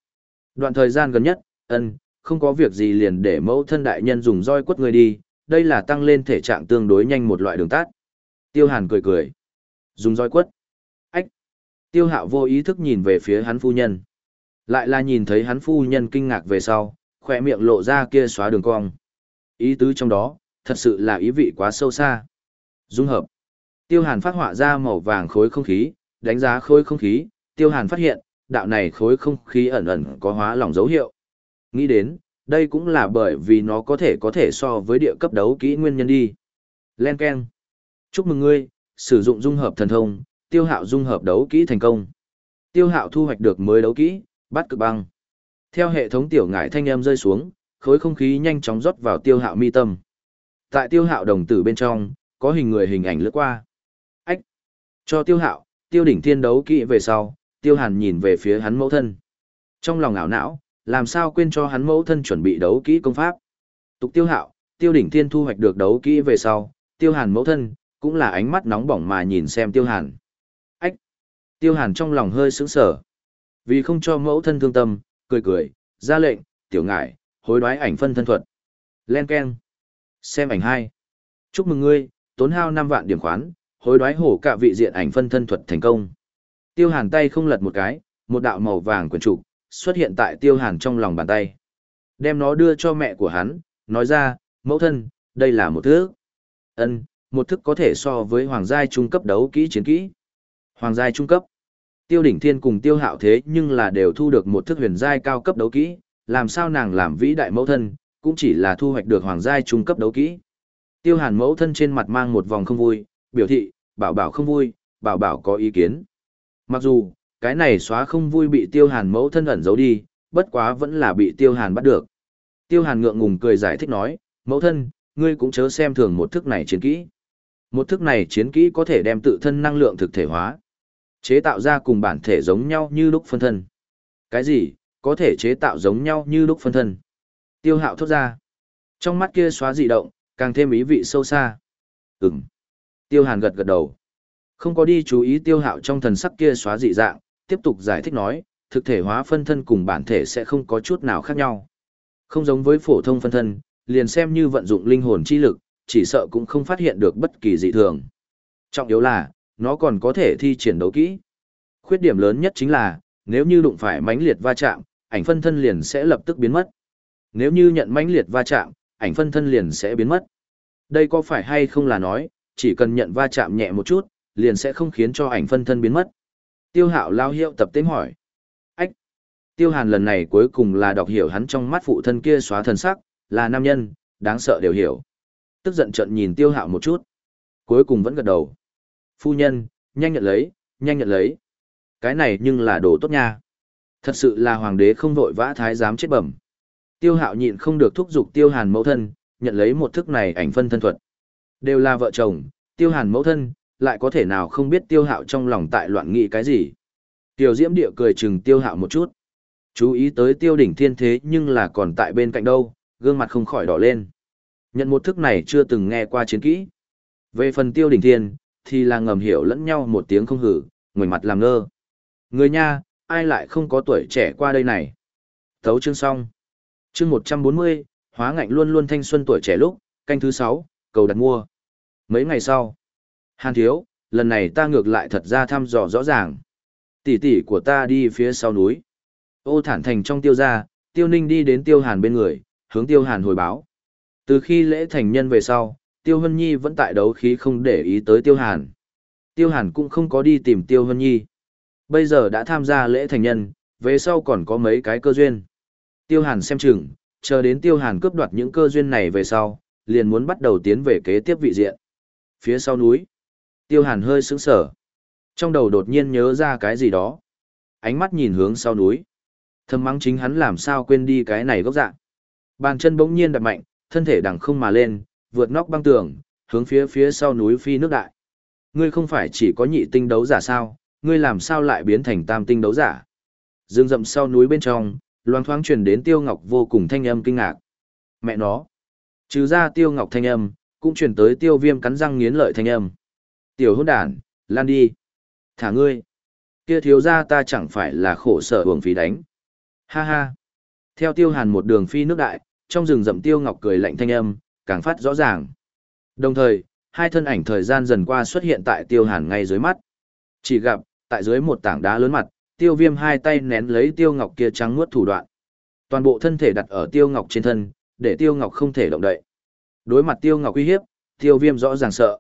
Đoạn thời gian gần nhất, ân, không có việc gì liền để mẫu thân đại nhân dùng roi quất người đi, đây là tăng lên thể trạng tương đối nhanh một loại đường tát. Tiêu Hàn cười cười. Dùng roi quất. Ách. Tiêu Hạo vô ý thức nhìn về phía hắn phu nhân. Lại là nhìn thấy hắn phu nhân kinh ngạc về sau, khỏe miệng lộ ra kia xóa đường cong. Ý tứ trong đó, thật sự là ý vị quá sâu xa. Dung hợp. Tiêu Hàn phát họa ra màu vàng khối không khí, đánh giá khối không khí, Tiêu Hàn phát hiện, đạo này khối không khí ẩn ẩn có hóa lỏng dấu hiệu. Nghĩ đến, đây cũng là bởi vì nó có thể có thể so với địa cấp đấu kỹ nguyên nhân đi. Len Ken. Chúc mừng ngươi, sử dụng dung hợp thần thông, tiêu hạo dung hợp đấu kỹ thành công. Tiêu hạo thu hoạch được mới đấu kỹ, bắt cực băng. Theo hệ thống tiểu ngải thanh em rơi xuống, khối không khí nhanh chóng rót vào tiêu hạo mi tâm. Tại tiêu hạo đồng tử bên trong, có hình người hình ảnh lướt qua. Ách! Cho tiêu hạo, tiêu đỉnh thiên đấu kỹ về sau, tiêu hàn nhìn về phía hắn mẫu thân. Trong lòng ảo não, làm sao quên cho hắn mẫu thân chuẩn bị đấu kỹ công pháp. Tục tiêu hạo, tiêu đỉnh thiên thu hoạch được đấu kỹ về sau, tiêu hàn mẫu thân, cũng là ánh mắt nóng bỏng mà nhìn xem tiêu hàn. Ách! Tiêu hàn trong lòng hơi sững sờ, Vì không cho mẫu thân thương tâm, cười cười, ra lệnh, tiểu ngại, hối đoái ảnh phân thân thuật. Len Ken. Xem ảnh hai. Chúc mừng ngươi, tốn hao năm vạn điểm khoán, hối đoái hổ cả vị diện ảnh phân thân thuật thành công. Tiêu Hàn tay không lật một cái, một đạo màu vàng quyển trục xuất hiện tại Tiêu Hàn trong lòng bàn tay. Đem nó đưa cho mẹ của hắn, nói ra, mẫu thân, đây là một thứ Ân, một thức có thể so với hoàng giai trung cấp đấu kỹ chiến kỹ. Hoàng giai trung cấp. Tiêu Đỉnh Thiên cùng Tiêu Hạo thế nhưng là đều thu được một thức huyền giai cao cấp đấu kỹ, làm sao nàng làm vĩ đại mẫu thân, cũng chỉ là thu hoạch được hoàng giai trung cấp đấu kỹ. Tiêu hàn mẫu thân trên mặt mang một vòng không vui, biểu thị, bảo bảo không vui, bảo bảo có ý kiến. Mặc dù, cái này xóa không vui bị tiêu hàn mẫu thân ẩn giấu đi, bất quá vẫn là bị tiêu hàn bắt được. Tiêu hàn ngượng ngùng cười giải thích nói, mẫu thân, ngươi cũng chớ xem thường một thức này chiến kỹ. Một thức này chiến kỹ có thể đem tự thân năng lượng thực thể hóa. Chế tạo ra cùng bản thể giống nhau như lúc phân thân. Cái gì, có thể chế tạo giống nhau như lúc phân thân. Tiêu hạo thốt ra. Trong mắt kia xóa dị động, càng thêm ý vị sâu xa. Ừm. Tiêu Hàn gật gật đầu. Không có đi chú ý tiêu hạo trong thần sắc kia xóa dị dạng, tiếp tục giải thích nói, thực thể hóa phân thân cùng bản thể sẽ không có chút nào khác nhau. Không giống với phổ thông phân thân, liền xem như vận dụng linh hồn chi lực, chỉ sợ cũng không phát hiện được bất kỳ dị thường. Trọng yếu là, nó còn có thể thi triển đấu kỹ. Khuyết điểm lớn nhất chính là, nếu như đụng phải mãnh liệt va chạm, ảnh phân thân liền sẽ lập tức biến mất. Nếu như nhận mãnh liệt va chạm, ảnh phân thân liền sẽ biến mất. Đây có phải hay không là nói, chỉ cần nhận va chạm nhẹ một chút, liền sẽ không khiến cho ảnh phân thân biến mất. Tiêu hạo lao hiệu tập tính hỏi. Ách! Tiêu hàn lần này cuối cùng là đọc hiểu hắn trong mắt phụ thân kia xóa thần sắc, là nam nhân, đáng sợ đều hiểu. Tức giận trận nhìn tiêu hạo một chút. Cuối cùng vẫn gật đầu. Phu nhân, nhanh nhận lấy, nhanh nhận lấy. Cái này nhưng là đồ tốt nha. Thật sự là hoàng đế không vội vã thái giám chết bẩm. Tiêu hạo nhịn không được thúc giục tiêu hàn mẫu thân, nhận lấy một thức này ảnh phân thân thuật. Đều là vợ chồng, tiêu hàn mẫu thân, lại có thể nào không biết tiêu hạo trong lòng tại loạn nghị cái gì. Tiêu diễm địa cười chừng tiêu hạo một chút. Chú ý tới tiêu đỉnh thiên thế nhưng là còn tại bên cạnh đâu, gương mặt không khỏi đỏ lên. Nhận một thức này chưa từng nghe qua chiến kỹ. Về phần tiêu đỉnh thiên, thì là ngầm hiểu lẫn nhau một tiếng không hử, ngoảnh mặt làm ngơ. Người nha, ai lại không có tuổi trẻ qua đây này. Thấu chương xong. Chương 140, hóa ngạnh luôn luôn thanh xuân tuổi trẻ lúc, canh thứ 6, cầu đặt mua. Mấy ngày sau, Hàn thiếu, lần này ta ngược lại thật ra thăm dò rõ ràng. Tỷ tỷ của ta đi phía sau núi. Ô thản thành trong tiêu gia, tiêu ninh đi đến tiêu hàn bên người, hướng tiêu hàn hồi báo. Từ khi lễ thành nhân về sau, tiêu hân nhi vẫn tại đấu khí không để ý tới tiêu hàn. Tiêu hàn cũng không có đi tìm tiêu hân nhi. Bây giờ đã tham gia lễ thành nhân, về sau còn có mấy cái cơ duyên. Tiêu hàn xem chừng, chờ đến tiêu hàn cướp đoạt những cơ duyên này về sau, liền muốn bắt đầu tiến về kế tiếp vị diện. Phía sau núi, tiêu hàn hơi sững sở. Trong đầu đột nhiên nhớ ra cái gì đó. Ánh mắt nhìn hướng sau núi. Thầm mắng chính hắn làm sao quên đi cái này gốc dạng. Bàn chân bỗng nhiên đập mạnh, thân thể đằng không mà lên, vượt nóc băng tường, hướng phía phía sau núi phi nước đại. Ngươi không phải chỉ có nhị tinh đấu giả sao, ngươi làm sao lại biến thành tam tinh đấu giả? Dương rậm sau núi bên trong, loang thoáng truyền đến Tiêu Ngọc vô cùng thanh âm kinh ngạc. Mẹ nó! Trừ ra Tiêu Ngọc thanh âm, cũng chuyển tới Tiêu Viêm cắn răng nghiến lợi thanh âm. Tiểu hôn đản lan đi! Thả ngươi! Kia thiếu ra ta chẳng phải là khổ sở uổng phí đánh. Ha ha! Theo Tiêu Hàn một đường phi nước đại, trong rừng rậm Tiêu Ngọc cười lạnh thanh âm, càng phát rõ ràng. Đồng thời, hai thân ảnh thời gian dần qua xuất hiện tại Tiêu Hàn ngay dưới mắt. Chỉ gặp, tại dưới một tảng đá lớn mặt, Tiêu Viêm hai tay nén lấy Tiêu Ngọc kia trắng muốt thủ đoạn. Toàn bộ thân thể đặt ở Tiêu Ngọc trên thân, để Tiêu Ngọc không thể động đậy. Đối mặt Tiêu Ngọc uy hiếp, Tiêu Viêm rõ ràng sợ.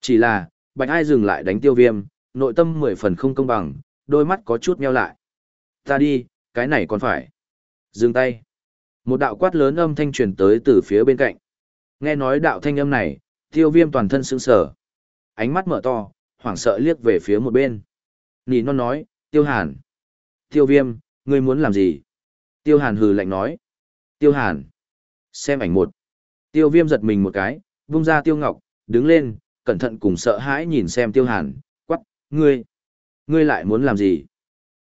Chỉ là, Bạch Ai dừng lại đánh Tiêu Viêm, nội tâm mười phần không công bằng, đôi mắt có chút nheo lại. Ta đi, cái này còn phải. Dừng tay. Một đạo quát lớn âm thanh truyền tới từ phía bên cạnh. Nghe nói đạo thanh âm này, tiêu viêm toàn thân sững sờ. Ánh mắt mở to, hoảng sợ liếc về phía một bên. Nỉ non nói, tiêu hàn. Tiêu viêm, ngươi muốn làm gì? Tiêu hàn hừ lạnh nói. Tiêu hàn. Xem ảnh một. Tiêu viêm giật mình một cái, vung ra tiêu ngọc, đứng lên, cẩn thận cùng sợ hãi nhìn xem tiêu hàn, quắc, ngươi. Ngươi lại muốn làm gì?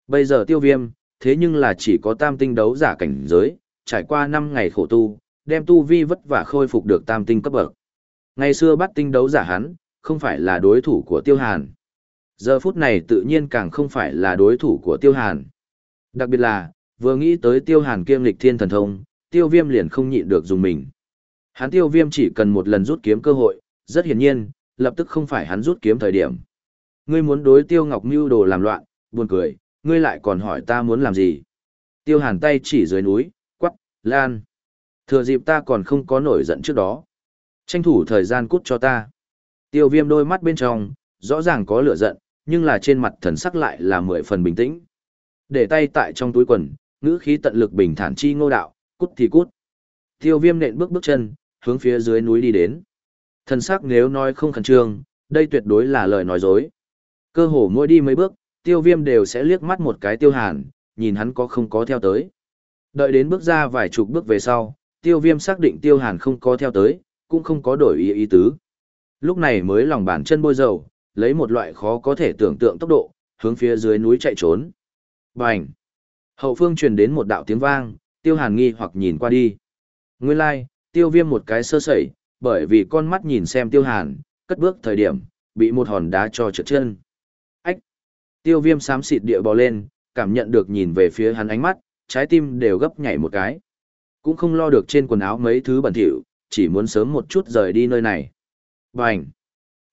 Bây giờ tiêu viêm, thế nhưng là chỉ có tam tinh đấu giả cảnh giới, trải qua năm ngày khổ tu, đem tu vi vất vả khôi phục được tam tinh cấp bậc. Ngày xưa bắt tinh đấu giả hắn, không phải là đối thủ của Tiêu Hàn. Giờ phút này tự nhiên càng không phải là đối thủ của Tiêu Hàn. Đặc biệt là, vừa nghĩ tới Tiêu Hàn kiêm lịch thiên thần thông, Tiêu Viêm liền không nhịn được dùng mình. Hắn Tiêu Viêm chỉ cần một lần rút kiếm cơ hội, rất hiển nhiên, lập tức không phải hắn rút kiếm thời điểm. Ngươi muốn đối Tiêu Ngọc Mưu đồ làm loạn, buồn cười, ngươi lại còn hỏi ta muốn làm gì? Tiêu Hàn tay chỉ dưới núi, quắc, lan. Thừa dịp ta còn không có nổi giận trước đó. Tranh thủ thời gian cút cho ta. Tiêu viêm đôi mắt bên trong, rõ ràng có lửa giận, nhưng là trên mặt thần sắc lại là mười phần bình tĩnh. Để tay tại trong túi quần, ngữ khí tận lực bình thản chi ngô đạo, cút thì cút. Tiêu viêm nện bước bước chân, hướng phía dưới núi đi đến. Thần sắc nếu nói không khẩn trương, đây tuyệt đối là lời nói dối. Cơ hồ mỗi đi mấy bước, tiêu viêm đều sẽ liếc mắt một cái tiêu hàn, nhìn hắn có không có theo tới. Đợi đến bước ra vài chục bước về sau, tiêu viêm xác định tiêu hàn không có theo tới, cũng không có đổi ý ý tứ. Lúc này mới lòng bàn chân bôi dầu, lấy một loại khó có thể tưởng tượng tốc độ, hướng phía dưới núi chạy trốn. Bành! Hậu phương truyền đến một đạo tiếng vang, tiêu hàn nghi hoặc nhìn qua đi. Nguyên lai, like, tiêu viêm một cái sơ sẩy, bởi vì con mắt nhìn xem tiêu hàn, cất bước thời điểm, bị một hòn đá cho trượt chân. Ách! Tiêu viêm xám xịt địa bò lên, cảm nhận được nhìn về phía hắn ánh mắt, trái tim đều gấp nhảy một cái cũng không lo được trên quần áo mấy thứ bẩn thỉu, chỉ muốn sớm một chút rời đi nơi này. Bành!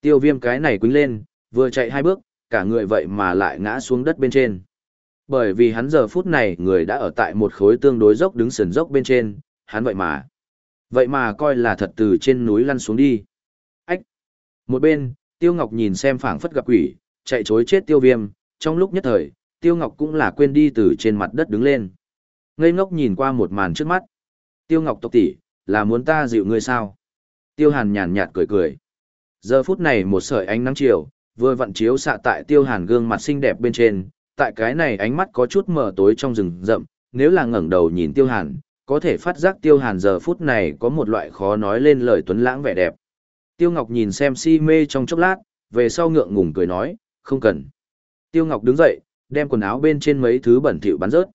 Tiêu viêm cái này quính lên, vừa chạy hai bước, cả người vậy mà lại ngã xuống đất bên trên. Bởi vì hắn giờ phút này người đã ở tại một khối tương đối dốc đứng sườn dốc bên trên, hắn vậy mà. Vậy mà coi là thật từ trên núi lăn xuống đi. Ách! Một bên, Tiêu Ngọc nhìn xem phảng phất gặp quỷ, chạy chối chết Tiêu Viêm, trong lúc nhất thời, Tiêu Ngọc cũng là quên đi từ trên mặt đất đứng lên. Ngây ngốc nhìn qua một màn trước mắt. Tiêu Ngọc tộc tỷ, là muốn ta dịu ngươi sao? Tiêu Hàn nhàn nhạt cười cười. Giờ phút này một sợi ánh nắng chiều, vừa vặn chiếu xạ tại Tiêu Hàn gương mặt xinh đẹp bên trên, tại cái này ánh mắt có chút mờ tối trong rừng rậm, nếu là ngẩng đầu nhìn Tiêu Hàn, có thể phát giác Tiêu Hàn giờ phút này có một loại khó nói lên lời tuấn lãng vẻ đẹp. Tiêu Ngọc nhìn xem si mê trong chốc lát, về sau ngượng ngùng cười nói, không cần. Tiêu Ngọc đứng dậy, đem quần áo bên trên mấy thứ bẩn thỉu bắn rớt.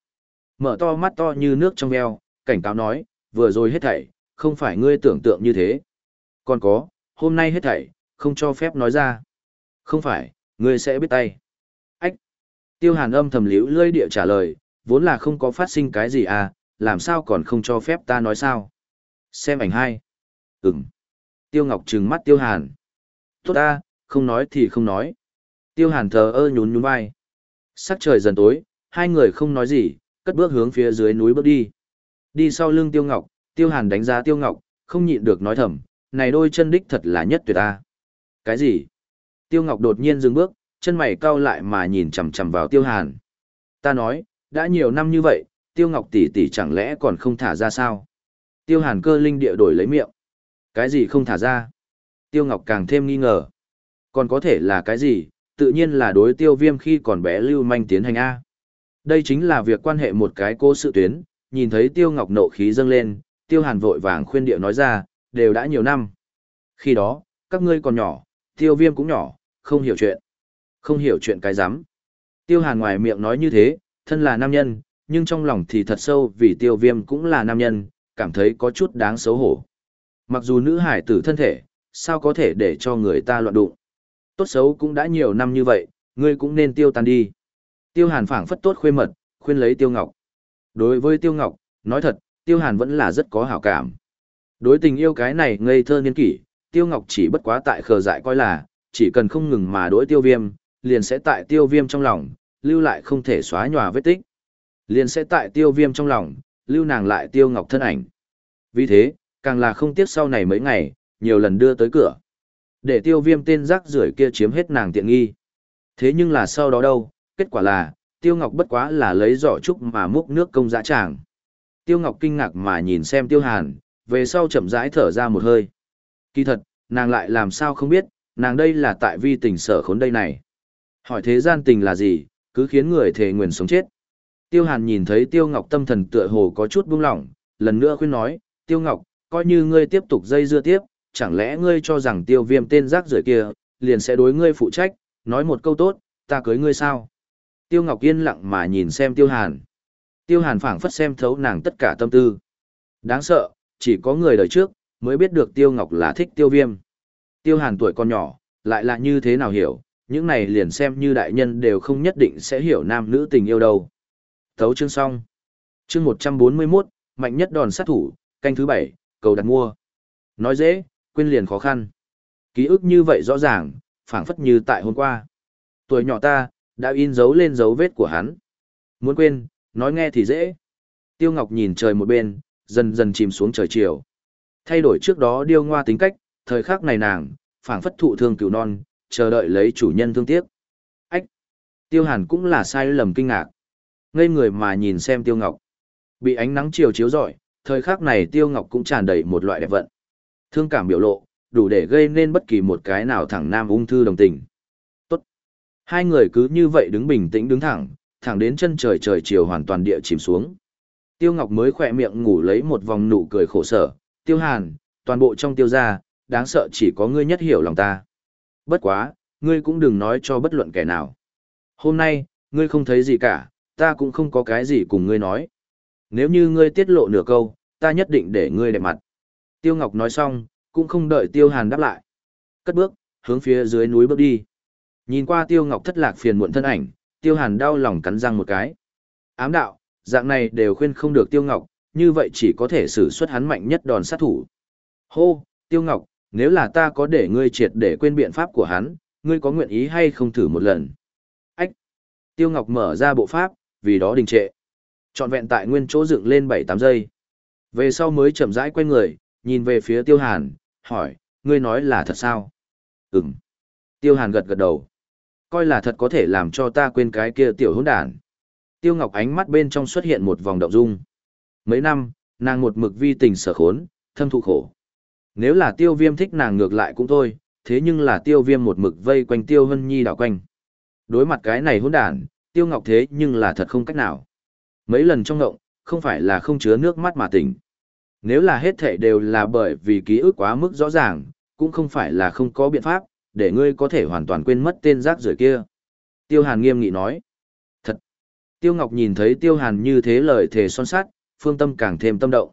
Mở to mắt to như nước trong veo, cảnh cáo nói, vừa rồi hết thảy, không phải ngươi tưởng tượng như thế. Còn có, hôm nay hết thảy, không cho phép nói ra. Không phải, ngươi sẽ biết tay. Tiêu hàn âm thầm liễu lơi địa trả lời, vốn là không có phát sinh cái gì à, làm sao còn không cho phép ta nói sao. Xem ảnh hai. Ừm. Tiêu Ngọc trừng mắt Tiêu Hàn. Tốt ta, không nói thì không nói. Tiêu Hàn thờ ơ nhún nhún vai. Sắc trời dần tối, hai người không nói gì, cất bước hướng phía dưới núi bước đi. Đi sau lưng Tiêu Ngọc, Tiêu Hàn đánh giá Tiêu Ngọc, không nhịn được nói thầm, này đôi chân đích thật là nhất tuyệt ta. Cái gì? Tiêu Ngọc đột nhiên dừng bước, chân mày cau lại mà nhìn chằm chằm vào Tiêu Hàn. Ta nói, đã nhiều năm như vậy, Tiêu Ngọc tỷ tỷ chẳng lẽ còn không thả ra sao? Tiêu Hàn cơ linh địa đổi lấy miệng. Cái gì không thả ra? Tiêu Ngọc càng thêm nghi ngờ. Còn có thể là cái gì? Tự nhiên là đối tiêu viêm khi còn bé lưu manh tiến hành A. Đây chính là việc quan hệ một cái cô sự tuyến, nhìn thấy Tiêu Ngọc nộ khí dâng lên, Tiêu Hàn vội vàng khuyên điệu nói ra, đều đã nhiều năm. Khi đó, các ngươi còn nhỏ, Tiêu Viêm cũng nhỏ, không hiểu chuyện. Không hiểu chuyện cái rắm Tiêu Hàn ngoài miệng nói như thế, thân là nam nhân, nhưng trong lòng thì thật sâu vì Tiêu Viêm cũng là nam nhân, cảm thấy có chút đáng xấu hổ. Mặc dù nữ hải tử thân thể, sao có thể để cho người ta loạn đụng. Tốt xấu cũng đã nhiều năm như vậy, ngươi cũng nên tiêu tan đi. Tiêu Hàn phảng phất tốt khuê mật, khuyên lấy Tiêu Ngọc. Đối với Tiêu Ngọc, nói thật, Tiêu Hàn vẫn là rất có hảo cảm. Đối tình yêu cái này ngây thơ niên kỷ, Tiêu Ngọc chỉ bất quá tại khờ dại coi là, chỉ cần không ngừng mà đối Tiêu Viêm, liền sẽ tại Tiêu Viêm trong lòng, lưu lại không thể xóa nhòa vết tích. Liền sẽ tại Tiêu Viêm trong lòng, lưu nàng lại Tiêu Ngọc thân ảnh. Vì thế, càng là không tiếc sau này mấy ngày, nhiều lần đưa tới cửa. Để Tiêu Viêm tên rác rưởi kia chiếm hết nàng tiện nghi. Thế nhưng là sau đó đâu, kết quả là, Tiêu Ngọc bất quá là lấy giỏ trúc mà múc nước công dã tràng. Tiêu Ngọc kinh ngạc mà nhìn xem Tiêu Hàn, về sau chậm rãi thở ra một hơi. Kỳ thật, nàng lại làm sao không biết, nàng đây là tại vi tình sở khốn đây này. Hỏi thế gian tình là gì, cứ khiến người thề nguyện sống chết. Tiêu Hàn nhìn thấy Tiêu Ngọc tâm thần tựa hồ có chút buông lỏng, lần nữa khuyên nói, Tiêu Ngọc, coi như ngươi tiếp tục dây dưa tiếp, chẳng lẽ ngươi cho rằng Tiêu Viêm tên rác rưởi kia, liền sẽ đối ngươi phụ trách, nói một câu tốt, ta cưới ngươi sao? Tiêu Ngọc yên lặng mà nhìn xem Tiêu Hàn. Tiêu Hàn phảng phất xem thấu nàng tất cả tâm tư. Đáng sợ, chỉ có người đời trước, mới biết được Tiêu Ngọc là thích Tiêu Viêm. Tiêu Hàn tuổi còn nhỏ, lại là như thế nào hiểu, những này liền xem như đại nhân đều không nhất định sẽ hiểu nam nữ tình yêu đâu. Thấu chương xong. Chương 141, mạnh nhất đòn sát thủ, canh thứ 7, cầu đặt mua. Nói dễ, quên liền khó khăn. Ký ức như vậy rõ ràng, phảng phất như tại hôm qua. Tuổi nhỏ ta, đã in dấu lên dấu vết của hắn. Muốn quên, nói nghe thì dễ. Tiêu Ngọc nhìn trời một bên, dần dần chìm xuống trời chiều. Thay đổi trước đó điêu ngoa tính cách, thời khắc này nàng, phảng phất thụ thương cửu non, chờ đợi lấy chủ nhân thương tiếc. Ách! Tiêu Hàn cũng là sai lầm kinh ngạc. Ngây người mà nhìn xem Tiêu Ngọc. Bị ánh nắng chiều chiếu rọi, thời khắc này Tiêu Ngọc cũng tràn đầy một loại đẹp vận. Thương cảm biểu lộ, đủ để gây nên bất kỳ một cái nào thẳng nam ung thư đồng tình. Tốt! Hai người cứ như vậy đứng bình tĩnh đứng thẳng, thẳng đến chân trời trời chiều hoàn toàn địa chìm xuống. Tiêu Ngọc mới khỏe miệng ngủ lấy một vòng nụ cười khổ sở, Tiêu Hàn, toàn bộ trong tiêu gia, đáng sợ chỉ có ngươi nhất hiểu lòng ta. Bất quá, ngươi cũng đừng nói cho bất luận kẻ nào. Hôm nay, ngươi không thấy gì cả, ta cũng không có cái gì cùng ngươi nói. Nếu như ngươi tiết lộ nửa câu, ta nhất định để ngươi đẹp mặt. Tiêu Ngọc nói xong, cũng không đợi Tiêu Hàn đáp lại. Cất bước, hướng phía dưới núi bước đi. Nhìn qua Tiêu Ngọc thất lạc phiền muộn thân ảnh, Tiêu Hàn đau lòng cắn răng một cái. Ám đạo, dạng này đều khuyên không được Tiêu Ngọc, như vậy chỉ có thể sử xuất hắn mạnh nhất đòn sát thủ. Hô, Tiêu Ngọc, nếu là ta có để ngươi triệt để quên biện pháp của hắn, ngươi có nguyện ý hay không thử một lần? Ách! Tiêu Ngọc mở ra bộ pháp, vì đó đình trệ. Chọn vẹn tại nguyên chỗ dựng lên 7-8 giây. Về sau mới chậm rãi quay người, nhìn về phía Tiêu Hàn, hỏi, ngươi nói là thật sao? Ừm. Tiêu Hàn gật gật đầu. Coi là thật có thể làm cho ta quên cái kia tiểu hỗn đản. Tiêu Ngọc ánh mắt bên trong xuất hiện một vòng động dung. Mấy năm, nàng một mực vi tình sở khốn, thâm thụ khổ. Nếu là tiêu viêm thích nàng ngược lại cũng thôi, thế nhưng là tiêu viêm một mực vây quanh tiêu hân nhi đảo quanh. Đối mặt cái này hỗn đản, tiêu ngọc thế nhưng là thật không cách nào. Mấy lần trong ngộng, không phải là không chứa nước mắt mà tỉnh. Nếu là hết thảy đều là bởi vì ký ức quá mức rõ ràng, cũng không phải là không có biện pháp, để ngươi có thể hoàn toàn quên mất tên rác rưởi kia. Tiêu Hàn nghiêm nghị nói. Thật. Tiêu Ngọc nhìn thấy Tiêu Hàn như thế lời thề son sát, phương tâm càng thêm tâm động.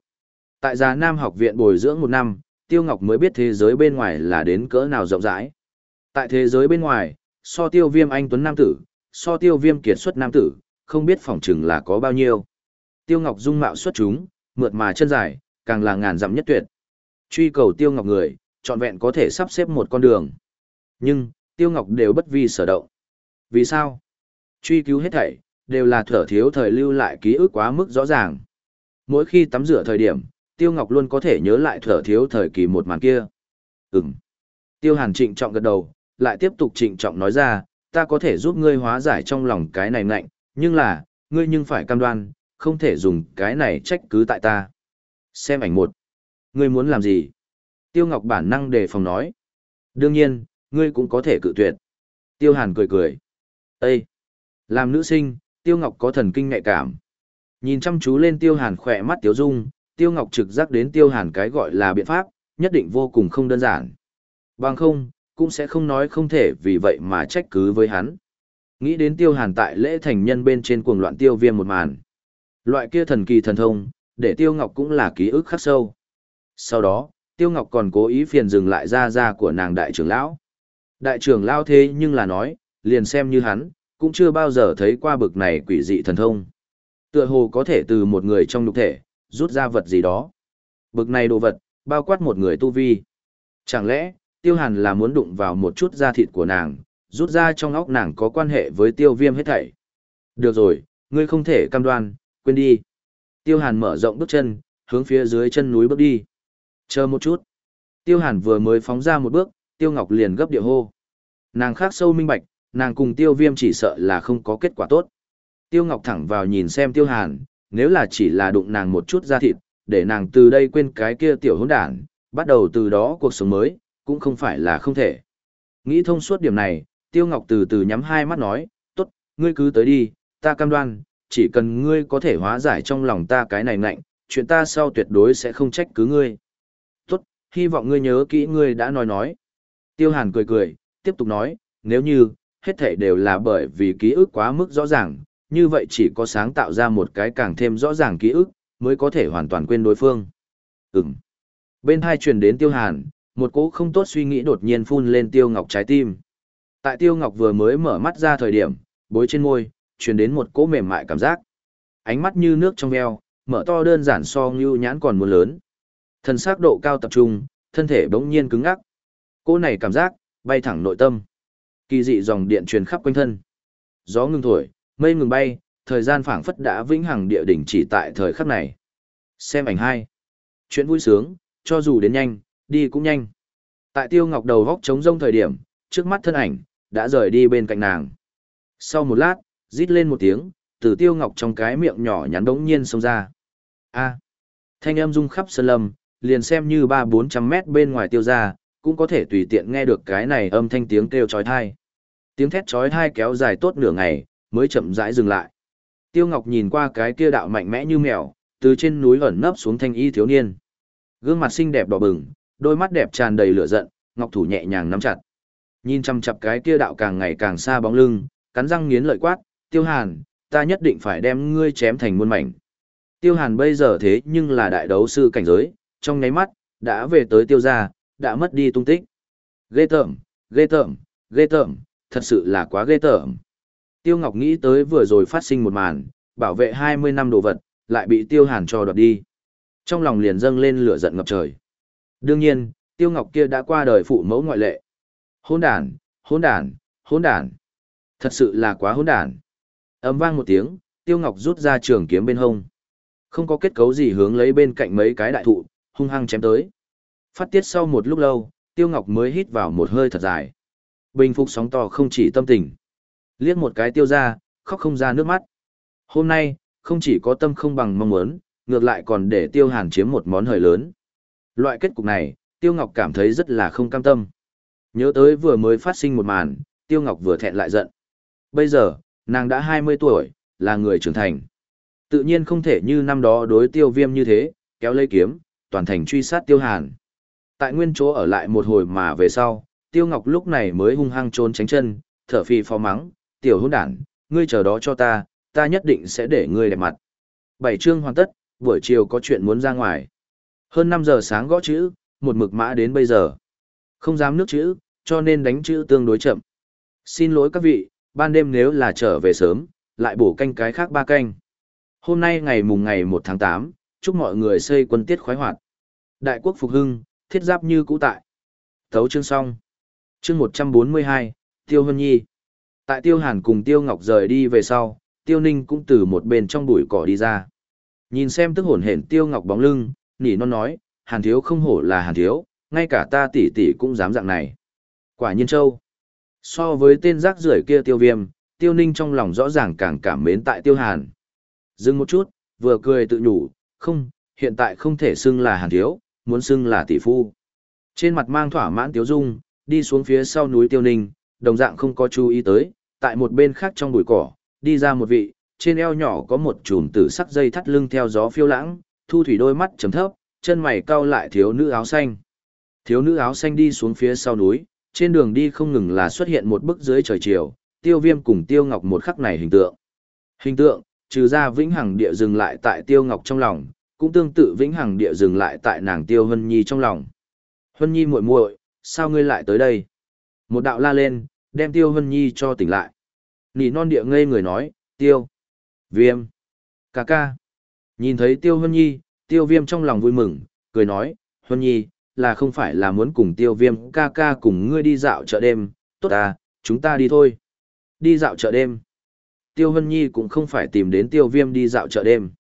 Tại Già Nam học viện bồi dưỡng một năm, Tiêu Ngọc mới biết thế giới bên ngoài là đến cỡ nào rộng rãi. Tại thế giới bên ngoài, so tiêu viêm anh Tuấn Nam Tử, so tiêu viêm kiệt xuất Nam Tử, không biết phỏng chừng là có bao nhiêu. Tiêu Ngọc dung mạo xuất chúng, mượt mà chân dài, càng là ngàn dặm nhất tuyệt. Truy cầu Tiêu Ngọc người, trọn vẹn có thể sắp xếp một con đường. Nhưng, Tiêu Ngọc đều bất vi sở động. Vì sao? Truy cứu hết thảy, đều là thở thiếu thời lưu lại ký ức quá mức rõ ràng. Mỗi khi tắm rửa thời điểm, Tiêu Ngọc luôn có thể nhớ lại thở thiếu thời kỳ một màn kia. Ừm. Tiêu Hàn trịnh trọng gật đầu, lại tiếp tục trịnh trọng nói ra, ta có thể giúp ngươi hóa giải trong lòng cái này ngạnh, nhưng là, ngươi nhưng phải cam đoan, không thể dùng cái này trách cứ tại ta. Xem ảnh một. Ngươi muốn làm gì? Tiêu Ngọc bản năng đề phòng nói. Đương nhiên, ngươi cũng có thể cự tuyệt. Tiêu Hàn cười cười. Ê! Làm nữ sinh, Tiêu Ngọc có thần kinh nhạy cảm. Nhìn chăm chú lên Tiêu Hàn khỏe mắt Tiếu Dung, Tiêu Ngọc trực giác đến Tiêu Hàn cái gọi là biện pháp, nhất định vô cùng không đơn giản. Bằng không, cũng sẽ không nói không thể vì vậy mà trách cứ với hắn. Nghĩ đến Tiêu Hàn tại lễ thành nhân bên trên cuồng loạn tiêu viêm một màn. Loại kia thần kỳ thần thông, để Tiêu Ngọc cũng là ký ức khắc sâu. Sau đó, Tiêu Ngọc còn cố ý phiền dừng lại ra ra của nàng đại trưởng lão. Đại trưởng lão thế nhưng là nói, liền xem như hắn, cũng chưa bao giờ thấy qua bực này quỷ dị thần thông. Tựa hồ có thể từ một người trong nhục thể, rút ra vật gì đó. Bực này đồ vật, bao quát một người tu vi. Chẳng lẽ, tiêu hàn là muốn đụng vào một chút da thịt của nàng, rút ra trong óc nàng có quan hệ với tiêu viêm hết thảy. Được rồi, ngươi không thể cam đoan, quên đi. Tiêu hàn mở rộng bước chân, hướng phía dưới chân núi bước đi. Chờ một chút. Tiêu hàn vừa mới phóng ra một bước, tiêu ngọc liền gấp địa hô. Nàng khác sâu minh bạch, nàng cùng tiêu viêm chỉ sợ là không có kết quả tốt. Tiêu ngọc thẳng vào nhìn xem tiêu hàn, nếu là chỉ là đụng nàng một chút da thịt, để nàng từ đây quên cái kia tiểu hỗn đản, bắt đầu từ đó cuộc sống mới, cũng không phải là không thể. Nghĩ thông suốt điểm này, Tiêu Ngọc từ từ nhắm hai mắt nói, tốt, ngươi cứ tới đi, ta cam đoan, chỉ cần ngươi có thể hóa giải trong lòng ta cái này ngạnh, chuyện ta sau tuyệt đối sẽ không trách cứ ngươi. Tốt, hy vọng ngươi nhớ kỹ ngươi đã nói nói. Tiêu Hàn cười cười, tiếp tục nói, nếu như, hết thể đều là bởi vì ký ức quá mức rõ ràng, như vậy chỉ có sáng tạo ra một cái càng thêm rõ ràng ký ức, mới có thể hoàn toàn quên đối phương. Ừm. Bên hai truyền đến Tiêu Hàn, một cỗ không tốt suy nghĩ đột nhiên phun lên Tiêu Ngọc trái tim. Tại Tiêu Ngọc vừa mới mở mắt ra thời điểm, bối trên môi, truyền đến một cỗ mềm mại cảm giác. Ánh mắt như nước trong veo, mở to đơn giản so như nhãn còn muốn lớn. Thần sắc độ cao tập trung, thân thể bỗng nhiên cứng ngắc. Cỗ này cảm giác, bay thẳng nội tâm. Kỳ dị dòng điện truyền khắp quanh thân. Gió ngưng thổi, mây ngừng bay, thời gian phảng phất đã vĩnh hằng địa đỉnh chỉ tại thời khắc này. Xem ảnh hai. Chuyện vui sướng, cho dù đến nhanh, đi cũng nhanh. Tại Tiêu Ngọc đầu góc trống rông thời điểm, trước mắt thân ảnh, đã rời đi bên cạnh nàng. Sau một lát, rít lên một tiếng, từ Tiêu Ngọc trong cái miệng nhỏ nhắn đống nhiên xông ra. A. thanh âm rung khắp sơn lâm, liền xem như ba bốn trăm mét bên ngoài tiêu ra, cũng có thể tùy tiện nghe được cái này âm thanh tiếng kêu chói tai. Tiếng thét chói tai kéo dài tốt nửa ngày, mới chậm rãi dừng lại. Tiêu Ngọc nhìn qua cái kia đạo mạnh mẽ như mèo, từ trên núi ẩn nấp xuống thanh y thiếu niên. Gương mặt xinh đẹp đỏ bừng, đôi mắt đẹp tràn đầy lửa giận, ngọc thủ nhẹ nhàng nắm chặt. Nhìn chăm chằm cái kia đạo càng ngày càng xa bóng lưng, cắn răng nghiến lợi quát, "Tiêu Hàn, ta nhất định phải đem ngươi chém thành muôn mảnh." Tiêu Hàn bây giờ thế nhưng là đại đấu sư cảnh giới, trong nháy mắt đã về tới tiêu gia, đã mất đi tung tích. Ghê tởm, ghê tởm, ghê tởm, thật sự là quá ghê tởm. Tiêu Ngọc nghĩ tới vừa rồi phát sinh một màn, bảo vệ 20 năm đồ vật, lại bị Tiêu Hàn cho đoạt đi. Trong lòng liền dâng lên lửa giận ngập trời. Đương nhiên, Tiêu Ngọc kia đã qua đời phụ mẫu ngoại lệ. Hỗn đàn, hỗn đàn, hỗn đàn. Thật sự là quá hỗn đàn. Ầm vang một tiếng, Tiêu Ngọc rút ra trường kiếm bên hông. Không có kết cấu gì hướng lấy bên cạnh mấy cái đại thụ, hung hăng chém tới. Phát tiết sau một lúc lâu, Tiêu Ngọc mới hít vào một hơi thật dài. Bình phục sóng to không chỉ tâm tình. Liếc một cái tiêu ra, khóc không ra nước mắt. Hôm nay, không chỉ có tâm không bằng mong muốn, ngược lại còn để tiêu hàn chiếm một món hời lớn. Loại kết cục này, tiêu ngọc cảm thấy rất là không cam tâm. Nhớ tới vừa mới phát sinh một màn, tiêu ngọc vừa thẹn lại giận. Bây giờ, nàng đã 20 tuổi, là người trưởng thành. Tự nhiên không thể như năm đó đối tiêu viêm như thế, kéo lấy kiếm, toàn thành truy sát tiêu hàn. Tại nguyên chỗ ở lại một hồi mà về sau, tiêu ngọc lúc này mới hung hăng trốn tránh chân, thở phì phò mắng, tiểu hôn đản, ngươi chờ đó cho ta, ta nhất định sẽ để ngươi đẹp mặt. Bảy chương hoàn tất, buổi chiều có chuyện muốn ra ngoài. Hơn 5 giờ sáng gõ chữ, một mực mã đến bây giờ. Không dám nước chữ, cho nên đánh chữ tương đối chậm. Xin lỗi các vị, ban đêm nếu là trở về sớm, lại bổ canh cái khác ba canh. Hôm nay ngày mùng ngày 1 tháng 8, chúc mọi người xây quân tiết khoái hoạt. Đại quốc phục hưng, thiết giáp như cũ tại. Thấu chương xong. Chương 142, Tiêu Hân Nhi. Tại Tiêu Hàn cùng Tiêu Ngọc rời đi về sau, Tiêu Ninh cũng từ một bên trong bụi cỏ đi ra. Nhìn xem tức hồn hển Tiêu Ngọc bóng lưng, nỉ non nói, Hàn Thiếu không hổ là Hàn Thiếu, ngay cả ta tỷ tỷ cũng dám dạng này. Quả nhiên châu. So với tên rác rưởi kia Tiêu Viêm, Tiêu Ninh trong lòng rõ ràng càng cảm mến tại Tiêu Hàn. Dừng một chút, vừa cười tự nhủ, không, hiện tại không thể xưng là Hàn Thiếu, muốn xưng là tỷ phu. Trên mặt mang thỏa mãn Tiêu Dung, đi xuống phía sau núi Tiêu Ninh, đồng dạng không có chú ý tới, tại một bên khác trong bụi cỏ, đi ra một vị, trên eo nhỏ có một chùm tử sắc dây thắt lưng theo gió phiêu lãng, thu thủy đôi mắt chấm thấp, chân mày cau lại thiếu nữ áo xanh. Thiếu nữ áo xanh đi xuống phía sau núi, trên đường đi không ngừng là xuất hiện một bức dưới trời chiều, tiêu viêm cùng tiêu ngọc một khắc này hình tượng. Hình tượng, trừ ra vĩnh hằng địa dừng lại tại tiêu ngọc trong lòng, cũng tương tự vĩnh hằng địa dừng lại tại nàng tiêu hân nhi trong lòng. Hân nhi muội muội, sao ngươi lại tới đây? Một đạo la lên, đem tiêu hân nhi cho tỉnh lại. Nỉ non địa ngây người nói, tiêu, viêm, ca ca. Nhìn thấy tiêu hân nhi, tiêu viêm trong lòng vui mừng, cười nói, hân nhi, là không phải là muốn cùng tiêu viêm ca ca cùng ngươi đi dạo chợ đêm, tốt à, chúng ta đi thôi. Đi dạo chợ đêm. Tiêu hân nhi cũng không phải tìm đến tiêu viêm đi dạo chợ đêm.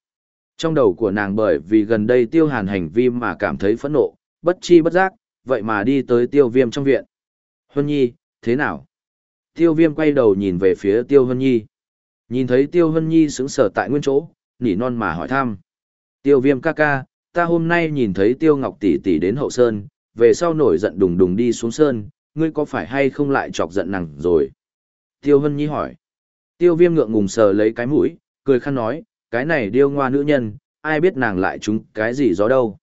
Trong đầu của nàng bởi vì gần đây tiêu hàn hành vi mà cảm thấy phẫn nộ, bất chi bất giác, vậy mà đi tới tiêu viêm trong viện. Hân nhi, thế nào? Tiêu viêm quay đầu nhìn về phía Tiêu Hân Nhi. Nhìn thấy Tiêu Hân Nhi sững sờ tại nguyên chỗ, nỉ non mà hỏi thăm. Tiêu viêm ca ca, ta hôm nay nhìn thấy Tiêu Ngọc tỷ tỷ đến hậu sơn, về sau nổi giận đùng đùng đi xuống sơn, ngươi có phải hay không lại chọc giận nàng rồi? Tiêu Hân Nhi hỏi. Tiêu viêm ngượng ngùng sờ lấy cái mũi, cười khăn nói, cái này điêu ngoa nữ nhân, ai biết nàng lại trúng cái gì gió đâu.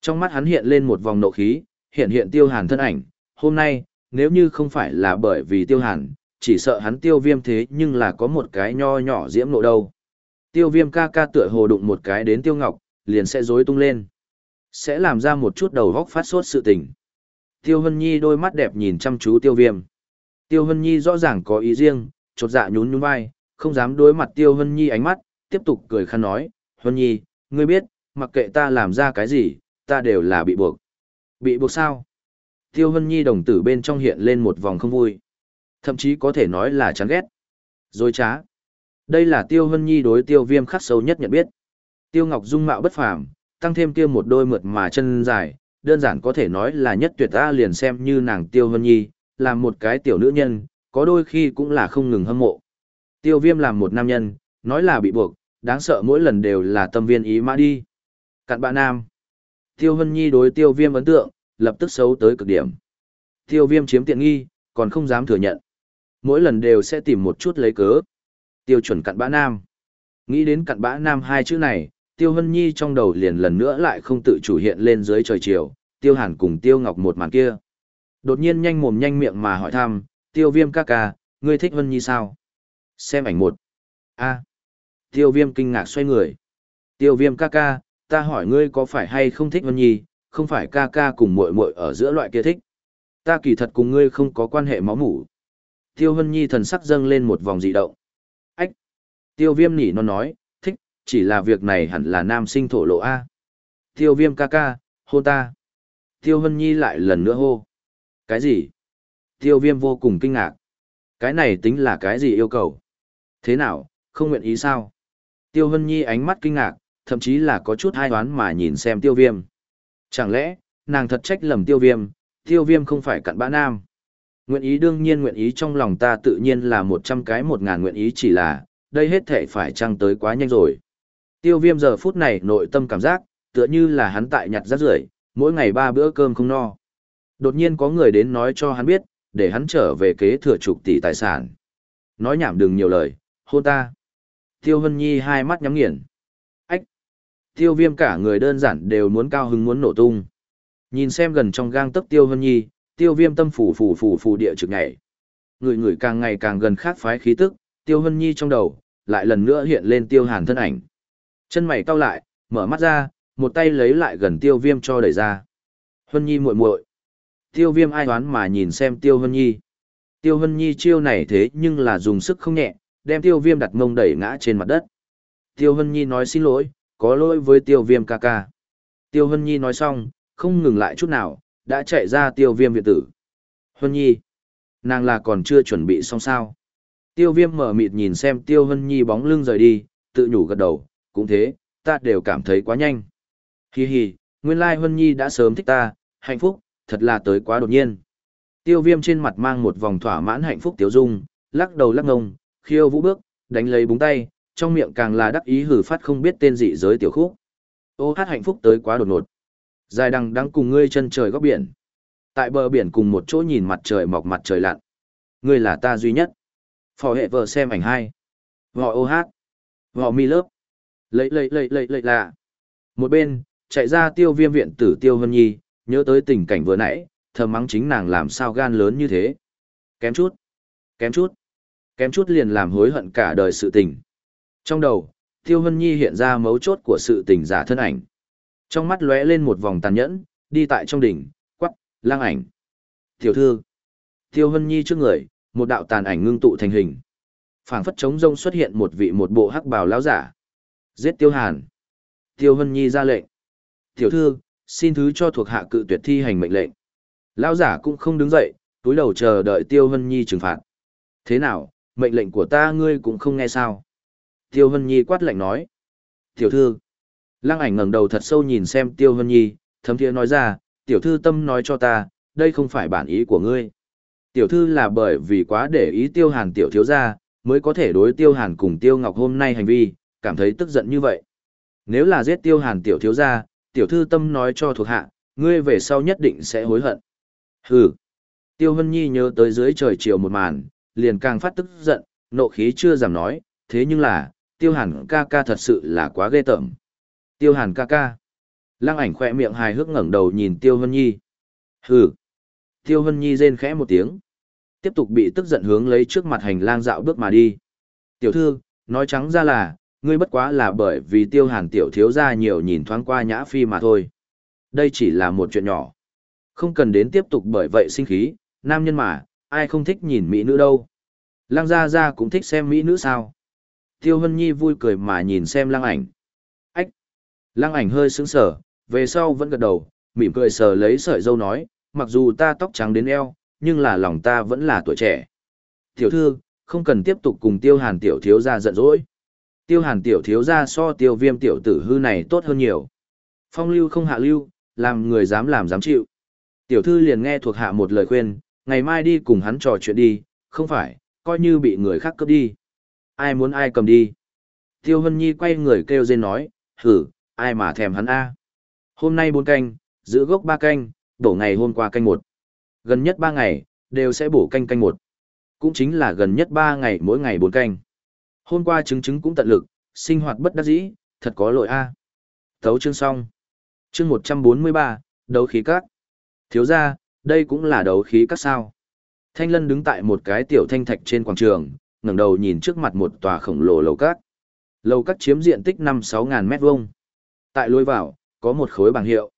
Trong mắt hắn hiện lên một vòng nộ khí, hiện hiện tiêu hàn thân ảnh, hôm nay, nếu như không phải là bởi vì tiêu hàn, chỉ sợ hắn tiêu viêm thế nhưng là có một cái nho nhỏ diễm nộ đâu. Tiêu viêm ca ca tựa hồ đụng một cái đến tiêu ngọc, liền sẽ rối tung lên. Sẽ làm ra một chút đầu góc phát sốt sự tình. Tiêu Hân Nhi đôi mắt đẹp nhìn chăm chú tiêu viêm. Tiêu Hân Nhi rõ ràng có ý riêng, chột dạ nhún nhún vai, không dám đối mặt Tiêu Hân Nhi ánh mắt, tiếp tục cười khăn nói, Hân Nhi, ngươi biết, mặc kệ ta làm ra cái gì, ta đều là bị buộc. Bị buộc sao? Tiêu Hân Nhi đồng tử bên trong hiện lên một vòng không vui. Thậm chí có thể nói là chán ghét. Rồi trá. Đây là Tiêu Hân Nhi đối Tiêu Viêm khắc sâu nhất nhận biết. Tiêu Ngọc dung mạo bất phàm, tăng thêm kia một đôi mượt mà chân dài, đơn giản có thể nói là nhất tuyệt ta liền xem như nàng Tiêu Hân Nhi, là một cái tiểu nữ nhân, có đôi khi cũng là không ngừng hâm mộ. Tiêu Viêm làm một nam nhân, nói là bị buộc, đáng sợ mỗi lần đều là tâm viên ý mã đi. Cặn bạ nam. Tiêu Hân Nhi đối Tiêu Viêm ấn tượng, lập tức xấu tới cực điểm. Tiêu viêm chiếm tiện nghi, còn không dám thừa nhận. Mỗi lần đều sẽ tìm một chút lấy cớ. Tiêu chuẩn cặn bã nam. Nghĩ đến cặn bã nam hai chữ này, Tiêu Hân Nhi trong đầu liền lần nữa lại không tự chủ hiện lên dưới trời chiều, Tiêu Hàn cùng Tiêu Ngọc một màn kia. Đột nhiên nhanh mồm nhanh miệng mà hỏi thăm, Tiêu Viêm ca ca, ngươi thích Hân Nhi sao? Xem ảnh một. A. Tiêu Viêm kinh ngạc xoay người. Tiêu Viêm ca ca, ta hỏi ngươi có phải hay không thích Hân Nhi, không phải ca ca cùng muội muội ở giữa loại kia thích. Ta kỳ thật cùng ngươi không có quan hệ máu mủ. Tiêu Hân Nhi thần sắc dâng lên một vòng dị động. Ách! Tiêu viêm nỉ nó nói, thích, chỉ là việc này hẳn là nam sinh thổ lộ A. Tiêu viêm ca ca, hô ta. Tiêu Hân Nhi lại lần nữa hô. Cái gì? Tiêu viêm vô cùng kinh ngạc. Cái này tính là cái gì yêu cầu? Thế nào, không nguyện ý sao? Tiêu Hân Nhi ánh mắt kinh ngạc, thậm chí là có chút hai đoán mà nhìn xem tiêu viêm. Chẳng lẽ, nàng thật trách lầm tiêu viêm, Tiêu viêm không phải cặn bã nam. Nguyện ý đương nhiên nguyện ý trong lòng ta tự nhiên là một trăm cái một ngàn nguyện ý chỉ là, đây hết thể phải trăng tới quá nhanh rồi. Tiêu viêm giờ phút này nội tâm cảm giác, tựa như là hắn tại nhặt rác rưởi mỗi ngày ba bữa cơm không no. Đột nhiên có người đến nói cho hắn biết, để hắn trở về kế thừa chục tỷ tài sản. Nói nhảm đừng nhiều lời, hôn ta. Tiêu Hân Nhi hai mắt nhắm nghiền. Tiêu viêm cả người đơn giản đều muốn cao hứng muốn nổ tung. Nhìn xem gần trong gang tấc Tiêu Hân Nhi, tiêu viêm tâm phủ phủ phủ phủ địa trực ngày. Người người càng ngày càng gần khác phái khí tức, Tiêu Hân Nhi trong đầu, lại lần nữa hiện lên Tiêu Hàn thân ảnh. Chân mày cau lại, mở mắt ra, một tay lấy lại gần Tiêu Viêm cho đẩy ra. Hân Nhi muội muội. Tiêu Viêm ai đoán mà nhìn xem Tiêu Hân Nhi. Tiêu Hân Nhi chiêu này thế nhưng là dùng sức không nhẹ, đem Tiêu Viêm đặt mông đẩy ngã trên mặt đất. Tiêu Hân Nhi nói xin lỗi, có lỗi với Tiêu Viêm ca ca. Tiêu Hân Nhi nói xong, không ngừng lại chút nào, đã chạy ra Tiêu Viêm viện tử. Hân Nhi, nàng là còn chưa chuẩn bị xong sao. Tiêu Viêm mở mịt nhìn xem Tiêu Hân Nhi bóng lưng rời đi, tự nhủ gật đầu, cũng thế, ta đều cảm thấy quá nhanh. Hi hi, nguyên lai Hân Nhi đã sớm thích ta, hạnh phúc, thật là tới quá đột nhiên. Tiêu viêm trên mặt mang một vòng thỏa mãn hạnh phúc tiêu dung, lắc đầu lắc ngông, khiêu vũ bước, đánh lấy búng tay, trong miệng càng là đắc ý hử phát không biết tên dị giới tiểu khúc. Ô hát hạnh phúc tới quá đột ngột. Dài đằng đang cùng ngươi chân trời góc biển. Tại bờ biển cùng một chỗ nhìn mặt trời mọc mặt trời lặn. Ngươi là ta duy nhất. Phò hệ vợ xem ảnh hai. Vò ô hát. Vò mi lớp. Lấy lấy lấy lấy lấy là. Một bên, chạy ra tiêu viêm viện tử tiêu hân nhi, nhớ tới tình cảnh vừa nãy, thầm mắng chính nàng làm sao gan lớn như thế. Kém chút, kém chút, kém chút liền làm hối hận cả đời sự tình. Trong đầu, Tiêu Hân Nhi hiện ra mấu chốt của sự tình giả thân ảnh. Trong mắt lóe lên một vòng tàn nhẫn, đi tại trong đỉnh, quắc, lang ảnh. Tiểu thư, Tiêu Hân Nhi trước người, một đạo tàn ảnh ngưng tụ thành hình. phảng phất trống rông xuất hiện một vị một bộ hắc bào lão giả. Giết Tiêu Hàn. Tiêu Hân Nhi ra lệnh. Tiểu thư, xin thứ cho thuộc hạ cự tuyệt thi hành mệnh lệnh. Lão giả cũng không đứng dậy, túi đầu chờ đợi Tiêu Hân Nhi trừng phạt. Thế nào, mệnh lệnh của ta ngươi cũng không nghe sao? Tiêu Hân Nhi quát lạnh nói. Tiểu thư. Lăng ảnh ngẩng đầu thật sâu nhìn xem Tiêu Hân Nhi, thấm thiế nói ra, tiểu thư tâm nói cho ta, đây không phải bản ý của ngươi. Tiểu thư là bởi vì quá để ý Tiêu Hàn tiểu thiếu gia, mới có thể đối Tiêu Hàn cùng Tiêu Ngọc hôm nay hành vi, cảm thấy tức giận như vậy. Nếu là giết Tiêu Hàn tiểu thiếu gia, tiểu thư tâm nói cho thuộc hạ, ngươi về sau nhất định sẽ hối hận. Hừ. Tiêu Hân Nhi nhớ tới dưới trời chiều một màn, liền càng phát tức giận, nộ khí chưa giảm nói, thế nhưng là, Tiêu Hàn ca ca thật sự là quá ghê tởm. Tiêu Hàn ca ca. Lăng ảnh khỏe miệng hài hước ngẩng đầu nhìn Tiêu Hân Nhi. Hừ. Tiêu Hân Nhi rên khẽ một tiếng. Tiếp tục bị tức giận hướng lấy trước mặt hành lang dạo bước mà đi. Tiểu thư, nói trắng ra là, ngươi bất quá là bởi vì tiêu hàn tiểu thiếu ra nhiều nhìn thoáng qua nhã phi mà thôi. Đây chỉ là một chuyện nhỏ. Không cần đến tiếp tục bởi vậy sinh khí, nam nhân mà, ai không thích nhìn mỹ nữ đâu. Lăng Gia Gia cũng thích xem mỹ nữ sao. Tiêu Hân Nhi vui cười mà nhìn xem lăng ảnh. Ách! Lăng ảnh hơi sững sờ, về sau vẫn gật đầu, mỉm cười sờ lấy sợi dâu nói, mặc dù ta tóc trắng đến eo, nhưng là lòng ta vẫn là tuổi trẻ. Tiểu thư, không cần tiếp tục cùng tiêu hàn tiểu thiếu ra giận dỗi. Tiêu hàn tiểu thiếu ra so tiêu viêm tiểu tử hư này tốt hơn nhiều. Phong lưu không hạ lưu, làm người dám làm dám chịu. Tiểu thư liền nghe thuộc hạ một lời khuyên, ngày mai đi cùng hắn trò chuyện đi, không phải, coi như bị người khác cướp đi. Ai muốn ai cầm đi. Tiêu Hân Nhi quay người kêu dên nói, hử, ai mà thèm hắn a Hôm nay bốn canh, giữ gốc ba canh, đổ ngày hôm qua canh một. Gần nhất ba ngày, đều sẽ bổ canh canh một. Cũng chính là gần nhất ba ngày mỗi ngày bốn canh. Hôm qua chứng chứng cũng tận lực, sinh hoạt bất đắc dĩ, thật có lỗi a. À. Thấu chương xong. Chương 143, đấu khí các. Thiếu ra, đây cũng là đấu khí các sao. Thanh Lân đứng tại một cái tiểu thanh thạch trên quảng trường, ngẩng đầu nhìn trước mặt một tòa khổng lồ lầu cát, Lầu cát chiếm diện tích 5-6 ngàn mét vuông. Tại lối vào, có một khối bảng hiệu.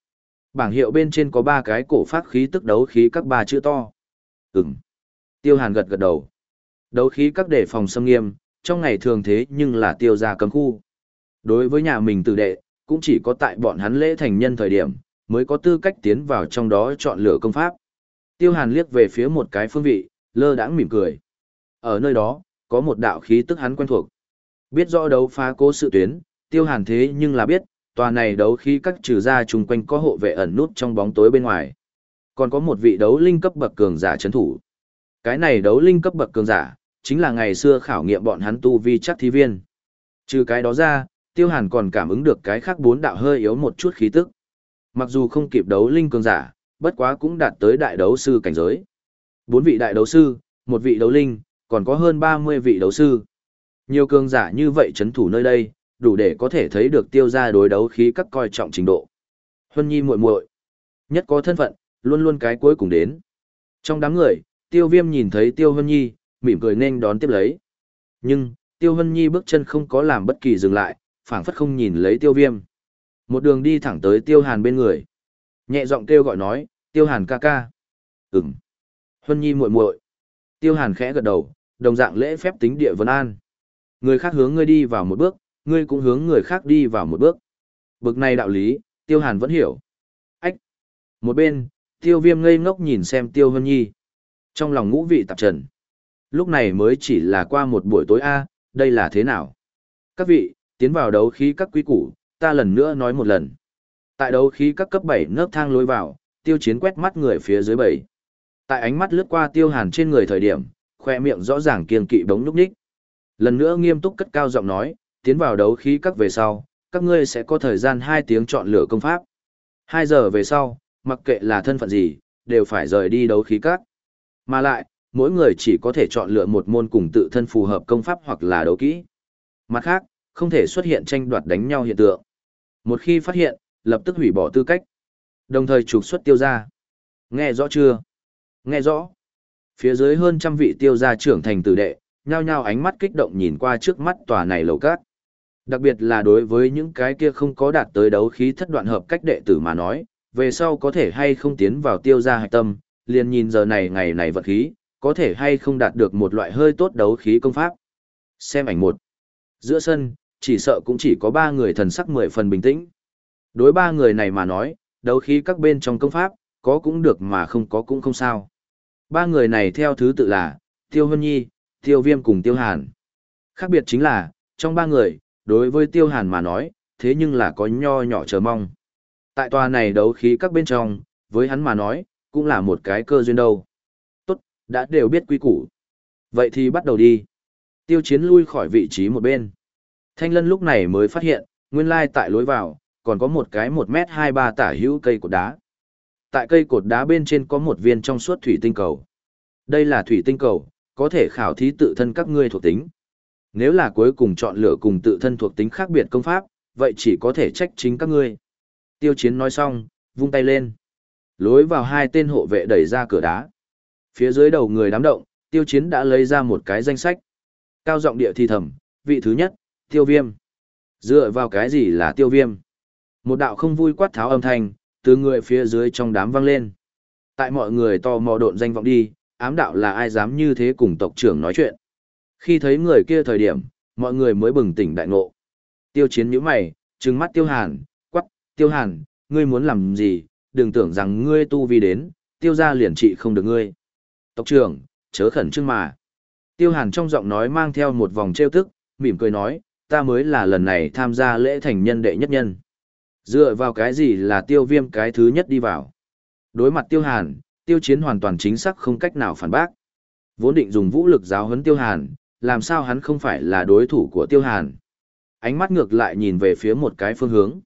Bảng hiệu bên trên có ba cái cổ phát khí tức đấu khí các ba chữ to. Ừm. Tiêu Hàn gật gật đầu. Đấu khí các đề phòng xâm nghiêm, trong ngày thường thế nhưng là tiêu gia cấm khu. Đối với nhà mình tử đệ, cũng chỉ có tại bọn hắn lễ thành nhân thời điểm, mới có tư cách tiến vào trong đó chọn lựa công pháp. Tiêu Hàn liếc về phía một cái phương vị, lơ đãng mỉm cười. Ở nơi đó, có một đạo khí tức hắn quen thuộc. Biết rõ đấu phá cố sự tuyến, Tiêu Hàn thế nhưng là biết, tòa này đấu khí các trừ ra chung quanh có hộ vệ ẩn nút trong bóng tối bên ngoài. Còn có một vị đấu linh cấp bậc cường giả chấn thủ. Cái này đấu linh cấp bậc cường giả, chính là ngày xưa khảo nghiệm bọn hắn tu vi chắc thí viên. Trừ cái đó ra, Tiêu Hàn còn cảm ứng được cái khác bốn đạo hơi yếu một chút khí tức. Mặc dù không kịp đấu linh cường giả, bất quá cũng đạt tới đại đấu sư cảnh giới. Bốn vị đại đấu sư, một vị đấu linh, còn có hơn 30 vị đấu sư. Nhiều cường giả như vậy chấn thủ nơi đây, đủ để có thể thấy được tiêu gia đối đấu khí các coi trọng trình độ. Huân Nhi muội muội, nhất có thân phận, luôn luôn cái cuối cùng đến. Trong đám người, Tiêu Viêm nhìn thấy Tiêu Huân Nhi, mỉm cười nên đón tiếp lấy. Nhưng, Tiêu Huân Nhi bước chân không có làm bất kỳ dừng lại, phảng phất không nhìn lấy Tiêu Viêm. Một đường đi thẳng tới Tiêu Hàn bên người. Nhẹ giọng kêu gọi nói, Tiêu Hàn ca ca. Ừm. Huân Nhi muội muội. Tiêu Hàn khẽ gật đầu, đồng dạng lễ phép tính địa vân an. Người khác hướng ngươi đi vào một bước, ngươi cũng hướng người khác đi vào một bước. Bực này đạo lý, Tiêu Hàn vẫn hiểu. Ách! Một bên, Tiêu Viêm ngây ngốc nhìn xem Tiêu Hân Nhi. Trong lòng ngũ vị tạp trần. Lúc này mới chỉ là qua một buổi tối A, đây là thế nào? Các vị, tiến vào đấu khí các quý củ, ta lần nữa nói một lần. Tại đấu khí các cấp 7 nớp thang lối vào, tiêu chiến quét mắt người phía dưới bảy. Tại ánh mắt lướt qua tiêu hàn trên người thời điểm, khoe miệng rõ ràng kiên kỵ bóng núp ních. Lần nữa nghiêm túc cất cao giọng nói, tiến vào đấu khí các về sau, các ngươi sẽ có thời gian 2 tiếng chọn lựa công pháp. 2 giờ về sau, mặc kệ là thân phận gì, đều phải rời đi đấu khí các. Mà lại, mỗi người chỉ có thể chọn lựa một môn cùng tự thân phù hợp công pháp hoặc là đấu kỹ. Mặt khác, không thể xuất hiện tranh đoạt đánh nhau hiện tượng. Một khi phát hiện, lập tức hủy bỏ tư cách. Đồng thời trục xuất tiêu gia. Nghe rõ chưa? Nghe rõ. Phía dưới hơn trăm vị tiêu gia trưởng thành tử đệ, nhao nhao ánh mắt kích động nhìn qua trước mắt tòa này lầu cát. Đặc biệt là đối với những cái kia không có đạt tới đấu khí thất đoạn hợp cách đệ tử mà nói, về sau có thể hay không tiến vào tiêu gia hạch tâm, liền nhìn giờ này ngày này vật khí, có thể hay không đạt được một loại hơi tốt đấu khí công pháp. Xem ảnh một. Giữa sân, chỉ sợ cũng chỉ có ba người thần sắc mười phần bình tĩnh. Đối ba người này mà nói, đấu khí các bên trong công pháp, có cũng được mà không có cũng không sao. Ba người này theo thứ tự là, Tiêu Hân Nhi, Tiêu Viêm cùng Tiêu Hàn. Khác biệt chính là, trong ba người, đối với Tiêu Hàn mà nói, thế nhưng là có nho nhỏ chờ mong. Tại tòa này đấu khí các bên trong, với hắn mà nói, cũng là một cái cơ duyên đâu. Tốt, đã đều biết quy củ. Vậy thì bắt đầu đi. Tiêu chiến lui khỏi vị trí một bên. Thanh lân lúc này mới phát hiện, nguyên lai tại lối vào, còn có một cái một m hai ba tả hữu cây cột đá. Tại cây cột đá bên trên có một viên trong suốt thủy tinh cầu. Đây là thủy tinh cầu, có thể khảo thí tự thân các ngươi thuộc tính. Nếu là cuối cùng chọn lựa cùng tự thân thuộc tính khác biệt công pháp, vậy chỉ có thể trách chính các ngươi. Tiêu chiến nói xong, vung tay lên. Lối vào hai tên hộ vệ đẩy ra cửa đá. Phía dưới đầu người đám động, tiêu chiến đã lấy ra một cái danh sách. Cao giọng địa thi thầm, vị thứ nhất, tiêu viêm. Dựa vào cái gì là tiêu viêm? Một đạo không vui quát tháo âm thanh, từ người phía dưới trong đám vang lên. Tại mọi người to mò độn danh vọng đi, ám đạo là ai dám như thế cùng tộc trưởng nói chuyện. Khi thấy người kia thời điểm, mọi người mới bừng tỉnh đại ngộ. Tiêu chiến nhíu mày, trừng mắt tiêu hàn, quắc, tiêu hàn, ngươi muốn làm gì, đừng tưởng rằng ngươi tu vi đến, tiêu ra liền trị không được ngươi. Tộc trưởng, chớ khẩn trương mà. Tiêu hàn trong giọng nói mang theo một vòng trêu tức, mỉm cười nói, ta mới là lần này tham gia lễ thành nhân đệ nhất nhân. Dựa vào cái gì là tiêu viêm cái thứ nhất đi vào. Đối mặt tiêu hàn, tiêu chiến hoàn toàn chính xác không cách nào phản bác. Vốn định dùng vũ lực giáo huấn tiêu hàn, làm sao hắn không phải là đối thủ của tiêu hàn. Ánh mắt ngược lại nhìn về phía một cái phương hướng.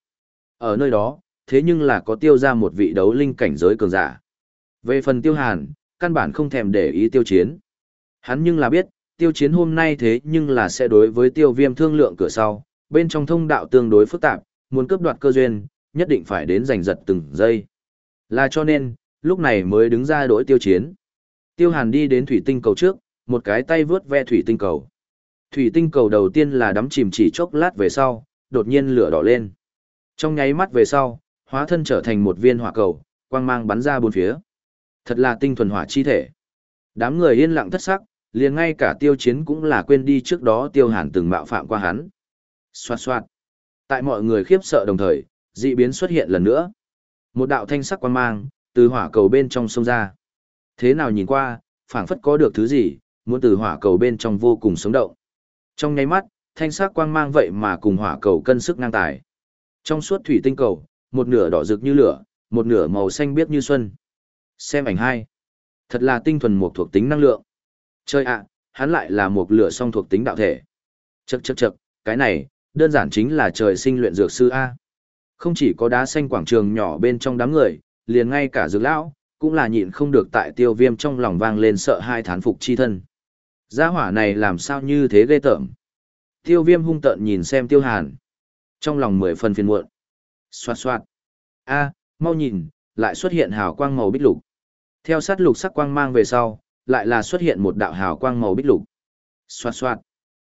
Ở nơi đó, thế nhưng là có tiêu ra một vị đấu linh cảnh giới cường giả. Về phần tiêu hàn, căn bản không thèm để ý tiêu chiến. Hắn nhưng là biết, tiêu chiến hôm nay thế nhưng là sẽ đối với tiêu viêm thương lượng cửa sau, bên trong thông đạo tương đối phức tạp, muốn cướp đoạt cơ duyên, nhất định phải đến giành giật từng giây. Là cho nên, lúc này mới đứng ra đối tiêu chiến. Tiêu hàn đi đến thủy tinh cầu trước, một cái tay vướt ve thủy tinh cầu. Thủy tinh cầu đầu tiên là đắm chìm chỉ chốc lát về sau, đột nhiên lửa đỏ lên. Trong nháy mắt về sau, hóa thân trở thành một viên hỏa cầu, quang mang bắn ra bốn phía. Thật là tinh thuần hỏa chi thể. Đám người yên lặng thất sắc, liền ngay cả tiêu chiến cũng là quên đi trước đó tiêu hàn từng mạo phạm qua hắn. Xoạt xoạt. Tại mọi người khiếp sợ đồng thời, dị biến xuất hiện lần nữa. Một đạo thanh sắc quang mang, từ hỏa cầu bên trong sông ra. Thế nào nhìn qua, phảng phất có được thứ gì, muốn từ hỏa cầu bên trong vô cùng sống động. Trong nháy mắt, thanh sắc quang mang vậy mà cùng hỏa cầu cân sức ngang tài. Trong suốt thủy tinh cầu, một nửa đỏ rực như lửa, một nửa màu xanh biếc như xuân. Xem ảnh hai. Thật là tinh thuần một thuộc tính năng lượng. Chơi ạ, hắn lại là một lửa song thuộc tính đạo thể. Chậc chậc chậc, cái này, đơn giản chính là trời sinh luyện dược sư A. Không chỉ có đá xanh quảng trường nhỏ bên trong đám người, liền ngay cả dược lão, cũng là nhịn không được tại tiêu viêm trong lòng vang lên sợ hai thán phục chi thân. Gia hỏa này làm sao như thế ghê tởm. Tiêu viêm hung tợn nhìn xem tiêu hàn. Trong lòng mười phần phiền muộn. Xoạt xoạt. a mau nhìn, lại xuất hiện hào quang màu bích lục. Theo sát lục sắc quang mang về sau, lại là xuất hiện một đạo hào quang màu bích lục. Xoạt xoạt.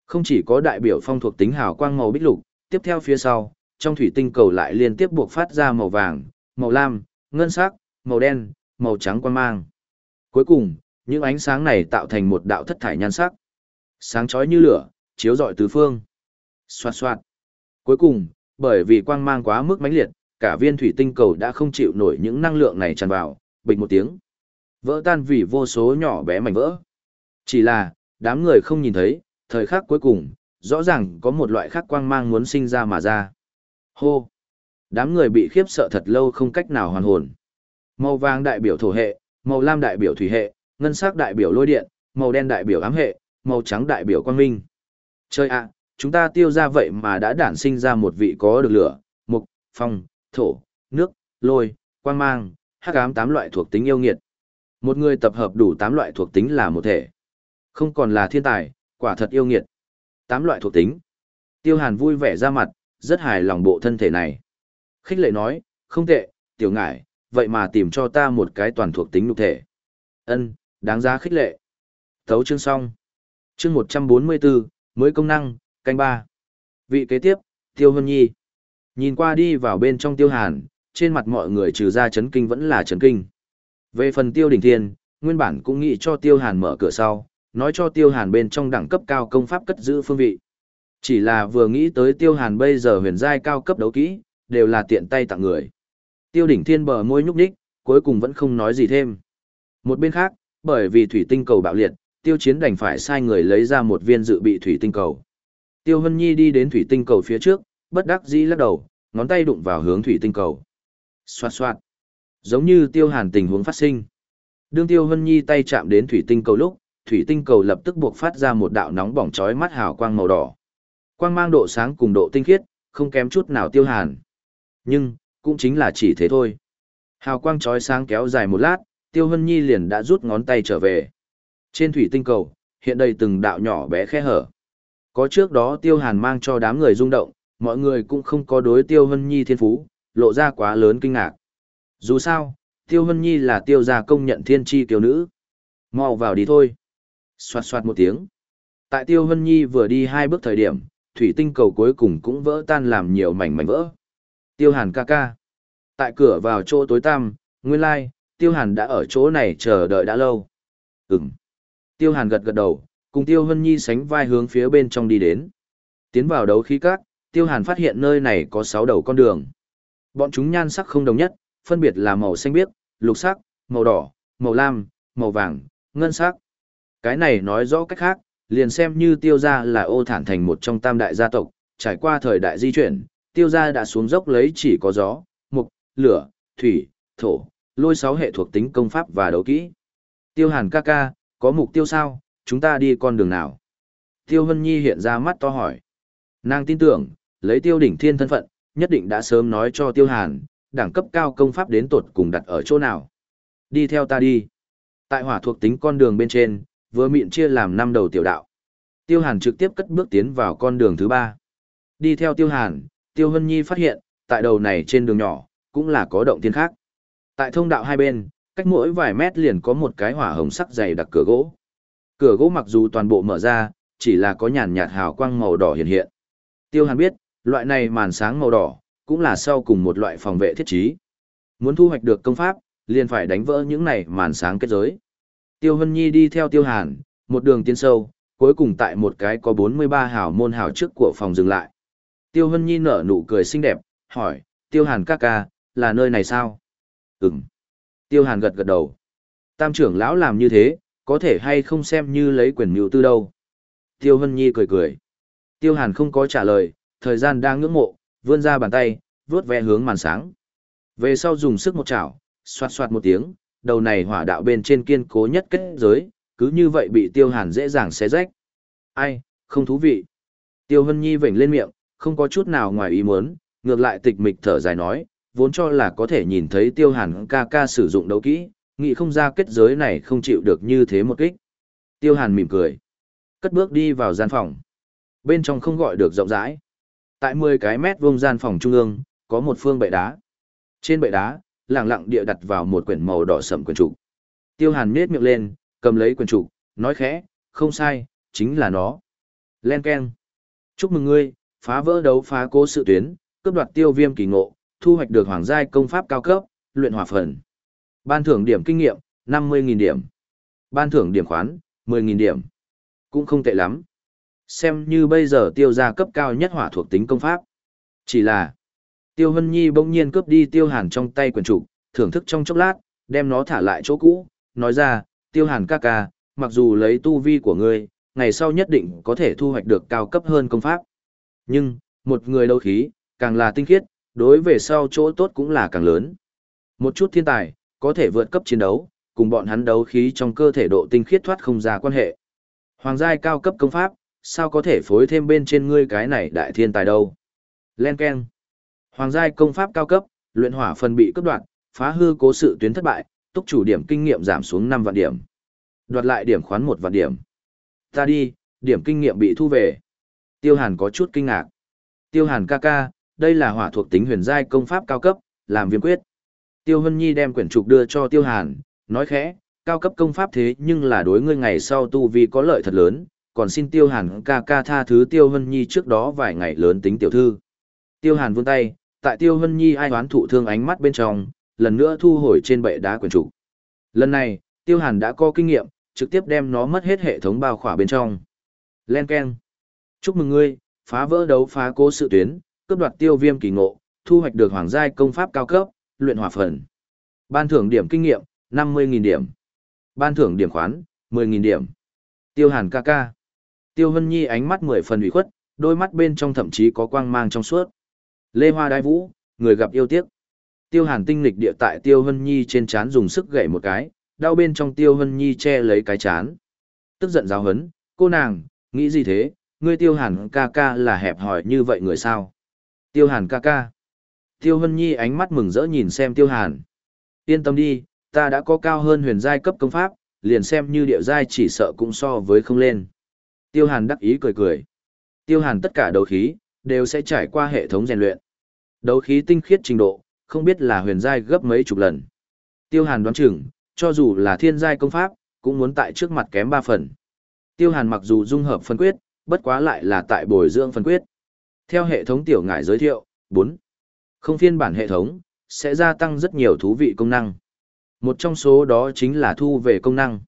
Không chỉ có đại biểu phong thuộc tính hào quang màu bích lục, tiếp theo phía sau, trong thủy tinh cầu lại liên tiếp buộc phát ra màu vàng, màu lam, ngân sắc, màu đen, màu trắng quang mang. Cuối cùng, những ánh sáng này tạo thành một đạo thất thải nhan sắc. Sáng chói như lửa, chiếu rọi tứ phương. Xoạt xoạt. Cuối cùng, bởi vì quang mang quá mức mãnh liệt, cả viên thủy tinh cầu đã không chịu nổi những năng lượng này tràn vào, bịch một tiếng. Vỡ tan vì vô số nhỏ bé mảnh vỡ. Chỉ là, đám người không nhìn thấy, thời khắc cuối cùng, rõ ràng có một loại khác quang mang muốn sinh ra mà ra. Hô! Đám người bị khiếp sợ thật lâu không cách nào hoàn hồn. Màu vàng đại biểu thổ hệ, màu lam đại biểu thủy hệ, ngân sắc đại biểu lôi điện, màu đen đại biểu ám hệ, màu trắng đại biểu quang minh. Chơi ạ, chúng ta tiêu ra vậy mà đã đản sinh ra một vị có được lửa, mục, phong, thổ, nước, lôi, quang mang, hắc ám tám loại thuộc tính yêu nghiệt. Một người tập hợp đủ tám loại thuộc tính là một thể. Không còn là thiên tài, quả thật yêu nghiệt. Tám loại thuộc tính. Tiêu Hàn vui vẻ ra mặt, rất hài lòng bộ thân thể này. Khích lệ nói, không tệ, tiểu ngải, vậy mà tìm cho ta một cái toàn thuộc tính nhục thể. Ân, đáng giá khích lệ. Thấu chương xong. Chương 144, mới công năng, canh ba. Vị kế tiếp, Tiêu Hân Nhi. Nhìn qua đi vào bên trong Tiêu Hàn, trên mặt mọi người trừ ra chấn kinh vẫn là chấn kinh. Về phần Tiêu Đình Thiên, nguyên bản cũng nghĩ cho Tiêu Hàn mở cửa sau, nói cho Tiêu Hàn bên trong đẳng cấp cao công pháp cất giữ phương vị. Chỉ là vừa nghĩ tới Tiêu Hàn bây giờ huyền giai cao cấp đấu kỹ, đều là tiện tay tặng người. Tiêu đỉnh thiên bờ môi nhúc nhích, cuối cùng vẫn không nói gì thêm. Một bên khác, bởi vì thủy tinh cầu bạo liệt, tiêu chiến đành phải sai người lấy ra một viên dự bị thủy tinh cầu. Tiêu Hân Nhi đi đến thủy tinh cầu phía trước, bất đắc dĩ lắc đầu, ngón tay đụng vào hướng thủy tinh cầu. Xoạt xoạt. Giống như tiêu hàn tình huống phát sinh. Đương tiêu Hân Nhi tay chạm đến thủy tinh cầu lúc, thủy tinh cầu lập tức buộc phát ra một đạo nóng bỏng chói mắt hào quang màu đỏ. Quang mang độ sáng cùng độ tinh khiết, không kém chút nào tiêu hàn. Nhưng, cũng chính là chỉ thế thôi. Hào quang chói sáng kéo dài một lát, Tiêu Hân Nhi liền đã rút ngón tay trở về. Trên thủy tinh cầu, hiện đầy từng đạo nhỏ bé khe hở. Có trước đó Tiêu Hàn mang cho đám người rung động, mọi người cũng không có đối Tiêu Hân Nhi thiên phú, lộ ra quá lớn kinh ngạc. Dù sao, Tiêu Hân Nhi là tiêu gia công nhận thiên tri kiều nữ. mau vào đi thôi. Xoạt xoạt một tiếng. Tại Tiêu Hân Nhi vừa đi hai bước thời điểm, thủy tinh cầu cuối cùng cũng vỡ tan làm nhiều mảnh mảnh vỡ. Tiêu Hàn ca ca. Tại cửa vào chỗ tối tăm, nguyên lai, Tiêu Hàn đã ở chỗ này chờ đợi đã lâu. Ừm. Tiêu Hàn gật gật đầu, cùng Tiêu Hân Nhi sánh vai hướng phía bên trong đi đến. Tiến vào đấu khí cát, Tiêu Hàn phát hiện nơi này có 6 đầu con đường. Bọn chúng nhan sắc không đồng nhất, phân biệt là màu xanh biếc, lục sắc, màu đỏ, màu lam, màu vàng, ngân sắc. Cái này nói rõ cách khác, liền xem như tiêu gia là ô thản thành một trong tam đại gia tộc, trải qua thời đại di chuyển, tiêu gia đã xuống dốc lấy chỉ có gió, mục, lửa, thủy, thổ, lôi sáu hệ thuộc tính công pháp và đấu kỹ. Tiêu hàn ca ca, có mục tiêu sao, chúng ta đi con đường nào? Tiêu Hân Nhi hiện ra mắt to hỏi. Nàng tin tưởng, lấy tiêu đỉnh thiên thân phận, nhất định đã sớm nói cho tiêu hàn, đẳng cấp cao công pháp đến tột cùng đặt ở chỗ nào. Đi theo ta đi. Tại hỏa thuộc tính con đường bên trên, vừa miệng chia làm năm đầu tiểu đạo. Tiêu hàn trực tiếp cất bước tiến vào con đường thứ ba. Đi theo tiêu hàn, Tiêu Hân Nhi phát hiện, tại đầu này trên đường nhỏ, cũng là có động thiên khác. Tại thông đạo hai bên, cách mỗi vài mét liền có một cái hỏa hồng sắc dày đặc cửa gỗ. Cửa gỗ mặc dù toàn bộ mở ra, chỉ là có nhàn nhạt hào quang màu đỏ hiện hiện. Tiêu Hàn biết, loại này màn sáng màu đỏ, cũng là sau cùng một loại phòng vệ thiết trí. Muốn thu hoạch được công pháp, liền phải đánh vỡ những này màn sáng kết giới. Tiêu Hân Nhi đi theo Tiêu Hàn, một đường tiến sâu, cuối cùng tại một cái có 43 hào môn hào trước của phòng dừng lại. Tiêu Hân Nhi nở nụ cười xinh đẹp, hỏi, Tiêu Hàn ca ca, là nơi này sao? Ừm. Tiêu Hàn gật gật đầu. Tam trưởng lão làm như thế, có thể hay không xem như lấy quyền mưu tư đâu. Tiêu Hân Nhi cười cười. Tiêu Hàn không có trả lời, thời gian đang ngưỡng mộ, vươn ra bàn tay, vuốt ve hướng màn sáng. Về sau dùng sức một chảo, xoạt xoạt một tiếng, đầu này hỏa đạo bên trên kiên cố nhất kết giới, cứ như vậy bị tiêu hàn dễ dàng xé rách. Ai, không thú vị. Tiêu Hân Nhi vểnh lên miệng, không có chút nào ngoài ý muốn, ngược lại tịch mịch thở dài nói, vốn cho là có thể nhìn thấy tiêu hàn ca ca sử dụng đấu kỹ, nghĩ không ra kết giới này không chịu được như thế một kích. Tiêu hàn mỉm cười, cất bước đi vào gian phòng. Bên trong không gọi được rộng rãi. Tại 10 cái mét vuông gian phòng trung ương, có một phương bệ đá. Trên bệ đá, lẳng lặng địa đặt vào một quyển màu đỏ sẫm quyển trục. Tiêu Hàn nhếch miệng lên, cầm lấy quyển trục, nói khẽ, không sai, chính là nó. Len keng. Chúc mừng ngươi, phá vỡ đấu phá cố sự tuyến, cướp đoạt tiêu viêm kỳ ngộ, thu hoạch được hoàng giai công pháp cao cấp, luyện hỏa phần. Ban thưởng điểm kinh nghiệm, 50.000 điểm. Ban thưởng điểm khoán, 10.000 điểm. Cũng không tệ lắm. Xem như bây giờ tiêu gia cấp cao nhất hỏa thuộc tính công pháp. Chỉ là, tiêu hân nhi bỗng nhiên cướp đi tiêu hàn trong tay quyền trục, thưởng thức trong chốc lát, đem nó thả lại chỗ cũ, nói ra, tiêu hàn ca ca, mặc dù lấy tu vi của ngươi, ngày sau nhất định có thể thu hoạch được cao cấp hơn công pháp. Nhưng, một người đấu khí, càng là tinh khiết, đối về sau chỗ tốt cũng là càng lớn. Một chút thiên tài, có thể vượt cấp chiến đấu, cùng bọn hắn đấu khí trong cơ thể độ tinh khiết thoát không ra quan hệ. Hoàng giai cao cấp công pháp, sao có thể phối thêm bên trên ngươi cái này đại thiên tài đâu. Len Ken. Hoàng giai công pháp cao cấp, luyện hỏa phần bị cấp đoạn, phá hư cố sự tuyến thất bại, túc chủ điểm kinh nghiệm giảm xuống 5 vạn điểm. Đoạt lại điểm khoán 1 vạn điểm. Ta đi, điểm kinh nghiệm bị thu về. Tiêu Hàn có chút kinh ngạc. Tiêu Hàn ca ca, đây là hỏa thuộc tính huyền giai công pháp cao cấp, làm viêm quyết. Tiêu Hân Nhi đem quyển trục đưa cho Tiêu Hàn, nói khẽ, cao cấp công pháp thế nhưng là đối ngươi ngày sau tu vi có lợi thật lớn, còn xin Tiêu Hàn ca ca tha thứ Tiêu Hân Nhi trước đó vài ngày lớn tính tiểu thư. Tiêu Hàn vươn tay, tại Tiêu Hân Nhi ai oán thụ thương ánh mắt bên trong, lần nữa thu hồi trên bệ đá quyền trục. Lần này, Tiêu Hàn đã có kinh nghiệm, trực tiếp đem nó mất hết hệ thống bao khỏa bên trong. Len Ken. Chúc mừng ngươi, phá vỡ đấu phá cố sự tuyến, cướp đoạt tiêu viêm kỳ ngộ, thu hoạch được hoàng giai công pháp cao cấp, luyện hỏa phần. Ban thưởng điểm kinh nghiệm, 50.000 điểm. Ban thưởng điểm khoán, 10.000 điểm. Tiêu Hàn ca ca. Tiêu Hân Nhi ánh mắt mười phần ủy khuất, đôi mắt bên trong thậm chí có quang mang trong suốt. Lê Hoa Đai Vũ, người gặp yêu tiếc. Tiêu Hàn tinh lịch địa tại Tiêu Hân Nhi trên chán dùng sức gậy một cái, đau bên trong Tiêu Hân Nhi che lấy cái chán. Tức giận giáo hấn, cô nàng, nghĩ gì thế, ngươi Tiêu Hàn ca ca là hẹp hòi như vậy người sao? Tiêu Hàn ca ca. Tiêu Hân Nhi ánh mắt mừng rỡ nhìn xem Tiêu Hàn. Yên tâm đi, ta đã có cao hơn huyền giai cấp công pháp, liền xem như địa giai chỉ sợ cũng so với không lên. Tiêu Hàn đắc ý cười cười. Tiêu Hàn tất cả đầu khí, đều sẽ trải qua hệ thống rèn luyện. Đấu khí tinh khiết trình độ, không biết là huyền giai gấp mấy chục lần. Tiêu Hàn đoán chừng, cho dù là thiên giai công pháp, cũng muốn tại trước mặt kém ba phần. Tiêu Hàn mặc dù dung hợp phân quyết, bất quá lại là tại bồi dưỡng phân quyết. Theo hệ thống tiểu ngải giới thiệu, 4. Không phiên bản hệ thống, sẽ gia tăng rất nhiều thú vị công năng. Một trong số đó chính là thu về công năng.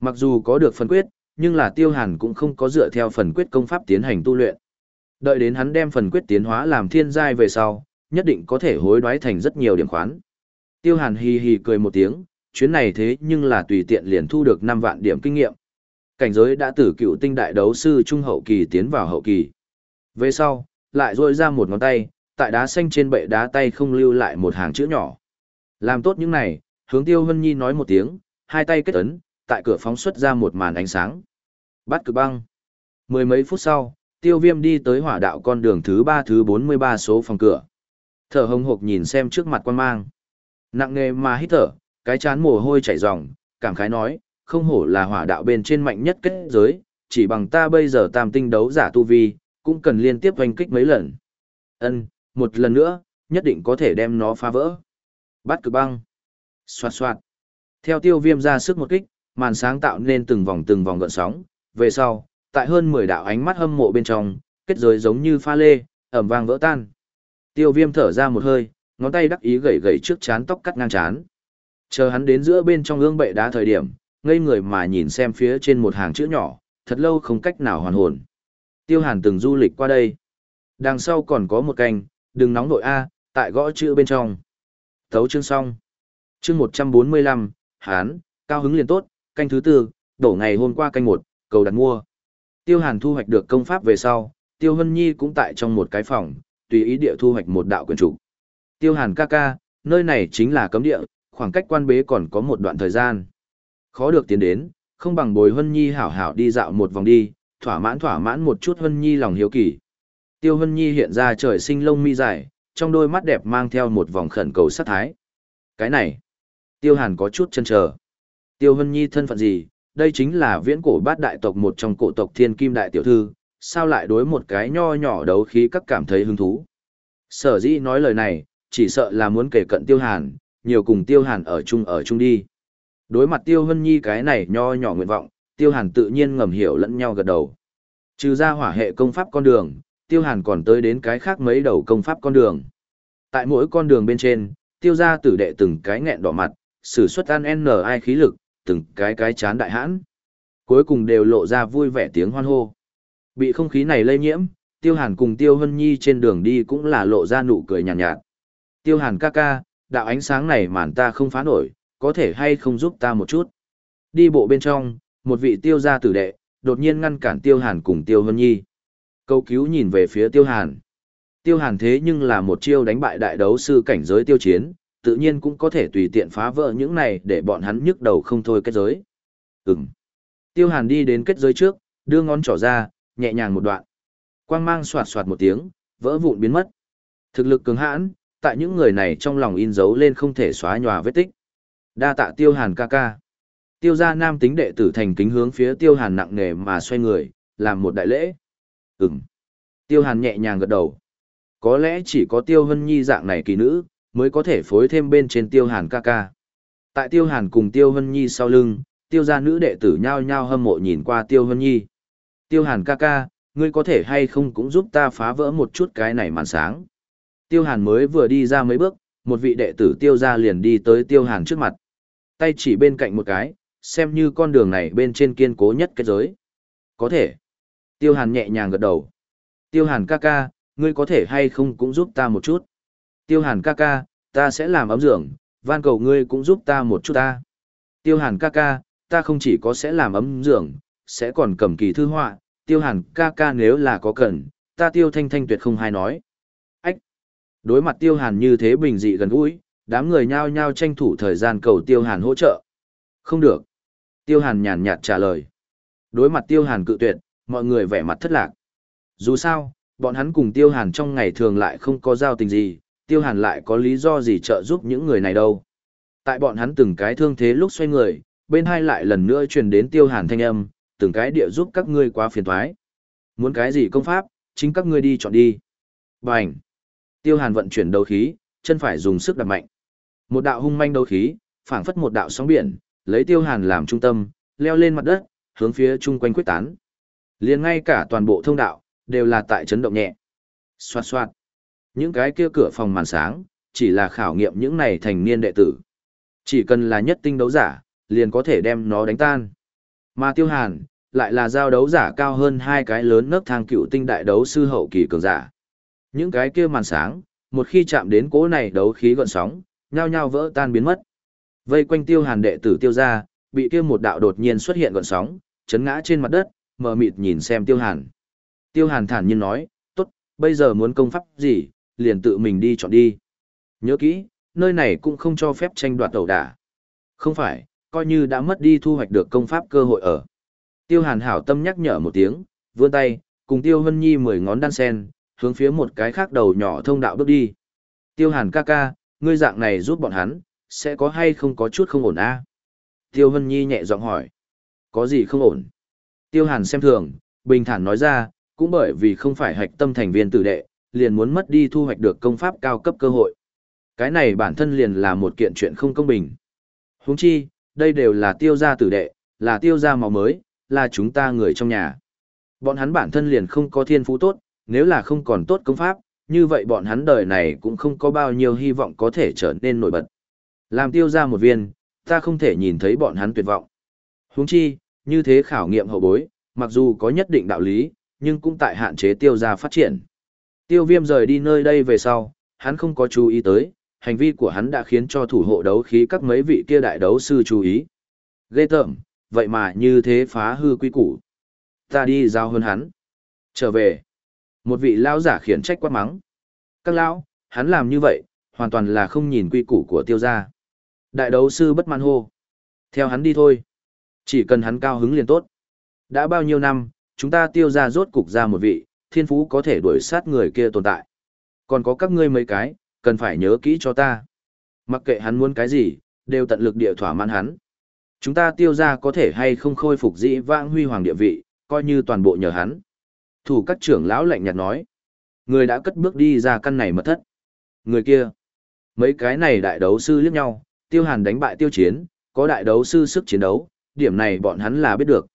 Mặc dù có được phần quyết, nhưng là tiêu hàn cũng không có dựa theo phần quyết công pháp tiến hành tu luyện. Đợi đến hắn đem phần quyết tiến hóa làm thiên giai về sau, nhất định có thể hối đoái thành rất nhiều điểm khoán. Tiêu hàn hì hì cười một tiếng, chuyến này thế nhưng là tùy tiện liền thu được 5 vạn điểm kinh nghiệm. Cảnh giới đã từ cựu tinh đại đấu sư trung hậu kỳ tiến vào hậu kỳ. Về sau, lại rôi ra một ngón tay, tại đá xanh trên bệ đá tay không lưu lại một hàng chữ nhỏ. Làm tốt những này, hướng tiêu hân nhi nói một tiếng, hai tay kết ấn, tại cửa phóng xuất ra một màn ánh sáng. Bắt cực băng. Mười mấy phút sau, tiêu viêm đi tới hỏa đạo con đường thứ ba thứ bốn mươi ba số phòng cửa. Thở hồng hộc nhìn xem trước mặt quan mang. Nặng nề mà hít thở, cái chán mồ hôi chảy ròng, cảm khái nói, không hổ là hỏa đạo bên trên mạnh nhất kết giới, chỉ bằng ta bây giờ tam tinh đấu giả tu vi, cũng cần liên tiếp oanh kích mấy lần. Ân, một lần nữa, nhất định có thể đem nó phá vỡ. Bắt cực băng. Xoạt xoạt. Theo tiêu viêm ra sức một kích, màn sáng tạo nên từng vòng từng vòng gợn sóng. Về sau, tại hơn 10 đạo ánh mắt hâm mộ bên trong, kết giới giống như pha lê, ẩm vang vỡ tan. Tiêu viêm thở ra một hơi, ngón tay đắc ý gẩy gẩy trước chán tóc cắt ngang chán. Chờ hắn đến giữa bên trong ương bệ đá thời điểm, ngây người mà nhìn xem phía trên một hàng chữ nhỏ, thật lâu không cách nào hoàn hồn. Tiêu Hàn từng du lịch qua đây. Đằng sau còn có một canh, đừng nóng nội A, tại gõ chữ bên trong. Thấu chương xong. Chương 145, Hán, cao hứng liền tốt, canh thứ tư, đổ ngày hôm qua canh một, cầu đặt mua. Tiêu Hàn thu hoạch được công pháp về sau, Tiêu Hân Nhi cũng tại trong một cái phòng, tùy ý địa thu hoạch một đạo quyền chủ. Tiêu Hàn ca ca, nơi này chính là cấm địa, khoảng cách quan bế còn có một đoạn thời gian. Khó được tiến đến, không bằng bồi Hân Nhi hảo hảo đi dạo một vòng đi, thỏa mãn thỏa mãn một chút Hân Nhi lòng hiếu kỳ. Tiêu Hân Nhi hiện ra trời sinh lông mi dài, trong đôi mắt đẹp mang theo một vòng khẩn cầu sát thái. Cái này, Tiêu Hàn có chút chân chờ. Tiêu Hân Nhi thân phận gì, đây chính là viễn cổ bát đại tộc một trong cổ tộc thiên kim đại tiểu thư, sao lại đối một cái nho nhỏ đấu khí các cảm thấy hứng thú. Sở dĩ nói lời này, chỉ sợ là muốn kể cận Tiêu Hàn, nhiều cùng Tiêu Hàn ở chung ở chung đi. Đối mặt Tiêu Hân Nhi cái này nho nhỏ nguyện vọng, Tiêu Hàn tự nhiên ngầm hiểu lẫn nhau gật đầu. Trừ ra hỏa hệ công pháp con đường, Tiêu Hàn còn tới đến cái khác mấy đầu công pháp con đường. Tại mỗi con đường bên trên, Tiêu gia tử đệ từng cái nghẹn đỏ mặt, sử xuất an N ai khí lực, từng cái cái chán đại hãn. Cuối cùng đều lộ ra vui vẻ tiếng hoan hô. Bị không khí này lây nhiễm, Tiêu Hàn cùng Tiêu Hân Nhi trên đường đi cũng là lộ ra nụ cười nhàn nhạt, nhạt. Tiêu Hàn ca ca, đạo ánh sáng này màn ta không phá nổi, có thể hay không giúp ta một chút. Đi bộ bên trong, một vị tiêu gia tử đệ, đột nhiên ngăn cản Tiêu Hàn cùng Tiêu Hân Nhi. Câu cứu nhìn về phía Tiêu Hàn. Tiêu Hàn thế nhưng là một chiêu đánh bại đại đấu sư cảnh giới tiêu chiến, tự nhiên cũng có thể tùy tiện phá vỡ những này để bọn hắn nhức đầu không thôi kết giới. Ừm. Tiêu Hàn đi đến kết giới trước, đưa ngón trỏ ra, nhẹ nhàng một đoạn. Quang mang xoạt xoạt một tiếng, vỡ vụn biến mất. Thực lực cứng hãn, tại những người này trong lòng in dấu lên không thể xóa nhòa vết tích. Đa tạ Tiêu Hàn ca ca. Tiêu gia nam tính đệ tử thành kính hướng phía Tiêu Hàn nặng nề mà xoay người, làm một đại lễ. Ừm. Tiêu Hàn nhẹ nhàng gật đầu. Có lẽ chỉ có Tiêu Hân Nhi dạng này kỳ nữ, mới có thể phối thêm bên trên Tiêu Hàn ca ca. Tại Tiêu Hàn cùng Tiêu Hân Nhi sau lưng, Tiêu gia nữ đệ tử nhao nhao hâm mộ nhìn qua Tiêu Hân Nhi. Tiêu Hàn ca ca, ngươi có thể hay không cũng giúp ta phá vỡ một chút cái này màn sáng. Tiêu Hàn mới vừa đi ra mấy bước, một vị đệ tử Tiêu gia liền đi tới Tiêu Hàn trước mặt. Tay chỉ bên cạnh một cái, xem như con đường này bên trên kiên cố nhất kết giới. Có thể. Tiêu Hàn nhẹ nhàng gật đầu. Tiêu Hàn ca ca, ngươi có thể hay không cũng giúp ta một chút. Tiêu Hàn ca ca, ta sẽ làm ấm dưỡng, van cầu ngươi cũng giúp ta một chút ta. Tiêu Hàn ca ca, ta không chỉ có sẽ làm ấm dưỡng, sẽ còn cầm kỳ thư họa, Tiêu Hàn ca ca nếu là có cần, ta Tiêu Thanh Thanh tuyệt không hay nói. Ách! Đối mặt Tiêu Hàn như thế bình dị gần gũi, đám người nhao nhao tranh thủ thời gian cầu Tiêu Hàn hỗ trợ. Không được. Tiêu Hàn nhàn nhạt trả lời. Đối mặt Tiêu Hàn cự tuyệt, mọi người vẻ mặt thất lạc. Dù sao, bọn hắn cùng Tiêu Hàn trong ngày thường lại không có giao tình gì, Tiêu Hàn lại có lý do gì trợ giúp những người này đâu. Tại bọn hắn từng cái thương thế lúc xoay người, bên hai lại lần nữa truyền đến Tiêu Hàn thanh âm, từng cái địa giúp các ngươi quá phiền thoái. Muốn cái gì công pháp, chính các ngươi đi chọn đi. Bành! Tiêu Hàn vận chuyển đấu khí, chân phải dùng sức đặt mạnh. Một đạo hung manh đấu khí, phảng phất một đạo sóng biển, lấy Tiêu Hàn làm trung tâm, leo lên mặt đất, hướng phía chung quanh quyết tán. Liền ngay cả toàn bộ thông đạo, đều là tại chấn động nhẹ. Xoạt xoạt. Những cái kia cửa phòng màn sáng, chỉ là khảo nghiệm những này thành niên đệ tử. Chỉ cần là nhất tinh đấu giả, liền có thể đem nó đánh tan. Mà tiêu hàn, lại là giao đấu giả cao hơn hai cái lớn nấc thang cựu tinh đại đấu sư hậu kỳ cường giả. Những cái kia màn sáng, một khi chạm đến cỗ này đấu khí gọn sóng, nhao nhao vỡ tan biến mất. Vây quanh tiêu hàn đệ tử tiêu ra, bị kia một đạo đột nhiên xuất hiện gọn sóng, chấn ngã trên mặt đất, mờ mịt nhìn xem tiêu hàn. Tiêu hàn thản nhiên nói, tốt, bây giờ muốn công pháp gì, liền tự mình đi chọn đi. Nhớ kỹ, nơi này cũng không cho phép tranh đoạt đầu đả. Không phải, coi như đã mất đi thu hoạch được công pháp cơ hội ở. Tiêu hàn hảo tâm nhắc nhở một tiếng, vươn tay, cùng tiêu hân nhi mười ngón đan sen, hướng phía một cái khác đầu nhỏ thông đạo bước đi. Tiêu hàn ca ca, ngươi dạng này giúp bọn hắn, sẽ có hay không có chút không ổn a? Tiêu hân nhi nhẹ giọng hỏi. Có gì không ổn? Tiêu hàn xem thường, bình thản nói ra, cũng bởi vì không phải hạch tâm thành viên tử đệ, liền muốn mất đi thu hoạch được công pháp cao cấp cơ hội. Cái này bản thân liền là một kiện chuyện không công bình. Huống chi, đây đều là tiêu gia tử đệ, là tiêu gia máu mới, là chúng ta người trong nhà. Bọn hắn bản thân liền không có thiên phú tốt, nếu là không còn tốt công pháp, như vậy bọn hắn đời này cũng không có bao nhiêu hy vọng có thể trở nên nổi bật. Làm tiêu gia một viên, ta không thể nhìn thấy bọn hắn tuyệt vọng. Huống chi, như thế khảo nghiệm hậu bối, mặc dù có nhất định đạo lý, nhưng cũng tại hạn chế tiêu gia phát triển. Tiêu viêm rời đi nơi đây về sau, hắn không có chú ý tới, hành vi của hắn đã khiến cho thủ hộ đấu khí các mấy vị kia đại đấu sư chú ý. Ghê tởm, vậy mà như thế phá hư quy củ. Ta đi giao hơn hắn. Trở về. Một vị lão giả khiển trách quát mắng. Các lão, hắn làm như vậy, hoàn toàn là không nhìn quy củ của tiêu gia. Đại đấu sư bất mãn hô. Theo hắn đi thôi. Chỉ cần hắn cao hứng liền tốt. Đã bao nhiêu năm, chúng ta tiêu ra rốt cục ra một vị, thiên phú có thể đuổi sát người kia tồn tại. Còn có các ngươi mấy cái, cần phải nhớ kỹ cho ta. Mặc kệ hắn muốn cái gì, đều tận lực địa thỏa mãn hắn. Chúng ta tiêu ra có thể hay không khôi phục dĩ vãng huy hoàng địa vị, coi như toàn bộ nhờ hắn. Thủ các trưởng lão lạnh nhạt nói. Người đã cất bước đi ra căn này mật thất. Người kia. Mấy cái này đại đấu sư liếc nhau, tiêu hàn đánh bại tiêu chiến, có đại đấu sư sức chiến đấu, điểm này bọn hắn là biết được.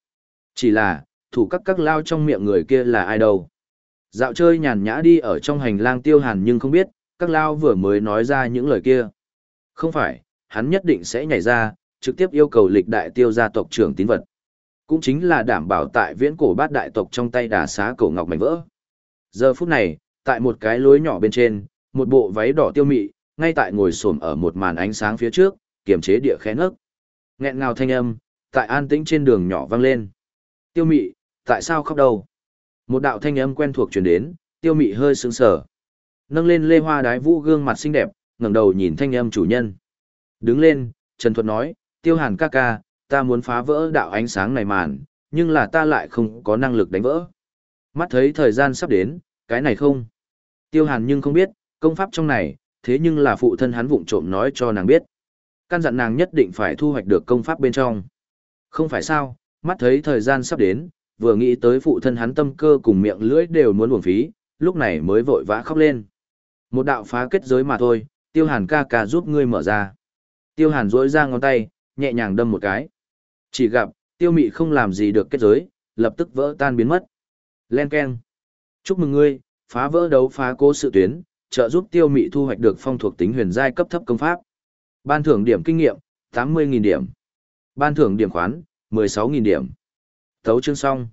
Chỉ là, thủ các các lao trong miệng người kia là ai đâu. Dạo chơi nhàn nhã đi ở trong hành lang tiêu hàn nhưng không biết, các lao vừa mới nói ra những lời kia. Không phải, hắn nhất định sẽ nhảy ra, trực tiếp yêu cầu lịch đại tiêu gia tộc trưởng tín vật. Cũng chính là đảm bảo tại viễn cổ bát đại tộc trong tay đà xá cổ ngọc mảnh vỡ. Giờ phút này, tại một cái lối nhỏ bên trên, một bộ váy đỏ tiêu mị, ngay tại ngồi xổm ở một màn ánh sáng phía trước, kiềm chế địa khẽ nấc. Nghẹn ngào thanh âm, tại an tĩnh trên đường nhỏ vang lên. Tiêu mị, tại sao khóc đâu? Một đạo thanh âm quen thuộc truyền đến, tiêu mị hơi sững sờ. Nâng lên lê hoa đái vũ gương mặt xinh đẹp, ngẩng đầu nhìn thanh âm chủ nhân. Đứng lên, Trần Thuật nói, tiêu hàn ca ca, ta muốn phá vỡ đạo ánh sáng này màn, nhưng là ta lại không có năng lực đánh vỡ. Mắt thấy thời gian sắp đến, cái này không. Tiêu hàn nhưng không biết, công pháp trong này, thế nhưng là phụ thân hắn vụng trộm nói cho nàng biết. Căn dặn nàng nhất định phải thu hoạch được công pháp bên trong. Không phải sao, mắt thấy thời gian sắp đến, vừa nghĩ tới phụ thân hắn tâm cơ cùng miệng lưỡi đều muốn uổng phí, lúc này mới vội vã khóc lên. Một đạo phá kết giới mà thôi, tiêu hàn ca ca giúp ngươi mở ra. Tiêu hàn rỗi ra ngón tay, nhẹ nhàng đâm một cái. Chỉ gặp, tiêu mị không làm gì được kết giới, lập tức vỡ tan biến mất. Len keng, Chúc mừng ngươi, phá vỡ đấu phá cố sự tuyến, trợ giúp tiêu mị thu hoạch được phong thuộc tính huyền giai cấp thấp công pháp. Ban thưởng điểm kinh nghiệm, 80.000 điểm. Ban thưởng điểm khoán, 16.000 điểm. Thấu chương xong.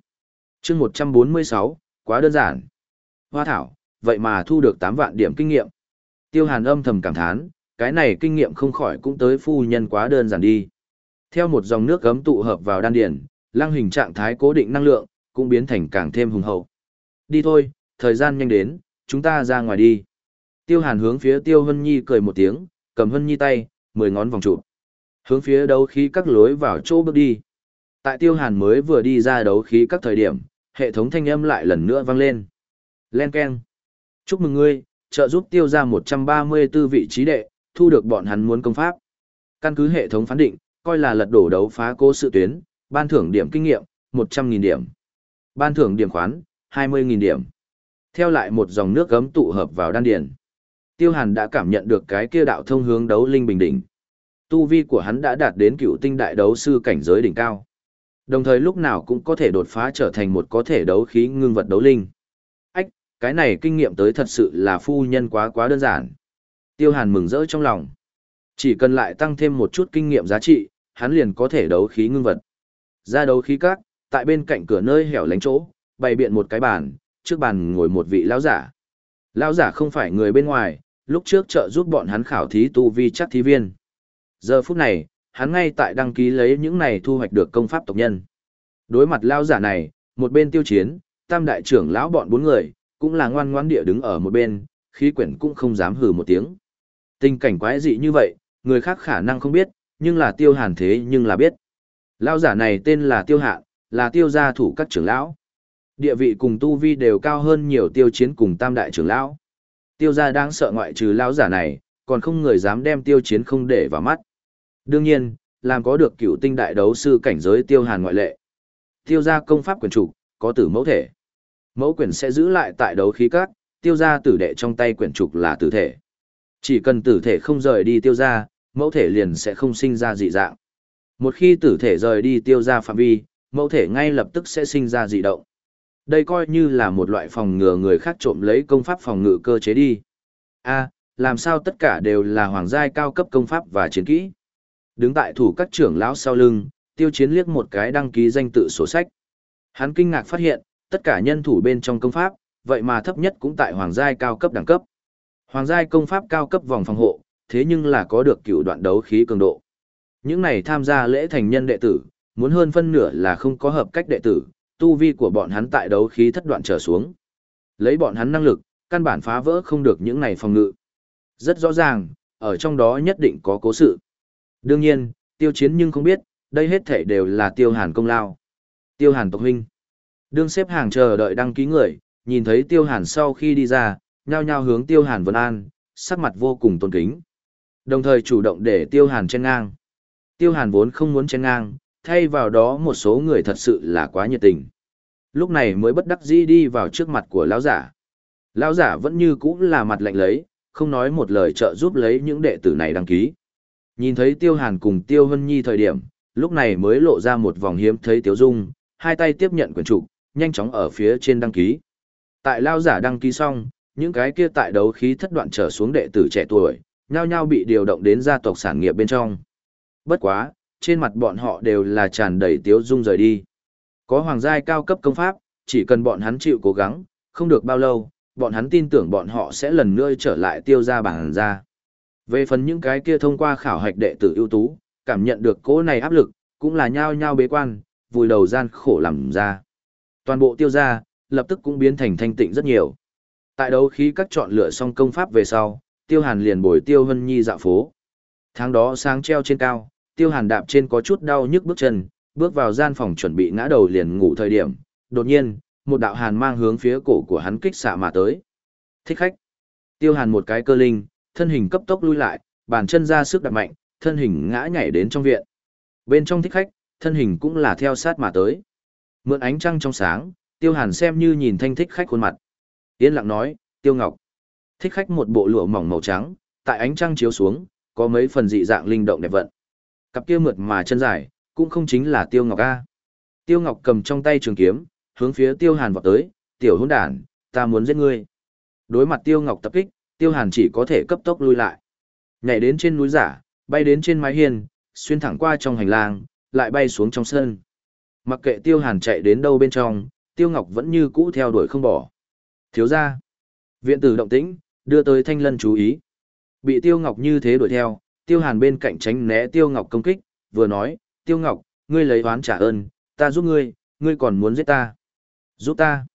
Chương 146, quá đơn giản. Hoa thảo, vậy mà thu được 8 vạn điểm kinh nghiệm. Tiêu hàn âm thầm cảm thán, cái này kinh nghiệm không khỏi cũng tới phu nhân quá đơn giản đi. Theo một dòng nước gấm tụ hợp vào đan điền, lăng hình trạng thái cố định năng lượng, cũng biến thành càng thêm hùng hậu. Đi thôi, thời gian nhanh đến, chúng ta ra ngoài đi. Tiêu hàn hướng phía tiêu hân nhi cười một tiếng, cầm hân nhi tay, mười ngón vòng trụ. Hướng phía đấu khí các lối vào chỗ bước đi. Tại tiêu hàn mới vừa đi ra đấu khí các thời điểm, hệ thống thanh âm lại lần nữa vang lên. Len Ken. Chúc mừng ngươi, trợ giúp tiêu ra 134 vị trí đệ, thu được bọn hắn muốn công pháp. Căn cứ hệ thống phán định, coi là lật đổ đấu phá cố sự tuyến, ban thưởng điểm kinh nghiệm, 100.000 điểm. Ban thưởng điểm khoán, 20.000 điểm. Theo lại một dòng nước gấm tụ hợp vào đan điền. Tiêu Hàn đã cảm nhận được cái kia đạo thông hướng đấu linh bình đỉnh. Tu vi của hắn đã đạt đến cựu tinh đại đấu sư cảnh giới đỉnh cao. Đồng thời lúc nào cũng có thể đột phá trở thành một có thể đấu khí ngưng vật đấu linh. Cái này kinh nghiệm tới thật sự là phu nhân quá quá đơn giản. Tiêu Hàn mừng rỡ trong lòng. Chỉ cần lại tăng thêm một chút kinh nghiệm giá trị, hắn liền có thể đấu khí ngưng vật. Ra đấu khí các, tại bên cạnh cửa nơi hẻo lánh chỗ, bày biện một cái bàn, trước bàn ngồi một vị lão giả. Lão giả không phải người bên ngoài, lúc trước trợ giúp bọn hắn khảo thí tu vi chắc thí viên. Giờ phút này, hắn ngay tại đăng ký lấy những này thu hoạch được công pháp tộc nhân. Đối mặt lão giả này, một bên tiêu chiến, tam đại trưởng lão bọn bốn người, cũng là ngoan ngoãn địa đứng ở một bên, khí quyển cũng không dám hừ một tiếng. Tình cảnh quái dị như vậy, người khác khả năng không biết, nhưng là tiêu hàn thế nhưng là biết. Lão giả này tên là tiêu hạ, là tiêu gia thủ các trưởng lão. Địa vị cùng tu vi đều cao hơn nhiều tiêu chiến cùng tam đại trưởng lão. Tiêu gia đang sợ ngoại trừ lão giả này, còn không người dám đem tiêu chiến không để vào mắt. Đương nhiên, làm có được cựu tinh đại đấu sư cảnh giới tiêu hàn ngoại lệ. Tiêu gia công pháp quyền chủ, có tử mẫu thể. Mẫu quyển sẽ giữ lại tại đấu khí các, tiêu gia tử đệ trong tay quyển trục là tử thể. Chỉ cần tử thể không rời đi tiêu gia, mẫu thể liền sẽ không sinh ra dị dạng. Một khi tử thể rời đi tiêu gia phạm vi, mẫu thể ngay lập tức sẽ sinh ra dị động. Đây coi như là một loại phòng ngừa người khác trộm lấy công pháp phòng ngự cơ chế đi. A, làm sao tất cả đều là hoàng giai cao cấp công pháp và chiến kỹ? Đứng tại thủ các trưởng lão sau lưng, tiêu chiến liếc một cái đăng ký danh tự sổ sách. Hắn kinh ngạc phát hiện, tất cả nhân thủ bên trong công pháp, vậy mà thấp nhất cũng tại hoàng giai cao cấp đẳng cấp. Hoàng giai công pháp cao cấp vòng phòng hộ, thế nhưng là có được cựu đoạn đấu khí cường độ. Những này tham gia lễ thành nhân đệ tử, muốn hơn phân nửa là không có hợp cách đệ tử, tu vi của bọn hắn tại đấu khí thất đoạn trở xuống. Lấy bọn hắn năng lực, căn bản phá vỡ không được những này phòng ngự. Rất rõ ràng, ở trong đó nhất định có cố sự. Đương nhiên, tiêu chiến nhưng không biết, đây hết thể đều là tiêu hàn công lao. Tiêu hàn tộc huynh. Đương xếp hàng chờ đợi đăng ký người, nhìn thấy tiêu hàn sau khi đi ra, nhao nhao hướng tiêu hàn vân an, sắc mặt vô cùng tôn kính. Đồng thời chủ động để tiêu hàn chen ngang. Tiêu hàn vốn không muốn chen ngang, thay vào đó một số người thật sự là quá nhiệt tình. Lúc này mới bất đắc dĩ đi vào trước mặt của lão giả. Lão giả vẫn như cũ là mặt lạnh lấy, không nói một lời trợ giúp lấy những đệ tử này đăng ký. Nhìn thấy Tiêu Hàn cùng Tiêu Hân Nhi thời điểm, lúc này mới lộ ra một vòng hiếm thấy Tiêu Dung, hai tay tiếp nhận quyển trục, nhanh chóng ở phía trên đăng ký. Tại lao giả đăng ký xong, những cái kia tại đấu khí thất đoạn trở xuống đệ tử trẻ tuổi, nhao nhao bị điều động đến gia tộc sản nghiệp bên trong. Bất quá, trên mặt bọn họ đều là tràn đầy tiếu dung rời đi. Có hoàng giai cao cấp công pháp, chỉ cần bọn hắn chịu cố gắng, không được bao lâu, bọn hắn tin tưởng bọn họ sẽ lần nữa trở lại tiêu ra bảng ra. Về phần những cái kia thông qua khảo hạch đệ tử ưu tú, cảm nhận được cố này áp lực, cũng là nhao nhao bế quan, vùi đầu gian khổ làm ra. Toàn bộ tiêu gia lập tức cũng biến thành thanh tịnh rất nhiều. Tại đấu khí các chọn lựa xong công pháp về sau, tiêu hàn liền bồi tiêu hân nhi dạo phố. Tháng đó sáng treo trên cao, tiêu hàn đạp trên có chút đau nhức bước chân, bước vào gian phòng chuẩn bị ngã đầu liền ngủ thời điểm. Đột nhiên, một đạo hàn mang hướng phía cổ của hắn kích xạ mà tới. Thích khách. Tiêu hàn một cái cơ linh, thân hình cấp tốc lui lại, bàn chân ra sức đạp mạnh, thân hình ngã nhảy đến trong viện. Bên trong thích khách, thân hình cũng là theo sát mà tới. Mượn ánh trăng trong sáng, tiêu hàn xem như nhìn thanh thích khách khuôn mặt. Yên lặng nói, tiêu ngọc. Thích khách một bộ lụa mỏng màu trắng, tại ánh trăng chiếu xuống, có mấy phần dị dạng linh động đẹp vận. Cặp kia mượt mà chân dài, cũng không chính là tiêu ngọc A. Tiêu ngọc cầm trong tay trường kiếm, hướng phía tiêu hàn vọt tới, tiểu hỗn đản, ta muốn giết ngươi. Đối mặt tiêu ngọc tập kích, tiêu hàn chỉ có thể cấp tốc lui lại. Nhảy đến trên núi giả, bay đến trên mái hiên, xuyên thẳng qua trong hành lang, lại bay xuống trong sân. Mặc kệ tiêu hàn chạy đến đâu bên trong, tiêu ngọc vẫn như cũ theo đuổi không bỏ. Thiếu ra. Viện tử động tĩnh, đưa tới thanh lân chú ý. Bị tiêu ngọc như thế đuổi theo, tiêu hàn bên cạnh tránh né tiêu ngọc công kích, vừa nói, tiêu ngọc, ngươi lấy oán trả ơn, ta giúp ngươi, ngươi còn muốn giết ta. Giúp ta.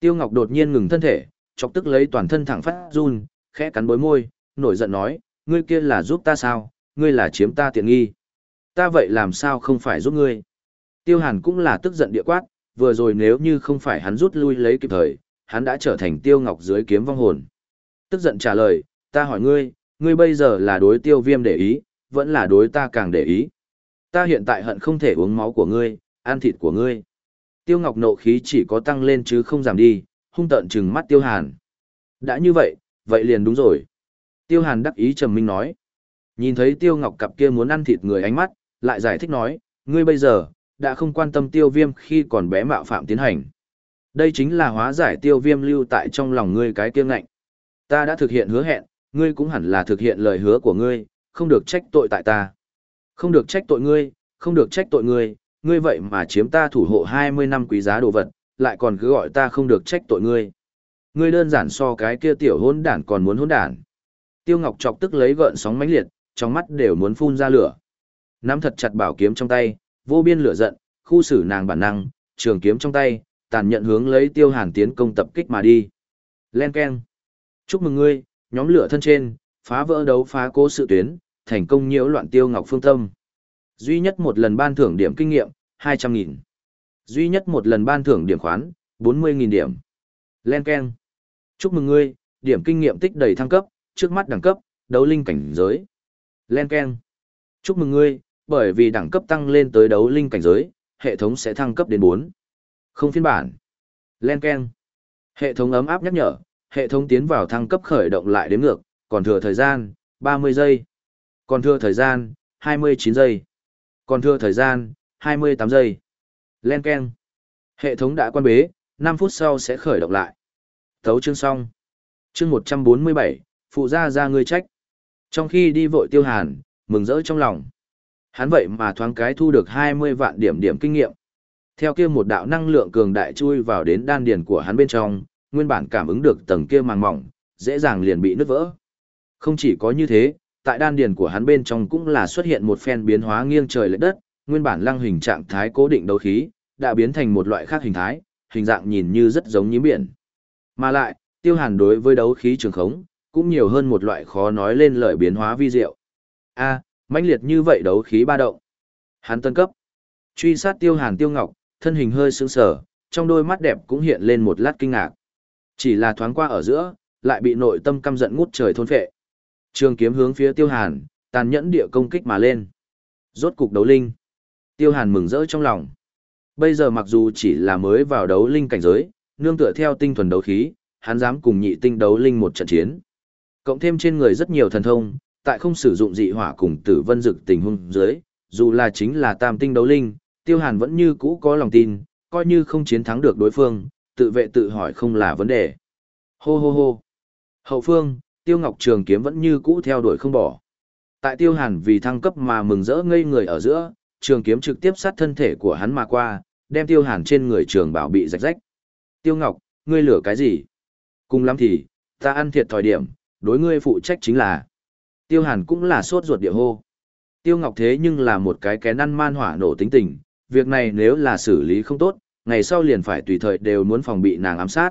Tiêu ngọc đột nhiên ngừng thân thể, chọc tức lấy toàn thân thẳng phát run, khẽ cắn bối môi, nổi giận nói, ngươi kia là giúp ta sao, ngươi là chiếm ta tiện nghi. Ta vậy làm sao không phải giúp ngươi. Tiêu hàn cũng là tức giận địa quát, vừa rồi nếu như không phải hắn rút lui lấy kịp thời, hắn đã trở thành tiêu ngọc dưới kiếm vong hồn. Tức giận trả lời, ta hỏi ngươi, ngươi bây giờ là đối tiêu viêm để ý, vẫn là đối ta càng để ý. Ta hiện tại hận không thể uống máu của ngươi, ăn thịt của ngươi. Tiêu Ngọc nộ khí chỉ có tăng lên chứ không giảm đi, hung tợn trừng mắt Tiêu Hàn. Đã như vậy, vậy liền đúng rồi. Tiêu Hàn đắc ý trầm minh nói. Nhìn thấy Tiêu Ngọc cặp kia muốn ăn thịt người ánh mắt, lại giải thích nói, ngươi bây giờ, đã không quan tâm tiêu viêm khi còn bé mạo phạm tiến hành. Đây chính là hóa giải tiêu viêm lưu tại trong lòng ngươi cái kiêng ngạnh. Ta đã thực hiện hứa hẹn, ngươi cũng hẳn là thực hiện lời hứa của ngươi, không được trách tội tại ta. Không được trách tội ngươi, không được trách tội ngươi, ngươi vậy mà chiếm ta thủ hộ 20 năm quý giá đồ vật, lại còn cứ gọi ta không được trách tội ngươi. Ngươi đơn giản so cái kia tiểu hôn đản còn muốn hôn đản. Tiêu Ngọc chọc tức lấy gợn sóng mãnh liệt, trong mắt đều muốn phun ra lửa. Nắm thật chặt bảo kiếm trong tay, vô biên lửa giận, khu xử nàng bản năng, trường kiếm trong tay, tàn nhận hướng lấy Tiêu Hàn tiến công tập kích mà đi. Len keng. Chúc mừng ngươi, nhóm lửa thân trên, phá vỡ đấu phá cố sự tuyến, thành công nhiễu loạn Tiêu Ngọc phương tâm. Duy nhất một lần ban thưởng điểm kinh nghiệm, 200.000. Duy nhất một lần ban thưởng điểm khoán, 40.000 điểm. Len Ken. Chúc mừng ngươi, điểm kinh nghiệm tích đầy thăng cấp, trước mắt đẳng cấp, đấu linh cảnh giới. Len Ken. Chúc mừng ngươi, bởi vì đẳng cấp tăng lên tới đấu linh cảnh giới, hệ thống sẽ thăng cấp đến 4. Không phiên bản. Len Ken. Hệ thống ấm áp nhắc nhở, hệ thống tiến vào thăng cấp khởi động lại đến ngược, còn thừa thời gian, 30 giây. Còn thừa thời gian, 29 giây. Còn thừa thời gian, 28 giây. Len Ken. Hệ thống đã quan bế, 5 phút sau sẽ khởi động lại. Thấu chương xong. Chương 147, phụ gia ra người trách. Trong khi đi vội tiêu hàn, mừng rỡ trong lòng. Hắn vậy mà thoáng cái thu được 20 vạn điểm điểm kinh nghiệm. Theo kia một đạo năng lượng cường đại chui vào đến đan điền của hắn bên trong, nguyên bản cảm ứng được tầng kia màng mỏng, dễ dàng liền bị nứt vỡ. Không chỉ có như thế, tại đan điền của hắn bên trong cũng là xuất hiện một phen biến hóa nghiêng trời lệch đất, nguyên bản lăng hình trạng thái cố định đấu khí, đã biến thành một loại khác hình thái, hình dạng nhìn như rất giống nhím biển. Mà lại, Tiêu Hàn đối với đấu khí trường khống, cũng nhiều hơn một loại khó nói lên lời biến hóa vi diệu. A, mãnh liệt như vậy đấu khí ba động. Hắn tân cấp. Truy sát Tiêu Hàn Tiêu Ngọc, thân hình hơi sững sờ, trong đôi mắt đẹp cũng hiện lên một lát kinh ngạc. Chỉ là thoáng qua ở giữa, lại bị nội tâm căm giận ngút trời thôn phệ. Trường kiếm hướng phía Tiêu Hàn, tàn nhẫn địa công kích mà lên. Rốt cục đấu linh. Tiêu Hàn mừng rỡ trong lòng. Bây giờ mặc dù chỉ là mới vào đấu linh cảnh giới, nương tựa theo tinh thuần đấu khí, hắn dám cùng nhị tinh đấu linh một trận chiến. Cộng thêm trên người rất nhiều thần thông, tại không sử dụng dị hỏa cùng tử vân dực tình huống dưới, dù là chính là tam tinh đấu linh, Tiêu Hàn vẫn như cũ có lòng tin, coi như không chiến thắng được đối phương, tự vệ tự hỏi không là vấn đề. Hô hô hô. Hậu phương, Tiêu Ngọc Trường kiếm vẫn như cũ theo đuổi không bỏ. Tại Tiêu Hàn vì thăng cấp mà mừng rỡ ngây người ở giữa, trường kiếm trực tiếp sát thân thể của hắn mà qua, đem Tiêu Hàn trên người trường bảo bị rạch rách. Tiêu Ngọc, ngươi lửa cái gì? Cùng lắm thì, ta ăn thiệt thòi điểm, đối ngươi phụ trách chính là. Tiêu Hàn cũng là sốt ruột địa hô. Tiêu Ngọc thế nhưng là một cái kén ăn man hỏa nổ tính tình, việc này nếu là xử lý không tốt, ngày sau liền phải tùy thời đều muốn phòng bị nàng ám sát.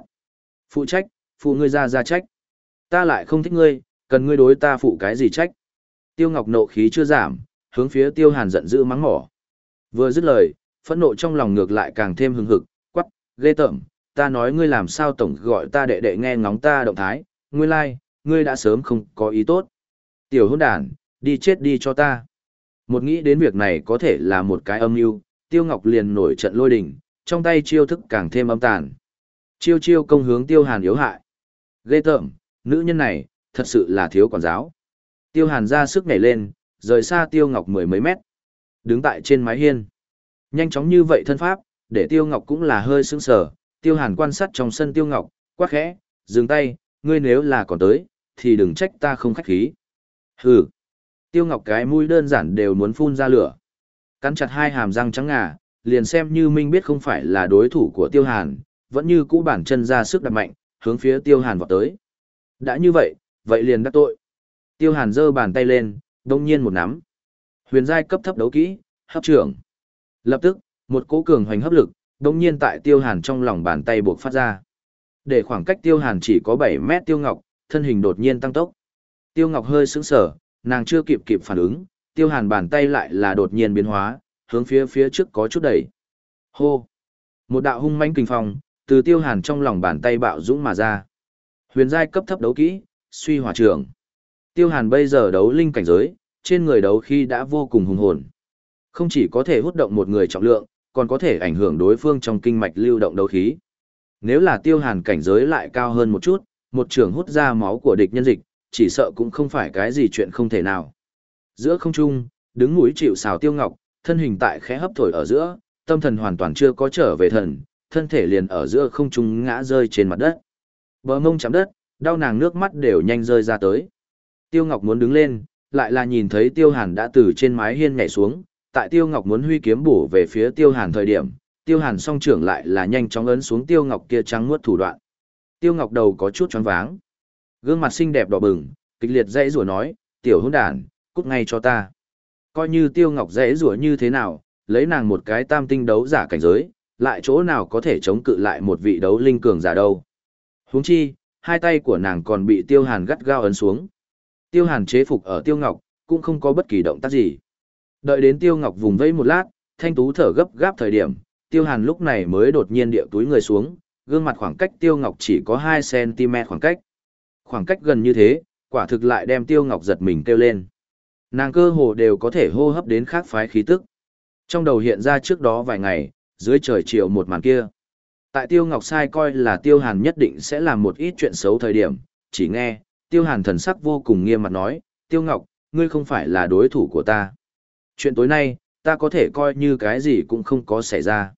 Phụ trách, phụ ngươi ra ra trách. Ta lại không thích ngươi, cần ngươi đối ta phụ cái gì trách. Tiêu Ngọc nộ khí chưa giảm, hướng phía Tiêu Hàn giận dữ mắng mỏ. Vừa dứt lời, phẫn nộ trong lòng ngược lại càng thêm hừng hực, quắc, ghê tởm, ta nói ngươi làm sao tổng gọi ta đệ đệ nghe ngóng ta động thái, ngươi lai, like, ngươi đã sớm không có ý tốt. Tiểu hôn đàn, đi chết đi cho ta. Một nghĩ đến việc này có thể là một cái âm mưu, Tiêu Ngọc liền nổi trận lôi đình, trong tay chiêu thức càng thêm âm tàn. Chiêu chiêu công hướng Tiêu Hàn yếu hại. Ghê tởm, nữ nhân này, thật sự là thiếu quản giáo. Tiêu Hàn ra sức nhảy lên, rời xa Tiêu Ngọc mười mấy mét. Đứng tại trên mái hiên. Nhanh chóng như vậy thân pháp, để Tiêu Ngọc cũng là hơi sững sờ. Tiêu Hàn quan sát trong sân Tiêu Ngọc, quát khẽ, dừng tay, ngươi nếu là còn tới, thì đừng trách ta không khách khí. Hừ. Tiêu Ngọc cái mũi đơn giản đều muốn phun ra lửa. Cắn chặt hai hàm răng trắng ngà, liền xem như Minh biết không phải là đối thủ của Tiêu Hàn, vẫn như cũ bản chân ra sức đặt mạnh, hướng phía Tiêu Hàn vọt tới. Đã như vậy, vậy liền đắc tội. Tiêu Hàn giơ bàn tay lên, đông nhiên một nắm. Huyền giai cấp thấp đấu kỹ, hấp trưởng. Lập tức, một cỗ cường hoành hấp lực, đông nhiên tại Tiêu Hàn trong lòng bàn tay buộc phát ra. Để khoảng cách Tiêu Hàn chỉ có 7 mét Tiêu Ngọc, thân hình đột nhiên tăng tốc. Tiêu Ngọc hơi sững sờ, nàng chưa kịp kịp phản ứng, Tiêu Hàn bàn tay lại là đột nhiên biến hóa, hướng phía phía trước có chút đẩy. Hô! Một đạo hung mãnh kinh phong, từ Tiêu Hàn trong lòng bàn tay bạo dũng mà ra. Huyền giai cấp thấp đấu kỹ, suy hỏa trường. Tiêu Hàn bây giờ đấu linh cảnh giới, trên người đấu khi đã vô cùng hùng hồn. Không chỉ có thể hút động một người trọng lượng, còn có thể ảnh hưởng đối phương trong kinh mạch lưu động đấu khí. Nếu là Tiêu Hàn cảnh giới lại cao hơn một chút, một trường hút ra máu của địch nhân dịch, chỉ sợ cũng không phải cái gì chuyện không thể nào. Giữa không trung, đứng mũi chịu xào Tiêu Ngọc, thân hình tại khẽ hấp thổi ở giữa, tâm thần hoàn toàn chưa có trở về thần, thân thể liền ở giữa không trung ngã rơi trên mặt đất. Bờ mông chạm đất, đau nàng nước mắt đều nhanh rơi ra tới. Tiêu Ngọc muốn đứng lên, lại là nhìn thấy Tiêu Hàn đã từ trên mái hiên nhảy xuống, tại Tiêu Ngọc muốn huy kiếm bổ về phía Tiêu Hàn thời điểm, Tiêu Hàn song trưởng lại là nhanh chóng ấn xuống Tiêu Ngọc kia trắng muốt thủ đoạn. Tiêu Ngọc đầu có chút choáng váng. Gương mặt xinh đẹp đỏ bừng, kịch liệt dãy rủa nói, "Tiểu hỗn đản, cút ngay cho ta." Coi như Tiêu Ngọc dãy rủa như thế nào, lấy nàng một cái tam tinh đấu giả cảnh giới, lại chỗ nào có thể chống cự lại một vị đấu linh cường giả đâu. Huống chi, hai tay của nàng còn bị Tiêu Hàn gắt gao ấn xuống. Tiêu Hàn chế phục ở Tiêu Ngọc, cũng không có bất kỳ động tác gì. Đợi đến Tiêu Ngọc vùng vẫy một lát, thanh tú thở gấp gáp thời điểm, Tiêu Hàn lúc này mới đột nhiên địa túi người xuống, gương mặt khoảng cách Tiêu Ngọc chỉ có 2cm khoảng cách. Khoảng cách gần như thế, quả thực lại đem Tiêu Ngọc giật mình kêu lên. Nàng cơ hồ đều có thể hô hấp đến khác phái khí tức. Trong đầu hiện ra trước đó vài ngày, dưới trời chiều một màn kia. Tại Tiêu Ngọc sai coi là Tiêu Hàn nhất định sẽ làm một ít chuyện xấu thời điểm, chỉ nghe, Tiêu Hàn thần sắc vô cùng nghiêm mặt nói, Tiêu Ngọc, ngươi không phải là đối thủ của ta. Chuyện tối nay, ta có thể coi như cái gì cũng không có xảy ra.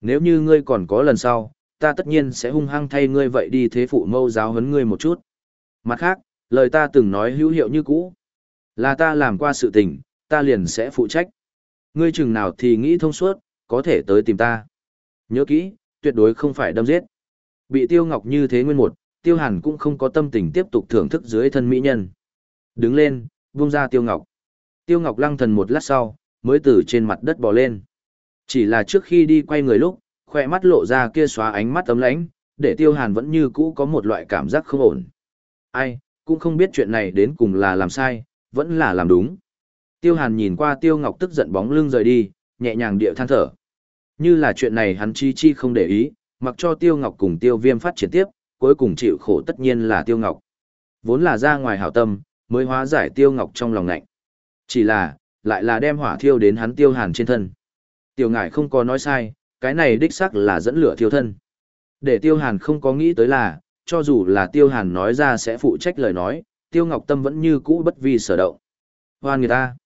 Nếu như ngươi còn có lần sau, ta tất nhiên sẽ hung hăng thay ngươi vậy đi thế phụ mâu giáo huấn ngươi một chút. Mặt khác, lời ta từng nói hữu hiệu như cũ. Là ta làm qua sự tình, ta liền sẽ phụ trách. Ngươi chừng nào thì nghĩ thông suốt, có thể tới tìm ta. Nhớ kỹ, tuyệt đối không phải đâm giết. Bị Tiêu Ngọc như thế nguyên một, Tiêu Hàn cũng không có tâm tình tiếp tục thưởng thức dưới thân mỹ nhân. Đứng lên, buông ra Tiêu Ngọc. Tiêu Ngọc lăng thần một lát sau, mới từ trên mặt đất bò lên. Chỉ là trước khi đi quay người lúc, khỏe mắt lộ ra kia xóa ánh mắt tấm lãnh, để Tiêu Hàn vẫn như cũ có một loại cảm giác không ổn. Ai, cũng không biết chuyện này đến cùng là làm sai, vẫn là làm đúng. Tiêu Hàn nhìn qua Tiêu Ngọc tức giận bóng lưng rời đi, nhẹ nhàng địa than thở. Như là chuyện này hắn chi chi không để ý, mặc cho Tiêu Ngọc cùng Tiêu Viêm phát triển tiếp, cuối cùng chịu khổ tất nhiên là Tiêu Ngọc. Vốn là ra ngoài hảo tâm, mới hóa giải Tiêu Ngọc trong lòng lạnh. Chỉ là, lại là đem hỏa thiêu đến hắn Tiêu Hàn trên thân. Tiêu Ngải không có nói sai, cái này đích xác là dẫn lửa thiêu thân. Để Tiêu Hàn không có nghĩ tới là, cho dù là Tiêu Hàn nói ra sẽ phụ trách lời nói, Tiêu Ngọc Tâm vẫn như cũ bất vi sở động. Hoan người ta.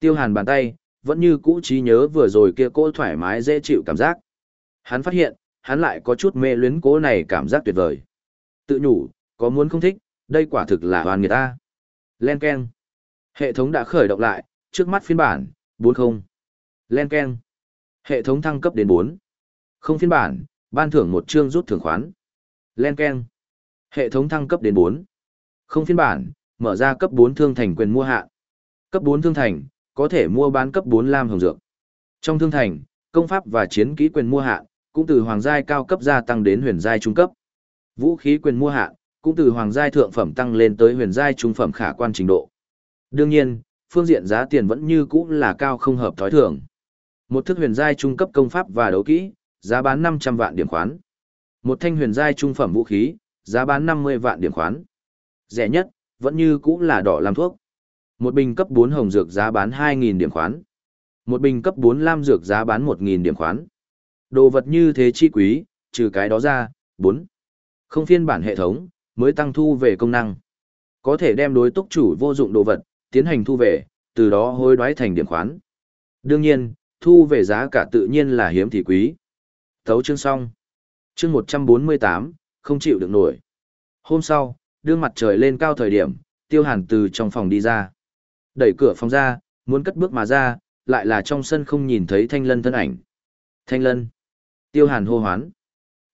Tiêu Hàn bàn tay, vẫn như cũ trí nhớ vừa rồi kia cỗ thoải mái dễ chịu cảm giác. Hắn phát hiện, hắn lại có chút mê luyến cố này cảm giác tuyệt vời. Tự nhủ, có muốn không thích, đây quả thực là hoàn người ta. Len Ken. Hệ thống đã khởi động lại, trước mắt phiên bản, 40. Len Ken. Hệ thống thăng cấp đến 4. Không phiên bản, ban thưởng một chương rút thưởng khoán. Len Ken. Hệ thống thăng cấp đến 4. Không phiên bản, mở ra cấp 4 thương thành quyền mua hạ. Cấp 4 thương thành, có thể mua bán cấp 4 lam hồng dược. Trong thương thành, công pháp và chiến kỹ quyền mua hạ, cũng từ hoàng giai cao cấp gia tăng đến huyền giai trung cấp. Vũ khí quyền mua hạ, cũng từ hoàng giai thượng phẩm tăng lên tới huyền giai trung phẩm khả quan trình độ. Đương nhiên, phương diện giá tiền vẫn như cũ là cao không hợp thói thường. Một thức huyền giai trung cấp công pháp và đấu kỹ, giá bán 500 vạn điểm khoán. Một thanh huyền giai trung phẩm vũ khí, giá bán 50 vạn điểm khoán. Rẻ nhất, vẫn như cũng là đỏ làm thuốc. Một bình cấp 4 hồng dược giá bán 2.000 điểm khoán. Một bình cấp 4 lam dược giá bán 1.000 điểm khoán. Đồ vật như thế chi quý, trừ cái đó ra, 4. Không phiên bản hệ thống, mới tăng thu về công năng. Có thể đem đối túc chủ vô dụng đồ vật, tiến hành thu về, từ đó hối đoái thành điểm khoán. Đương nhiên, thu về giá cả tự nhiên là hiếm thì quý. Thấu chương xong. Chương 148, không chịu được nổi. Hôm sau, đương mặt trời lên cao thời điểm, tiêu hàn từ trong phòng đi ra. Đẩy cửa phòng ra, muốn cất bước mà ra, lại là trong sân không nhìn thấy thanh lân thân ảnh. Thanh lân. Tiêu hàn hô hoán.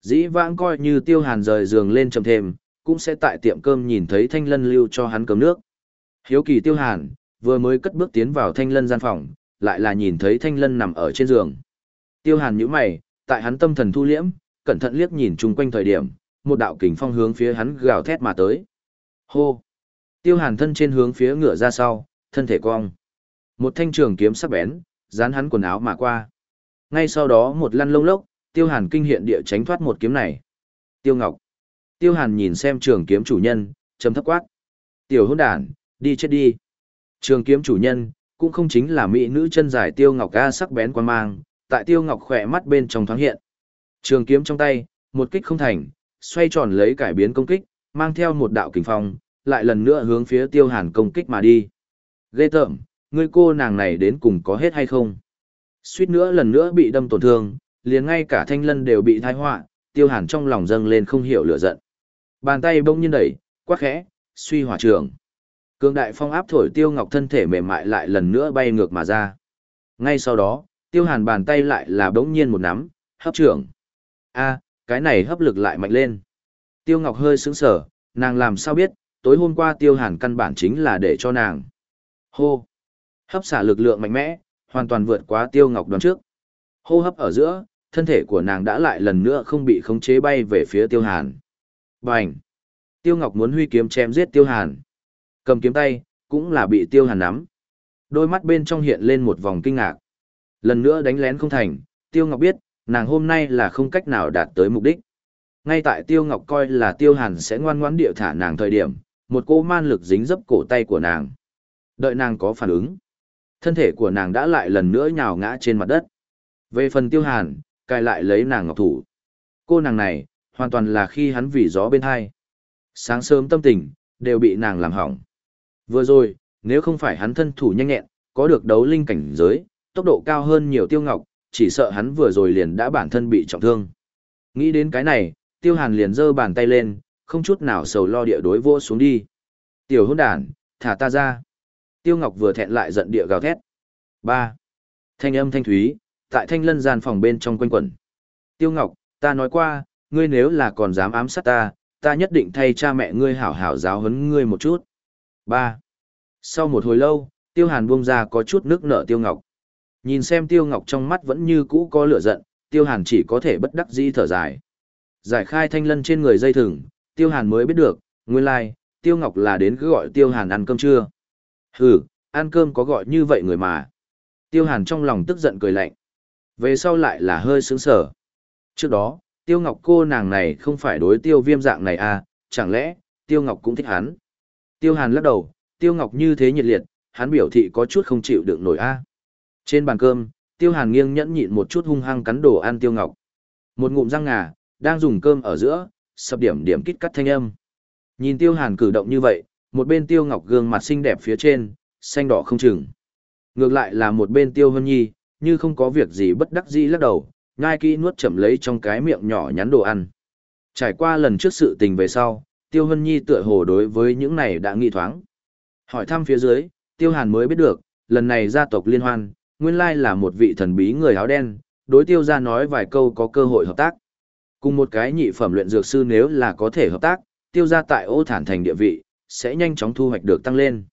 Dĩ vãng coi như tiêu hàn rời giường lên chầm thêm, cũng sẽ tại tiệm cơm nhìn thấy thanh lân lưu cho hắn cơm nước. Hiếu kỳ tiêu hàn, vừa mới cất bước tiến vào thanh lân gian phòng, lại là nhìn thấy thanh lân nằm ở trên giường. Tiêu hàn nhíu mày, tại hắn tâm thần thu liễm, cẩn thận liếc nhìn chung quanh thời điểm, một đạo kình phong hướng phía hắn gào thét mà tới. Hô! Tiêu hàn thân trên hướng phía ngựa ra sau, thân thể cong. Một thanh trường kiếm sắc bén, dán hắn quần áo mà qua. Ngay sau đó một lăn lông lốc, tiêu hàn kinh hiện địa tránh thoát một kiếm này. Tiêu Ngọc. Tiêu hàn nhìn xem trường kiếm chủ nhân, chấm thấp quát. Tiểu hôn đàn, đi chết đi. Trường kiếm chủ nhân, cũng không chính là mỹ nữ chân dài tiêu ngọc ga sắc bén quan mang, tại tiêu ngọc khỏe mắt bên trong thoáng hiện. Trường kiếm trong tay, một kích không thành, xoay tròn lấy cải biến công kích, mang theo một đạo kình phong, lại lần nữa hướng phía tiêu hàn công kích mà đi. Ghê tởm, ngươi cô nàng này đến cùng có hết hay không? Suýt nữa lần nữa bị đâm tổn thương, liền ngay cả thanh lân đều bị thai họa, tiêu hàn trong lòng dâng lên không hiểu lửa giận. Bàn tay bỗng nhiên đẩy, quát khẽ, suy hỏa trường. Cương đại phong áp thổi tiêu ngọc thân thể mềm mại lại lần nữa bay ngược mà ra. Ngay sau đó, tiêu hàn bàn tay lại là bỗng nhiên một nắm, hấp trưởng. a cái này hấp lực lại mạnh lên. Tiêu ngọc hơi sững sở, nàng làm sao biết, tối hôm qua tiêu hàn căn bản chính là để cho nàng. Hô! Hấp xả lực lượng mạnh mẽ, hoàn toàn vượt quá tiêu ngọc đoán trước. Hô hấp ở giữa, thân thể của nàng đã lại lần nữa không bị khống chế bay về phía tiêu hàn. Bành! Tiêu ngọc muốn huy kiếm chém giết tiêu hàn. Cầm kiếm tay, cũng là bị tiêu hàn nắm. Đôi mắt bên trong hiện lên một vòng kinh ngạc. Lần nữa đánh lén không thành, tiêu ngọc biết, nàng hôm nay là không cách nào đạt tới mục đích. Ngay tại tiêu ngọc coi là tiêu hàn sẽ ngoan ngoãn địa thả nàng thời điểm, một cô man lực dính dấp cổ tay của nàng. Đợi nàng có phản ứng. Thân thể của nàng đã lại lần nữa nhào ngã trên mặt đất. Về phần tiêu hàn, cài lại lấy nàng ngọc thủ. Cô nàng này, hoàn toàn là khi hắn vì gió bên hai. Sáng sớm tâm tình, đều bị nàng làm hỏng. Vừa rồi, nếu không phải hắn thân thủ nhanh nhẹn, có được đấu linh cảnh giới, tốc độ cao hơn nhiều tiêu ngọc, chỉ sợ hắn vừa rồi liền đã bản thân bị trọng thương. Nghĩ đến cái này, tiêu hàn liền giơ bàn tay lên, không chút nào sầu lo địa đối vô xuống đi. Tiểu hôn đàn, thả ta ra. Tiêu ngọc vừa thẹn lại giận địa gào thét. ba Thanh âm thanh thúy, tại thanh lân gian phòng bên trong quanh quẩn. Tiêu ngọc, ta nói qua, ngươi nếu là còn dám ám sát ta, ta nhất định thay cha mẹ ngươi hảo hảo giáo huấn ngươi một chút. 3. Sau một hồi lâu, Tiêu Hàn buông ra có chút nước nợ Tiêu Ngọc. Nhìn xem Tiêu Ngọc trong mắt vẫn như cũ có lửa giận, Tiêu Hàn chỉ có thể bất đắc dĩ thở dài. Giải khai thanh lân trên người dây thừng, Tiêu Hàn mới biết được, nguyên lai, Tiêu Ngọc là đến cứ gọi Tiêu Hàn ăn cơm trưa. Hừ, ăn cơm có gọi như vậy người mà. Tiêu Hàn trong lòng tức giận cười lạnh. Về sau lại là hơi sướng sở. Trước đó, Tiêu Ngọc cô nàng này không phải đối Tiêu Viêm dạng này à, chẳng lẽ, Tiêu Ngọc cũng thích hắn. Tiêu Hàn lắc đầu, Tiêu Ngọc như thế nhiệt liệt, hắn biểu thị có chút không chịu đựng nổi a. Trên bàn cơm, Tiêu Hàn nghiêng nhẫn nhịn một chút hung hăng cắn đồ ăn Tiêu Ngọc. Một ngụm răng ngà, đang dùng cơm ở giữa, sập điểm điểm kít cắt thanh âm. Nhìn Tiêu Hàn cử động như vậy, một bên Tiêu Ngọc gương mặt xinh đẹp phía trên, xanh đỏ không chừng. Ngược lại là một bên Tiêu Hân Nhi, như không có việc gì bất đắc dĩ lắc đầu, ngai kỹ nuốt chậm lấy trong cái miệng nhỏ nhắn đồ ăn. Trải qua lần trước sự tình về sau, Tiêu Hân Nhi tựa hồ đối với những này đã nghi thoáng. Hỏi thăm phía dưới, Tiêu Hàn mới biết được, lần này gia tộc liên hoan, nguyên lai là một vị thần bí người áo đen, đối Tiêu gia nói vài câu có cơ hội hợp tác. Cùng một cái nhị phẩm luyện dược sư nếu là có thể hợp tác, Tiêu gia tại ô thản thành địa vị, sẽ nhanh chóng thu hoạch được tăng lên.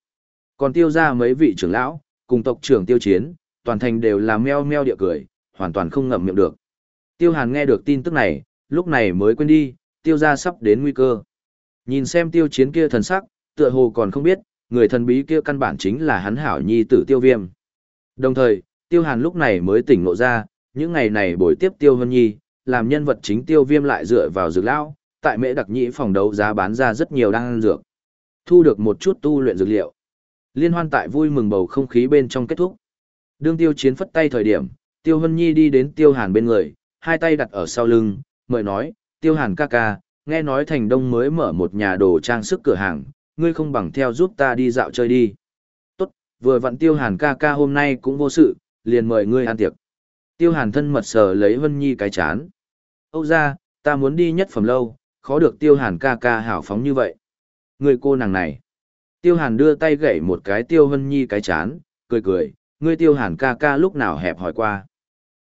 Còn Tiêu gia mấy vị trưởng lão, cùng tộc trưởng Tiêu Chiến, toàn thành đều là meo meo địa cười, hoàn toàn không ngậm miệng được. Tiêu Hàn nghe được tin tức này, lúc này mới quên đi, Tiêu gia sắp đến nguy cơ. Nhìn xem Tiêu Chiến kia thần sắc, tựa hồ còn không biết, người thần bí kia căn bản chính là hắn hảo nhi tử tiêu viêm. Đồng thời, tiêu hàn lúc này mới tỉnh ngộ ra, những ngày này buổi tiếp tiêu hân nhi, làm nhân vật chính tiêu viêm lại dựa vào dược lão, tại mễ đặc nhĩ phòng đấu giá bán ra rất nhiều đan dược. Thu được một chút tu luyện dược liệu. Liên hoan tại vui mừng bầu không khí bên trong kết thúc. Đương tiêu chiến phất tay thời điểm, tiêu hân nhi đi đến tiêu hàn bên người, hai tay đặt ở sau lưng, mời nói, tiêu hàn ca ca, nghe nói thành đông mới mở một nhà đồ trang sức cửa hàng, ngươi không bằng theo giúp ta đi dạo chơi đi. Vừa vặn tiêu hàn ca ca hôm nay cũng vô sự, liền mời ngươi ăn tiệc. Tiêu hàn thân mật sờ lấy Vân Nhi cái chán. Âu ra, ta muốn đi nhất phẩm lâu, khó được tiêu hàn ca ca hảo phóng như vậy. Người cô nàng này. Tiêu hàn đưa tay gậy một cái tiêu Vân Nhi cái chán, cười cười, ngươi tiêu hàn ca ca lúc nào hẹp hỏi qua.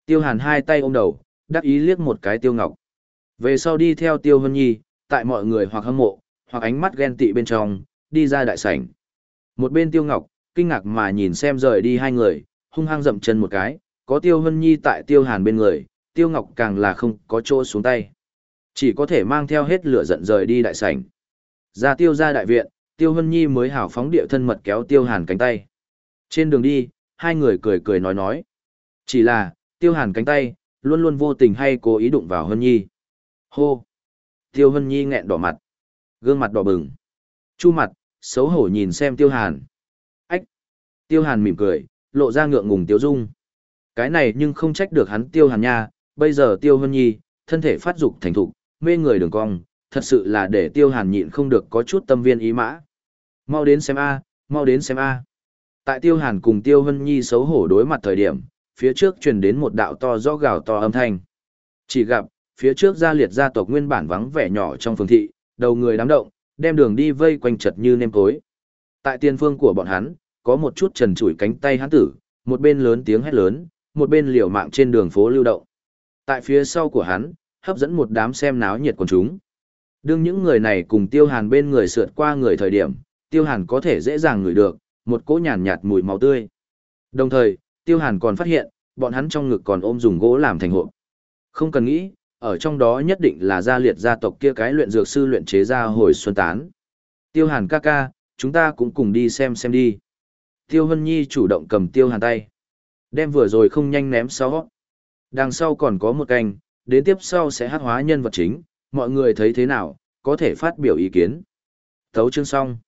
Tiêu hàn hai tay ôm đầu, đắc ý liếc một cái tiêu ngọc. Về sau đi theo tiêu Vân Nhi, tại mọi người hoặc hâm mộ, hoặc ánh mắt ghen tị bên trong, đi ra đại sảnh. Một bên Tiêu Ngọc, kinh ngạc mà nhìn xem rời đi hai người, hung hăng dậm chân một cái, có Tiêu Hân Nhi tại Tiêu Hàn bên người, Tiêu Ngọc càng là không có chỗ xuống tay. Chỉ có thể mang theo hết lửa giận rời đi đại sảnh. Ra Tiêu ra đại viện, Tiêu Hân Nhi mới hảo phóng địa thân mật kéo Tiêu Hàn cánh tay. Trên đường đi, hai người cười cười nói nói. Chỉ là, Tiêu Hàn cánh tay, luôn luôn vô tình hay cố ý đụng vào Hân Nhi. Hô! Tiêu Hân Nhi nghẹn đỏ mặt gương mặt đỏ bừng. Chu mặt, xấu hổ nhìn xem tiêu hàn. Tiêu hàn mỉm cười, lộ ra ngượng ngùng tiêu dung. Cái này nhưng không trách được hắn tiêu hàn nha, bây giờ tiêu hân nhi, thân thể phát dục thành thục, mê người đường cong, thật sự là để tiêu hàn nhịn không được có chút tâm viên ý mã. Mau đến xem a, mau đến xem a. Tại tiêu hàn cùng tiêu hân nhi xấu hổ đối mặt thời điểm, phía trước truyền đến một đạo to rõ gào to âm thanh. Chỉ gặp, phía trước gia liệt gia tộc nguyên bản vắng vẻ nhỏ trong phường thị, đầu người đám động, đem đường đi vây quanh chật như nêm tối. Tại tiền phương của bọn hắn, có một chút trần trụi cánh tay hắn tử, một bên lớn tiếng hét lớn, một bên liều mạng trên đường phố lưu động. Tại phía sau của hắn, hấp dẫn một đám xem náo nhiệt quần chúng. Đương những người này cùng tiêu hàn bên người sượt qua người thời điểm, tiêu hàn có thể dễ dàng ngửi được, một cỗ nhàn nhạt mùi máu tươi. Đồng thời, tiêu hàn còn phát hiện, bọn hắn trong ngực còn ôm dùng gỗ làm thành hộp. Không cần nghĩ, ở trong đó nhất định là gia liệt gia tộc kia cái luyện dược sư luyện chế ra hồi xuân tán. Tiêu hàn ca ca, chúng ta cũng cùng đi xem xem đi. Tiêu Hân Nhi chủ động cầm tiêu hàn tay. Đem vừa rồi không nhanh ném sau. Đằng sau còn có một canh, đến tiếp sau sẽ hát hóa nhân vật chính, mọi người thấy thế nào, có thể phát biểu ý kiến. Thấu chương xong.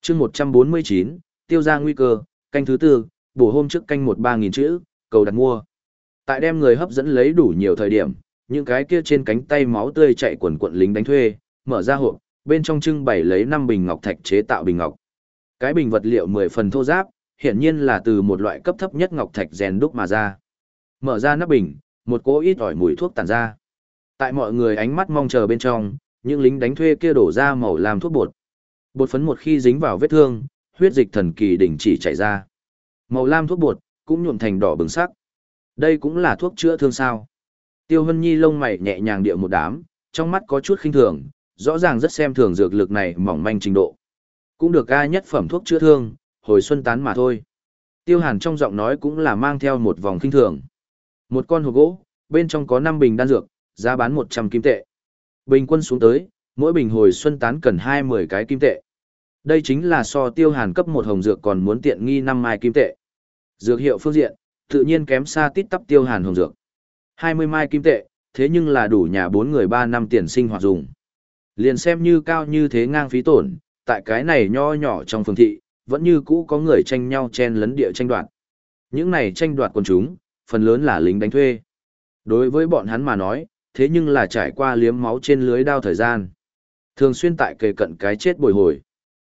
Chương 149, tiêu ra nguy cơ, canh thứ tư, bổ hôm trước canh một ba nghìn chữ, cầu đặt mua. Tại đem người hấp dẫn lấy đủ nhiều thời điểm, những cái kia trên cánh tay máu tươi chạy quần quận lính đánh thuê, mở ra hộp, bên trong trưng bày lấy năm bình ngọc thạch chế tạo bình ngọc. Cái bình vật liệu 10 phần thô giáp, hiển nhiên là từ một loại cấp thấp nhất ngọc thạch rèn đúc mà ra. Mở ra nắp bình, một cỗ ít ỏi mùi thuốc tản ra. Tại mọi người ánh mắt mong chờ bên trong, những lính đánh thuê kia đổ ra màu làm thuốc bột. Bột phấn một khi dính vào vết thương, huyết dịch thần kỳ đình chỉ chảy ra. Màu lam thuốc bột cũng nhuộm thành đỏ bừng sắc. Đây cũng là thuốc chữa thương sao? Tiêu Hân Nhi lông mày nhẹ nhàng điệu một đám, trong mắt có chút khinh thường, rõ ràng rất xem thường dược lực này mỏng manh trình độ. Cũng được ca nhất phẩm thuốc chữa thương, hồi xuân tán mà thôi. Tiêu Hàn trong giọng nói cũng là mang theo một vòng khinh thường. Một con hộp gỗ, bên trong có 5 bình đan dược, giá bán 100 kim tệ. Bình quân xuống tới, mỗi bình hồi xuân tán cần 20 cái kim tệ. Đây chính là so tiêu hàn cấp một hồng dược còn muốn tiện nghi năm mai kim tệ. Dược hiệu phương diện, tự nhiên kém xa tít tắp tiêu hàn hồng dược. 20 mai kim tệ, thế nhưng là đủ nhà bốn người ba năm tiền sinh hoạt dùng. Liền xem như cao như thế ngang phí tổn, tại cái này nho nhỏ trong phương thị, vẫn như cũ có người tranh nhau chen lấn địa tranh đoạt. Những này tranh đoạt quần chúng, phần lớn là lính đánh thuê. Đối với bọn hắn mà nói, thế nhưng là trải qua liếm máu trên lưới đao thời gian. Thường xuyên tại kề cận cái chết bồi hồi.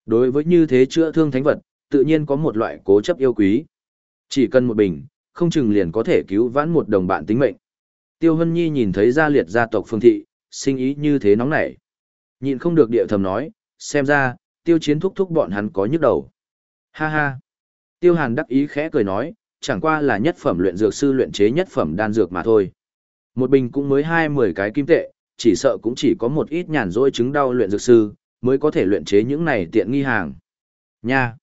Đối với như thế chữa thương thánh vật, tự nhiên có một loại cố chấp yêu quý. Chỉ cần một bình, không chừng liền có thể cứu vãn một đồng bạn tính mệnh. Tiêu Hân Nhi nhìn thấy gia liệt gia tộc phương thị, sinh ý như thế nóng nảy. Nhìn không được địa thầm nói, xem ra, tiêu chiến thúc thúc bọn hắn có nhức đầu. Ha ha. Tiêu Hàn đắc ý khẽ cười nói, chẳng qua là nhất phẩm luyện dược sư luyện chế nhất phẩm đan dược mà thôi. Một bình cũng mới hai mười cái kim tệ, chỉ sợ cũng chỉ có một ít nhàn rỗi chứng đau luyện dược sư, mới có thể luyện chế những này tiện nghi hàng. Nha!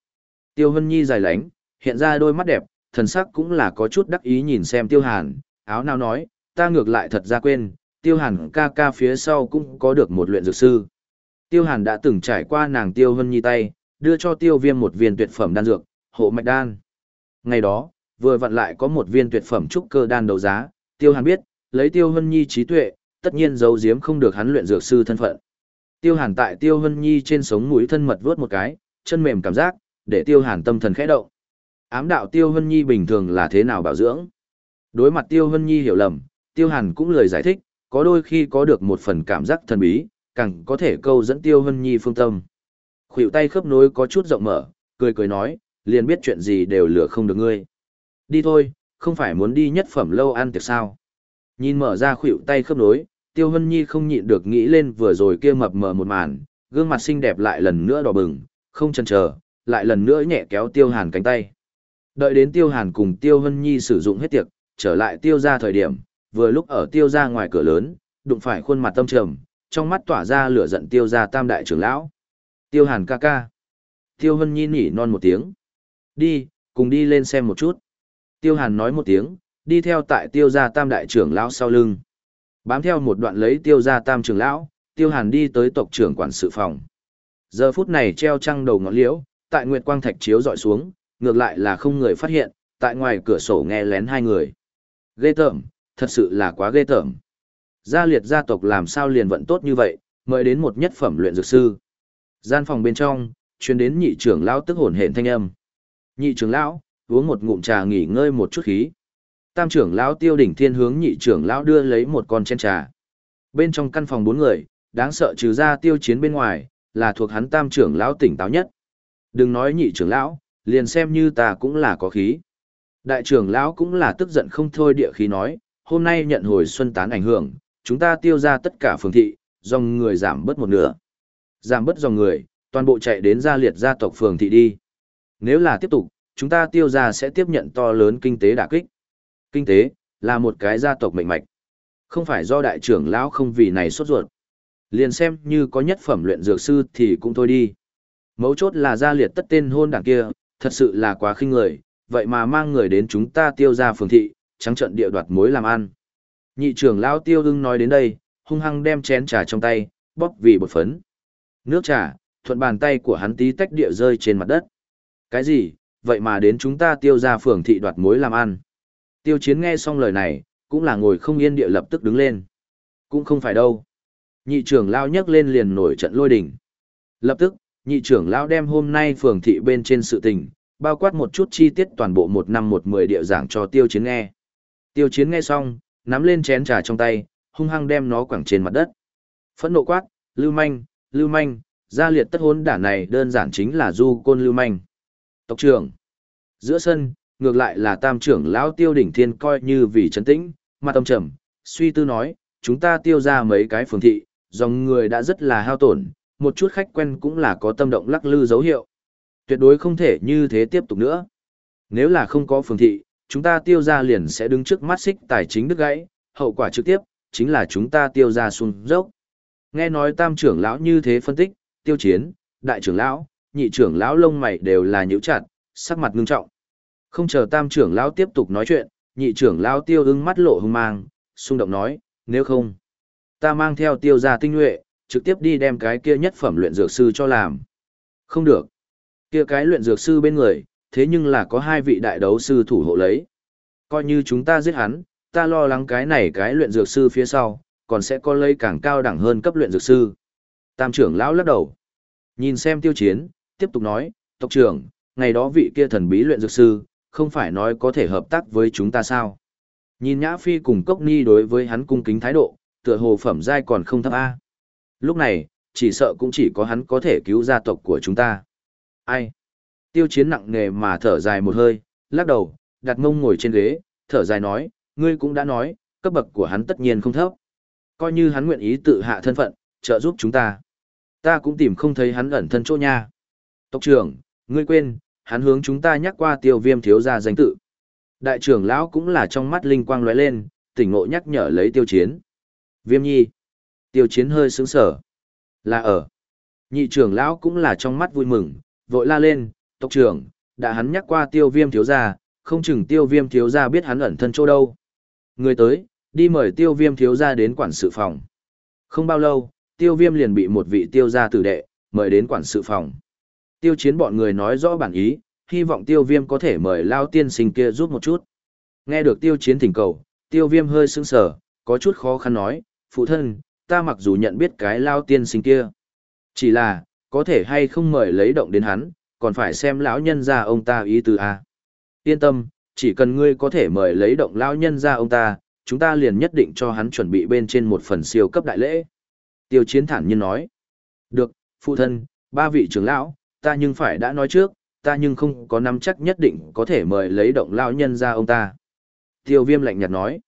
Tiêu Hân Nhi dài lánh, hiện ra đôi mắt đẹp, thần sắc cũng là có chút đắc ý nhìn xem Tiêu Hàn, áo nào nói, ta ngược lại thật ra quên, Tiêu Hàn ca ca phía sau cũng có được một luyện dược sư. Tiêu Hàn đã từng trải qua nàng Tiêu Hân Nhi tay, đưa cho Tiêu Viêm một viên tuyệt phẩm đan dược, hộ mạch đan. Ngày đó, vừa vặn lại có một viên tuyệt phẩm trúc cơ đan đấu giá, Tiêu Hàn biết, lấy Tiêu Hân Nhi trí tuệ, tất nhiên giấu giếm không được hắn luyện dược sư thân phận. Tiêu Hàn tại Tiêu Hân Nhi trên sống mũi thân mật vuốt một cái, chân mềm cảm giác, để Tiêu Hàn tâm thần khẽ động. Ám đạo Tiêu Hân Nhi bình thường là thế nào bảo dưỡng? Đối mặt Tiêu Hân Nhi hiểu lầm, Tiêu Hàn cũng lời giải thích, có đôi khi có được một phần cảm giác thần bí, càng có thể câu dẫn Tiêu Hân Nhi phương tâm khuỵu tay khớp nối có chút rộng mở, cười cười nói, liền biết chuyện gì đều lừa không được ngươi. Đi thôi, không phải muốn đi nhất phẩm lâu ăn tiệc sao? Nhìn mở ra khuỵu tay khớp nối, Tiêu Hân Nhi không nhịn được nghĩ lên vừa rồi kia mập mờ một màn, gương mặt xinh đẹp lại lần nữa đỏ bừng, không chần chờ, lại lần nữa nhẹ kéo Tiêu Hàn cánh tay. Đợi đến Tiêu Hàn cùng Tiêu Hân Nhi sử dụng hết tiệc, trở lại Tiêu ra thời điểm, vừa lúc ở Tiêu ra ngoài cửa lớn, đụng phải khuôn mặt tâm trầm, trong mắt tỏa ra lửa giận Tiêu ra tam đại trưởng lão. Tiêu Hàn ca ca. Tiêu Hân Nhi nỉ non một tiếng. Đi, cùng đi lên xem một chút. Tiêu Hàn nói một tiếng, đi theo tại Tiêu gia tam đại trưởng lão sau lưng. Bám theo một đoạn lấy tiêu gia tam trưởng lão, tiêu hàn đi tới tộc trưởng quản sự phòng. Giờ phút này treo trăng đầu ngọn liễu, tại nguyệt quang thạch chiếu dọi xuống, ngược lại là không người phát hiện, tại ngoài cửa sổ nghe lén hai người. Ghê tởm, thật sự là quá ghê tởm. Gia liệt gia tộc làm sao liền vận tốt như vậy, mời đến một nhất phẩm luyện dược sư. Gian phòng bên trong, chuyên đến nhị trưởng lão tức hồn hển thanh âm. Nhị trưởng lão, uống một ngụm trà nghỉ ngơi một chút khí. Tam trưởng lão Tiêu Đỉnh Thiên hướng nhị trưởng lão đưa lấy một con chén trà. Bên trong căn phòng bốn người, đáng sợ trừ ra Tiêu Chiến bên ngoài, là thuộc hắn Tam trưởng lão tỉnh táo nhất. Đừng nói nhị trưởng lão, liền xem như ta cũng là có khí. Đại trưởng lão cũng là tức giận không thôi địa khí nói, hôm nay nhận hồi xuân tán ảnh hưởng, chúng ta tiêu ra tất cả phường thị, dòng người giảm bớt một nửa. Giảm bớt dòng người, toàn bộ chạy đến gia liệt gia tộc phường thị đi. Nếu là tiếp tục, chúng ta tiêu gia sẽ tiếp nhận to lớn kinh tế đả kích. Kinh tế, là một cái gia tộc mệnh mạch. Không phải do đại trưởng lão không vì này sốt ruột. Liền xem như có nhất phẩm luyện dược sư thì cũng thôi đi. Mấu chốt là gia liệt tất tên hôn đảng kia, thật sự là quá khinh người, vậy mà mang người đến chúng ta tiêu ra phường thị, trắng trận địa đoạt mối làm ăn. Nhị trưởng lão tiêu hưng nói đến đây, hung hăng đem chén trà trong tay, bóp vì bột phấn. Nước trà, thuận bàn tay của hắn tí tách địa rơi trên mặt đất. Cái gì, vậy mà đến chúng ta tiêu ra phường thị đoạt mối làm ăn. Tiêu chiến nghe xong lời này, cũng là ngồi không yên địa lập tức đứng lên. Cũng không phải đâu. Nhị trưởng lao nhấc lên liền nổi trận lôi đỉnh. Lập tức, nhị trưởng lao đem hôm nay phường thị bên trên sự tình, bao quát một chút chi tiết toàn bộ một năm một mười địa giảng cho tiêu chiến nghe. Tiêu chiến nghe xong, nắm lên chén trà trong tay, hung hăng đem nó quẳng trên mặt đất. Phẫn nộ quát, lưu manh, lưu manh, gia liệt tất hốn đả này đơn giản chính là du côn lưu manh. Tộc trưởng. Giữa sân, ngược lại là tam trưởng lão tiêu đỉnh thiên coi như vì trấn tĩnh, mà tâm trầm, suy tư nói, chúng ta tiêu ra mấy cái phường thị, dòng người đã rất là hao tổn, một chút khách quen cũng là có tâm động lắc lư dấu hiệu. Tuyệt đối không thể như thế tiếp tục nữa. Nếu là không có phường thị, chúng ta tiêu ra liền sẽ đứng trước mắt xích tài chính đứt gãy, hậu quả trực tiếp, chính là chúng ta tiêu ra xuống dốc. Nghe nói tam trưởng lão như thế phân tích, tiêu chiến, đại trưởng lão, nhị trưởng lão lông mày đều là nhíu chặt, sắc mặt ngưng trọng. Không chờ tam trưởng lão tiếp tục nói chuyện, nhị trưởng lão tiêu ưng mắt lộ hung mang, xung động nói, nếu không, ta mang theo tiêu gia tinh nhuệ, trực tiếp đi đem cái kia nhất phẩm luyện dược sư cho làm. Không được. Kia cái luyện dược sư bên người, thế nhưng là có hai vị đại đấu sư thủ hộ lấy. Coi như chúng ta giết hắn, ta lo lắng cái này cái luyện dược sư phía sau, còn sẽ có lây càng cao đẳng hơn cấp luyện dược sư. Tam trưởng lão lắc đầu. Nhìn xem tiêu chiến, tiếp tục nói, tộc trưởng, ngày đó vị kia thần bí luyện dược sư, không phải nói có thể hợp tác với chúng ta sao. Nhìn Nhã Phi cùng Cốc Ni đối với hắn cung kính thái độ, tựa hồ phẩm giai còn không thấp A. Lúc này, chỉ sợ cũng chỉ có hắn có thể cứu gia tộc của chúng ta. Ai? Tiêu chiến nặng nề mà thở dài một hơi, lắc đầu, đặt mông ngồi trên ghế, thở dài nói, ngươi cũng đã nói, cấp bậc của hắn tất nhiên không thấp. Coi như hắn nguyện ý tự hạ thân phận, trợ giúp chúng ta. Ta cũng tìm không thấy hắn ẩn thân chỗ nha. Tộc trưởng, ngươi quên, hắn hướng chúng ta nhắc qua tiêu viêm thiếu gia danh tự. Đại trưởng lão cũng là trong mắt linh quang lóe lên, tỉnh ngộ nhắc nhở lấy tiêu chiến. Viêm nhi. Tiêu chiến hơi sướng sở. Là ở. Nhị trưởng lão cũng là trong mắt vui mừng, vội la lên, tộc trưởng, đã hắn nhắc qua tiêu viêm thiếu gia, không chừng tiêu viêm thiếu gia biết hắn ẩn thân chỗ đâu. Người tới, đi mời tiêu viêm thiếu gia đến quản sự phòng. Không bao lâu, tiêu viêm liền bị một vị tiêu gia tử đệ, mời đến quản sự phòng. Tiêu chiến bọn người nói rõ bản ý, hy vọng tiêu viêm có thể mời lao tiên sinh kia giúp một chút. Nghe được tiêu chiến thỉnh cầu, tiêu viêm hơi sững sờ, có chút khó khăn nói, phụ thân, ta mặc dù nhận biết cái lao tiên sinh kia. Chỉ là, có thể hay không mời lấy động đến hắn, còn phải xem lão nhân ra ông ta ý từ a. Yên tâm, chỉ cần ngươi có thể mời lấy động lão nhân ra ông ta, chúng ta liền nhất định cho hắn chuẩn bị bên trên một phần siêu cấp đại lễ. Tiêu chiến thản nhiên nói. Được, phụ thân, ba vị trưởng lão, ta nhưng phải đã nói trước, ta nhưng không có nắm chắc nhất định có thể mời lấy động lão nhân ra ông ta. Tiêu viêm lạnh nhạt nói.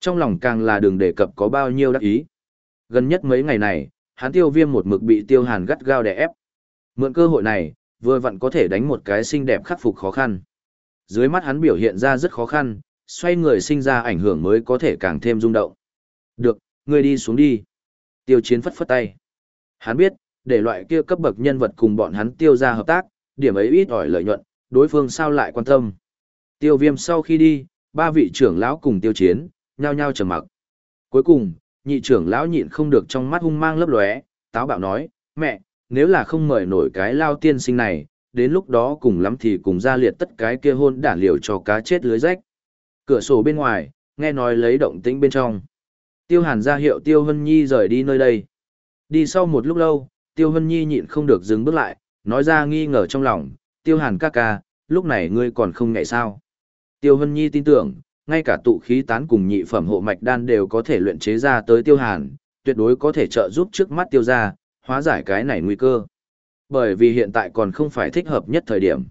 Trong lòng càng là đừng đề cập có bao nhiêu đắc ý. Gần nhất mấy ngày này, hắn tiêu viêm một mực bị tiêu hàn gắt gao đè ép. Mượn cơ hội này, vừa vặn có thể đánh một cái xinh đẹp khắc phục khó khăn. Dưới mắt hắn biểu hiện ra rất khó khăn, xoay người sinh ra ảnh hưởng mới có thể càng thêm rung động. Được, ngươi đi xuống đi. Tiêu chiến phất phất tay. Hắn biết, để loại kia cấp bậc nhân vật cùng bọn hắn tiêu ra hợp tác, điểm ấy ít ỏi lợi nhuận, đối phương sao lại quan tâm. Tiêu viêm sau khi đi, ba vị trưởng lão cùng tiêu chiến, nhao nhao trầm mặc. Cuối cùng, nhị trưởng lão nhịn không được trong mắt hung mang lấp lóe, táo bạo nói, mẹ, nếu là không mời nổi cái lao tiên sinh này, đến lúc đó cùng lắm thì cùng ra liệt tất cái kia hôn đản liều cho cá chết lưới rách. Cửa sổ bên ngoài, nghe nói lấy động tĩnh bên trong. Tiêu hàn ra hiệu Tiêu Hân Nhi rời đi nơi đây. Đi sau một lúc lâu, Tiêu Hân Nhi nhịn không được dừng bước lại, nói ra nghi ngờ trong lòng, Tiêu hàn ca ca, lúc này ngươi còn không ngại sao. Tiêu Hân Nhi tin tưởng, ngay cả tụ khí tán cùng nhị phẩm hộ mạch đan đều có thể luyện chế ra tới Tiêu hàn, tuyệt đối có thể trợ giúp trước mắt Tiêu gia, hóa giải cái này nguy cơ. Bởi vì hiện tại còn không phải thích hợp nhất thời điểm.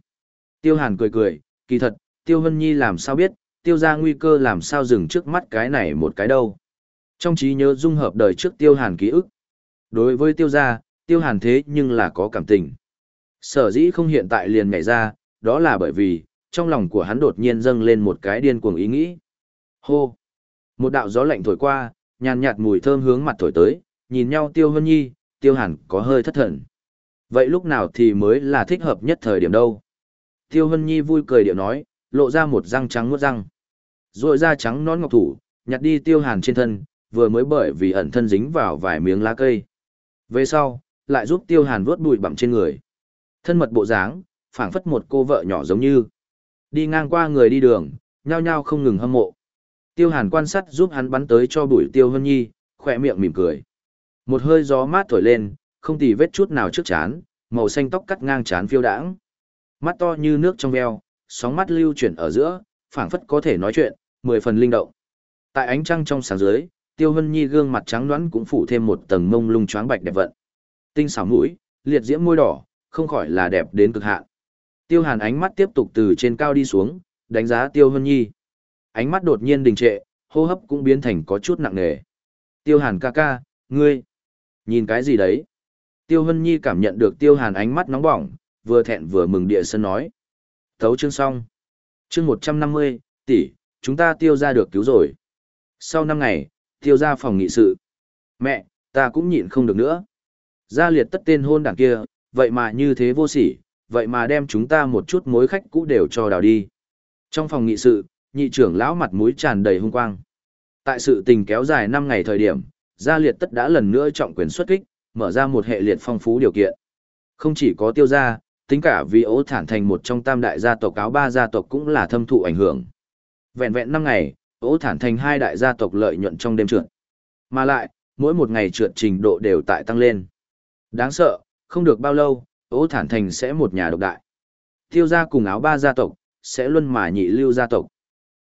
Tiêu Hàn cười cười, kỳ thật, Tiêu Hân Nhi làm sao biết, Tiêu ra nguy cơ làm sao dừng trước mắt cái này một cái đâu. Trong trí nhớ dung hợp đời trước Tiêu Hàn ký ức. Đối với Tiêu gia, Tiêu Hàn thế nhưng là có cảm tình. Sở dĩ không hiện tại liền nhảy ra, đó là bởi vì, trong lòng của hắn đột nhiên dâng lên một cái điên cuồng ý nghĩ. Hô! Một đạo gió lạnh thổi qua, nhàn nhạt mùi thơm hướng mặt thổi tới, nhìn nhau Tiêu Hân Nhi, Tiêu Hàn có hơi thất thần. Vậy lúc nào thì mới là thích hợp nhất thời điểm đâu? Tiêu Hân Nhi vui cười điệu nói, lộ ra một răng trắng nuốt răng. Rồi da trắng nón ngọc thủ, nhặt đi Tiêu Hàn trên thân, vừa mới bởi vì ẩn thân dính vào vài miếng lá cây. Về sau, lại giúp Tiêu Hàn vớt bụi bặm trên người. Thân mật bộ dáng, phảng phất một cô vợ nhỏ giống như. Đi ngang qua người đi đường, nhao nhao không ngừng hâm mộ. Tiêu Hàn quan sát giúp hắn bắn tới cho bụi Tiêu Hân Nhi, khỏe miệng mỉm cười. Một hơi gió mát thổi lên, không tì vết chút nào trước chán, màu xanh tóc cắt ngang chán phiêu đãng. Mắt to như nước trong veo, sóng mắt lưu chuyển ở giữa, phảng phất có thể nói chuyện, mười phần linh động. Tại ánh trăng trong sáng dưới, Tiêu Hân Nhi gương mặt trắng nõn cũng phủ thêm một tầng mông lung choáng bạch đẹp vận. Tinh xảo mũi, liệt diễm môi đỏ, không khỏi là đẹp đến cực hạn. Tiêu Hàn ánh mắt tiếp tục từ trên cao đi xuống, đánh giá Tiêu Hân Nhi. Ánh mắt đột nhiên đình trệ, hô hấp cũng biến thành có chút nặng nề. Tiêu Hàn ca ca, ngươi, nhìn cái gì đấy? Tiêu Hân Nhi cảm nhận được Tiêu Hàn ánh mắt nóng bỏng, vừa thẹn vừa mừng địa sân nói. Thấu chương xong. Chương 150, tỷ, chúng ta tiêu ra được cứu rồi. Sau 5 ngày, tiêu ra phòng nghị sự. Mẹ, ta cũng nhịn không được nữa. Gia liệt tất tên hôn đảng kia, vậy mà như thế vô sỉ, vậy mà đem chúng ta một chút mối khách cũ đều cho đào đi. Trong phòng nghị sự, nhị trưởng lão mặt mũi tràn đầy hung quang. Tại sự tình kéo dài 5 ngày thời điểm, Gia liệt tất đã lần nữa trọng quyền xuất kích, mở ra một hệ liệt phong phú điều kiện. Không chỉ có tiêu gia, tính cả vì ố thản thành một trong tam đại gia tộc áo ba gia tộc cũng là thâm thụ ảnh hưởng. Vẹn vẹn năm ngày, ố thản thành hai đại gia tộc lợi nhuận trong đêm trượt. Mà lại, mỗi một ngày trượt trình độ đều tại tăng lên. Đáng sợ, không được bao lâu, ố thản thành sẽ một nhà độc đại. Tiêu gia cùng áo ba gia tộc, sẽ luân mà nhị lưu gia tộc.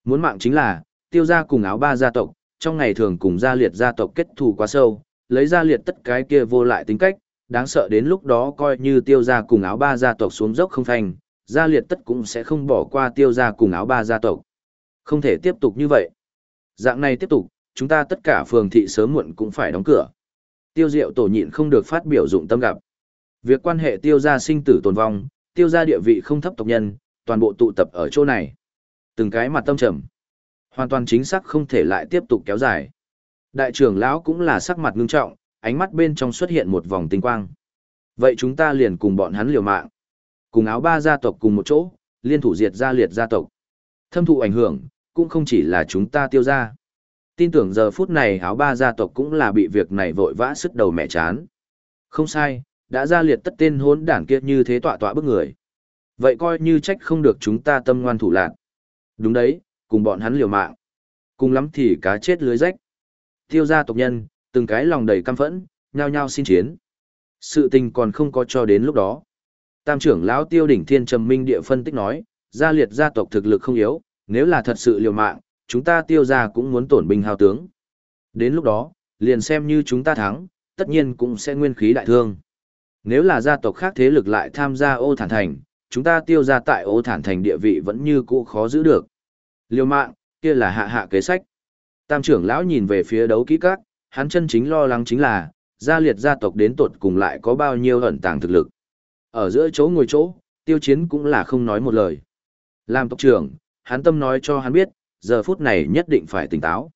Muốn mạng chính là, tiêu gia cùng áo ba gia tộc, trong ngày thường cùng gia liệt gia tộc kết thù quá sâu, lấy gia liệt tất cái kia vô lại tính cách, đáng sợ đến lúc đó coi như tiêu gia cùng áo ba gia tộc xuống dốc không thành, gia liệt tất cũng sẽ không bỏ qua tiêu gia cùng áo ba gia tộc. Không thể tiếp tục như vậy. Dạng này tiếp tục, chúng ta tất cả phường thị sớm muộn cũng phải đóng cửa. Tiêu diệu tổ nhịn không được phát biểu dụng tâm gặp. Việc quan hệ tiêu gia sinh tử tồn vong, tiêu gia địa vị không thấp tộc nhân, toàn bộ tụ tập ở chỗ này. Từng cái mặt tâm trầm. Hoàn toàn chính xác không thể lại tiếp tục kéo dài. Đại trưởng lão cũng là sắc mặt ngưng trọng, ánh mắt bên trong xuất hiện một vòng tinh quang. Vậy chúng ta liền cùng bọn hắn liều mạng. Cùng áo ba gia tộc cùng một chỗ, liên thủ diệt gia liệt gia tộc. Thâm thụ ảnh hưởng, cũng không chỉ là chúng ta tiêu ra. Tin tưởng giờ phút này áo ba gia tộc cũng là bị việc này vội vã sức đầu mẹ chán. Không sai, đã gia liệt tất tên hốn đảng kia như thế tọa tọa bức người. Vậy coi như trách không được chúng ta tâm ngoan thủ lạc. Đúng đấy, cùng bọn hắn liều mạng. Cùng lắm thì cá chết lưới rách. Tiêu gia tộc nhân, từng cái lòng đầy căm phẫn, nhao nhao xin chiến. Sự tình còn không có cho đến lúc đó. Tam trưởng lão Tiêu đỉnh Thiên Trầm Minh địa phân tích nói, gia liệt gia tộc thực lực không yếu, nếu là thật sự liều mạng, chúng ta tiêu gia cũng muốn tổn binh hao tướng. Đến lúc đó, liền xem như chúng ta thắng, tất nhiên cũng sẽ nguyên khí đại thương. Nếu là gia tộc khác thế lực lại tham gia ô thản thành, chúng ta tiêu gia tại ô thản thành địa vị vẫn như cũ khó giữ được. Liều mạng, kia là hạ hạ kế sách. Tam trưởng lão nhìn về phía đấu kỹ các, hắn chân chính lo lắng chính là, gia liệt gia tộc đến tột cùng lại có bao nhiêu ẩn tàng thực lực. Ở giữa chỗ ngồi chỗ, tiêu chiến cũng là không nói một lời. Làm tộc trưởng, hắn tâm nói cho hắn biết, giờ phút này nhất định phải tỉnh táo.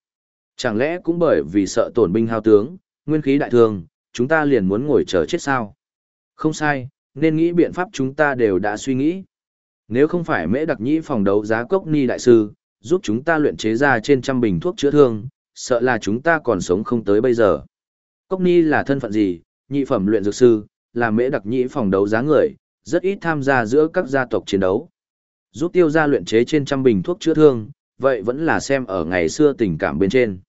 Chẳng lẽ cũng bởi vì sợ tổn binh hao tướng, nguyên khí đại thương, chúng ta liền muốn ngồi chờ chết sao? Không sai, nên nghĩ biện pháp chúng ta đều đã suy nghĩ. Nếu không phải mễ đặc nhĩ phòng đấu giá cốc ni đại sư, giúp chúng ta luyện chế ra trên trăm bình thuốc chữa thương, sợ là chúng ta còn sống không tới bây giờ. Cốc ni là thân phận gì, nhị phẩm luyện dược sư, là mễ đặc nhĩ phòng đấu giá người, rất ít tham gia giữa các gia tộc chiến đấu. Giúp tiêu gia luyện chế trên trăm bình thuốc chữa thương, vậy vẫn là xem ở ngày xưa tình cảm bên trên.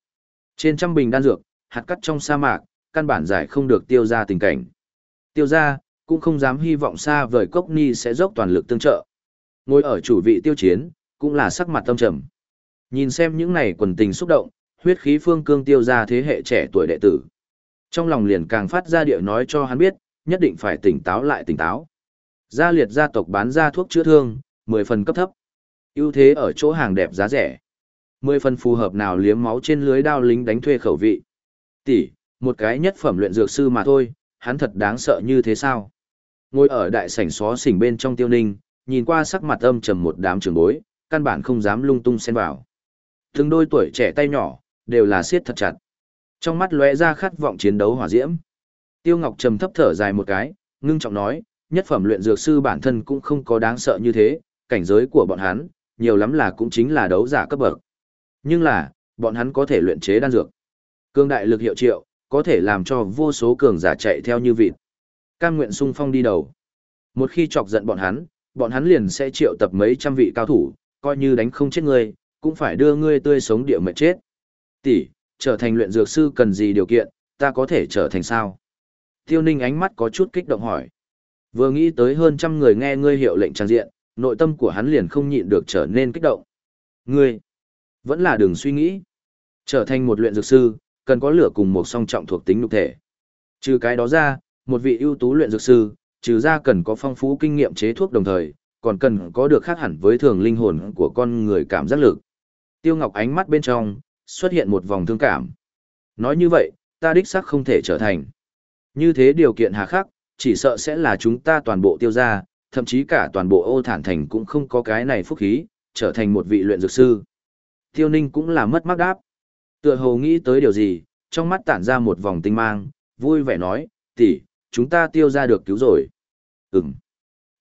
Trên trăm bình đan dược, hạt cắt trong sa mạc, căn bản giải không được tiêu gia tình cảnh. Tiêu gia, cũng không dám hy vọng xa vời cốc ni sẽ dốc toàn lực tương trợ. Ngồi ở chủ vị tiêu chiến, cũng là sắc mặt tâm trầm. Nhìn xem những này quần tình xúc động, huyết khí phương cương tiêu gia thế hệ trẻ tuổi đệ tử. Trong lòng liền càng phát ra điệu nói cho hắn biết, nhất định phải tỉnh táo lại tỉnh táo. Gia liệt gia tộc bán ra thuốc chữa thương, 10 phần cấp thấp. ưu thế ở chỗ hàng đẹp giá rẻ. 10 phần phù hợp nào liếm máu trên lưới đao lính đánh thuê khẩu vị. Tỷ, một cái nhất phẩm luyện dược sư mà thôi, hắn thật đáng sợ như thế sao? Ngồi ở đại sảnh xó xỉnh bên trong tiêu ninh, nhìn qua sắc mặt âm trầm một đám trường bối, căn bản không dám lung tung xen vào. Từng đôi tuổi trẻ tay nhỏ, đều là siết thật chặt. Trong mắt lóe ra khát vọng chiến đấu hỏa diễm. Tiêu Ngọc trầm thấp thở dài một cái, ngưng trọng nói, nhất phẩm luyện dược sư bản thân cũng không có đáng sợ như thế, cảnh giới của bọn hắn, nhiều lắm là cũng chính là đấu giả cấp bậc. Nhưng là, bọn hắn có thể luyện chế đan dược. Cương đại lực hiệu triệu, có thể làm cho vô số cường giả chạy theo như vịt. Cam nguyện sung phong đi đầu. Một khi chọc giận bọn hắn, bọn hắn liền sẽ triệu tập mấy trăm vị cao thủ, coi như đánh không chết ngươi, cũng phải đưa ngươi tươi sống địa mệnh chết. Tỷ, trở thành luyện dược sư cần gì điều kiện, ta có thể trở thành sao? Tiêu Ninh ánh mắt có chút kích động hỏi. Vừa nghĩ tới hơn trăm người nghe ngươi hiệu lệnh trang diện, nội tâm của hắn liền không nhịn được trở nên kích động. Ngươi, vẫn là đừng suy nghĩ. Trở thành một luyện dược sư, cần có lửa cùng một song trọng thuộc tính nhục thể. Trừ cái đó ra, một vị ưu tú luyện dược sư, trừ ra cần có phong phú kinh nghiệm chế thuốc đồng thời, còn cần có được khác hẳn với thường linh hồn của con người cảm giác lực. Tiêu Ngọc ánh mắt bên trong, xuất hiện một vòng thương cảm. Nói như vậy, ta đích xác không thể trở thành. Như thế điều kiện hà khắc, chỉ sợ sẽ là chúng ta toàn bộ tiêu gia, thậm chí cả toàn bộ ô thản thành cũng không có cái này phúc khí, trở thành một vị luyện dược sư. Tiêu Ninh cũng là mất mắc đáp. Tựa hồ nghĩ tới điều gì, trong mắt tản ra một vòng tinh mang, vui vẻ nói, tỷ, chúng ta tiêu ra được cứu rồi. Ừm.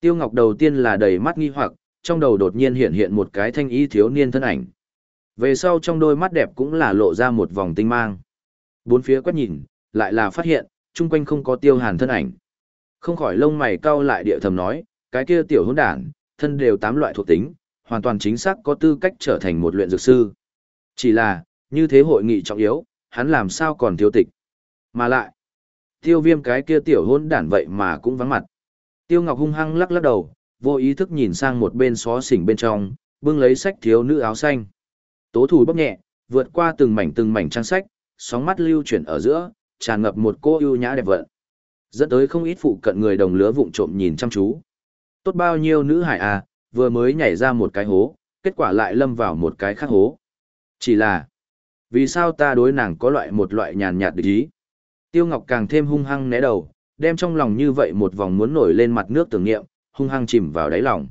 Tiêu Ngọc đầu tiên là đầy mắt nghi hoặc, trong đầu đột nhiên hiện hiện một cái thanh y thiếu niên thân ảnh. Về sau trong đôi mắt đẹp cũng là lộ ra một vòng tinh mang. Bốn phía quét nhìn, lại là phát hiện, chung quanh không có tiêu hàn thân ảnh. Không khỏi lông mày cau lại địa thầm nói, cái kia tiểu hỗn đản, thân đều tám loại thuộc tính, hoàn toàn chính xác có tư cách trở thành một luyện dược sư. Chỉ là, như thế hội nghị trọng yếu, hắn làm sao còn thiếu tịch. Mà lại, tiêu viêm cái kia tiểu hỗn đản vậy mà cũng vắng mặt. Tiêu Ngọc hung hăng lắc lắc đầu, vô ý thức nhìn sang một bên xó xỉnh bên trong, bưng lấy sách thiếu nữ áo xanh. Tố thủ bóp nhẹ, vượt qua từng mảnh từng mảnh trang sách, sóng mắt lưu chuyển ở giữa, tràn ngập một cô ưu nhã đẹp vận. Dẫn tới không ít phụ cận người đồng lứa vụng trộm nhìn chăm chú. Tốt bao nhiêu nữ hải à, vừa mới nhảy ra một cái hố, kết quả lại lâm vào một cái khác hố. Chỉ là, vì sao ta đối nàng có loại một loại nhàn nhạt địch ý? Tiêu Ngọc càng thêm hung hăng né đầu, đem trong lòng như vậy một vòng muốn nổi lên mặt nước tưởng niệm, hung hăng chìm vào đáy lòng.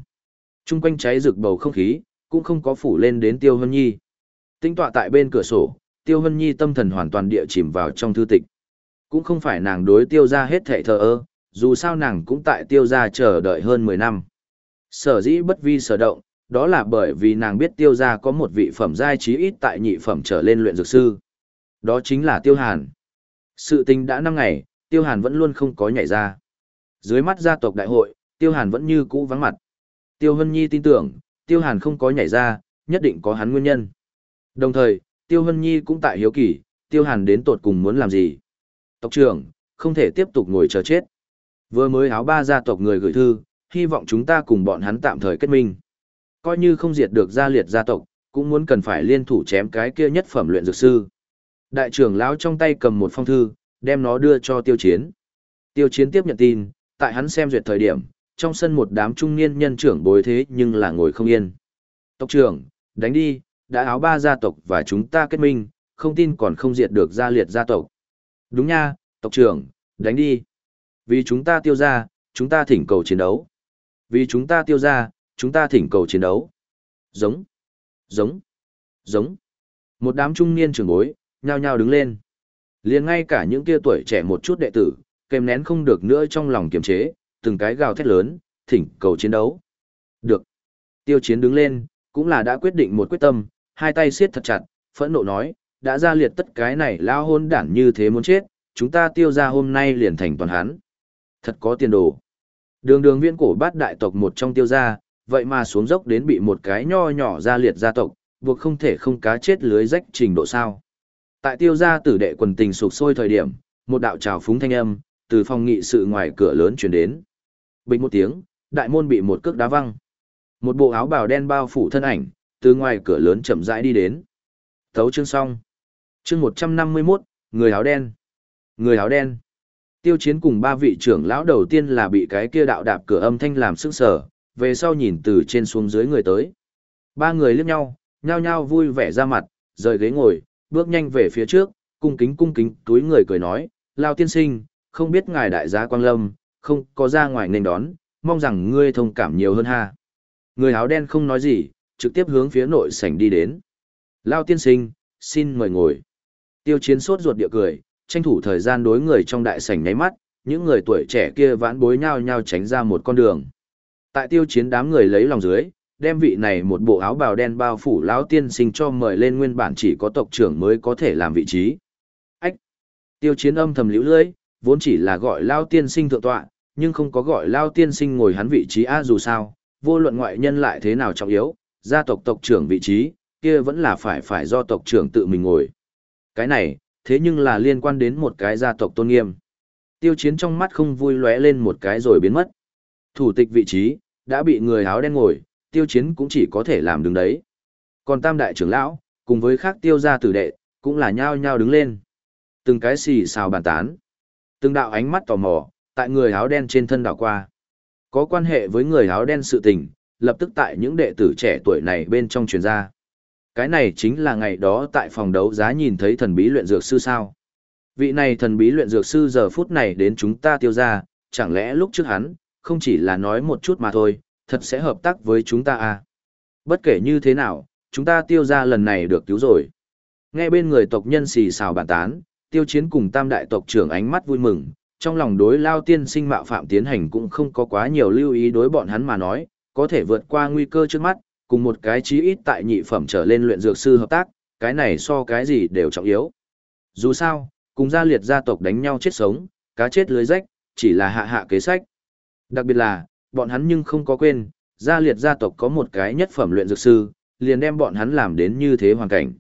Trung quanh cháy rực bầu không khí, cũng không có phủ lên đến Tiêu Hân Nhi. Tinh tọa tại bên cửa sổ, Tiêu Hân Nhi tâm thần hoàn toàn địa chìm vào trong thư tịch. Cũng không phải nàng đối tiêu ra hết thệ thờ ơ, dù sao nàng cũng tại tiêu gia chờ đợi hơn 10 năm. Sở dĩ bất vi sở động, đó là bởi vì nàng biết tiêu gia có một vị phẩm giai trí ít tại nhị phẩm trở lên luyện dược sư. Đó chính là tiêu hàn. Sự tình đã năm ngày, tiêu hàn vẫn luôn không có nhảy ra. Dưới mắt gia tộc đại hội, tiêu hàn vẫn như cũ vắng mặt. Tiêu Hân Nhi tin tưởng, tiêu hàn không có nhảy ra, nhất định có hắn nguyên nhân. Đồng thời, tiêu Hân Nhi cũng tại hiếu kỳ, tiêu hàn đến tột cùng muốn làm gì. Tộc trưởng, không thể tiếp tục ngồi chờ chết. Vừa mới áo ba gia tộc người gửi thư, hy vọng chúng ta cùng bọn hắn tạm thời kết minh. Coi như không diệt được gia liệt gia tộc, cũng muốn cần phải liên thủ chém cái kia nhất phẩm luyện dược sư. Đại trưởng lão trong tay cầm một phong thư, đem nó đưa cho tiêu chiến. Tiêu chiến tiếp nhận tin, tại hắn xem duyệt thời điểm, trong sân một đám trung niên nhân trưởng bối thế nhưng là ngồi không yên. Tộc trưởng, đánh đi, đã áo ba gia tộc và chúng ta kết minh, không tin còn không diệt được gia liệt gia tộc. Đúng nha, tộc trưởng, đánh đi. Vì chúng ta tiêu ra, chúng ta thỉnh cầu chiến đấu. Vì chúng ta tiêu ra, chúng ta thỉnh cầu chiến đấu. Giống, giống, giống. Một đám trung niên trưởng bối, nhao nhao đứng lên. liền ngay cả những kia tuổi trẻ một chút đệ tử, kèm nén không được nữa trong lòng kiềm chế, từng cái gào thét lớn, thỉnh cầu chiến đấu. Được. Tiêu chiến đứng lên, cũng là đã quyết định một quyết tâm, hai tay siết thật chặt, phẫn nộ nói, đã ra liệt tất cái này lao hôn đản như thế muốn chết, chúng ta tiêu ra hôm nay liền thành toàn hắn. Thật có tiền đồ. Đường đường viên cổ bát đại tộc một trong tiêu gia, vậy mà xuống dốc đến bị một cái nho nhỏ ra liệt gia tộc, buộc không thể không cá chết lưới rách trình độ sao. Tại tiêu gia tử đệ quần tình sụp sôi thời điểm, một đạo trào phúng thanh âm, từ phòng nghị sự ngoài cửa lớn chuyển đến. Bình một tiếng, đại môn bị một cước đá văng. Một bộ áo bào đen bao phủ thân ảnh, từ ngoài cửa lớn chậm rãi đi đến. Thấu chương xong. Chương 151, người áo đen. Người áo đen. Tiêu chiến cùng ba vị trưởng lão đầu tiên là bị cái kia đạo đạp cửa âm thanh làm sức sở, về sau nhìn từ trên xuống dưới người tới. Ba người liếc nhau, nhao nhao vui vẻ ra mặt, rời ghế ngồi, bước nhanh về phía trước, cung kính cung kính túi người cười nói, Lao tiên sinh, không biết ngài đại gia Quang Lâm, không có ra ngoài nên đón, mong rằng ngươi thông cảm nhiều hơn ha. Người áo đen không nói gì, trực tiếp hướng phía nội sảnh đi đến. Lao tiên sinh, xin mời ngồi. Tiêu chiến sốt ruột địa cười, tranh thủ thời gian đối người trong đại sảnh nháy mắt, những người tuổi trẻ kia vãn bối nhau nhau tránh ra một con đường. Tại tiêu chiến đám người lấy lòng dưới, đem vị này một bộ áo bào đen bao phủ lão tiên sinh cho mời lên nguyên bản chỉ có tộc trưởng mới có thể làm vị trí. Ách! Tiêu chiến âm thầm liễu lưỡi, vốn chỉ là gọi lao tiên sinh thượng tọa, nhưng không có gọi lao tiên sinh ngồi hắn vị trí a dù sao, vô luận ngoại nhân lại thế nào trọng yếu, gia tộc tộc trưởng vị trí, kia vẫn là phải phải do tộc trưởng tự mình ngồi. Cái này, thế nhưng là liên quan đến một cái gia tộc tôn nghiêm. Tiêu chiến trong mắt không vui lóe lên một cái rồi biến mất. Thủ tịch vị trí, đã bị người áo đen ngồi, tiêu chiến cũng chỉ có thể làm đứng đấy. Còn tam đại trưởng lão, cùng với khác tiêu gia tử đệ, cũng là nhao nhao đứng lên. Từng cái xì xào bàn tán. Từng đạo ánh mắt tò mò, tại người áo đen trên thân đảo qua. Có quan hệ với người áo đen sự tình, lập tức tại những đệ tử trẻ tuổi này bên trong truyền ra. Cái này chính là ngày đó tại phòng đấu giá nhìn thấy thần bí luyện dược sư sao. Vị này thần bí luyện dược sư giờ phút này đến chúng ta tiêu ra, chẳng lẽ lúc trước hắn, không chỉ là nói một chút mà thôi, thật sẽ hợp tác với chúng ta à. Bất kể như thế nào, chúng ta tiêu ra lần này được cứu rồi. Nghe bên người tộc nhân xì xào bàn tán, tiêu chiến cùng tam đại tộc trưởng ánh mắt vui mừng, trong lòng đối lao tiên sinh mạo phạm tiến hành cũng không có quá nhiều lưu ý đối bọn hắn mà nói, có thể vượt qua nguy cơ trước mắt, cùng một cái chí ít tại nhị phẩm trở lên luyện dược sư hợp tác, cái này so cái gì đều trọng yếu. Dù sao, cùng gia liệt gia tộc đánh nhau chết sống, cá chết lưới rách, chỉ là hạ hạ kế sách. Đặc biệt là, bọn hắn nhưng không có quên, gia liệt gia tộc có một cái nhất phẩm luyện dược sư, liền đem bọn hắn làm đến như thế hoàn cảnh.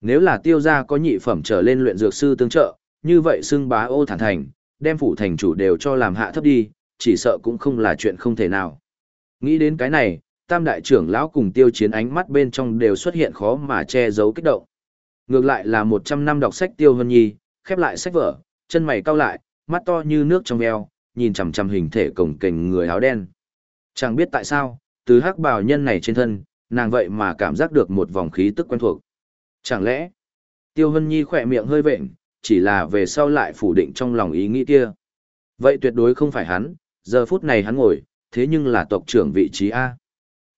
Nếu là tiêu gia có nhị phẩm trở lên luyện dược sư tương trợ, như vậy xưng bá ô thản thành, đem phủ thành chủ đều cho làm hạ thấp đi, chỉ sợ cũng không là chuyện không thể nào. Nghĩ đến cái này, tam đại trưởng lão cùng tiêu chiến ánh mắt bên trong đều xuất hiện khó mà che giấu kích động. Ngược lại là 100 năm đọc sách tiêu hân nhi, khép lại sách vở, chân mày cau lại, mắt to như nước trong veo, nhìn chằm chằm hình thể cổng kềnh người áo đen. Chẳng biết tại sao, từ hắc bào nhân này trên thân, nàng vậy mà cảm giác được một vòng khí tức quen thuộc. Chẳng lẽ, Tiêu Hân Nhi khỏe miệng hơi vệnh, chỉ là về sau lại phủ định trong lòng ý nghĩ kia. Vậy tuyệt đối không phải hắn, giờ phút này hắn ngồi, thế nhưng là tộc trưởng vị trí A.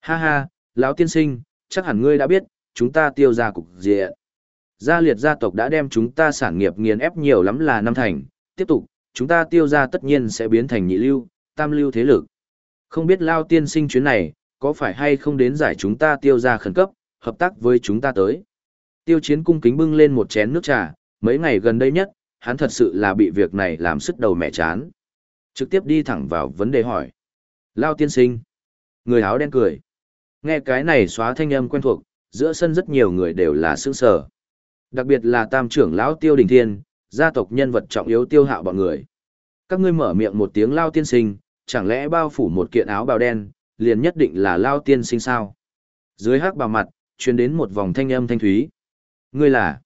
Ha ha, lão tiên sinh, chắc hẳn ngươi đã biết, chúng ta tiêu ra cục diện. Gia liệt gia tộc đã đem chúng ta sản nghiệp nghiền ép nhiều lắm là năm thành, tiếp tục, chúng ta tiêu ra tất nhiên sẽ biến thành nhị lưu, tam lưu thế lực. Không biết lao tiên sinh chuyến này, có phải hay không đến giải chúng ta tiêu ra khẩn cấp, hợp tác với chúng ta tới. Tiêu chiến cung kính bưng lên một chén nước trà, mấy ngày gần đây nhất, hắn thật sự là bị việc này làm sức đầu mẹ chán. Trực tiếp đi thẳng vào vấn đề hỏi. Lao tiên sinh. Người áo đen cười. Nghe cái này xóa thanh âm quen thuộc, giữa sân rất nhiều người đều là sững sờ Đặc biệt là tam trưởng lão tiêu đình thiên, gia tộc nhân vật trọng yếu tiêu hạo bọn người. Các ngươi mở miệng một tiếng lao tiên sinh, chẳng lẽ bao phủ một kiện áo bào đen, liền nhất định là lao tiên sinh sao? Dưới hắc bào mặt, truyền đến một vòng thanh âm thanh thúy. Ngươi là?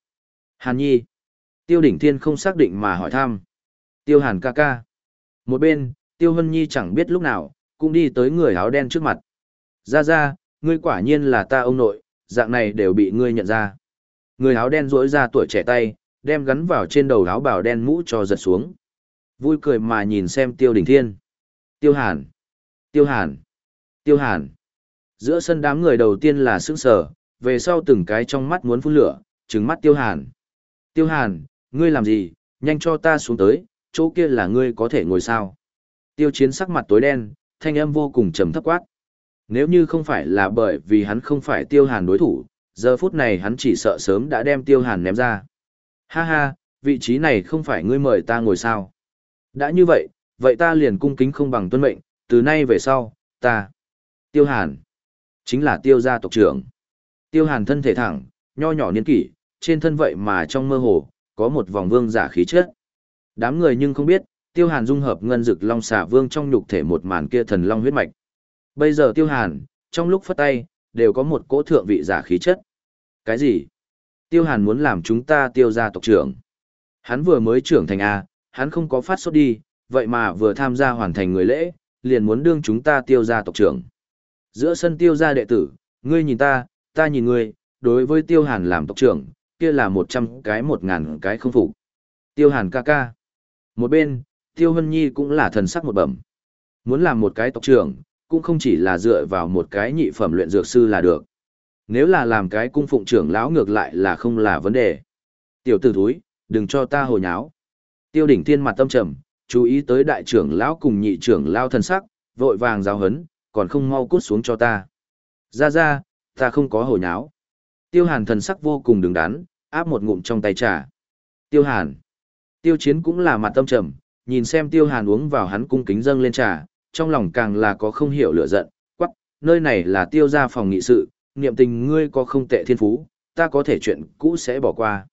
Hàn Nhi. Tiêu đỉnh thiên không xác định mà hỏi thăm. Tiêu hàn ca ca. Một bên, tiêu hân nhi chẳng biết lúc nào, cũng đi tới người áo đen trước mặt. Ra ra, ngươi quả nhiên là ta ông nội, dạng này đều bị ngươi nhận ra. Người áo đen rỗi ra tuổi trẻ tay, đem gắn vào trên đầu áo bào đen mũ cho giật xuống. Vui cười mà nhìn xem tiêu đỉnh thiên. Tiêu hàn. Tiêu hàn. Tiêu hàn. Giữa sân đám người đầu tiên là sững sờ, về sau từng cái trong mắt muốn phun lửa, trừng mắt tiêu hàn. Tiêu hàn, ngươi làm gì, nhanh cho ta xuống tới, chỗ kia là ngươi có thể ngồi sao. Tiêu chiến sắc mặt tối đen, thanh âm vô cùng trầm thấp quát. Nếu như không phải là bởi vì hắn không phải tiêu hàn đối thủ, giờ phút này hắn chỉ sợ sớm đã đem tiêu hàn ném ra. Ha ha, vị trí này không phải ngươi mời ta ngồi sao. Đã như vậy, vậy ta liền cung kính không bằng tuân mệnh, từ nay về sau, ta. Tiêu hàn. Chính là tiêu gia tộc trưởng. Tiêu hàn thân thể thẳng, nho nhỏ niên kỷ, trên thân vậy mà trong mơ hồ, có một vòng vương giả khí chất. Đám người nhưng không biết, tiêu hàn dung hợp ngân dực long xà vương trong nhục thể một màn kia thần long huyết mạch. Bây giờ tiêu hàn, trong lúc phất tay, đều có một cỗ thượng vị giả khí chất. Cái gì? Tiêu hàn muốn làm chúng ta tiêu gia tộc trưởng. Hắn vừa mới trưởng thành A, hắn không có phát sốt đi, vậy mà vừa tham gia hoàn thành người lễ, liền muốn đương chúng ta tiêu gia tộc trưởng. Giữa sân tiêu gia đệ tử, ngươi nhìn ta, ta nhìn ngươi, đối với tiêu hàn làm tộc trưởng, kia là một trăm cái một ngàn cái không phục. Tiêu hàn ca ca. Một bên, tiêu hân nhi cũng là thần sắc một bẩm. Muốn làm một cái tộc trưởng, cũng không chỉ là dựa vào một cái nhị phẩm luyện dược sư là được. Nếu là làm cái cung phụng trưởng lão ngược lại là không là vấn đề. Tiểu tử thúi, đừng cho ta hồ nháo. Tiêu đỉnh thiên mặt tâm trầm, chú ý tới đại trưởng lão cùng nhị trưởng lão thần sắc, vội vàng giáo hấn, còn không mau cút xuống cho ta. Ra ra, ta không có hồ nháo. Tiêu hàn thần sắc vô cùng đứng đắn, áp một ngụm trong tay trà. Tiêu hàn. Tiêu chiến cũng là mặt tâm trầm, nhìn xem tiêu hàn uống vào hắn cung kính dâng lên trà, trong lòng càng là có không hiểu lửa giận, quắc, nơi này là tiêu gia phòng nghị sự, niệm tình ngươi có không tệ thiên phú, ta có thể chuyện cũ sẽ bỏ qua.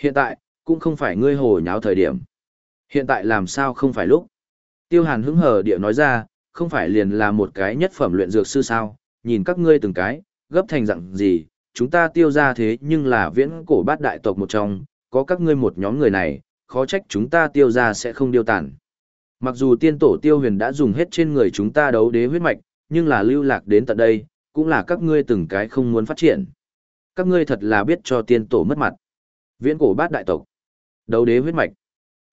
Hiện tại, cũng không phải ngươi hồ nháo thời điểm. Hiện tại làm sao không phải lúc. Tiêu hàn hứng hờ địa nói ra, không phải liền là một cái nhất phẩm luyện dược sư sao, nhìn các ngươi từng cái, gấp thành dạng gì, chúng ta tiêu ra thế nhưng là viễn cổ bát đại tộc một trong, có các ngươi một nhóm người này, khó trách chúng ta tiêu ra sẽ không điêu tàn. Mặc dù tiên tổ tiêu huyền đã dùng hết trên người chúng ta đấu đế huyết mạch, nhưng là lưu lạc đến tận đây, cũng là các ngươi từng cái không muốn phát triển. Các ngươi thật là biết cho tiên tổ mất mặt. Viễn cổ bát đại tộc. Đấu đế huyết mạch.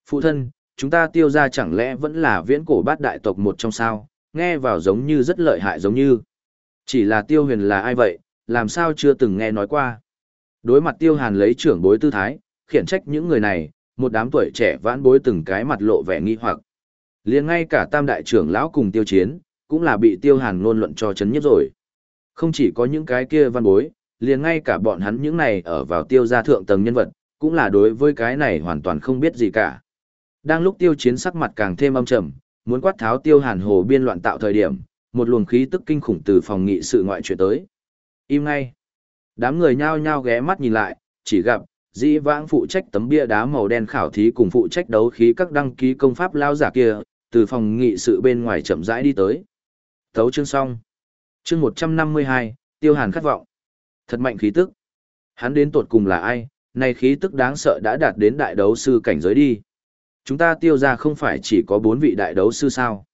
Phụ thân, chúng ta tiêu ra chẳng lẽ vẫn là viễn cổ bát đại tộc một trong sao, nghe vào giống như rất lợi hại giống như. Chỉ là tiêu huyền là ai vậy, làm sao chưa từng nghe nói qua. Đối mặt tiêu hàn lấy trưởng bối tư thái, khiển trách những người này, một đám tuổi trẻ vãn bối từng cái mặt lộ vẻ nghi hoặc liền ngay cả tam đại trưởng lão cùng tiêu chiến, cũng là bị tiêu hàn ngôn luận cho chấn nhất rồi. Không chỉ có những cái kia văn bối, liền ngay cả bọn hắn những này ở vào tiêu gia thượng tầng nhân vật, cũng là đối với cái này hoàn toàn không biết gì cả. Đang lúc tiêu chiến sắc mặt càng thêm âm trầm, muốn quát tháo tiêu hàn hồ biên loạn tạo thời điểm, một luồng khí tức kinh khủng từ phòng nghị sự ngoại truyền tới. Im ngay. Đám người nhao nhao ghé mắt nhìn lại, chỉ gặp, dĩ vãng phụ trách tấm bia đá màu đen khảo thí cùng phụ trách đấu khí các đăng ký công pháp lao giả kia, từ phòng nghị sự bên ngoài chậm rãi đi tới. Thấu chương xong. Chương 152, tiêu hàn khát vọng. Thật mạnh khí tức. Hắn đến tột cùng là ai, này khí tức đáng sợ đã đạt đến đại đấu sư cảnh giới đi. Chúng ta tiêu ra không phải chỉ có bốn vị đại đấu sư sao.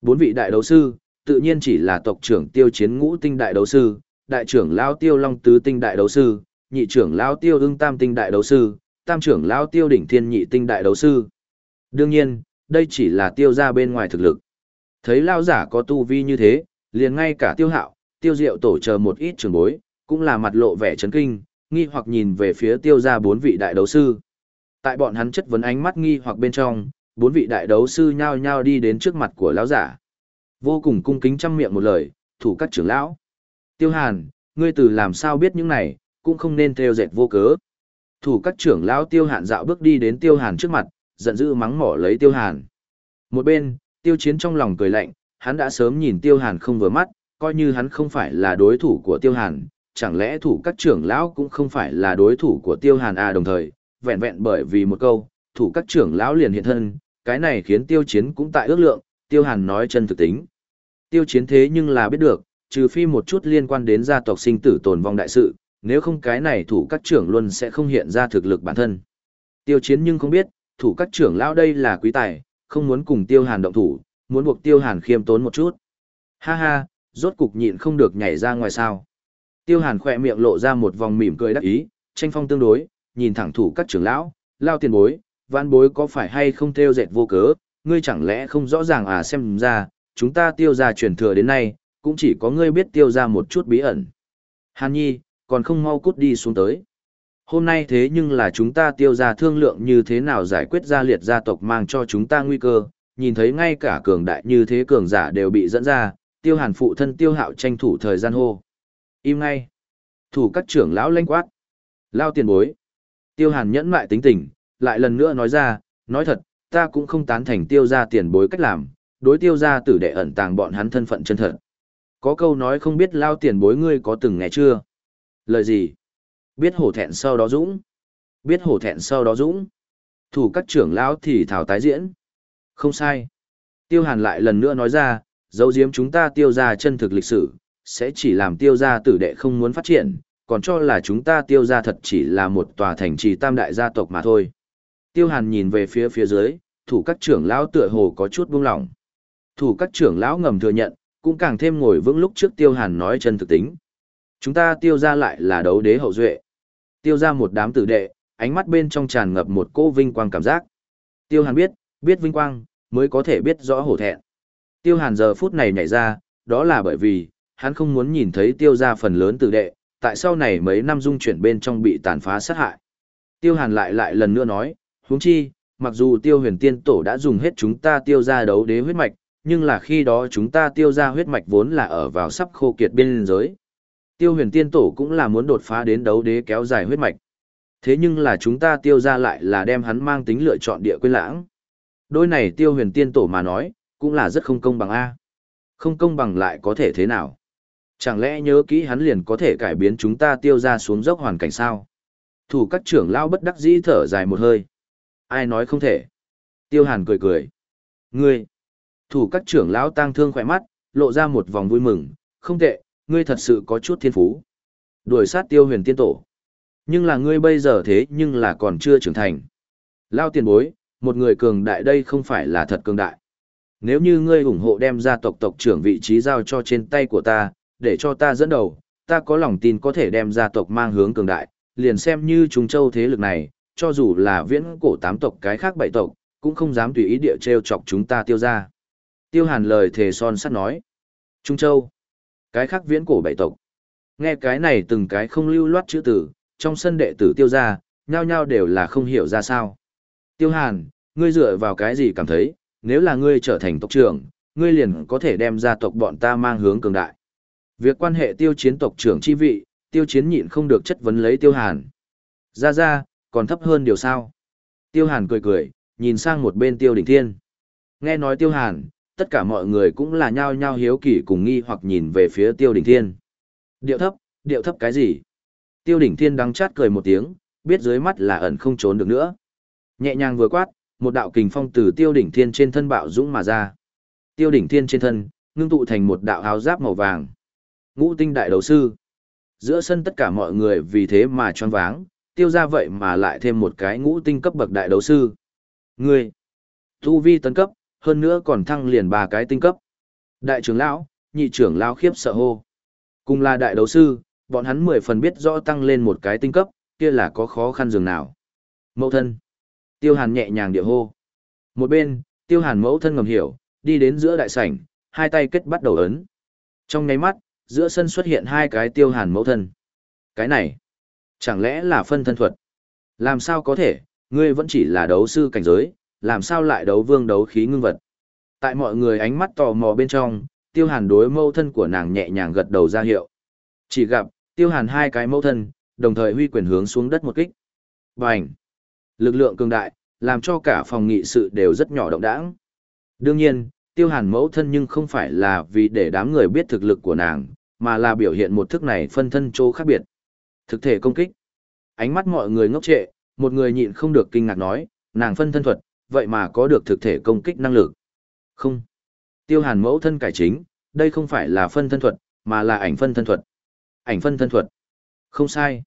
Bốn vị đại đấu sư, tự nhiên chỉ là tộc trưởng tiêu chiến ngũ tinh đại đấu sư, đại trưởng lao tiêu long tứ tinh đại đấu sư, nhị trưởng lao tiêu ưng tam tinh đại đấu sư, tam trưởng lao tiêu đỉnh thiên nhị tinh đại đấu sư. Đương nhiên, đây chỉ là tiêu ra bên ngoài thực lực. Thấy lao giả có tu vi như thế, liền ngay cả tiêu hạo, tiêu diệu tổ chờ một ít trường bối, cũng là mặt lộ vẻ chấn kinh, nghi hoặc nhìn về phía tiêu ra bốn vị đại đấu sư. Tại bọn hắn chất vấn ánh mắt nghi hoặc bên trong, bốn vị đại đấu sư nhao nhao đi đến trước mặt của lão giả. Vô cùng cung kính trăm miệng một lời, thủ các trưởng lão. Tiêu Hàn, ngươi từ làm sao biết những này, cũng không nên theo dệt vô cớ. Thủ các trưởng lão Tiêu Hàn dạo bước đi đến Tiêu Hàn trước mặt, giận dữ mắng mỏ lấy Tiêu Hàn. Một bên, Tiêu Chiến trong lòng cười lạnh, hắn đã sớm nhìn Tiêu Hàn không vừa mắt, coi như hắn không phải là đối thủ của Tiêu Hàn, chẳng lẽ thủ các trưởng lão cũng không phải là đối thủ của Tiêu Hàn à đồng thời, vẹn vẹn bởi vì một câu, thủ các trưởng lão liền hiện thân, cái này khiến Tiêu Chiến cũng tại ước lượng, Tiêu Hàn nói chân thực tính. Tiêu Chiến thế nhưng là biết được, trừ phi một chút liên quan đến gia tộc sinh tử tồn vong đại sự, nếu không cái này thủ các trưởng luôn sẽ không hiện ra thực lực bản thân. Tiêu Chiến nhưng không biết, thủ các trưởng lão đây là quý tài, không muốn cùng Tiêu Hàn động thủ, muốn buộc Tiêu Hàn khiêm tốn một chút. Ha ha, rốt cục nhịn không được nhảy ra ngoài sao. Tiêu Hàn khỏe miệng lộ ra một vòng mỉm cười đắc ý, tranh phong tương đối, nhìn thẳng thủ các trưởng lão, lao tiền bối, vãn bối có phải hay không theo dệt vô cớ, ngươi chẳng lẽ không rõ ràng à xem ra, chúng ta tiêu ra truyền thừa đến nay, cũng chỉ có ngươi biết tiêu ra một chút bí ẩn. Hàn nhi, còn không mau cút đi xuống tới. Hôm nay thế nhưng là chúng ta tiêu ra thương lượng như thế nào giải quyết gia liệt gia tộc mang cho chúng ta nguy cơ, nhìn thấy ngay cả cường đại như thế cường giả đều bị dẫn ra, tiêu hàn phụ thân tiêu hạo tranh thủ thời gian hô. Im ngay. Thủ các trưởng lão lanh quát. Lao tiền bối. Tiêu hàn nhẫn mại tính tình, lại lần nữa nói ra, nói thật, ta cũng không tán thành tiêu ra tiền bối cách làm, đối tiêu ra tử đệ ẩn tàng bọn hắn thân phận chân thật. Có câu nói không biết lao tiền bối ngươi có từng nghe chưa? Lời gì? Biết hổ thẹn sau đó dũng. Biết hổ thẹn sau đó dũng. Thủ các trưởng lão thì thảo tái diễn. Không sai. Tiêu hàn lại lần nữa nói ra, dấu diếm chúng ta tiêu ra chân thực lịch sử, sẽ chỉ làm tiêu ra tử đệ không muốn phát triển, còn cho là chúng ta tiêu ra thật chỉ là một tòa thành trì tam đại gia tộc mà thôi. Tiêu hàn nhìn về phía phía dưới, thủ các trưởng lão tựa hồ có chút buông lỏng. Thủ các trưởng lão ngầm thừa nhận, cũng càng thêm ngồi vững lúc trước tiêu hàn nói chân thực tính. Chúng ta tiêu ra lại là đấu đế hậu duệ. Tiêu ra một đám tử đệ, ánh mắt bên trong tràn ngập một cô vinh quang cảm giác. Tiêu hàn biết, biết vinh quang, mới có thể biết rõ hổ thẹn. Tiêu hàn giờ phút này nhảy ra, đó là bởi vì, hắn không muốn nhìn thấy tiêu ra phần lớn tử đệ, tại sau này mấy năm dung chuyển bên trong bị tàn phá sát hại. Tiêu hàn lại lại lần nữa nói, huống chi, mặc dù tiêu huyền tiên tổ đã dùng hết chúng ta tiêu ra đấu đế huyết mạch, nhưng là khi đó chúng ta tiêu ra huyết mạch vốn là ở vào sắp khô kiệt biên giới. Tiêu huyền tiên tổ cũng là muốn đột phá đến đấu đế kéo dài huyết mạch. Thế nhưng là chúng ta tiêu ra lại là đem hắn mang tính lựa chọn địa quên lãng. Đôi này tiêu huyền tiên tổ mà nói, cũng là rất không công bằng A. Không công bằng lại có thể thế nào? Chẳng lẽ nhớ kỹ hắn liền có thể cải biến chúng ta tiêu ra xuống dốc hoàn cảnh sao? Thủ các trưởng lao bất đắc dĩ thở dài một hơi. Ai nói không thể? Tiêu hàn cười cười. Ngươi! Thủ các trưởng lão tang thương khỏe mắt, lộ ra một vòng vui mừng, không tệ, ngươi thật sự có chút thiên phú. Đuổi sát tiêu huyền tiên tổ. Nhưng là ngươi bây giờ thế nhưng là còn chưa trưởng thành. Lao tiền bối, một người cường đại đây không phải là thật cường đại. Nếu như ngươi ủng hộ đem gia tộc tộc trưởng vị trí giao cho trên tay của ta, để cho ta dẫn đầu, ta có lòng tin có thể đem gia tộc mang hướng cường đại, liền xem như Trung Châu thế lực này, cho dù là viễn cổ tám tộc cái khác bảy tộc, cũng không dám tùy ý địa treo chọc chúng ta tiêu ra. Tiêu hàn lời thề son sắt nói. Trung Châu. Cái khác viễn cổ bảy tộc. Nghe cái này từng cái không lưu loát chữ tử, trong sân đệ tử tiêu ra, nhao nhao đều là không hiểu ra sao. Tiêu hàn, ngươi dựa vào cái gì cảm thấy, nếu là ngươi trở thành tộc trưởng, ngươi liền có thể đem gia tộc bọn ta mang hướng cường đại. Việc quan hệ tiêu chiến tộc trưởng chi vị, tiêu chiến nhịn không được chất vấn lấy tiêu hàn. Ra ra, còn thấp hơn điều sao. Tiêu hàn cười cười, nhìn sang một bên Tiêu Đỉnh Thiên. Nghe nói Tiêu Hàn, tất cả mọi người cũng là nhao nhao hiếu kỳ cùng nghi hoặc nhìn về phía Tiêu Đỉnh Thiên. Điệu thấp, điệu thấp cái gì? Tiêu Đỉnh Thiên đắng chát cười một tiếng, biết dưới mắt là ẩn không trốn được nữa. Nhẹ nhàng vừa quát, một đạo kình phong từ Tiêu Đỉnh Thiên trên thân bạo dũng mà ra. Tiêu Đỉnh Thiên trên thân, ngưng tụ thành một đạo áo giáp màu vàng. Ngũ tinh đại đấu sư. Giữa sân tất cả mọi người vì thế mà choáng váng, tiêu ra vậy mà lại thêm một cái ngũ tinh cấp bậc đại đấu sư. Ngươi, tu vi tấn cấp, hơn nữa còn thăng liền ba cái tinh cấp. Đại trưởng lão, nhị trưởng lão khiếp sợ hô. Cùng là đại đấu sư, bọn hắn mười phần biết rõ tăng lên một cái tinh cấp, kia là có khó khăn dường nào. Mẫu thân. Tiêu hàn nhẹ nhàng địa hô. Một bên, tiêu hàn mẫu thân ngầm hiểu, đi đến giữa đại sảnh, hai tay kết bắt đầu ấn. Trong nháy mắt, giữa sân xuất hiện hai cái tiêu hàn mẫu thân. Cái này, chẳng lẽ là phân thân thuật? Làm sao có thể, ngươi vẫn chỉ là đấu sư cảnh giới, làm sao lại đấu vương đấu khí ngưng vật? Tại mọi người ánh mắt tò mò bên trong, tiêu hàn đối mẫu thân của nàng nhẹ nhàng gật đầu ra hiệu. Chỉ gặp, tiêu hàn hai cái mẫu thân, đồng thời huy quyền hướng xuống đất một kích. Bành! Lực lượng cường đại, làm cho cả phòng nghị sự đều rất nhỏ động đãng. Đương nhiên, tiêu hàn mẫu thân nhưng không phải là vì để đám người biết thực lực của nàng, mà là biểu hiện một thức này phân thân chỗ khác biệt. Thực thể công kích. Ánh mắt mọi người ngốc trệ, một người nhịn không được kinh ngạc nói, nàng phân thân thuật, vậy mà có được thực thể công kích năng lực. Không. Tiêu hàn mẫu thân cải chính, đây không phải là phân thân thuật, mà là ảnh phân thân thuật. Ảnh phân thân thuật. Không sai.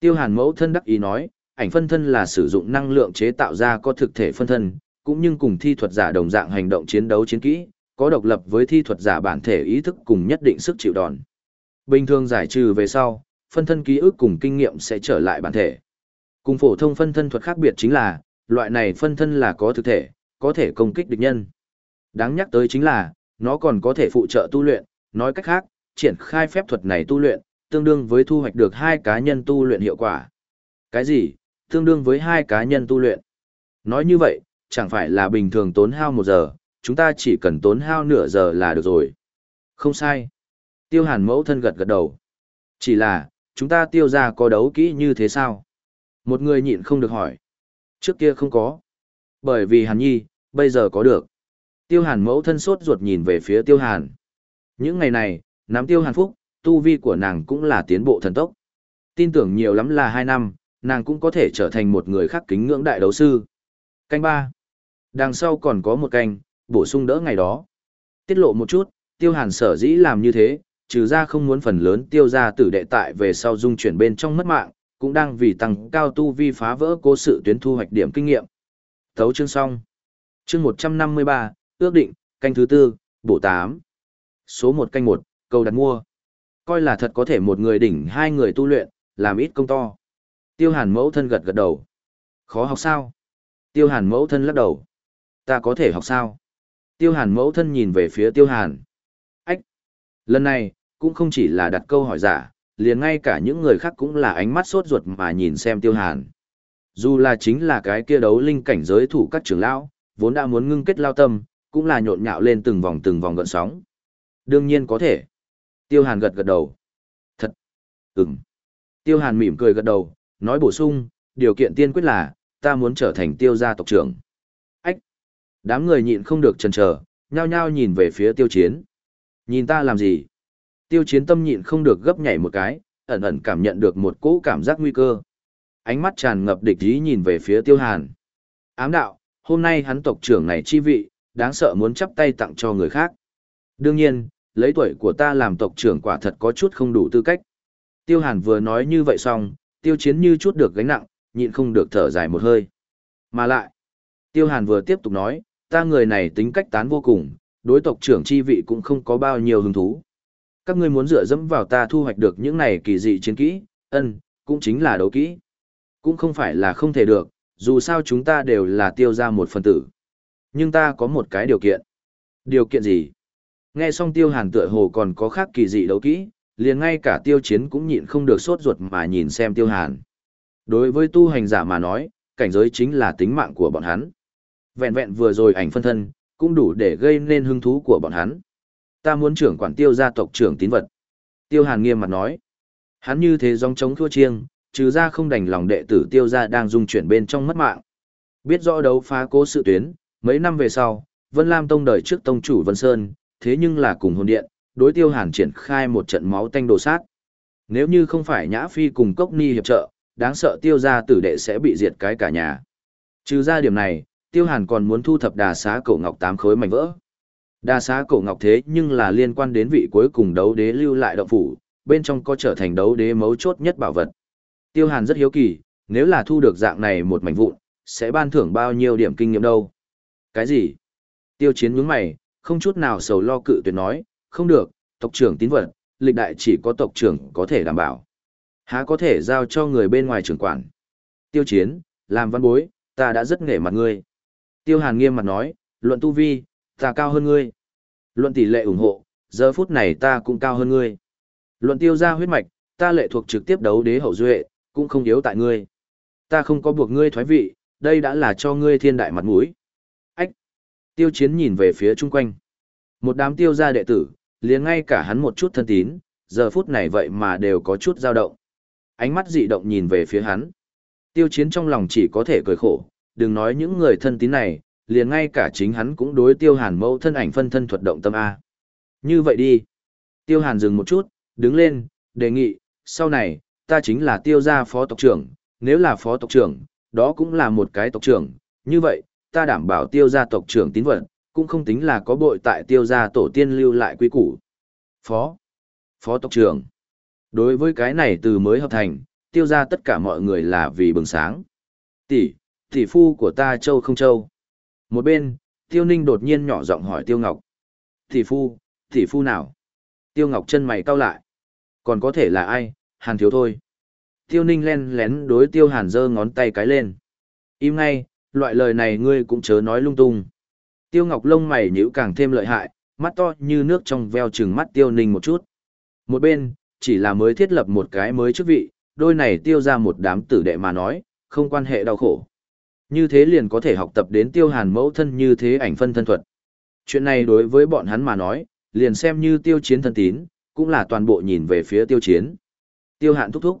Tiêu hàn mẫu thân đắc ý nói, ảnh phân thân là sử dụng năng lượng chế tạo ra có thực thể phân thân, cũng như cùng thi thuật giả đồng dạng hành động chiến đấu chiến kỹ, có độc lập với thi thuật giả bản thể ý thức cùng nhất định sức chịu đòn. Bình thường giải trừ về sau, phân thân ký ức cùng kinh nghiệm sẽ trở lại bản thể. Cùng phổ thông phân thân thuật khác biệt chính là, loại này phân thân là có thực thể, có thể công kích địch nhân. Đáng nhắc tới chính là, nó còn có thể phụ trợ tu luyện, nói cách khác, triển khai phép thuật này tu luyện, tương đương với thu hoạch được hai cá nhân tu luyện hiệu quả. Cái gì? Tương đương với hai cá nhân tu luyện. Nói như vậy, chẳng phải là bình thường tốn hao một giờ, chúng ta chỉ cần tốn hao nửa giờ là được rồi. Không sai. Tiêu hàn mẫu thân gật gật đầu. Chỉ là, chúng ta tiêu ra có đấu kỹ như thế sao? Một người nhịn không được hỏi. Trước kia không có. Bởi vì hàn nhi, bây giờ có được. Tiêu hàn mẫu thân sốt ruột nhìn về phía tiêu hàn. Những ngày này, nắm tiêu hàn phúc, tu vi của nàng cũng là tiến bộ thần tốc. Tin tưởng nhiều lắm là hai năm, nàng cũng có thể trở thành một người khác kính ngưỡng đại đấu sư. Canh ba. Đằng sau còn có một canh, bổ sung đỡ ngày đó. Tiết lộ một chút, tiêu hàn sở dĩ làm như thế, trừ ra không muốn phần lớn tiêu ra tử đệ tại về sau dung chuyển bên trong mất mạng, cũng đang vì tăng cao tu vi phá vỡ cố sự tuyến thu hoạch điểm kinh nghiệm. Thấu chương xong. Chương 153, ước định, canh thứ tư, bộ 8. Số 1 canh 1, cầu đặt mua. Coi là thật có thể một người đỉnh hai người tu luyện, làm ít công to. Tiêu hàn mẫu thân gật gật đầu. Khó học sao? Tiêu hàn mẫu thân lắc đầu. Ta có thể học sao? Tiêu hàn mẫu thân nhìn về phía tiêu hàn. Ách! Lần này, cũng không chỉ là đặt câu hỏi giả, liền ngay cả những người khác cũng là ánh mắt sốt ruột mà nhìn xem tiêu hàn. Dù là chính là cái kia đấu linh cảnh giới thủ các trưởng lão, vốn đã muốn ngưng kết lao tâm, cũng là nhộn nhạo lên từng vòng từng vòng gợn sóng. Đương nhiên có thể. Tiêu hàn gật gật đầu. Thật. Ừm. Tiêu hàn mỉm cười gật đầu, nói bổ sung, điều kiện tiên quyết là, ta muốn trở thành tiêu gia tộc trưởng. Ách! Đám người nhịn không được chần chờ, nhao nhao nhìn về phía tiêu chiến. Nhìn ta làm gì? Tiêu chiến tâm nhịn không được gấp nhảy một cái, ẩn ẩn cảm nhận được một cỗ cảm giác nguy cơ. Ánh mắt tràn ngập địch ý nhìn về phía tiêu hàn. Ám đạo, hôm nay hắn tộc trưởng này chi vị, đáng sợ muốn chắp tay tặng cho người khác. Đương nhiên, lấy tuổi của ta làm tộc trưởng quả thật có chút không đủ tư cách. Tiêu hàn vừa nói như vậy xong, tiêu chiến như chút được gánh nặng, nhịn không được thở dài một hơi. Mà lại, tiêu hàn vừa tiếp tục nói, ta người này tính cách tán vô cùng, đối tộc trưởng chi vị cũng không có bao nhiêu hứng thú. Các ngươi muốn dựa dẫm vào ta thu hoạch được những này kỳ dị chiến kỹ, ân, cũng chính là đấu kỹ. Cũng không phải là không thể được, dù sao chúng ta đều là tiêu ra một phần tử. Nhưng ta có một cái điều kiện. Điều kiện gì? Nghe xong tiêu hàn tựa hồ còn có khác kỳ dị đấu kỹ, liền ngay cả tiêu chiến cũng nhịn không được sốt ruột mà nhìn xem tiêu hàn. Đối với tu hành giả mà nói, cảnh giới chính là tính mạng của bọn hắn. Vẹn vẹn vừa rồi ảnh phân thân, cũng đủ để gây nên hứng thú của bọn hắn. Ta muốn trưởng quản tiêu gia tộc trưởng tín vật. Tiêu hàn nghiêm mặt nói. Hắn như thế dòng chống thua chiêng, trừ ra không đành lòng đệ tử tiêu gia đang dung chuyển bên trong mất mạng. Biết rõ đấu phá cố sự tuyến, mấy năm về sau, Vân Lam Tông đời trước tông chủ Vân Sơn, thế nhưng là cùng hồn điện, đối tiêu hàn triển khai một trận máu tanh đồ sát. Nếu như không phải Nhã Phi cùng Cốc Ni hiệp trợ, đáng sợ tiêu gia tử đệ sẽ bị diệt cái cả nhà. Trừ ra điểm này, tiêu hàn còn muốn thu thập đà xá cổ ngọc tám khối mảnh vỡ đa xá cổ ngọc thế nhưng là liên quan đến vị cuối cùng đấu đế lưu lại động phủ, bên trong có trở thành đấu đế mấu chốt nhất bảo vật. Tiêu hàn rất hiếu kỳ, nếu là thu được dạng này một mảnh vụn, sẽ ban thưởng bao nhiêu điểm kinh nghiệm đâu. Cái gì? Tiêu chiến nhướng mày, không chút nào sầu lo cự tuyệt nói, không được, tộc trưởng tín vật, lịch đại chỉ có tộc trưởng có thể đảm bảo. Há có thể giao cho người bên ngoài trưởng quản. Tiêu chiến, làm văn bối, ta đã rất nể mặt ngươi. Tiêu hàn nghiêm mặt nói, luận tu vi, ta cao hơn ngươi. Luận tỷ lệ ủng hộ, giờ phút này ta cũng cao hơn ngươi. Luận tiêu ra huyết mạch, ta lệ thuộc trực tiếp đấu đế hậu duệ, cũng không yếu tại ngươi. Ta không có buộc ngươi thoái vị, đây đã là cho ngươi thiên đại mặt mũi. Ách! Tiêu chiến nhìn về phía chung quanh. Một đám tiêu gia đệ tử, liền ngay cả hắn một chút thân tín, giờ phút này vậy mà đều có chút dao động. Ánh mắt dị động nhìn về phía hắn. Tiêu chiến trong lòng chỉ có thể cười khổ, đừng nói những người thân tín này, liền ngay cả chính hắn cũng đối tiêu hàn mẫu thân ảnh phân thân thuật động tâm A. Như vậy đi. Tiêu hàn dừng một chút, đứng lên, đề nghị, sau này, ta chính là tiêu gia phó tộc trưởng, nếu là phó tộc trưởng, đó cũng là một cái tộc trưởng, như vậy, ta đảm bảo tiêu gia tộc trưởng tín vận, cũng không tính là có bội tại tiêu gia tổ tiên lưu lại quy củ. Phó, phó tộc trưởng. Đối với cái này từ mới hợp thành, tiêu gia tất cả mọi người là vì bừng sáng. Tỷ, tỷ phu của ta châu không châu. Một bên, tiêu ninh đột nhiên nhỏ giọng hỏi tiêu ngọc. Tỷ phu, tỷ phu nào? Tiêu ngọc chân mày cau lại. Còn có thể là ai, hàn thiếu thôi. Tiêu ninh len lén đối tiêu hàn giơ ngón tay cái lên. Im ngay, loại lời này ngươi cũng chớ nói lung tung. Tiêu ngọc lông mày nhíu càng thêm lợi hại, mắt to như nước trong veo chừng mắt tiêu ninh một chút. Một bên, chỉ là mới thiết lập một cái mới chức vị, đôi này tiêu ra một đám tử đệ mà nói, không quan hệ đau khổ. Như thế liền có thể học tập đến tiêu hàn mẫu thân như thế ảnh phân thân thuật. Chuyện này đối với bọn hắn mà nói, liền xem như tiêu chiến thân tín, cũng là toàn bộ nhìn về phía tiêu chiến. Tiêu hạn thúc thúc.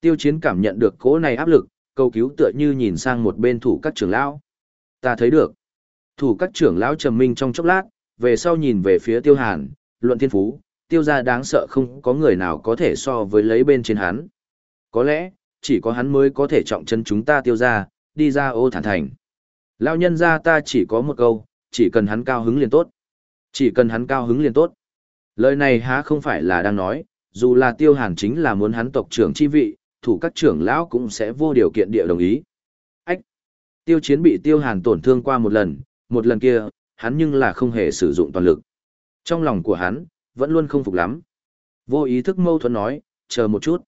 Tiêu chiến cảm nhận được cỗ này áp lực, cầu cứu tựa như nhìn sang một bên thủ các trưởng lão. Ta thấy được. Thủ các trưởng lão trầm minh trong chốc lát, về sau nhìn về phía tiêu hàn, luận thiên phú, tiêu gia đáng sợ không có người nào có thể so với lấy bên trên hắn. Có lẽ, chỉ có hắn mới có thể trọng chân chúng ta tiêu gia, đi ra ô thản thành. Lão nhân gia ta chỉ có một câu, chỉ cần hắn cao hứng liền tốt. Chỉ cần hắn cao hứng liền tốt. Lời này há không phải là đang nói, dù là tiêu hàn chính là muốn hắn tộc trưởng chi vị, thủ các trưởng lão cũng sẽ vô điều kiện địa đồng ý. Ách! Tiêu chiến bị tiêu hàn tổn thương qua một lần, một lần kia, hắn nhưng là không hề sử dụng toàn lực. Trong lòng của hắn, vẫn luôn không phục lắm. Vô ý thức mâu thuẫn nói, chờ một chút.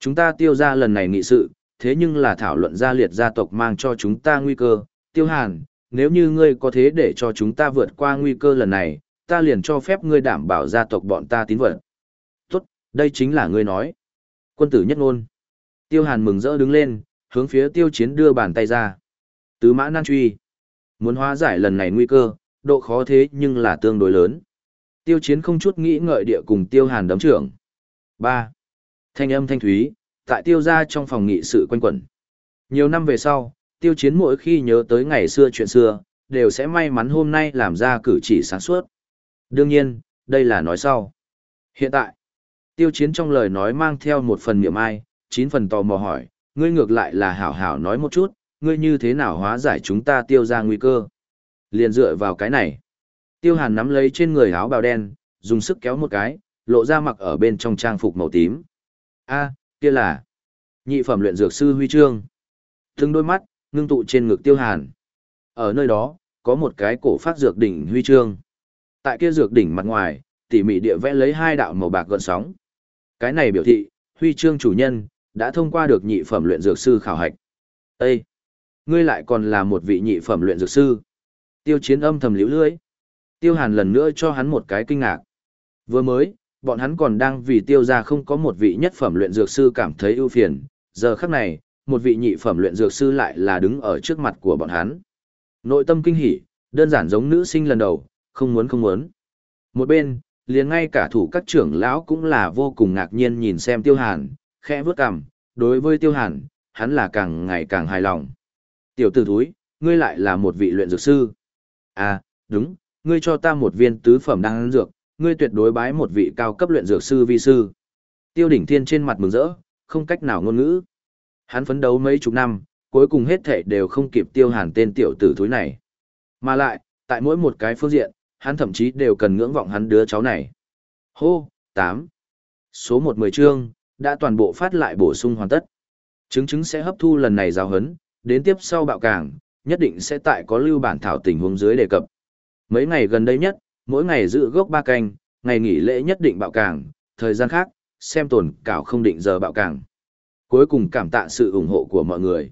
Chúng ta tiêu ra lần này nghị sự, thế nhưng là thảo luận gia liệt gia tộc mang cho chúng ta nguy cơ. Tiêu hàn, nếu như ngươi có thế để cho chúng ta vượt qua nguy cơ lần này, ta liền cho phép ngươi đảm bảo gia tộc bọn ta tín vật. Tốt, đây chính là ngươi nói. Quân tử nhất ngôn. Tiêu hàn mừng rỡ đứng lên, hướng phía tiêu chiến đưa bàn tay ra. Tứ mã nan truy. Muốn hóa giải lần này nguy cơ, độ khó thế nhưng là tương đối lớn. Tiêu chiến không chút nghĩ ngợi địa cùng tiêu hàn đấm trưởng. 3. Thanh âm thanh thúy, tại tiêu gia trong phòng nghị sự quanh quẩn. Nhiều năm về sau, tiêu chiến mỗi khi nhớ tới ngày xưa chuyện xưa, đều sẽ may mắn hôm nay làm ra cử chỉ sáng suốt. Đương nhiên, đây là nói sau. Hiện tại, tiêu chiến trong lời nói mang theo một phần niệm ai, chín phần tò mò hỏi, ngươi ngược lại là hảo hảo nói một chút, ngươi như thế nào hóa giải chúng ta tiêu ra nguy cơ. Liền dựa vào cái này. Tiêu hàn nắm lấy trên người áo bào đen, dùng sức kéo một cái, lộ ra mặc ở bên trong trang phục màu tím. a kia là nhị phẩm luyện dược sư huy chương. Từng đôi mắt, ngưng tụ trên ngực tiêu hàn. Ở nơi đó, có một cái cổ phát dược đỉnh huy chương. Tại kia dược đỉnh mặt ngoài, tỉ mỉ địa vẽ lấy hai đạo màu bạc gợn sóng. Cái này biểu thị, huy chương chủ nhân, đã thông qua được nhị phẩm luyện dược sư khảo hạch. Ê! Ngươi lại còn là một vị nhị phẩm luyện dược sư. Tiêu chiến âm thầm liễu lưỡi. Tiêu hàn lần nữa cho hắn một cái kinh ngạc. Vừa mới, bọn hắn còn đang vì tiêu ra không có một vị nhất phẩm luyện dược sư cảm thấy ưu phiền. Giờ khắc này, một vị nhị phẩm luyện dược sư lại là đứng ở trước mặt của bọn hắn. Nội tâm kinh hỉ, đơn giản giống nữ sinh lần đầu, không muốn không muốn. Một bên, liền ngay cả thủ các trưởng lão cũng là vô cùng ngạc nhiên nhìn xem tiêu hàn, khẽ vớt cằm, đối với tiêu hàn, hắn là càng ngày càng hài lòng. Tiểu tử thúi, ngươi lại là một vị luyện dược sư. À, đúng, ngươi cho ta một viên tứ phẩm đan dược, ngươi tuyệt đối bái một vị cao cấp luyện dược sư vi sư. Tiêu đỉnh thiên trên mặt mừng rỡ, không cách nào ngôn ngữ. Hắn phấn đấu mấy chục năm, cuối cùng hết thể đều không kịp tiêu hàn tên tiểu tử thúi này. Mà lại, tại mỗi một cái phương diện, hắn thậm chí đều cần ngưỡng vọng hắn đứa cháu này. Hô, 8. Số 110 chương, đã toàn bộ phát lại bổ sung hoàn tất. Chứng chứng sẽ hấp thu lần này giáo hấn, đến tiếp sau bạo cảng, nhất định sẽ tại có lưu bản thảo tình huống dưới đề cập. Mấy ngày gần đây nhất, mỗi ngày giữ gốc ba canh, ngày nghỉ lễ nhất định bạo cảng, thời gian khác, xem tồn cảo không định giờ bạo cảng. Cuối cùng cảm tạ sự ủng hộ của mọi người.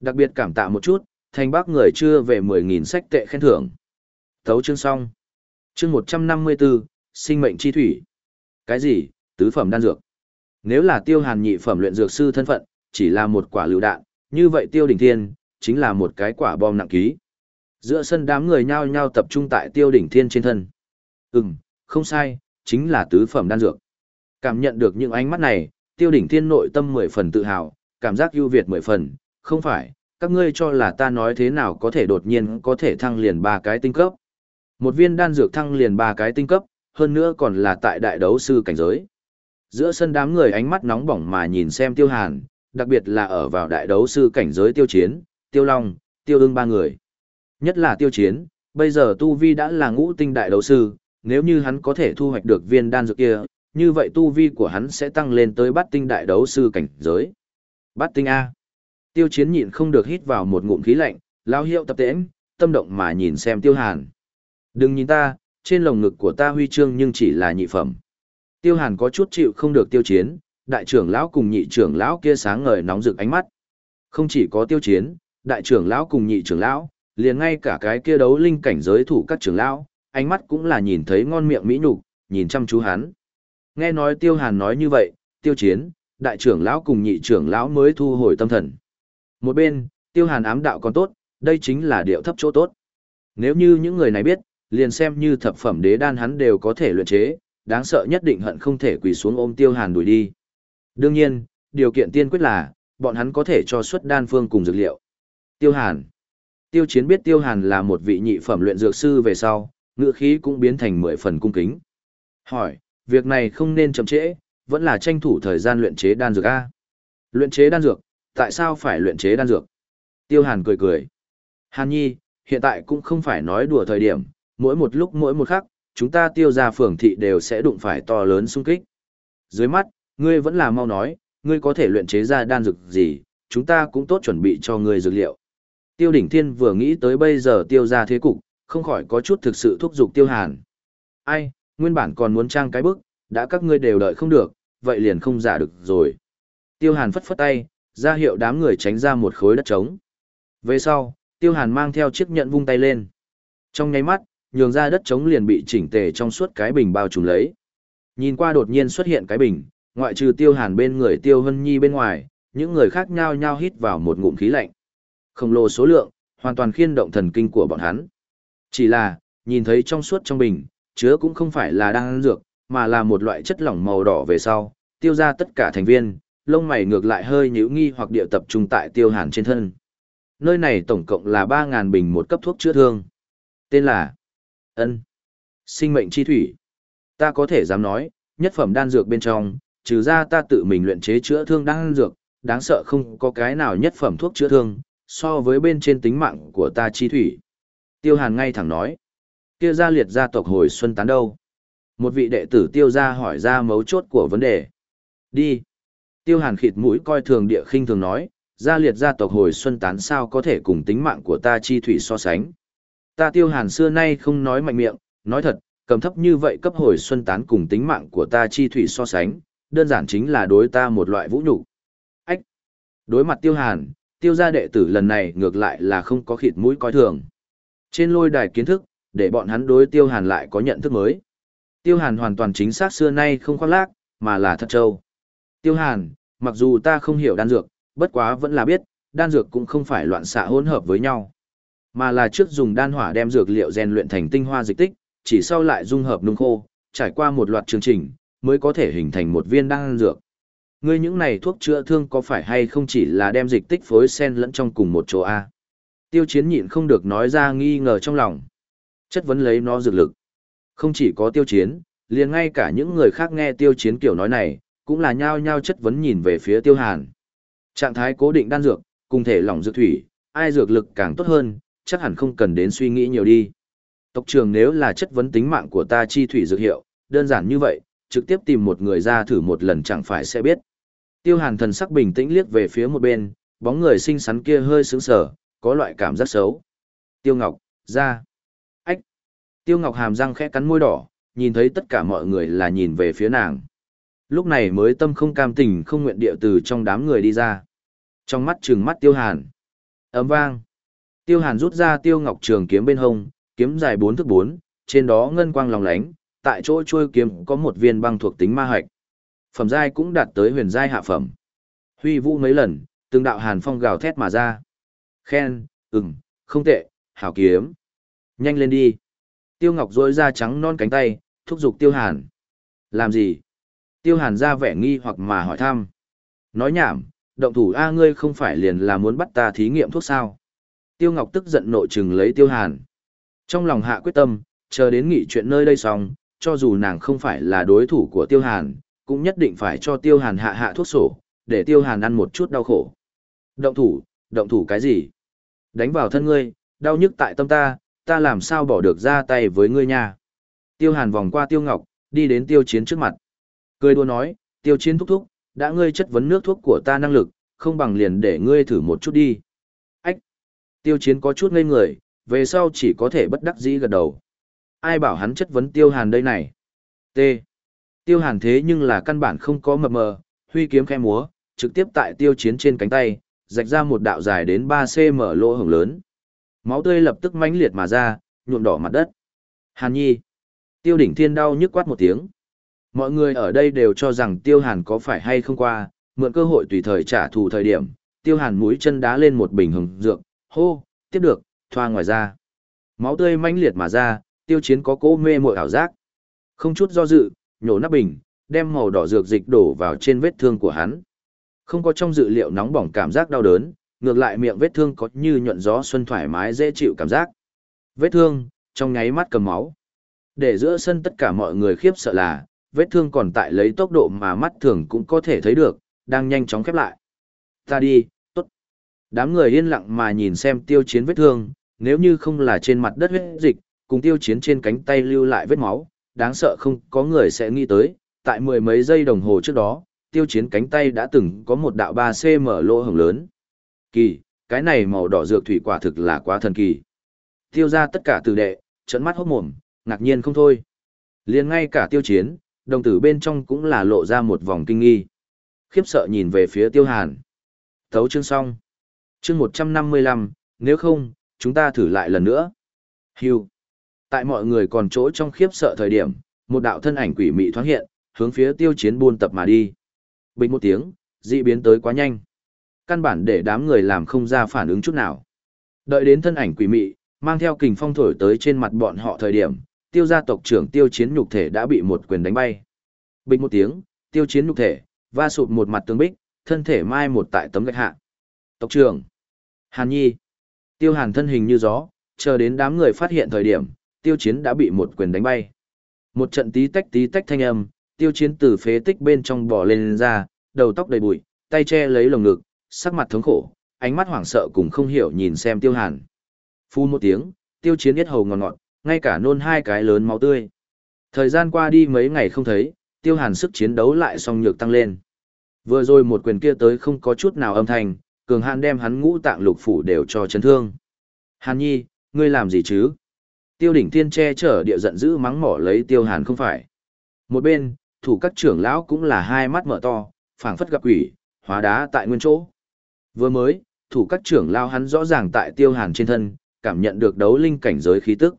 Đặc biệt cảm tạ một chút, thành bác người chưa về 10.000 sách tệ khen thưởng. Thấu chương xong. Chương 154, sinh mệnh chi thủy. Cái gì? Tứ phẩm đan dược. Nếu là tiêu hàn nhị phẩm luyện dược sư thân phận, chỉ là một quả lựu đạn, như vậy tiêu đỉnh thiên, chính là một cái quả bom nặng ký. Giữa sân đám người nhao nhao tập trung tại tiêu đỉnh thiên trên thân. Ừm, không sai, chính là tứ phẩm đan dược. Cảm nhận được những ánh mắt này, tiêu đỉnh thiên nội tâm mười phần tự hào, cảm giác ưu việt mười phần, không phải, các ngươi cho là ta nói thế nào có thể đột nhiên có thể thăng liền ba cái tinh cấp. Một viên đan dược thăng liền ba cái tinh cấp, hơn nữa còn là tại đại đấu sư cảnh giới. Giữa sân đám người ánh mắt nóng bỏng mà nhìn xem tiêu hàn, đặc biệt là ở vào đại đấu sư cảnh giới tiêu chiến, tiêu long, tiêu ưng ba người. Nhất là tiêu chiến, bây giờ tu vi đã là ngũ tinh đại đấu sư, nếu như hắn có thể thu hoạch được viên đan dược kia, như vậy tu vi của hắn sẽ tăng lên tới bát tinh đại đấu sư cảnh giới. Bát tinh A. Tiêu chiến nhịn không được hít vào một ngụm khí lạnh, lao hiệu tập tễnh, tâm động mà nhìn xem tiêu hàn. Đừng nhìn ta, trên lồng ngực của ta huy chương nhưng chỉ là nhị phẩm. Tiêu hàn có chút chịu không được tiêu chiến, đại trưởng lão cùng nhị trưởng lão kia sáng ngời nóng rực ánh mắt. Không chỉ có tiêu chiến, đại trưởng lão cùng nhị trưởng lão, liền ngay cả cái kia đấu linh cảnh giới thủ các trưởng lão, ánh mắt cũng là nhìn thấy ngon miệng mỹ nhục, nhìn chăm chú hắn. Nghe nói Tiêu Hàn nói như vậy, Tiêu Chiến, đại trưởng lão cùng nhị trưởng lão mới thu hồi tâm thần. Một bên, Tiêu Hàn ám đạo còn tốt, đây chính là điệu thấp chỗ tốt. Nếu như những người này biết, liền xem như thập phẩm đế đan hắn đều có thể luyện chế, đáng sợ nhất định hận không thể quỳ xuống ôm Tiêu Hàn đuổi đi. Đương nhiên, điều kiện tiên quyết là, bọn hắn có thể cho xuất đan phương cùng dược liệu. Tiêu Hàn Tiêu Chiến biết Tiêu Hàn là một vị nhị phẩm luyện dược sư về sau, ngựa khí cũng biến thành mười phần cung kính. Hỏi, việc này không nên chậm trễ, vẫn là tranh thủ thời gian luyện chế đan dược A. Luyện chế đan dược, tại sao phải luyện chế đan dược? Tiêu Hàn cười cười. Hàn Nhi, hiện tại cũng không phải nói đùa thời điểm, mỗi một lúc mỗi một khắc, chúng ta tiêu ra phường thị đều sẽ đụng phải to lớn xung kích. Dưới mắt, ngươi vẫn là mau nói, ngươi có thể luyện chế ra đan dược gì, chúng ta cũng tốt chuẩn bị cho ngươi dược liệu. Tiêu đỉnh thiên vừa nghĩ tới bây giờ tiêu ra thế cục, không khỏi có chút thực sự thúc giục tiêu hàn. Ai, nguyên bản còn muốn trang cái bức, đã các ngươi đều đợi không được, vậy liền không giả được rồi. Tiêu hàn phất phất tay, ra hiệu đám người tránh ra một khối đất trống. Về sau, tiêu hàn mang theo chiếc nhận vung tay lên. Trong nháy mắt, nhường ra đất trống liền bị chỉnh tề trong suốt cái bình bao trùm lấy. Nhìn qua đột nhiên xuất hiện cái bình, ngoại trừ tiêu hàn bên người tiêu hân nhi bên ngoài, những người khác nhao nhao hít vào một ngụm khí lạnh. Khổng lồ số lượng, hoàn toàn khiên động thần kinh của bọn hắn. Chỉ là, nhìn thấy trong suốt trong bình, chứa cũng không phải là đan dược, mà là một loại chất lỏng màu đỏ về sau, tiêu ra tất cả thành viên, lông mày ngược lại hơi nhíu nghi hoặc địa tập trung tại tiêu hàn trên thân. Nơi này tổng cộng là 3.000 bình một cấp thuốc chữa thương. Tên là ân Sinh mệnh chi thủy. Ta có thể dám nói, nhất phẩm đan dược bên trong, trừ ra ta tự mình luyện chế chữa thương đan dược, đáng sợ không có cái nào nhất phẩm thuốc chữa thương, so với bên trên tính mạng của ta chi thủy. Tiêu Hàn ngay thẳng nói, kia gia liệt gia tộc hồi xuân tán đâu? Một vị đệ tử tiêu gia hỏi ra mấu chốt của vấn đề. Đi. Tiêu Hàn khịt mũi coi thường địa khinh thường nói, gia liệt gia tộc hồi xuân tán sao có thể cùng tính mạng của ta chi thủy so sánh. Ta tiêu hàn xưa nay không nói mạnh miệng, nói thật, cầm thấp như vậy cấp hồi xuân tán cùng tính mạng của ta chi thủy so sánh, đơn giản chính là đối ta một loại vũ nhục. Ách! Đối mặt tiêu hàn, tiêu gia đệ tử lần này ngược lại là không có khịt mũi coi thường. Trên lôi đài kiến thức, để bọn hắn đối tiêu hàn lại có nhận thức mới. Tiêu hàn hoàn toàn chính xác xưa nay không khoác lác, mà là thật trâu. Tiêu hàn, mặc dù ta không hiểu đan dược, bất quá vẫn là biết, đan dược cũng không phải loạn xạ hỗn hợp với nhau. Mà là trước dùng đan hỏa đem dược liệu rèn luyện thành tinh hoa dịch tích, chỉ sau lại dung hợp nung khô, trải qua một loạt chương trình, mới có thể hình thành một viên đan dược. Ngươi những này thuốc chữa thương có phải hay không chỉ là đem dịch tích phối sen lẫn trong cùng một chỗ A? Tiêu chiến nhịn không được nói ra nghi ngờ trong lòng. Chất vấn lấy nó dược lực. Không chỉ có tiêu chiến, liền ngay cả những người khác nghe tiêu chiến kiểu nói này, cũng là nhao nhao chất vấn nhìn về phía tiêu hàn. Trạng thái cố định đan dược, cùng thể lỏng dược thủy, ai dược lực càng tốt hơn, chắc hẳn không cần đến suy nghĩ nhiều đi. Tộc trưởng nếu là chất vấn tính mạng của ta chi thủy dược hiệu, đơn giản như vậy, trực tiếp tìm một người ra thử một lần chẳng phải sẽ biết. Tiêu hàn thần sắc bình tĩnh liếc về phía một bên, bóng người xinh xắn kia hơi sướng sở, có loại cảm giác xấu. Tiêu Ngọc, ra. Ách. Tiêu Ngọc hàm răng khẽ cắn môi đỏ, nhìn thấy tất cả mọi người là nhìn về phía nàng. Lúc này mới tâm không cam tình không nguyện địa từ trong đám người đi ra. Trong mắt trừng mắt Tiêu Hàn. Ấm vang. Tiêu Hàn rút ra Tiêu Ngọc trường kiếm bên hông, kiếm dài 4 thước 4, trên đó ngân quang lòng lánh, tại chỗ chuôi kiếm có một viên băng thuộc tính ma hạch. Phẩm giai cũng đạt tới huyền giai hạ phẩm. Huy vũ mấy lần, từng đạo hàn phong gào thét mà ra. Khen, ừm, không tệ, hảo kiếm. Nhanh lên đi. Tiêu Ngọc rỗi ra trắng non cánh tay, thúc giục Tiêu Hàn. Làm gì? Tiêu Hàn ra vẻ nghi hoặc mà hỏi thăm. Nói nhảm, động thủ A ngươi không phải liền là muốn bắt ta thí nghiệm thuốc sao? Tiêu Ngọc tức giận nội trừng lấy Tiêu Hàn. Trong lòng hạ quyết tâm, chờ đến nghị chuyện nơi đây xong, cho dù nàng không phải là đối thủ của Tiêu Hàn, cũng nhất định phải cho Tiêu Hàn hạ hạ thuốc sổ, để Tiêu Hàn ăn một chút đau khổ. Động thủ, động thủ cái gì? Đánh vào thân ngươi, đau nhức tại tâm ta, ta làm sao bỏ được ra tay với ngươi nha. Tiêu Hàn vòng qua Tiêu Ngọc, đi đến Tiêu Chiến trước mặt. Cười đùa nói, Tiêu Chiến thúc thúc, đã ngươi chất vấn nước thuốc của ta năng lực, không bằng liền để ngươi thử một chút đi. Ách! Tiêu Chiến có chút ngây người, về sau chỉ có thể bất đắc dĩ gật đầu. Ai bảo hắn chất vấn Tiêu Hàn đây này? T. Tiêu Hàn thế nhưng là căn bản không có mập mờ, huy kiếm khẽ múa, trực tiếp tại Tiêu Chiến trên cánh tay, rạch ra một đạo dài đến 3cm lỗ hổng lớn. Máu tươi lập tức mãnh liệt mà ra, nhuộm đỏ mặt đất. Hàn Nhi. Tiêu đỉnh thiên đau nhức quát một tiếng. Mọi người ở đây đều cho rằng Tiêu Hàn có phải hay không qua, mượn cơ hội tùy thời trả thù thời điểm. Tiêu Hàn mũi chân đá lên một bình hồng dược, hô, tiếp được, thoa ngoài ra. Máu tươi mãnh liệt mà ra, tiêu chiến có cỗ mê muội ảo giác. Không chút do dự, nhổ nắp bình, đem màu đỏ dược dịch đổ vào trên vết thương của hắn. Không có trong dự liệu nóng bỏng cảm giác đau đớn, ngược lại miệng vết thương có như nhuận gió xuân thoải mái dễ chịu cảm giác. Vết thương, trong nháy mắt cầm máu. Để giữa sân tất cả mọi người khiếp sợ là, vết thương còn tại lấy tốc độ mà mắt thường cũng có thể thấy được, đang nhanh chóng khép lại. Ta đi, tốt. Đám người yên lặng mà nhìn xem tiêu chiến vết thương, nếu như không là trên mặt đất huyết dịch, cùng tiêu chiến trên cánh tay lưu lại vết máu, đáng sợ không có người sẽ nghĩ tới, tại mười mấy giây đồng hồ trước đó, tiêu chiến cánh tay đã từng có một đạo 3cm lỗ hồng lớn. Kỳ, cái này màu đỏ dược thủy quả thực là quá thần kỳ. Tiêu ra tất cả từ đệ, trận mắt hốt mồm, ngạc nhiên không thôi. liền ngay cả tiêu chiến, đồng tử bên trong cũng là lộ ra một vòng kinh nghi. Khiếp sợ nhìn về phía tiêu hàn. Thấu chương xong. Chương 155, nếu không, chúng ta thử lại lần nữa. Hưu. Tại mọi người còn chỗ trong khiếp sợ thời điểm, một đạo thân ảnh quỷ mị thoáng hiện, hướng phía tiêu chiến buôn tập mà đi. Bình một tiếng, dị biến tới quá nhanh. Căn bản để đám người làm không ra phản ứng chút nào. Đợi đến thân ảnh quỷ mị, mang theo kình phong thổi tới trên mặt bọn họ thời điểm, tiêu gia tộc trưởng tiêu chiến nhục thể đã bị một quyền đánh bay. Bình một tiếng, tiêu chiến nhục thể, va sụt một mặt tương bích, thân thể mai một tại tấm gạch hạ. Tộc trưởng, Hàn Nhi, tiêu hàn thân hình như gió, chờ đến đám người phát hiện thời điểm, tiêu chiến đã bị một quyền đánh bay. Một trận tí tách tí tách thanh âm, tiêu chiến từ phế tích bên trong bò lên, lên ra, đầu tóc đầy bụi, tay che lấy lồng ngực, sắc mặt thống khổ, ánh mắt hoảng sợ cùng không hiểu nhìn xem tiêu hàn. Phu một tiếng, tiêu chiến biết hầu ngọt ngọt, ngay cả nôn hai cái lớn máu tươi. Thời gian qua đi mấy ngày không thấy, tiêu hàn sức chiến đấu lại song nhược tăng lên. Vừa rồi một quyền kia tới không có chút nào âm thanh, cường hàn đem hắn ngũ tạng lục phủ đều cho chấn thương. Hàn nhi, ngươi làm gì chứ? Tiêu đỉnh thiên che chở địa giận dữ mắng mỏ lấy tiêu hàn không phải. Một bên, thủ các trưởng lão cũng là hai mắt mở to, phảng phất gặp quỷ, hóa đá tại nguyên chỗ. Vừa mới, thủ các trưởng lao hắn rõ ràng tại tiêu hàn trên thân, cảm nhận được đấu linh cảnh giới khí tức.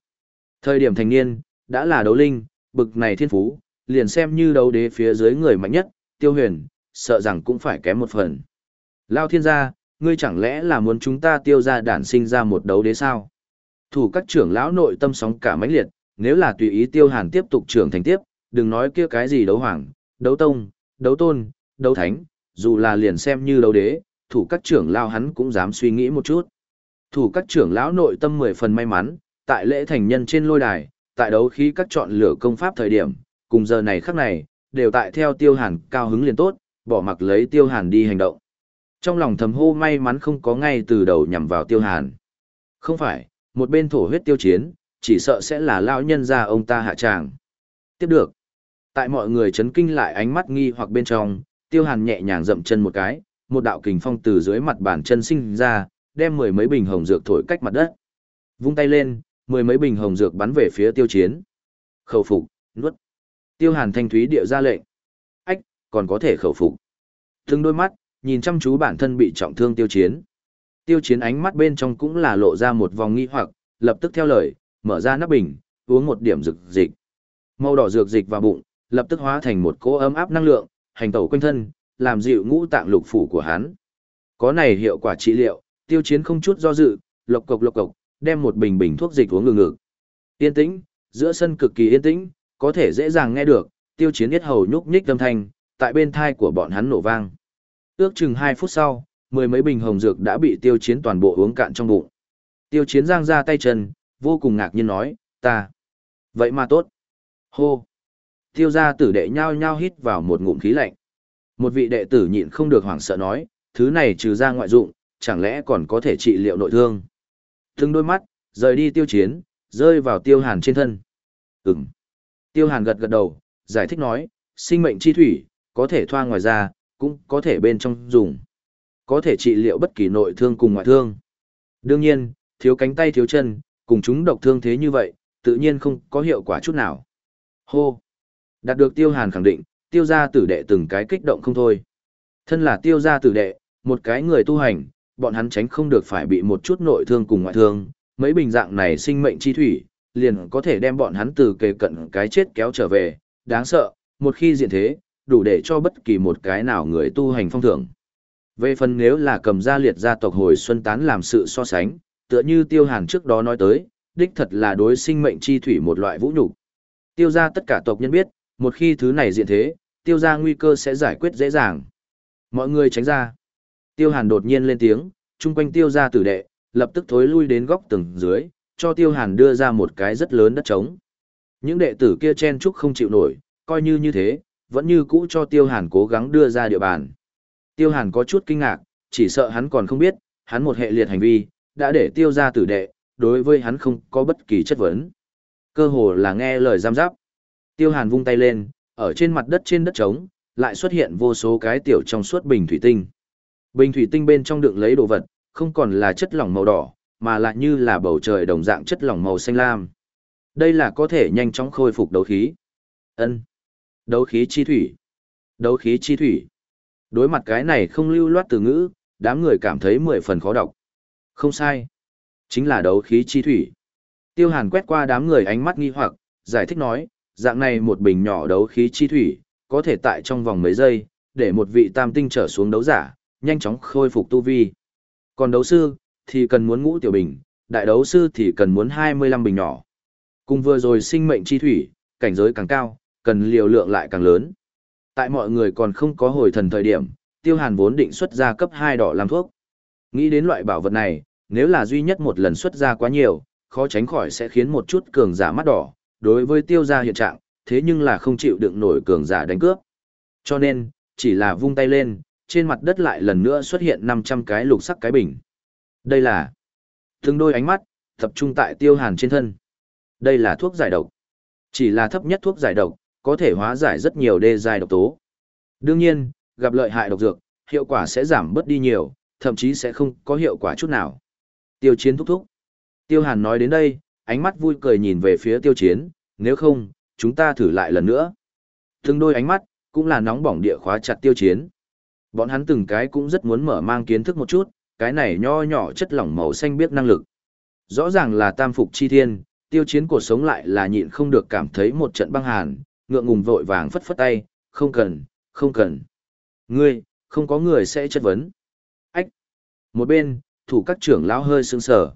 Thời điểm thành niên, đã là đấu linh, bực này thiên phú, liền xem như đấu đế phía dưới người mạnh nhất, tiêu huyền, sợ rằng cũng phải kém một phần. Lao thiên gia, ngươi chẳng lẽ là muốn chúng ta tiêu ra đản sinh ra một đấu đế sao? Thủ các trưởng lão nội tâm sóng cả mãnh liệt, nếu là tùy ý tiêu hàn tiếp tục trưởng thành tiếp, đừng nói kia cái gì đấu hoàng, đấu tông, đấu tôn, đấu thánh, dù là liền xem như đấu đế, thủ các trưởng lão hắn cũng dám suy nghĩ một chút. Thủ các trưởng lão nội tâm mười phần may mắn, tại lễ thành nhân trên lôi đài, tại đấu khí các chọn lựa công pháp thời điểm, cùng giờ này khắc này, đều tại theo tiêu hàn cao hứng liền tốt, bỏ mặc lấy tiêu hàn đi hành động. Trong lòng thầm hô may mắn không có ngay từ đầu nhằm vào tiêu hàn. Không phải, một bên thổ huyết tiêu chiến, chỉ sợ sẽ là lão nhân gia ông ta hạ tràng. Tiếp được. Tại mọi người chấn kinh lại ánh mắt nghi hoặc bên trong, tiêu hàn nhẹ nhàng dậm chân một cái, một đạo kình phong từ dưới mặt bàn chân sinh ra, đem mười mấy bình hồng dược thổi cách mặt đất. Vung tay lên, mười mấy bình hồng dược bắn về phía tiêu chiến. Khẩu phục, nuốt. Tiêu hàn thanh thúy điệu ra lệnh. Ách, còn có thể khẩu phục. Thương đôi mắt, nhìn chăm chú bản thân bị trọng thương tiêu chiến. Tiêu chiến ánh mắt bên trong cũng là lộ ra một vòng nghi hoặc, lập tức theo lời, mở ra nắp bình, uống một điểm dược dịch. Màu đỏ dược dịch vào bụng, lập tức hóa thành một cỗ ấm áp năng lượng, hành tẩu quanh thân, làm dịu ngũ tạng lục phủ của hắn. Có này hiệu quả trị liệu, tiêu chiến không chút do dự, lộc cộc lộc cộc, đem một bình bình thuốc dịch uống ngừng ngực. Yên tĩnh, giữa sân cực kỳ yên tĩnh, có thể dễ dàng nghe được, tiêu chiến biết hầu nhúc nhích âm thanh, tại bên thai của bọn hắn nổ vang. Ước chừng 2 phút sau, mười mấy bình hồng dược đã bị tiêu chiến toàn bộ uống cạn trong bụng. Tiêu chiến giang ra tay chân, vô cùng ngạc nhiên nói, ta. Vậy mà tốt. Hô. Tiêu gia tử đệ nhao nhao hít vào một ngụm khí lạnh. Một vị đệ tử nhịn không được hoảng sợ nói, thứ này trừ ra ngoại dụng, chẳng lẽ còn có thể trị liệu nội thương. Thương đôi mắt, rời đi tiêu chiến, rơi vào tiêu hàn trên thân. Ừm. Tiêu hàn gật gật đầu, giải thích nói, sinh mệnh chi thủy, có thể thoa ngoài ra, cũng có thể bên trong dùng. Có thể trị liệu bất kỳ nội thương cùng ngoại thương. Đương nhiên, thiếu cánh tay thiếu chân, cùng chúng độc thương thế như vậy, tự nhiên không có hiệu quả chút nào. Hô! Đạt được tiêu hàn khẳng định, tiêu gia tử đệ từng cái kích động không thôi. Thân là tiêu gia tử đệ, một cái người tu hành, bọn hắn tránh không được phải bị một chút nội thương cùng ngoại thương, mấy bình dạng này sinh mệnh chi thủy, liền có thể đem bọn hắn từ kề cận cái chết kéo trở về, đáng sợ, một khi diện thế, đủ để cho bất kỳ một cái nào người tu hành phong thưởng. Về phần nếu là cầm gia liệt gia tộc hồi xuân tán làm sự so sánh, tựa như tiêu hàn trước đó nói tới, đích thật là đối sinh mệnh chi thủy một loại vũ nhục. Tiêu gia tất cả tộc nhân biết, một khi thứ này diện thế, tiêu gia nguy cơ sẽ giải quyết dễ dàng. Mọi người tránh ra. Tiêu hàn đột nhiên lên tiếng, chung quanh tiêu gia tử đệ, lập tức thối lui đến góc tầng dưới, cho tiêu hàn đưa ra một cái rất lớn đất trống. Những đệ tử kia chen chúc không chịu nổi, coi như như thế, vẫn như cũ cho tiêu hàn cố gắng đưa ra địa bàn. Tiêu hàn có chút kinh ngạc, chỉ sợ hắn còn không biết, hắn một hệ liệt hành vi, đã để tiêu gia tử đệ, đối với hắn không có bất kỳ chất vấn. Cơ hồ là nghe lời giam giáp. Tiêu hàn vung tay lên, ở trên mặt đất trên đất trống, lại xuất hiện vô số cái tiểu trong suốt bình thủy tinh. Bình thủy tinh bên trong đựng lấy đồ vật, không còn là chất lỏng màu đỏ, mà lại như là bầu trời đồng dạng chất lỏng màu xanh lam. Đây là có thể nhanh chóng khôi phục đấu khí. Ân. Đấu khí chi thủy. Đấu khí chi thủy. Đối mặt cái này không lưu loát từ ngữ, đám người cảm thấy mười phần khó đọc. Không sai. Chính là đấu khí chi thủy. Tiêu Hàn quét qua đám người ánh mắt nghi hoặc, giải thích nói, dạng này một bình nhỏ đấu khí chi thủy, có thể tại trong vòng mấy giây, để một vị tam tinh trở xuống đấu giả, nhanh chóng khôi phục tu vi. Còn đấu sư, thì cần muốn ngũ tiểu bình, đại đấu sư thì cần muốn 25 bình nhỏ. Cùng vừa rồi sinh mệnh chi thủy, cảnh giới càng cao, cần liều lượng lại càng lớn. Tại mọi người còn không có hồi thần thời điểm, tiêu hàn vốn định xuất ra cấp 2 đỏ làm thuốc. Nghĩ đến loại bảo vật này, nếu là duy nhất một lần xuất ra quá nhiều, khó tránh khỏi sẽ khiến một chút cường giả mắt đỏ, đối với tiêu gia hiện trạng, thế nhưng là không chịu đựng nổi cường giả đánh cướp. Cho nên, chỉ là vung tay lên, trên mặt đất lại lần nữa xuất hiện 500 cái lục sắc cái bình. Đây là tương đôi ánh mắt, tập trung tại tiêu hàn trên thân. Đây là thuốc giải độc. Chỉ là thấp nhất thuốc giải độc, có thể hóa giải rất nhiều đê dài độc tố. Đương nhiên, gặp lợi hại độc dược, hiệu quả sẽ giảm bớt đi nhiều, thậm chí sẽ không có hiệu quả chút nào. Tiêu chiến thúc thúc. Tiêu hàn nói đến đây, ánh mắt vui cười nhìn về phía tiêu chiến, nếu không, chúng ta thử lại lần nữa. Từng đôi ánh mắt, cũng là nóng bỏng địa khóa chặt tiêu chiến. Bọn hắn từng cái cũng rất muốn mở mang kiến thức một chút, cái này nho nhỏ chất lỏng màu xanh biết năng lực. Rõ ràng là tam phục chi thiên, tiêu chiến cuộc sống lại là nhịn không được cảm thấy một trận băng hàn, ngượng ngùng vội vàng phất phất tay, không cần, không cần. Ngươi, không có người sẽ chất vấn. Ách! Một bên, thủ các trưởng lão hơi sững sờ.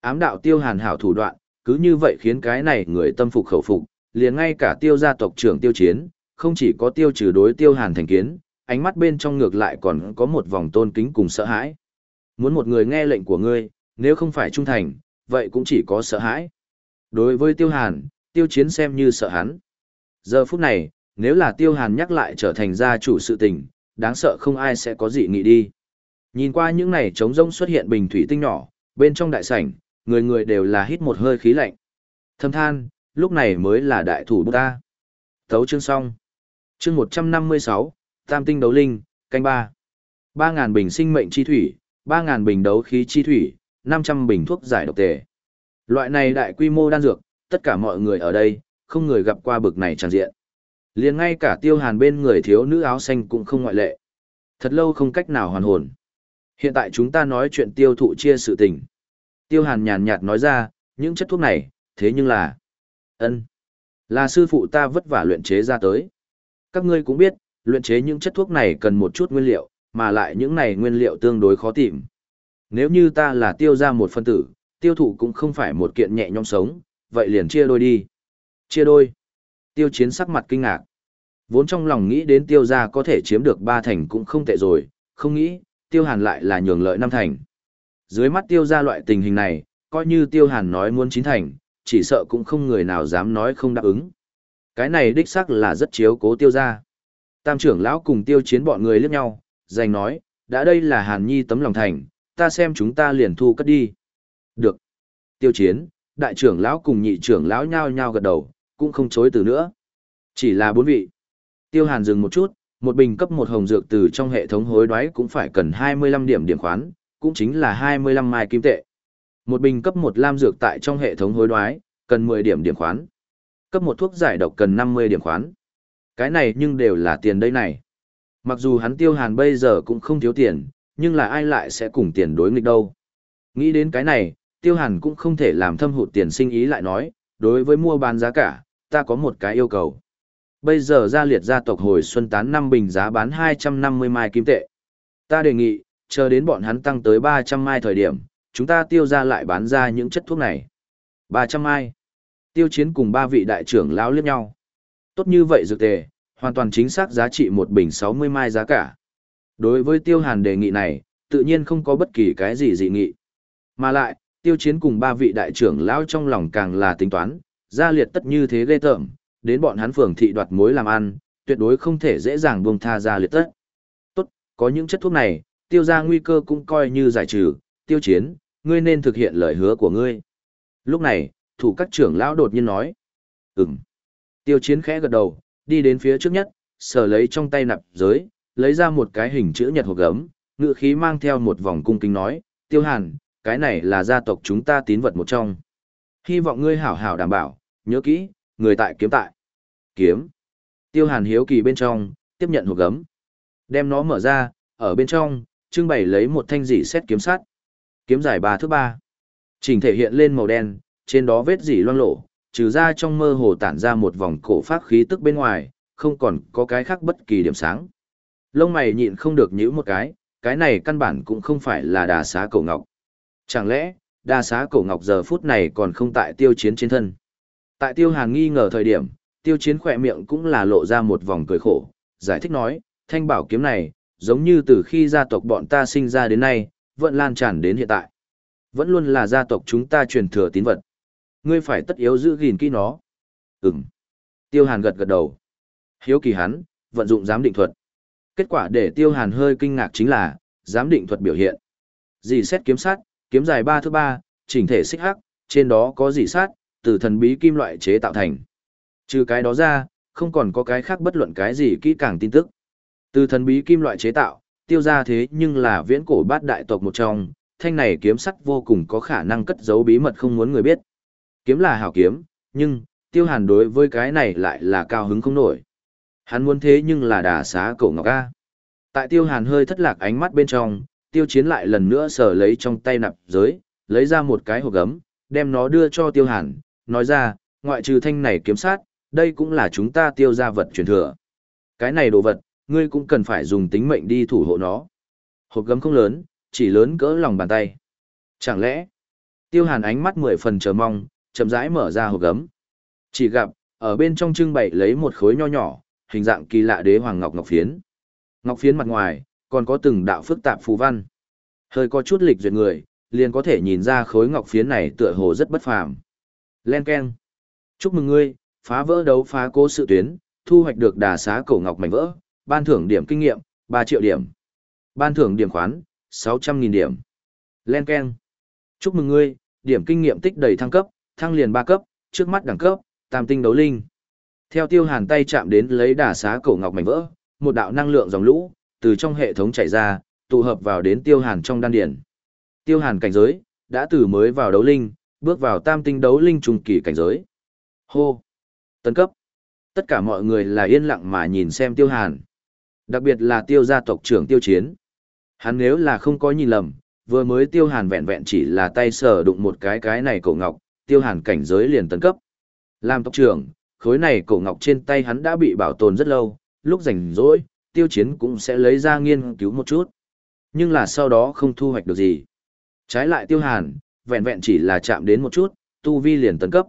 Ám đạo tiêu hàn hảo thủ đoạn, cứ như vậy khiến cái này người tâm phục khẩu phục, liền ngay cả tiêu gia tộc trưởng tiêu chiến, không chỉ có tiêu trừ đối tiêu hàn thành kiến, ánh mắt bên trong ngược lại còn có một vòng tôn kính cùng sợ hãi. Muốn một người nghe lệnh của ngươi, nếu không phải trung thành, vậy cũng chỉ có sợ hãi. Đối với tiêu hàn, tiêu chiến xem như sợ hắn. Giờ phút này, nếu là tiêu hàn nhắc lại trở thành gia chủ sự tình, đáng sợ không ai sẽ có gì nghĩ đi. Nhìn qua những này trống rông xuất hiện bình thủy tinh nhỏ, bên trong đại sảnh, người người đều là hít một hơi khí lạnh. Thâm than, lúc này mới là đại thủ bút ta. Thấu chương xong. Chương 156, Tam tinh đấu linh, canh ba. 3.000 bình sinh mệnh chi thủy, 3.000 bình đấu khí chi thủy, 500 bình thuốc giải độc tề. Loại này đại quy mô đan dược, tất cả mọi người ở đây, không người gặp qua bực này tràn diện. liền ngay cả tiêu hàn bên người thiếu nữ áo xanh cũng không ngoại lệ. Thật lâu không cách nào hoàn hồn. Hiện tại chúng ta nói chuyện tiêu thụ chia sự tình. Tiêu hàn nhàn nhạt nói ra, những chất thuốc này, thế nhưng là... ân Là sư phụ ta vất vả luyện chế ra tới. Các ngươi cũng biết, luyện chế những chất thuốc này cần một chút nguyên liệu, mà lại những này nguyên liệu tương đối khó tìm. Nếu như ta là tiêu ra một phân tử, tiêu thụ cũng không phải một kiện nhẹ nhõm sống, vậy liền chia đôi đi. Chia đôi. Tiêu chiến sắc mặt kinh ngạc. Vốn trong lòng nghĩ đến tiêu gia có thể chiếm được ba thành cũng không tệ rồi, không nghĩ, tiêu hàn lại là nhường lợi năm thành. Dưới mắt tiêu gia loại tình hình này, coi như tiêu hàn nói muốn chín thành, chỉ sợ cũng không người nào dám nói không đáp ứng. Cái này đích xác là rất chiếu cố tiêu gia. Tam trưởng lão cùng tiêu chiến bọn người liếc nhau, giành nói, đã đây là hàn nhi tấm lòng thành, ta xem chúng ta liền thu cất đi. Được. Tiêu chiến, đại trưởng lão cùng nhị trưởng lão nhao nhao gật đầu, cũng không chối từ nữa. Chỉ là bốn vị. Tiêu Hàn dừng một chút, một bình cấp một hồng dược từ trong hệ thống hối đoái cũng phải cần 25 điểm điểm khoán, cũng chính là 25 mai kim tệ. Một bình cấp một lam dược tại trong hệ thống hối đoái, cần 10 điểm điểm khoán. Cấp một thuốc giải độc cần 50 điểm khoán. Cái này nhưng đều là tiền đây này. Mặc dù hắn tiêu hàn bây giờ cũng không thiếu tiền, nhưng là ai lại sẽ cùng tiền đối nghịch đâu. Nghĩ đến cái này, tiêu hàn cũng không thể làm thâm hụt tiền sinh ý lại nói, đối với mua bán giá cả, ta có một cái yêu cầu. Bây giờ gia liệt gia tộc hồi xuân tán năm bình giá bán 250 mai kim tệ. Ta đề nghị, chờ đến bọn hắn tăng tới 300 mai thời điểm, chúng ta tiêu ra lại bán ra những chất thuốc này. 300 mai. Tiêu chiến cùng ba vị đại trưởng lão liếc nhau. Tốt như vậy dược tề, hoàn toàn chính xác giá trị một bình 60 mai giá cả. Đối với tiêu hàn đề nghị này, tự nhiên không có bất kỳ cái gì dị nghị. Mà lại, tiêu chiến cùng ba vị đại trưởng lão trong lòng càng là tính toán, gia liệt tất như thế ghê tởm, đến bọn hắn phường thị đoạt mối làm ăn, tuyệt đối không thể dễ dàng buông tha gia liệt tất. Tốt, có những chất thuốc này, tiêu ra nguy cơ cũng coi như giải trừ, tiêu chiến, ngươi nên thực hiện lời hứa của ngươi. Lúc này, thủ các trưởng lão đột nhiên nói. Ừm. Tiêu chiến khẽ gật đầu, đi đến phía trước nhất, sờ lấy trong tay nạp giới, lấy ra một cái hình chữ nhật hộp gấm, ngựa khí mang theo một vòng cung kính nói, tiêu hàn, cái này là gia tộc chúng ta tín vật một trong. Hy vọng ngươi hảo hảo đảm bảo, nhớ kỹ, người tại kiếm tại. Kiếm. Tiêu hàn hiếu kỳ bên trong, tiếp nhận hộp gấm. Đem nó mở ra, ở bên trong, trưng bày lấy một thanh dỉ xét kiếm sắt. Kiếm dài ba thước ba. chỉnh thể hiện lên màu đen, trên đó vết dỉ loang lổ, trừ ra trong mơ hồ tản ra một vòng cổ phát khí tức bên ngoài, không còn có cái khác bất kỳ điểm sáng. Lông mày nhịn không được nhíu một cái, cái này căn bản cũng không phải là đà xá cổ ngọc. Chẳng lẽ, Đa xá cổ ngọc giờ phút này còn không tại tiêu chiến trên thân. Tại tiêu hàn nghi ngờ thời điểm, tiêu chiến khỏe miệng cũng là lộ ra một vòng cười khổ, giải thích nói, thanh bảo kiếm này, giống như từ khi gia tộc bọn ta sinh ra đến nay, vẫn lan tràn đến hiện tại. Vẫn luôn là gia tộc chúng ta truyền thừa tín vật. Ngươi phải tất yếu giữ gìn kỹ nó. Ừm. Tiêu hàn gật gật đầu. Hiếu kỳ hắn, vận dụng giám định thuật. Kết quả để tiêu hàn hơi kinh ngạc chính là, giám định thuật biểu hiện. Dì xét kiếm sát, kiếm dài ba thước ba, chỉnh thể xích hắc, trên đó có dì sát, từ thần bí kim loại chế tạo thành. Trừ cái đó ra, không còn có cái khác bất luận cái gì kỹ càng tin tức. Từ thần bí kim loại chế tạo, tiêu ra thế nhưng là viễn cổ bát đại tộc một trong, thanh này kiếm sắt vô cùng có khả năng cất giấu bí mật không muốn người biết. Kiếm là hảo kiếm, nhưng, tiêu hàn đối với cái này lại là cao hứng không nổi. Hắn muốn thế nhưng là đà xá cổ ngọc A. Tại tiêu hàn hơi thất lạc ánh mắt bên trong, tiêu chiến lại lần nữa sở lấy trong tay nạp giới, lấy ra một cái hộp gấm, đem nó đưa cho tiêu hàn, nói ra, ngoại trừ thanh này kiếm sát, đây cũng là chúng ta tiêu ra vật truyền thừa. Cái này đồ vật, ngươi cũng cần phải dùng tính mệnh đi thủ hộ nó. Hộp gấm không lớn, chỉ lớn cỡ lòng bàn tay. Chẳng lẽ, tiêu hàn ánh mắt mười phần chờ mong, chậm rãi mở ra hộp gấm. Chỉ gặp, ở bên trong trưng bày lấy một khối nho nhỏ, hình dạng kỳ lạ đế hoàng ngọc ngọc phiến. Ngọc phiến mặt ngoài, còn có từng đạo phức tạp phù văn. Hơi có chút lịch duyệt người, liền có thể nhìn ra khối ngọc phiến này tựa hồ rất bất phàm. Len keng. Chúc mừng ngươi, phá vỡ đấu phá cố sự tuyến, thu hoạch được đà xá cổ ngọc mảnh vỡ, ban thưởng điểm kinh nghiệm, 3 triệu điểm. Ban thưởng điểm khoán, 600.000 điểm. Len keng. Chúc mừng ngươi, điểm kinh nghiệm tích đầy thăng cấp, thăng liền 3 cấp, trước mắt đẳng cấp, tam tinh đấu linh. Theo tiêu hàn tay chạm đến lấy đà xá cổ ngọc mảnh vỡ, một đạo năng lượng dòng lũ, từ trong hệ thống chảy ra, tụ hợp vào đến tiêu hàn trong đan điển. Tiêu hàn cảnh giới, đã từ mới vào đấu linh, bước vào tam tinh đấu linh trùng kỳ cảnh giới. Hô! Tấn cấp! Tất cả mọi người là yên lặng mà nhìn xem tiêu hàn. Đặc biệt là tiêu gia tộc trưởng tiêu chiến. Hắn nếu là không có nhìn lầm, vừa mới tiêu hàn vẹn vẹn chỉ là tay sờ đụng một cái cái này cổ ngọc, tiêu hàn cảnh giới liền tấn cấp. Làm tộc trưởng, khối này cổ ngọc trên tay hắn đã bị bảo tồn rất lâu, lúc rảnh rỗi, tiêu chiến cũng sẽ lấy ra nghiên cứu một chút. Nhưng là sau đó không thu hoạch được gì. Trái lại tiêu hàn, vẹn vẹn chỉ là chạm đến một chút, tu vi liền tấn cấp.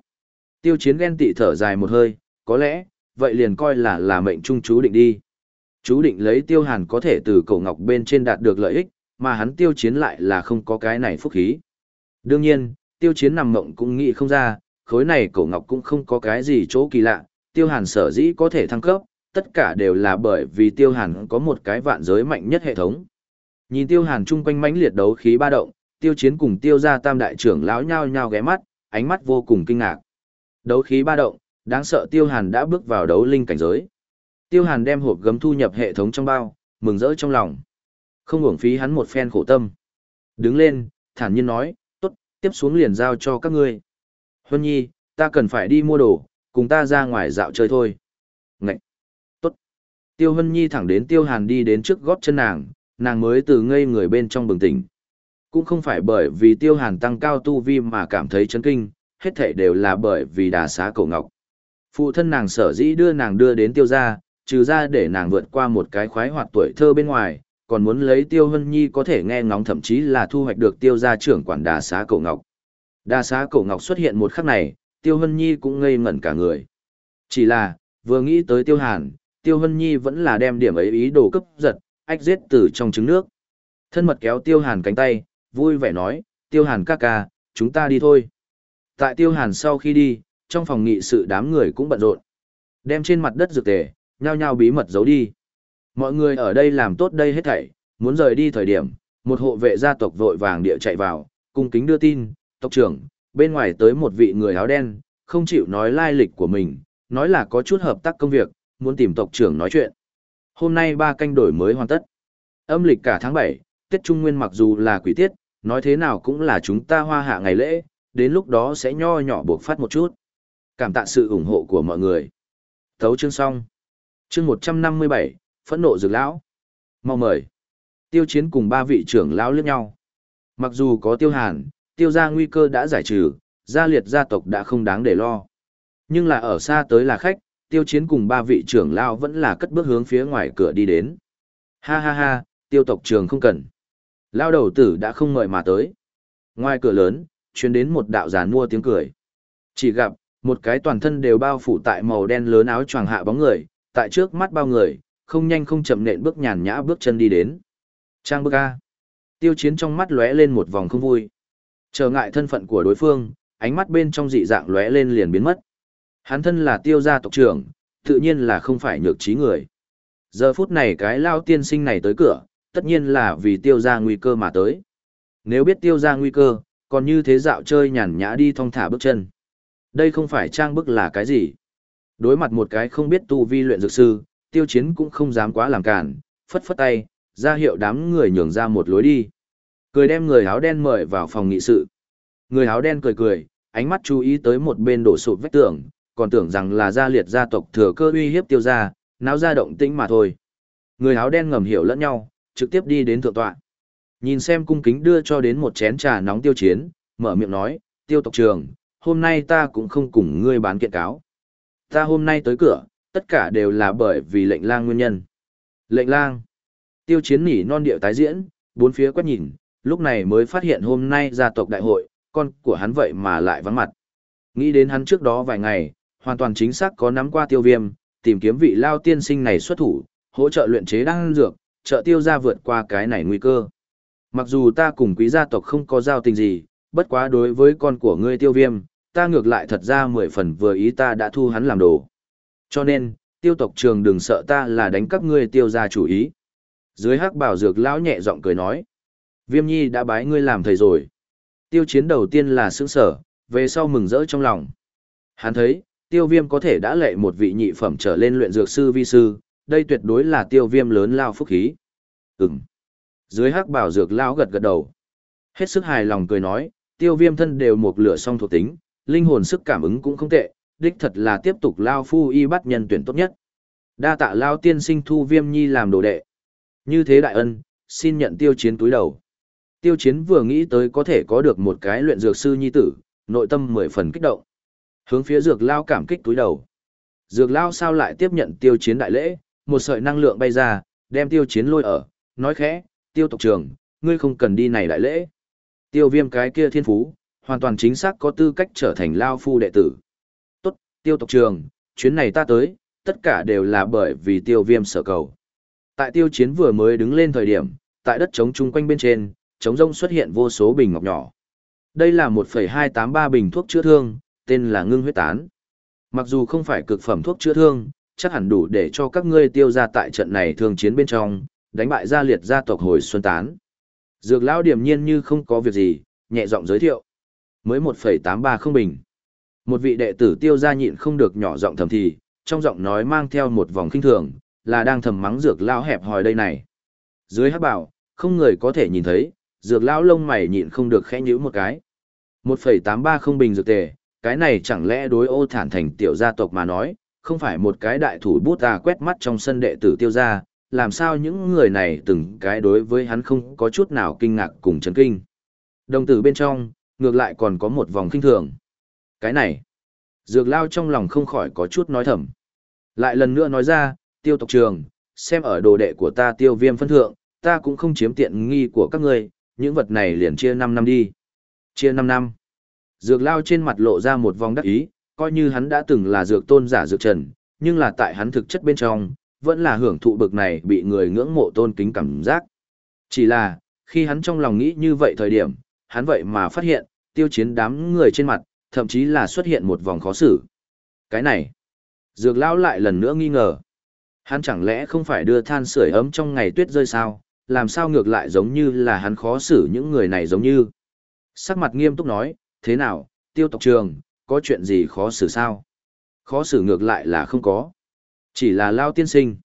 Tiêu chiến ghen tị thở dài một hơi, có lẽ, vậy liền coi là là mệnh trung chú định đi. Chú định lấy tiêu hàn có thể từ cổ ngọc bên trên đạt được lợi ích, mà hắn tiêu chiến lại là không có cái này phúc khí. Đương nhiên, tiêu chiến nằm mộng cũng nghĩ không ra, khối này cổ ngọc cũng không có cái gì chỗ kỳ lạ, tiêu hàn sở dĩ có thể thăng cấp, tất cả đều là bởi vì tiêu hàn có một cái vạn giới mạnh nhất hệ thống. Nhìn tiêu hàn chung quanh mãnh liệt đấu khí ba động, tiêu chiến cùng tiêu ra tam đại trưởng lão nhao nhao ghé mắt, ánh mắt vô cùng kinh ngạc. Đấu khí ba động, đáng sợ tiêu hàn đã bước vào đấu linh cảnh giới. Tiêu hàn đem hộp gấm thu nhập hệ thống trong bao, mừng rỡ trong lòng. Không uổng phí hắn một phen khổ tâm. Đứng lên, thản nhiên nói, tốt, tiếp xuống liền giao cho các ngươi. Huân nhi, ta cần phải đi mua đồ, cùng ta ra ngoài dạo chơi thôi. Ngậy! Tiêu Hân nhi thẳng đến tiêu hàn đi đến trước gót chân nàng, nàng mới từ ngây người bên trong bừng tỉnh. Cũng không phải bởi vì tiêu hàn tăng cao tu vi mà cảm thấy chấn kinh, hết thảy đều là bởi vì đà xá cổ ngọc. Phụ thân nàng sở dĩ đưa nàng đưa đến tiêu gia, trừ ra để nàng vượt qua một cái khoái hoạt tuổi thơ bên ngoài, còn muốn lấy tiêu hân nhi có thể nghe ngóng thậm chí là thu hoạch được tiêu gia trưởng quản đà xá cổ ngọc. Đà xá cổ ngọc xuất hiện một khắc này, tiêu hân nhi cũng ngây ngẩn cả người. Chỉ là, vừa nghĩ tới tiêu hàn, tiêu hân nhi vẫn là đem điểm ấy ý đồ cấp giật, ách giết từ trong trứng nước. Thân mật kéo tiêu hàn cánh tay, vui vẻ nói, tiêu hàn ca ca, chúng ta đi thôi. Tại tiêu hàn sau khi đi, trong phòng nghị sự đám người cũng bận rộn. Đem trên mặt đất dược tề, nhao nhao bí mật giấu đi. Mọi người ở đây làm tốt đây hết thảy, muốn rời đi thời điểm, một hộ vệ gia tộc vội vàng địa chạy vào, cung kính đưa tin, tộc trưởng, bên ngoài tới một vị người áo đen, không chịu nói lai lịch của mình, nói là có chút hợp tác công việc, muốn tìm tộc trưởng nói chuyện. Hôm nay ba canh đổi mới hoàn tất. Âm lịch cả tháng 7, Tết Trung Nguyên mặc dù là quỷ tiết, nói thế nào cũng là chúng ta hoa hạ ngày lễ, đến lúc đó sẽ nho nhỏ buộc phát một chút. Cảm tạ sự ủng hộ của mọi người. Thấu chương xong. Chương 157, phẫn nộ dược lão. Mau mời. Tiêu chiến cùng ba vị trưởng lão liếc nhau. Mặc dù có tiêu hàn, tiêu gia nguy cơ đã giải trừ, gia liệt gia tộc đã không đáng để lo. Nhưng là ở xa tới là khách, tiêu chiến cùng ba vị trưởng lao vẫn là cất bước hướng phía ngoài cửa đi đến. Ha ha ha, tiêu tộc trường không cần. Lao đầu tử đã không mời mà tới. Ngoài cửa lớn, truyền đến một đạo giàn mua tiếng cười. Chỉ gặp, một cái toàn thân đều bao phủ tại màu đen lớn áo choàng hạ bóng người, tại trước mắt bao người, không nhanh không chậm nện bước nhàn nhã bước chân đi đến. Trang bức A. Tiêu chiến trong mắt lóe lên một vòng không vui. Trở ngại thân phận của đối phương, ánh mắt bên trong dị dạng lóe lên liền biến mất. Hắn thân là tiêu gia tộc trưởng, tự nhiên là không phải nhược trí người. Giờ phút này cái lao tiên sinh này tới cửa, tất nhiên là vì tiêu gia nguy cơ mà tới. Nếu biết tiêu gia nguy cơ, còn như thế dạo chơi nhàn nhã đi thong thả bước chân. Đây không phải trang bức là cái gì. Đối mặt một cái không biết tu vi luyện dược sư, tiêu chiến cũng không dám quá làm cản, phất phất tay, ra hiệu đám người nhường ra một lối đi. Cười đem người áo đen mời vào phòng nghị sự. Người áo đen cười cười, ánh mắt chú ý tới một bên đổ sụp vách tường, còn tưởng rằng là gia liệt gia tộc thừa cơ uy hiếp tiêu gia, náo ra động tĩnh mà thôi. Người áo đen ngầm hiểu lẫn nhau, trực tiếp đi đến thượng tọa. Nhìn xem cung kính đưa cho đến một chén trà nóng tiêu chiến, mở miệng nói, tiêu tộc trường, hôm nay ta cũng không cùng ngươi bán kiện cáo. Ta hôm nay tới cửa, tất cả đều là bởi vì lệnh lang nguyên nhân. Lệnh lang. Tiêu chiến nỉ non điệu tái diễn, bốn phía quét nhìn, lúc này mới phát hiện hôm nay gia tộc đại hội, con của hắn vậy mà lại vắng mặt. Nghĩ đến hắn trước đó vài ngày, hoàn toàn chính xác có nắm qua tiêu viêm, tìm kiếm vị lao tiên sinh này xuất thủ, hỗ trợ luyện chế đan dược, trợ tiêu gia vượt qua cái này nguy cơ. Mặc dù ta cùng quý gia tộc không có giao tình gì, bất quá đối với con của ngươi tiêu viêm, ta ngược lại thật ra mười phần vừa ý ta đã thu hắn làm đồ. Cho nên, tiêu tộc trường đừng sợ ta là đánh các ngươi tiêu gia chủ ý. Dưới hắc bảo dược lão nhẹ giọng cười nói. Viêm nhi đã bái ngươi làm thầy rồi. Tiêu chiến đầu tiên là sướng sở, về sau mừng rỡ trong lòng. Hắn thấy, tiêu viêm có thể đã lệ một vị nhị phẩm trở lên luyện dược sư vi sư, đây tuyệt đối là tiêu viêm lớn lao phúc khí. Ừm. Dưới hắc bảo dược lão gật gật đầu. Hết sức hài lòng cười nói, tiêu viêm thân đều một lửa song thuộc tính, linh hồn sức cảm ứng cũng không tệ, đích thật là tiếp tục lao phu y bắt nhân tuyển tốt nhất. Đa tạ lao tiên sinh thu viêm nhi làm đồ đệ. Như thế đại ân, xin nhận tiêu chiến túi đầu. Tiêu chiến vừa nghĩ tới có thể có được một cái luyện dược sư nhi tử, nội tâm mười phần kích động. Hướng phía dược lao cảm kích túi đầu. Dược lao sao lại tiếp nhận tiêu chiến đại lễ, một sợi năng lượng bay ra, đem tiêu chiến lôi ở, nói khẽ, tiêu tộc trưởng, ngươi không cần đi này đại lễ. Tiêu viêm cái kia thiên phú, hoàn toàn chính xác có tư cách trở thành lao phu đệ tử. Tốt, tiêu tộc Trường, chuyến này ta tới, tất cả đều là bởi vì tiêu viêm sở cầu. Tại tiêu chiến vừa mới đứng lên thời điểm, tại đất trống chung quanh bên trên, trống rông xuất hiện vô số bình ngọc nhỏ. Đây là 1,283 bình thuốc chữa thương, tên là ngưng huyết tán. Mặc dù không phải cực phẩm thuốc chữa thương, chắc hẳn đủ để cho các ngươi tiêu ra tại trận này thương chiến bên trong, đánh bại gia liệt gia tộc hồi xuân tán. Dược lão điềm nhiên như không có việc gì, nhẹ giọng giới thiệu. Mới 1.83 không bình. Một vị đệ tử tiêu gia nhịn không được nhỏ giọng thầm thì, trong giọng nói mang theo một vòng kinh thường, là đang thầm mắng dược lão hẹp hòi đây này. Dưới hát bảo, không người có thể nhìn thấy, dược lão lông mày nhịn không được khẽ nhíu một cái. 1.83 không bình dược tề, cái này chẳng lẽ đối ô thản thành tiểu gia tộc mà nói, không phải một cái đại thủ bút ta quét mắt trong sân đệ tử tiêu gia, làm sao những người này từng cái đối với hắn không có chút nào kinh ngạc cùng chấn kinh. Đồng tử bên trong, ngược lại còn có một vòng kinh thường. Cái này, dược lao trong lòng không khỏi có chút nói thầm. Lại lần nữa nói ra, tiêu tộc trường, xem ở đồ đệ của ta tiêu viêm phân thượng, ta cũng không chiếm tiện nghi của các ngươi, những vật này liền chia 5 năm đi. Chia 5 năm. Dược lao trên mặt lộ ra một vòng đắc ý, coi như hắn đã từng là dược tôn giả dược trần, nhưng là tại hắn thực chất bên trong, vẫn là hưởng thụ bực này bị người ngưỡng mộ tôn kính cảm giác. Chỉ là, khi hắn trong lòng nghĩ như vậy thời điểm, hắn vậy mà phát hiện, tiêu chiến đám người trên mặt, thậm chí là xuất hiện một vòng khó xử. Cái này, dược lão lại lần nữa nghi ngờ. Hắn chẳng lẽ không phải đưa than sưởi ấm trong ngày tuyết rơi sao, làm sao ngược lại giống như là hắn khó xử những người này giống như. Sắc mặt nghiêm túc nói, thế nào, tiêu tộc trường, có chuyện gì khó xử sao? Khó xử ngược lại là không có. Chỉ là lao tiên sinh.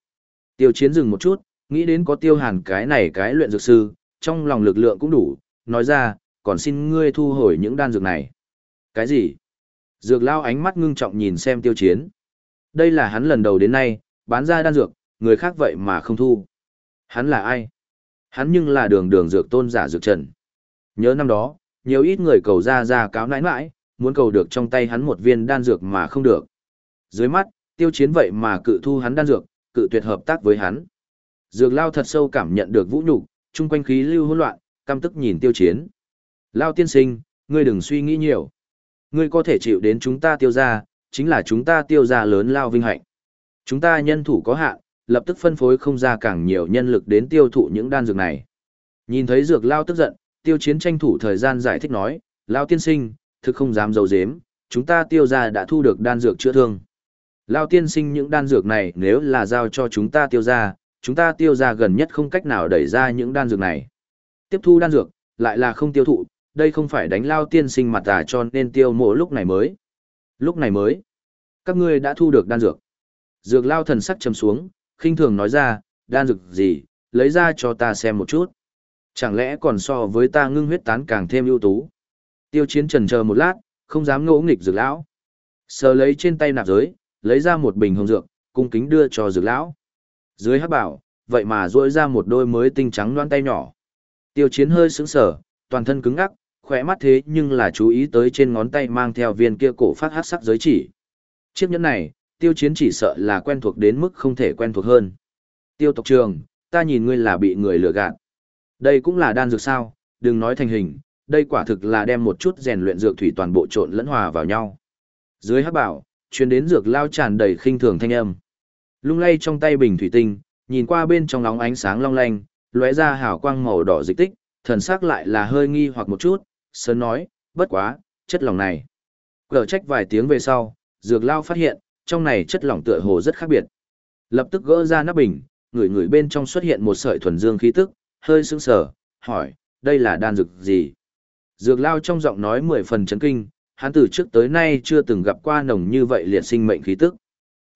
Tiêu chiến dừng một chút, nghĩ đến có tiêu hàn cái này cái luyện dược sư, trong lòng lực lượng cũng đủ, nói ra, còn xin ngươi thu hồi những đan dược này. Cái gì? Dược lao ánh mắt ngưng trọng nhìn xem tiêu chiến. Đây là hắn lần đầu đến nay, bán ra đan dược, người khác vậy mà không thu. Hắn là ai? Hắn nhưng là đường đường dược tôn giả dược trần. Nhớ năm đó, nhiều ít người cầu ra ra cáo nãi nãi, muốn cầu được trong tay hắn một viên đan dược mà không được. Dưới mắt, tiêu chiến vậy mà cự thu hắn đan dược, cự tuyệt hợp tác với hắn. Dược lao thật sâu cảm nhận được vũ nhục, chung quanh khí lưu hỗn loạn, căm tức nhìn tiêu chiến. Lao tiên sinh, ngươi đừng suy nghĩ nhiều. Ngươi có thể chịu đến chúng ta tiêu ra, chính là chúng ta tiêu ra lớn lao vinh hạnh. Chúng ta nhân thủ có hạn, lập tức phân phối không ra càng nhiều nhân lực đến tiêu thụ những đan dược này. Nhìn thấy dược lao tức giận, tiêu chiến tranh thủ thời gian giải thích nói, lao tiên sinh, thực không dám dầu dếm, chúng ta tiêu ra đã thu được đan dược chữa thương. Lao tiên sinh những đan dược này nếu là giao cho chúng ta tiêu ra, chúng ta tiêu ra gần nhất không cách nào đẩy ra những đan dược này. Tiếp thu đan dược, lại là không tiêu thụ, đây không phải đánh Lao tiên sinh mặt à cho nên tiêu mộ lúc này mới. Lúc này mới, các ngươi đã thu được đan dược. Dược Lao thần sắc trầm xuống, khinh thường nói ra, đan dược gì, lấy ra cho ta xem một chút. Chẳng lẽ còn so với ta ngưng huyết tán càng thêm ưu tú. Tiêu chiến trần chờ một lát, không dám ngỗ nghịch dược lão. Sờ lấy trên tay nạp giới, lấy ra một bình hồng dược, cung kính đưa cho dược lão. Dưới hát bảo, vậy mà duỗi ra một đôi mới tinh trắng loan tay nhỏ. Tiêu chiến hơi sững sờ, toàn thân cứng ngắc, khỏe mắt thế nhưng là chú ý tới trên ngón tay mang theo viên kia cổ phát hát sắc giới chỉ. Chiếc nhẫn này, tiêu chiến chỉ sợ là quen thuộc đến mức không thể quen thuộc hơn. Tiêu tộc trường, ta nhìn ngươi là bị người lừa gạt. Đây cũng là đan dược sao, đừng nói thành hình, đây quả thực là đem một chút rèn luyện dược thủy toàn bộ trộn lẫn hòa vào nhau. Dưới hắc bảo, chuyến đến dược lao tràn đầy khinh thường thanh âm. Lung lay trong tay bình thủy tinh, nhìn qua bên trong nóng ánh sáng long lanh, lóe ra hào quang màu đỏ dịch tích, Thần sắc lại là hơi nghi hoặc một chút, sơn nói, bất quá, chất lỏng này. Cờ trách vài tiếng về sau, dược lao phát hiện, trong này chất lỏng tựa hồ rất khác biệt. Lập tức gỡ ra nắp bình, người người bên trong xuất hiện một sợi thuần dương khí tức, hơi sững sờ, hỏi, đây là đan dược gì? Dược lao trong giọng nói mười phần chấn kinh, hắn từ trước tới nay chưa từng gặp qua nồng như vậy liệt sinh mệnh khí tức.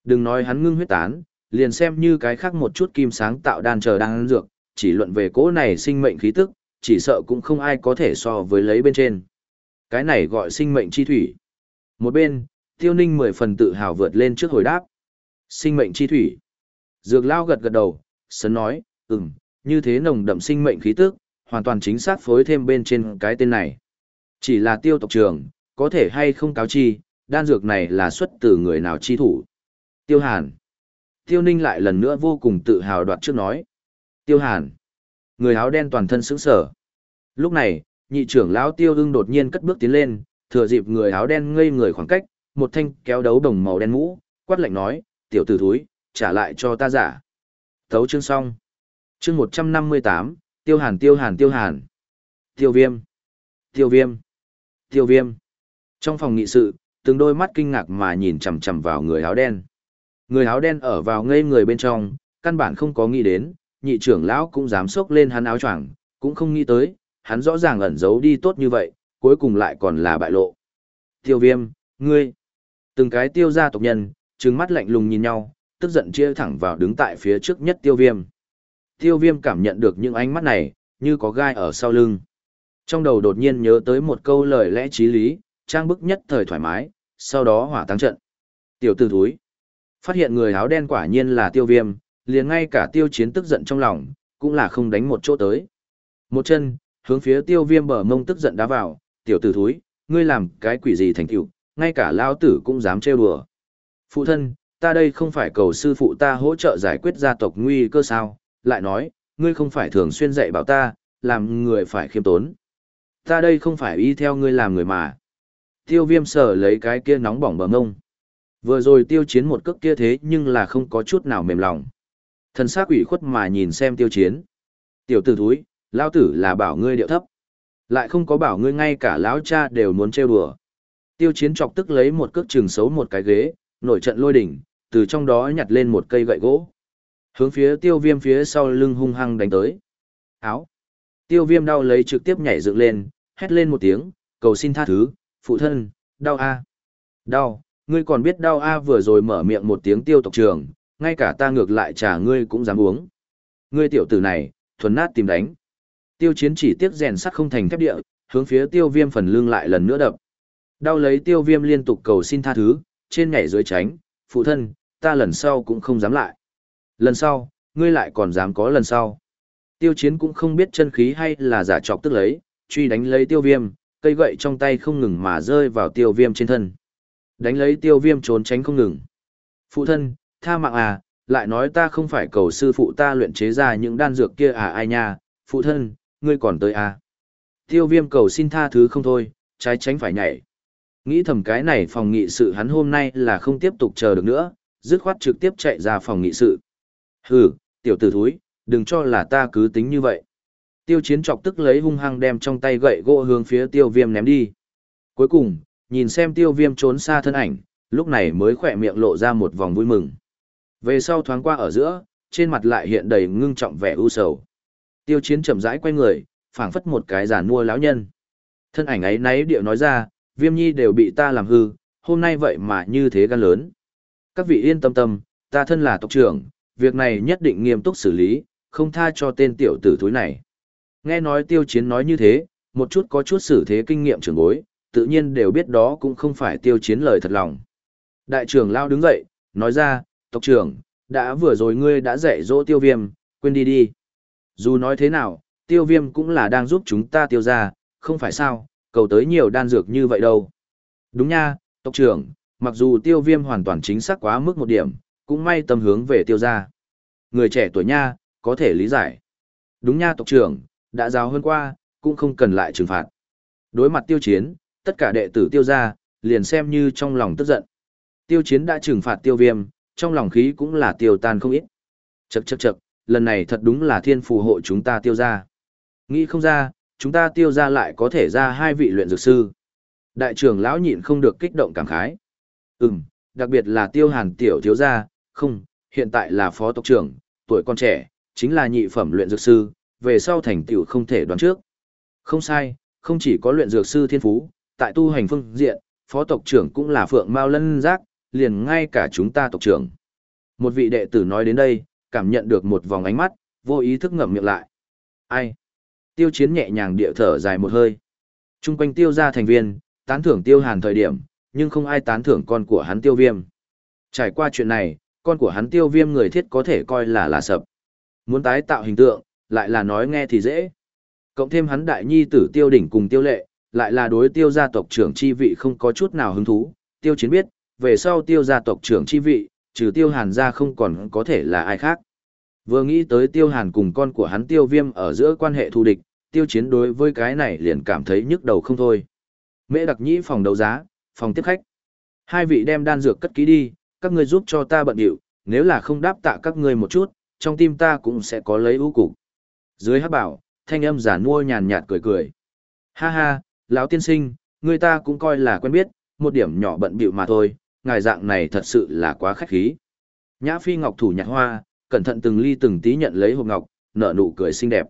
Đừng nói hắn ngưng huyết tán, liền xem như cái khác một chút kim sáng tạo đan chờ đan dược, chỉ luận về cỗ này sinh mệnh khí tức, chỉ sợ cũng không ai có thể so với lấy bên trên. Cái này gọi sinh mệnh chi thủy. Một bên, tiêu ninh mười phần tự hào vượt lên trước hồi đáp. Sinh mệnh chi thủy. Dược lao gật gật đầu, sấn nói, ừm, như thế nồng đậm sinh mệnh khí tức, hoàn toàn chính xác phối thêm bên trên cái tên này. Chỉ là tiêu tộc trường, có thể hay không cáo chi, đan dược này là xuất từ người nào chi thủ. Tiêu Hàn. Tiêu Ninh lại lần nữa vô cùng tự hào đoạt trước nói. Tiêu Hàn. Người áo đen toàn thân sững sở. Lúc này, nhị trưởng lão Tiêu Hưng đột nhiên cất bước tiến lên, thừa dịp người áo đen ngây người khoảng cách, một thanh kéo đấu đồng màu đen mũ, quát lạnh nói, tiểu tử thúi, trả lại cho ta giả. Thấu chương xong. Chương 158, Tiêu Hàn Tiêu Hàn Tiêu Hàn. Tiêu Viêm. Tiêu Viêm. Tiêu Viêm. Trong phòng nghị sự, từng đôi mắt kinh ngạc mà nhìn chằm chằm vào người áo đen. Người áo đen ở vào ngây người bên trong, căn bản không có nghĩ đến, nhị trưởng lão cũng dám xốc lên hắn áo choàng, cũng không nghĩ tới, hắn rõ ràng ẩn giấu đi tốt như vậy, cuối cùng lại còn là bại lộ. Tiêu viêm, ngươi, từng cái tiêu gia tộc nhân, trừng mắt lạnh lùng nhìn nhau, tức giận chia thẳng vào đứng tại phía trước nhất tiêu viêm. Tiêu viêm cảm nhận được những ánh mắt này, như có gai ở sau lưng. Trong đầu đột nhiên nhớ tới một câu lời lẽ trí lý, trang bức nhất thời thoải mái, sau đó hỏa tăng trận. Tiểu tử thúi. Phát hiện người áo đen quả nhiên là tiêu viêm, liền ngay cả tiêu chiến tức giận trong lòng, cũng là không đánh một chỗ tới. Một chân, hướng phía tiêu viêm bờ mông tức giận đá vào, tiểu tử thúi, ngươi làm cái quỷ gì thành tựu, ngay cả lao tử cũng dám trêu đùa. Phụ thân, ta đây không phải cầu sư phụ ta hỗ trợ giải quyết gia tộc nguy cơ sao, lại nói, ngươi không phải thường xuyên dạy bảo ta, làm người phải khiêm tốn. Ta đây không phải y theo ngươi làm người mà. Tiêu viêm sở lấy cái kia nóng bỏng bờ mông. Vừa rồi tiêu chiến một cước kia thế nhưng là không có chút nào mềm lòng. Thần xác ủy khuất mà nhìn xem tiêu chiến. Tiểu tử thúi, lao tử là bảo ngươi điệu thấp. Lại không có bảo ngươi ngay cả lão cha đều muốn trêu đùa. Tiêu chiến chọc tức lấy một cước trừng xấu một cái ghế, nổi trận lôi đỉnh, từ trong đó nhặt lên một cây gậy gỗ. Hướng phía tiêu viêm phía sau lưng hung hăng đánh tới. Áo. Tiêu viêm đau lấy trực tiếp nhảy dựng lên, hét lên một tiếng, cầu xin tha thứ, phụ thân, đau a Đau, ngươi còn biết đau a vừa rồi mở miệng một tiếng tiêu tộc trường, ngay cả ta ngược lại trả ngươi cũng dám uống. Ngươi tiểu tử này, thuần nát tìm đánh. Tiêu chiến chỉ tiếc rèn sắt không thành thép địa, hướng phía tiêu viêm phần lưng lại lần nữa đập. Đau lấy tiêu viêm liên tục cầu xin tha thứ, trên nhảy dưới tránh, phụ thân, ta lần sau cũng không dám lại. Lần sau, ngươi lại còn dám có lần sau. Tiêu chiến cũng không biết chân khí hay là giả trọc tức lấy, truy đánh lấy tiêu viêm, cây gậy trong tay không ngừng mà rơi vào tiêu viêm trên thân. Đánh lấy tiêu viêm trốn tránh không ngừng. Phụ thân, tha mạng à, lại nói ta không phải cầu sư phụ ta luyện chế ra những đan dược kia à ai nha, phụ thân, ngươi còn tới à. Tiêu viêm cầu xin tha thứ không thôi, trái tránh phải nhảy. Nghĩ thầm cái này phòng nghị sự hắn hôm nay là không tiếp tục chờ được nữa, dứt khoát trực tiếp chạy ra phòng nghị sự. Hừ, tiểu tử thúi, đừng cho là ta cứ tính như vậy. Tiêu chiến chọc tức lấy hung hăng đem trong tay gậy gỗ hướng phía tiêu viêm ném đi. Cuối cùng, nhìn xem tiêu viêm trốn xa thân ảnh, lúc này mới khỏe miệng lộ ra một vòng vui mừng. Về sau thoáng qua ở giữa, trên mặt lại hiện đầy ngưng trọng vẻ u sầu. Tiêu chiến chậm rãi quay người, phảng phất một cái giàn mua lão nhân. Thân ảnh ấy náy điệu nói ra, viêm nhi đều bị ta làm hư, hôm nay vậy mà như thế gan lớn. Các vị yên tâm tâm, ta thân là tộc trưởng, việc này nhất định nghiêm túc xử lý, không tha cho tên tiểu tử thúi này. Nghe nói tiêu chiến nói như thế, một chút có chút xử thế kinh nghiệm trưởng bối, tự nhiên đều biết đó cũng không phải tiêu chiến lời thật lòng. Đại trưởng lao đứng dậy, nói ra, tộc trưởng, đã vừa rồi ngươi đã dạy dỗ tiêu viêm, quên đi đi. Dù nói thế nào, tiêu viêm cũng là đang giúp chúng ta tiêu ra, không phải sao, cầu tới nhiều đan dược như vậy đâu. Đúng nha, tộc trưởng, mặc dù tiêu viêm hoàn toàn chính xác quá mức một điểm, cũng may tâm hướng về tiêu gia Người trẻ tuổi nha, có thể lý giải. Đúng nha tộc trưởng, đã giáo hơn qua, cũng không cần lại trừng phạt. Đối mặt tiêu chiến, tất cả đệ tử tiêu gia liền xem như trong lòng tức giận. Tiêu chiến đã trừng phạt tiêu viêm, trong lòng khí cũng là tiêu tan không ít. Chậc chậc chậc, lần này thật đúng là thiên phù hộ chúng ta tiêu gia Nghĩ không ra, chúng ta tiêu gia lại có thể ra hai vị luyện dược sư. Đại trưởng lão nhịn không được kích động cảm khái. Ừm, đặc biệt là tiêu hàn tiểu thiếu gia, không, hiện tại là phó tộc trưởng, tuổi con trẻ, chính là nhị phẩm luyện dược sư, về sau thành tựu không thể đoán trước. Không sai, không chỉ có luyện dược sư thiên phú, tại tu hành phương diện, phó tộc trưởng cũng là phượng mao lân giác, liền ngay cả chúng ta tộc trưởng. Một vị đệ tử nói đến đây, cảm nhận được một vòng ánh mắt, vô ý thức ngậm miệng lại. Ai? Tiêu chiến nhẹ nhàng địa thở dài một hơi. Trung quanh tiêu gia thành viên, tán thưởng tiêu hàn thời điểm, nhưng không ai tán thưởng con của hắn tiêu viêm. Trải qua chuyện này, con của hắn tiêu viêm người thiết có thể coi là là sập. Muốn tái tạo hình tượng, lại là nói nghe thì dễ. Cộng thêm hắn đại nhi tử tiêu đỉnh cùng tiêu lệ, lại là đối tiêu gia tộc trưởng chi vị không có chút nào hứng thú. Tiêu chiến biết, về sau tiêu gia tộc trưởng chi vị, trừ tiêu hàn ra không còn có thể là ai khác. Vừa nghĩ tới tiêu hàn cùng con của hắn tiêu viêm ở giữa quan hệ thù địch, tiêu chiến đối với cái này liền cảm thấy nhức đầu không thôi. Mễ đặc nhĩ phòng đấu giá, phòng tiếp khách. Hai vị đem đan dược cất kỹ đi, các ngươi giúp cho ta bận điệu, nếu là không đáp tạ các ngươi một chút, trong tim ta cũng sẽ có lấy ưu cục. Dưới hát bảo, thanh âm giả mua nhàn nhạt cười cười. Ha ha, lão tiên sinh, người ta cũng coi là quen biết, một điểm nhỏ bận bịu mà thôi, ngài dạng này thật sự là quá khách khí. Nhã phi ngọc thủ nhạt hoa, cẩn thận từng ly từng tí nhận lấy hộp ngọc, nở nụ cười xinh đẹp.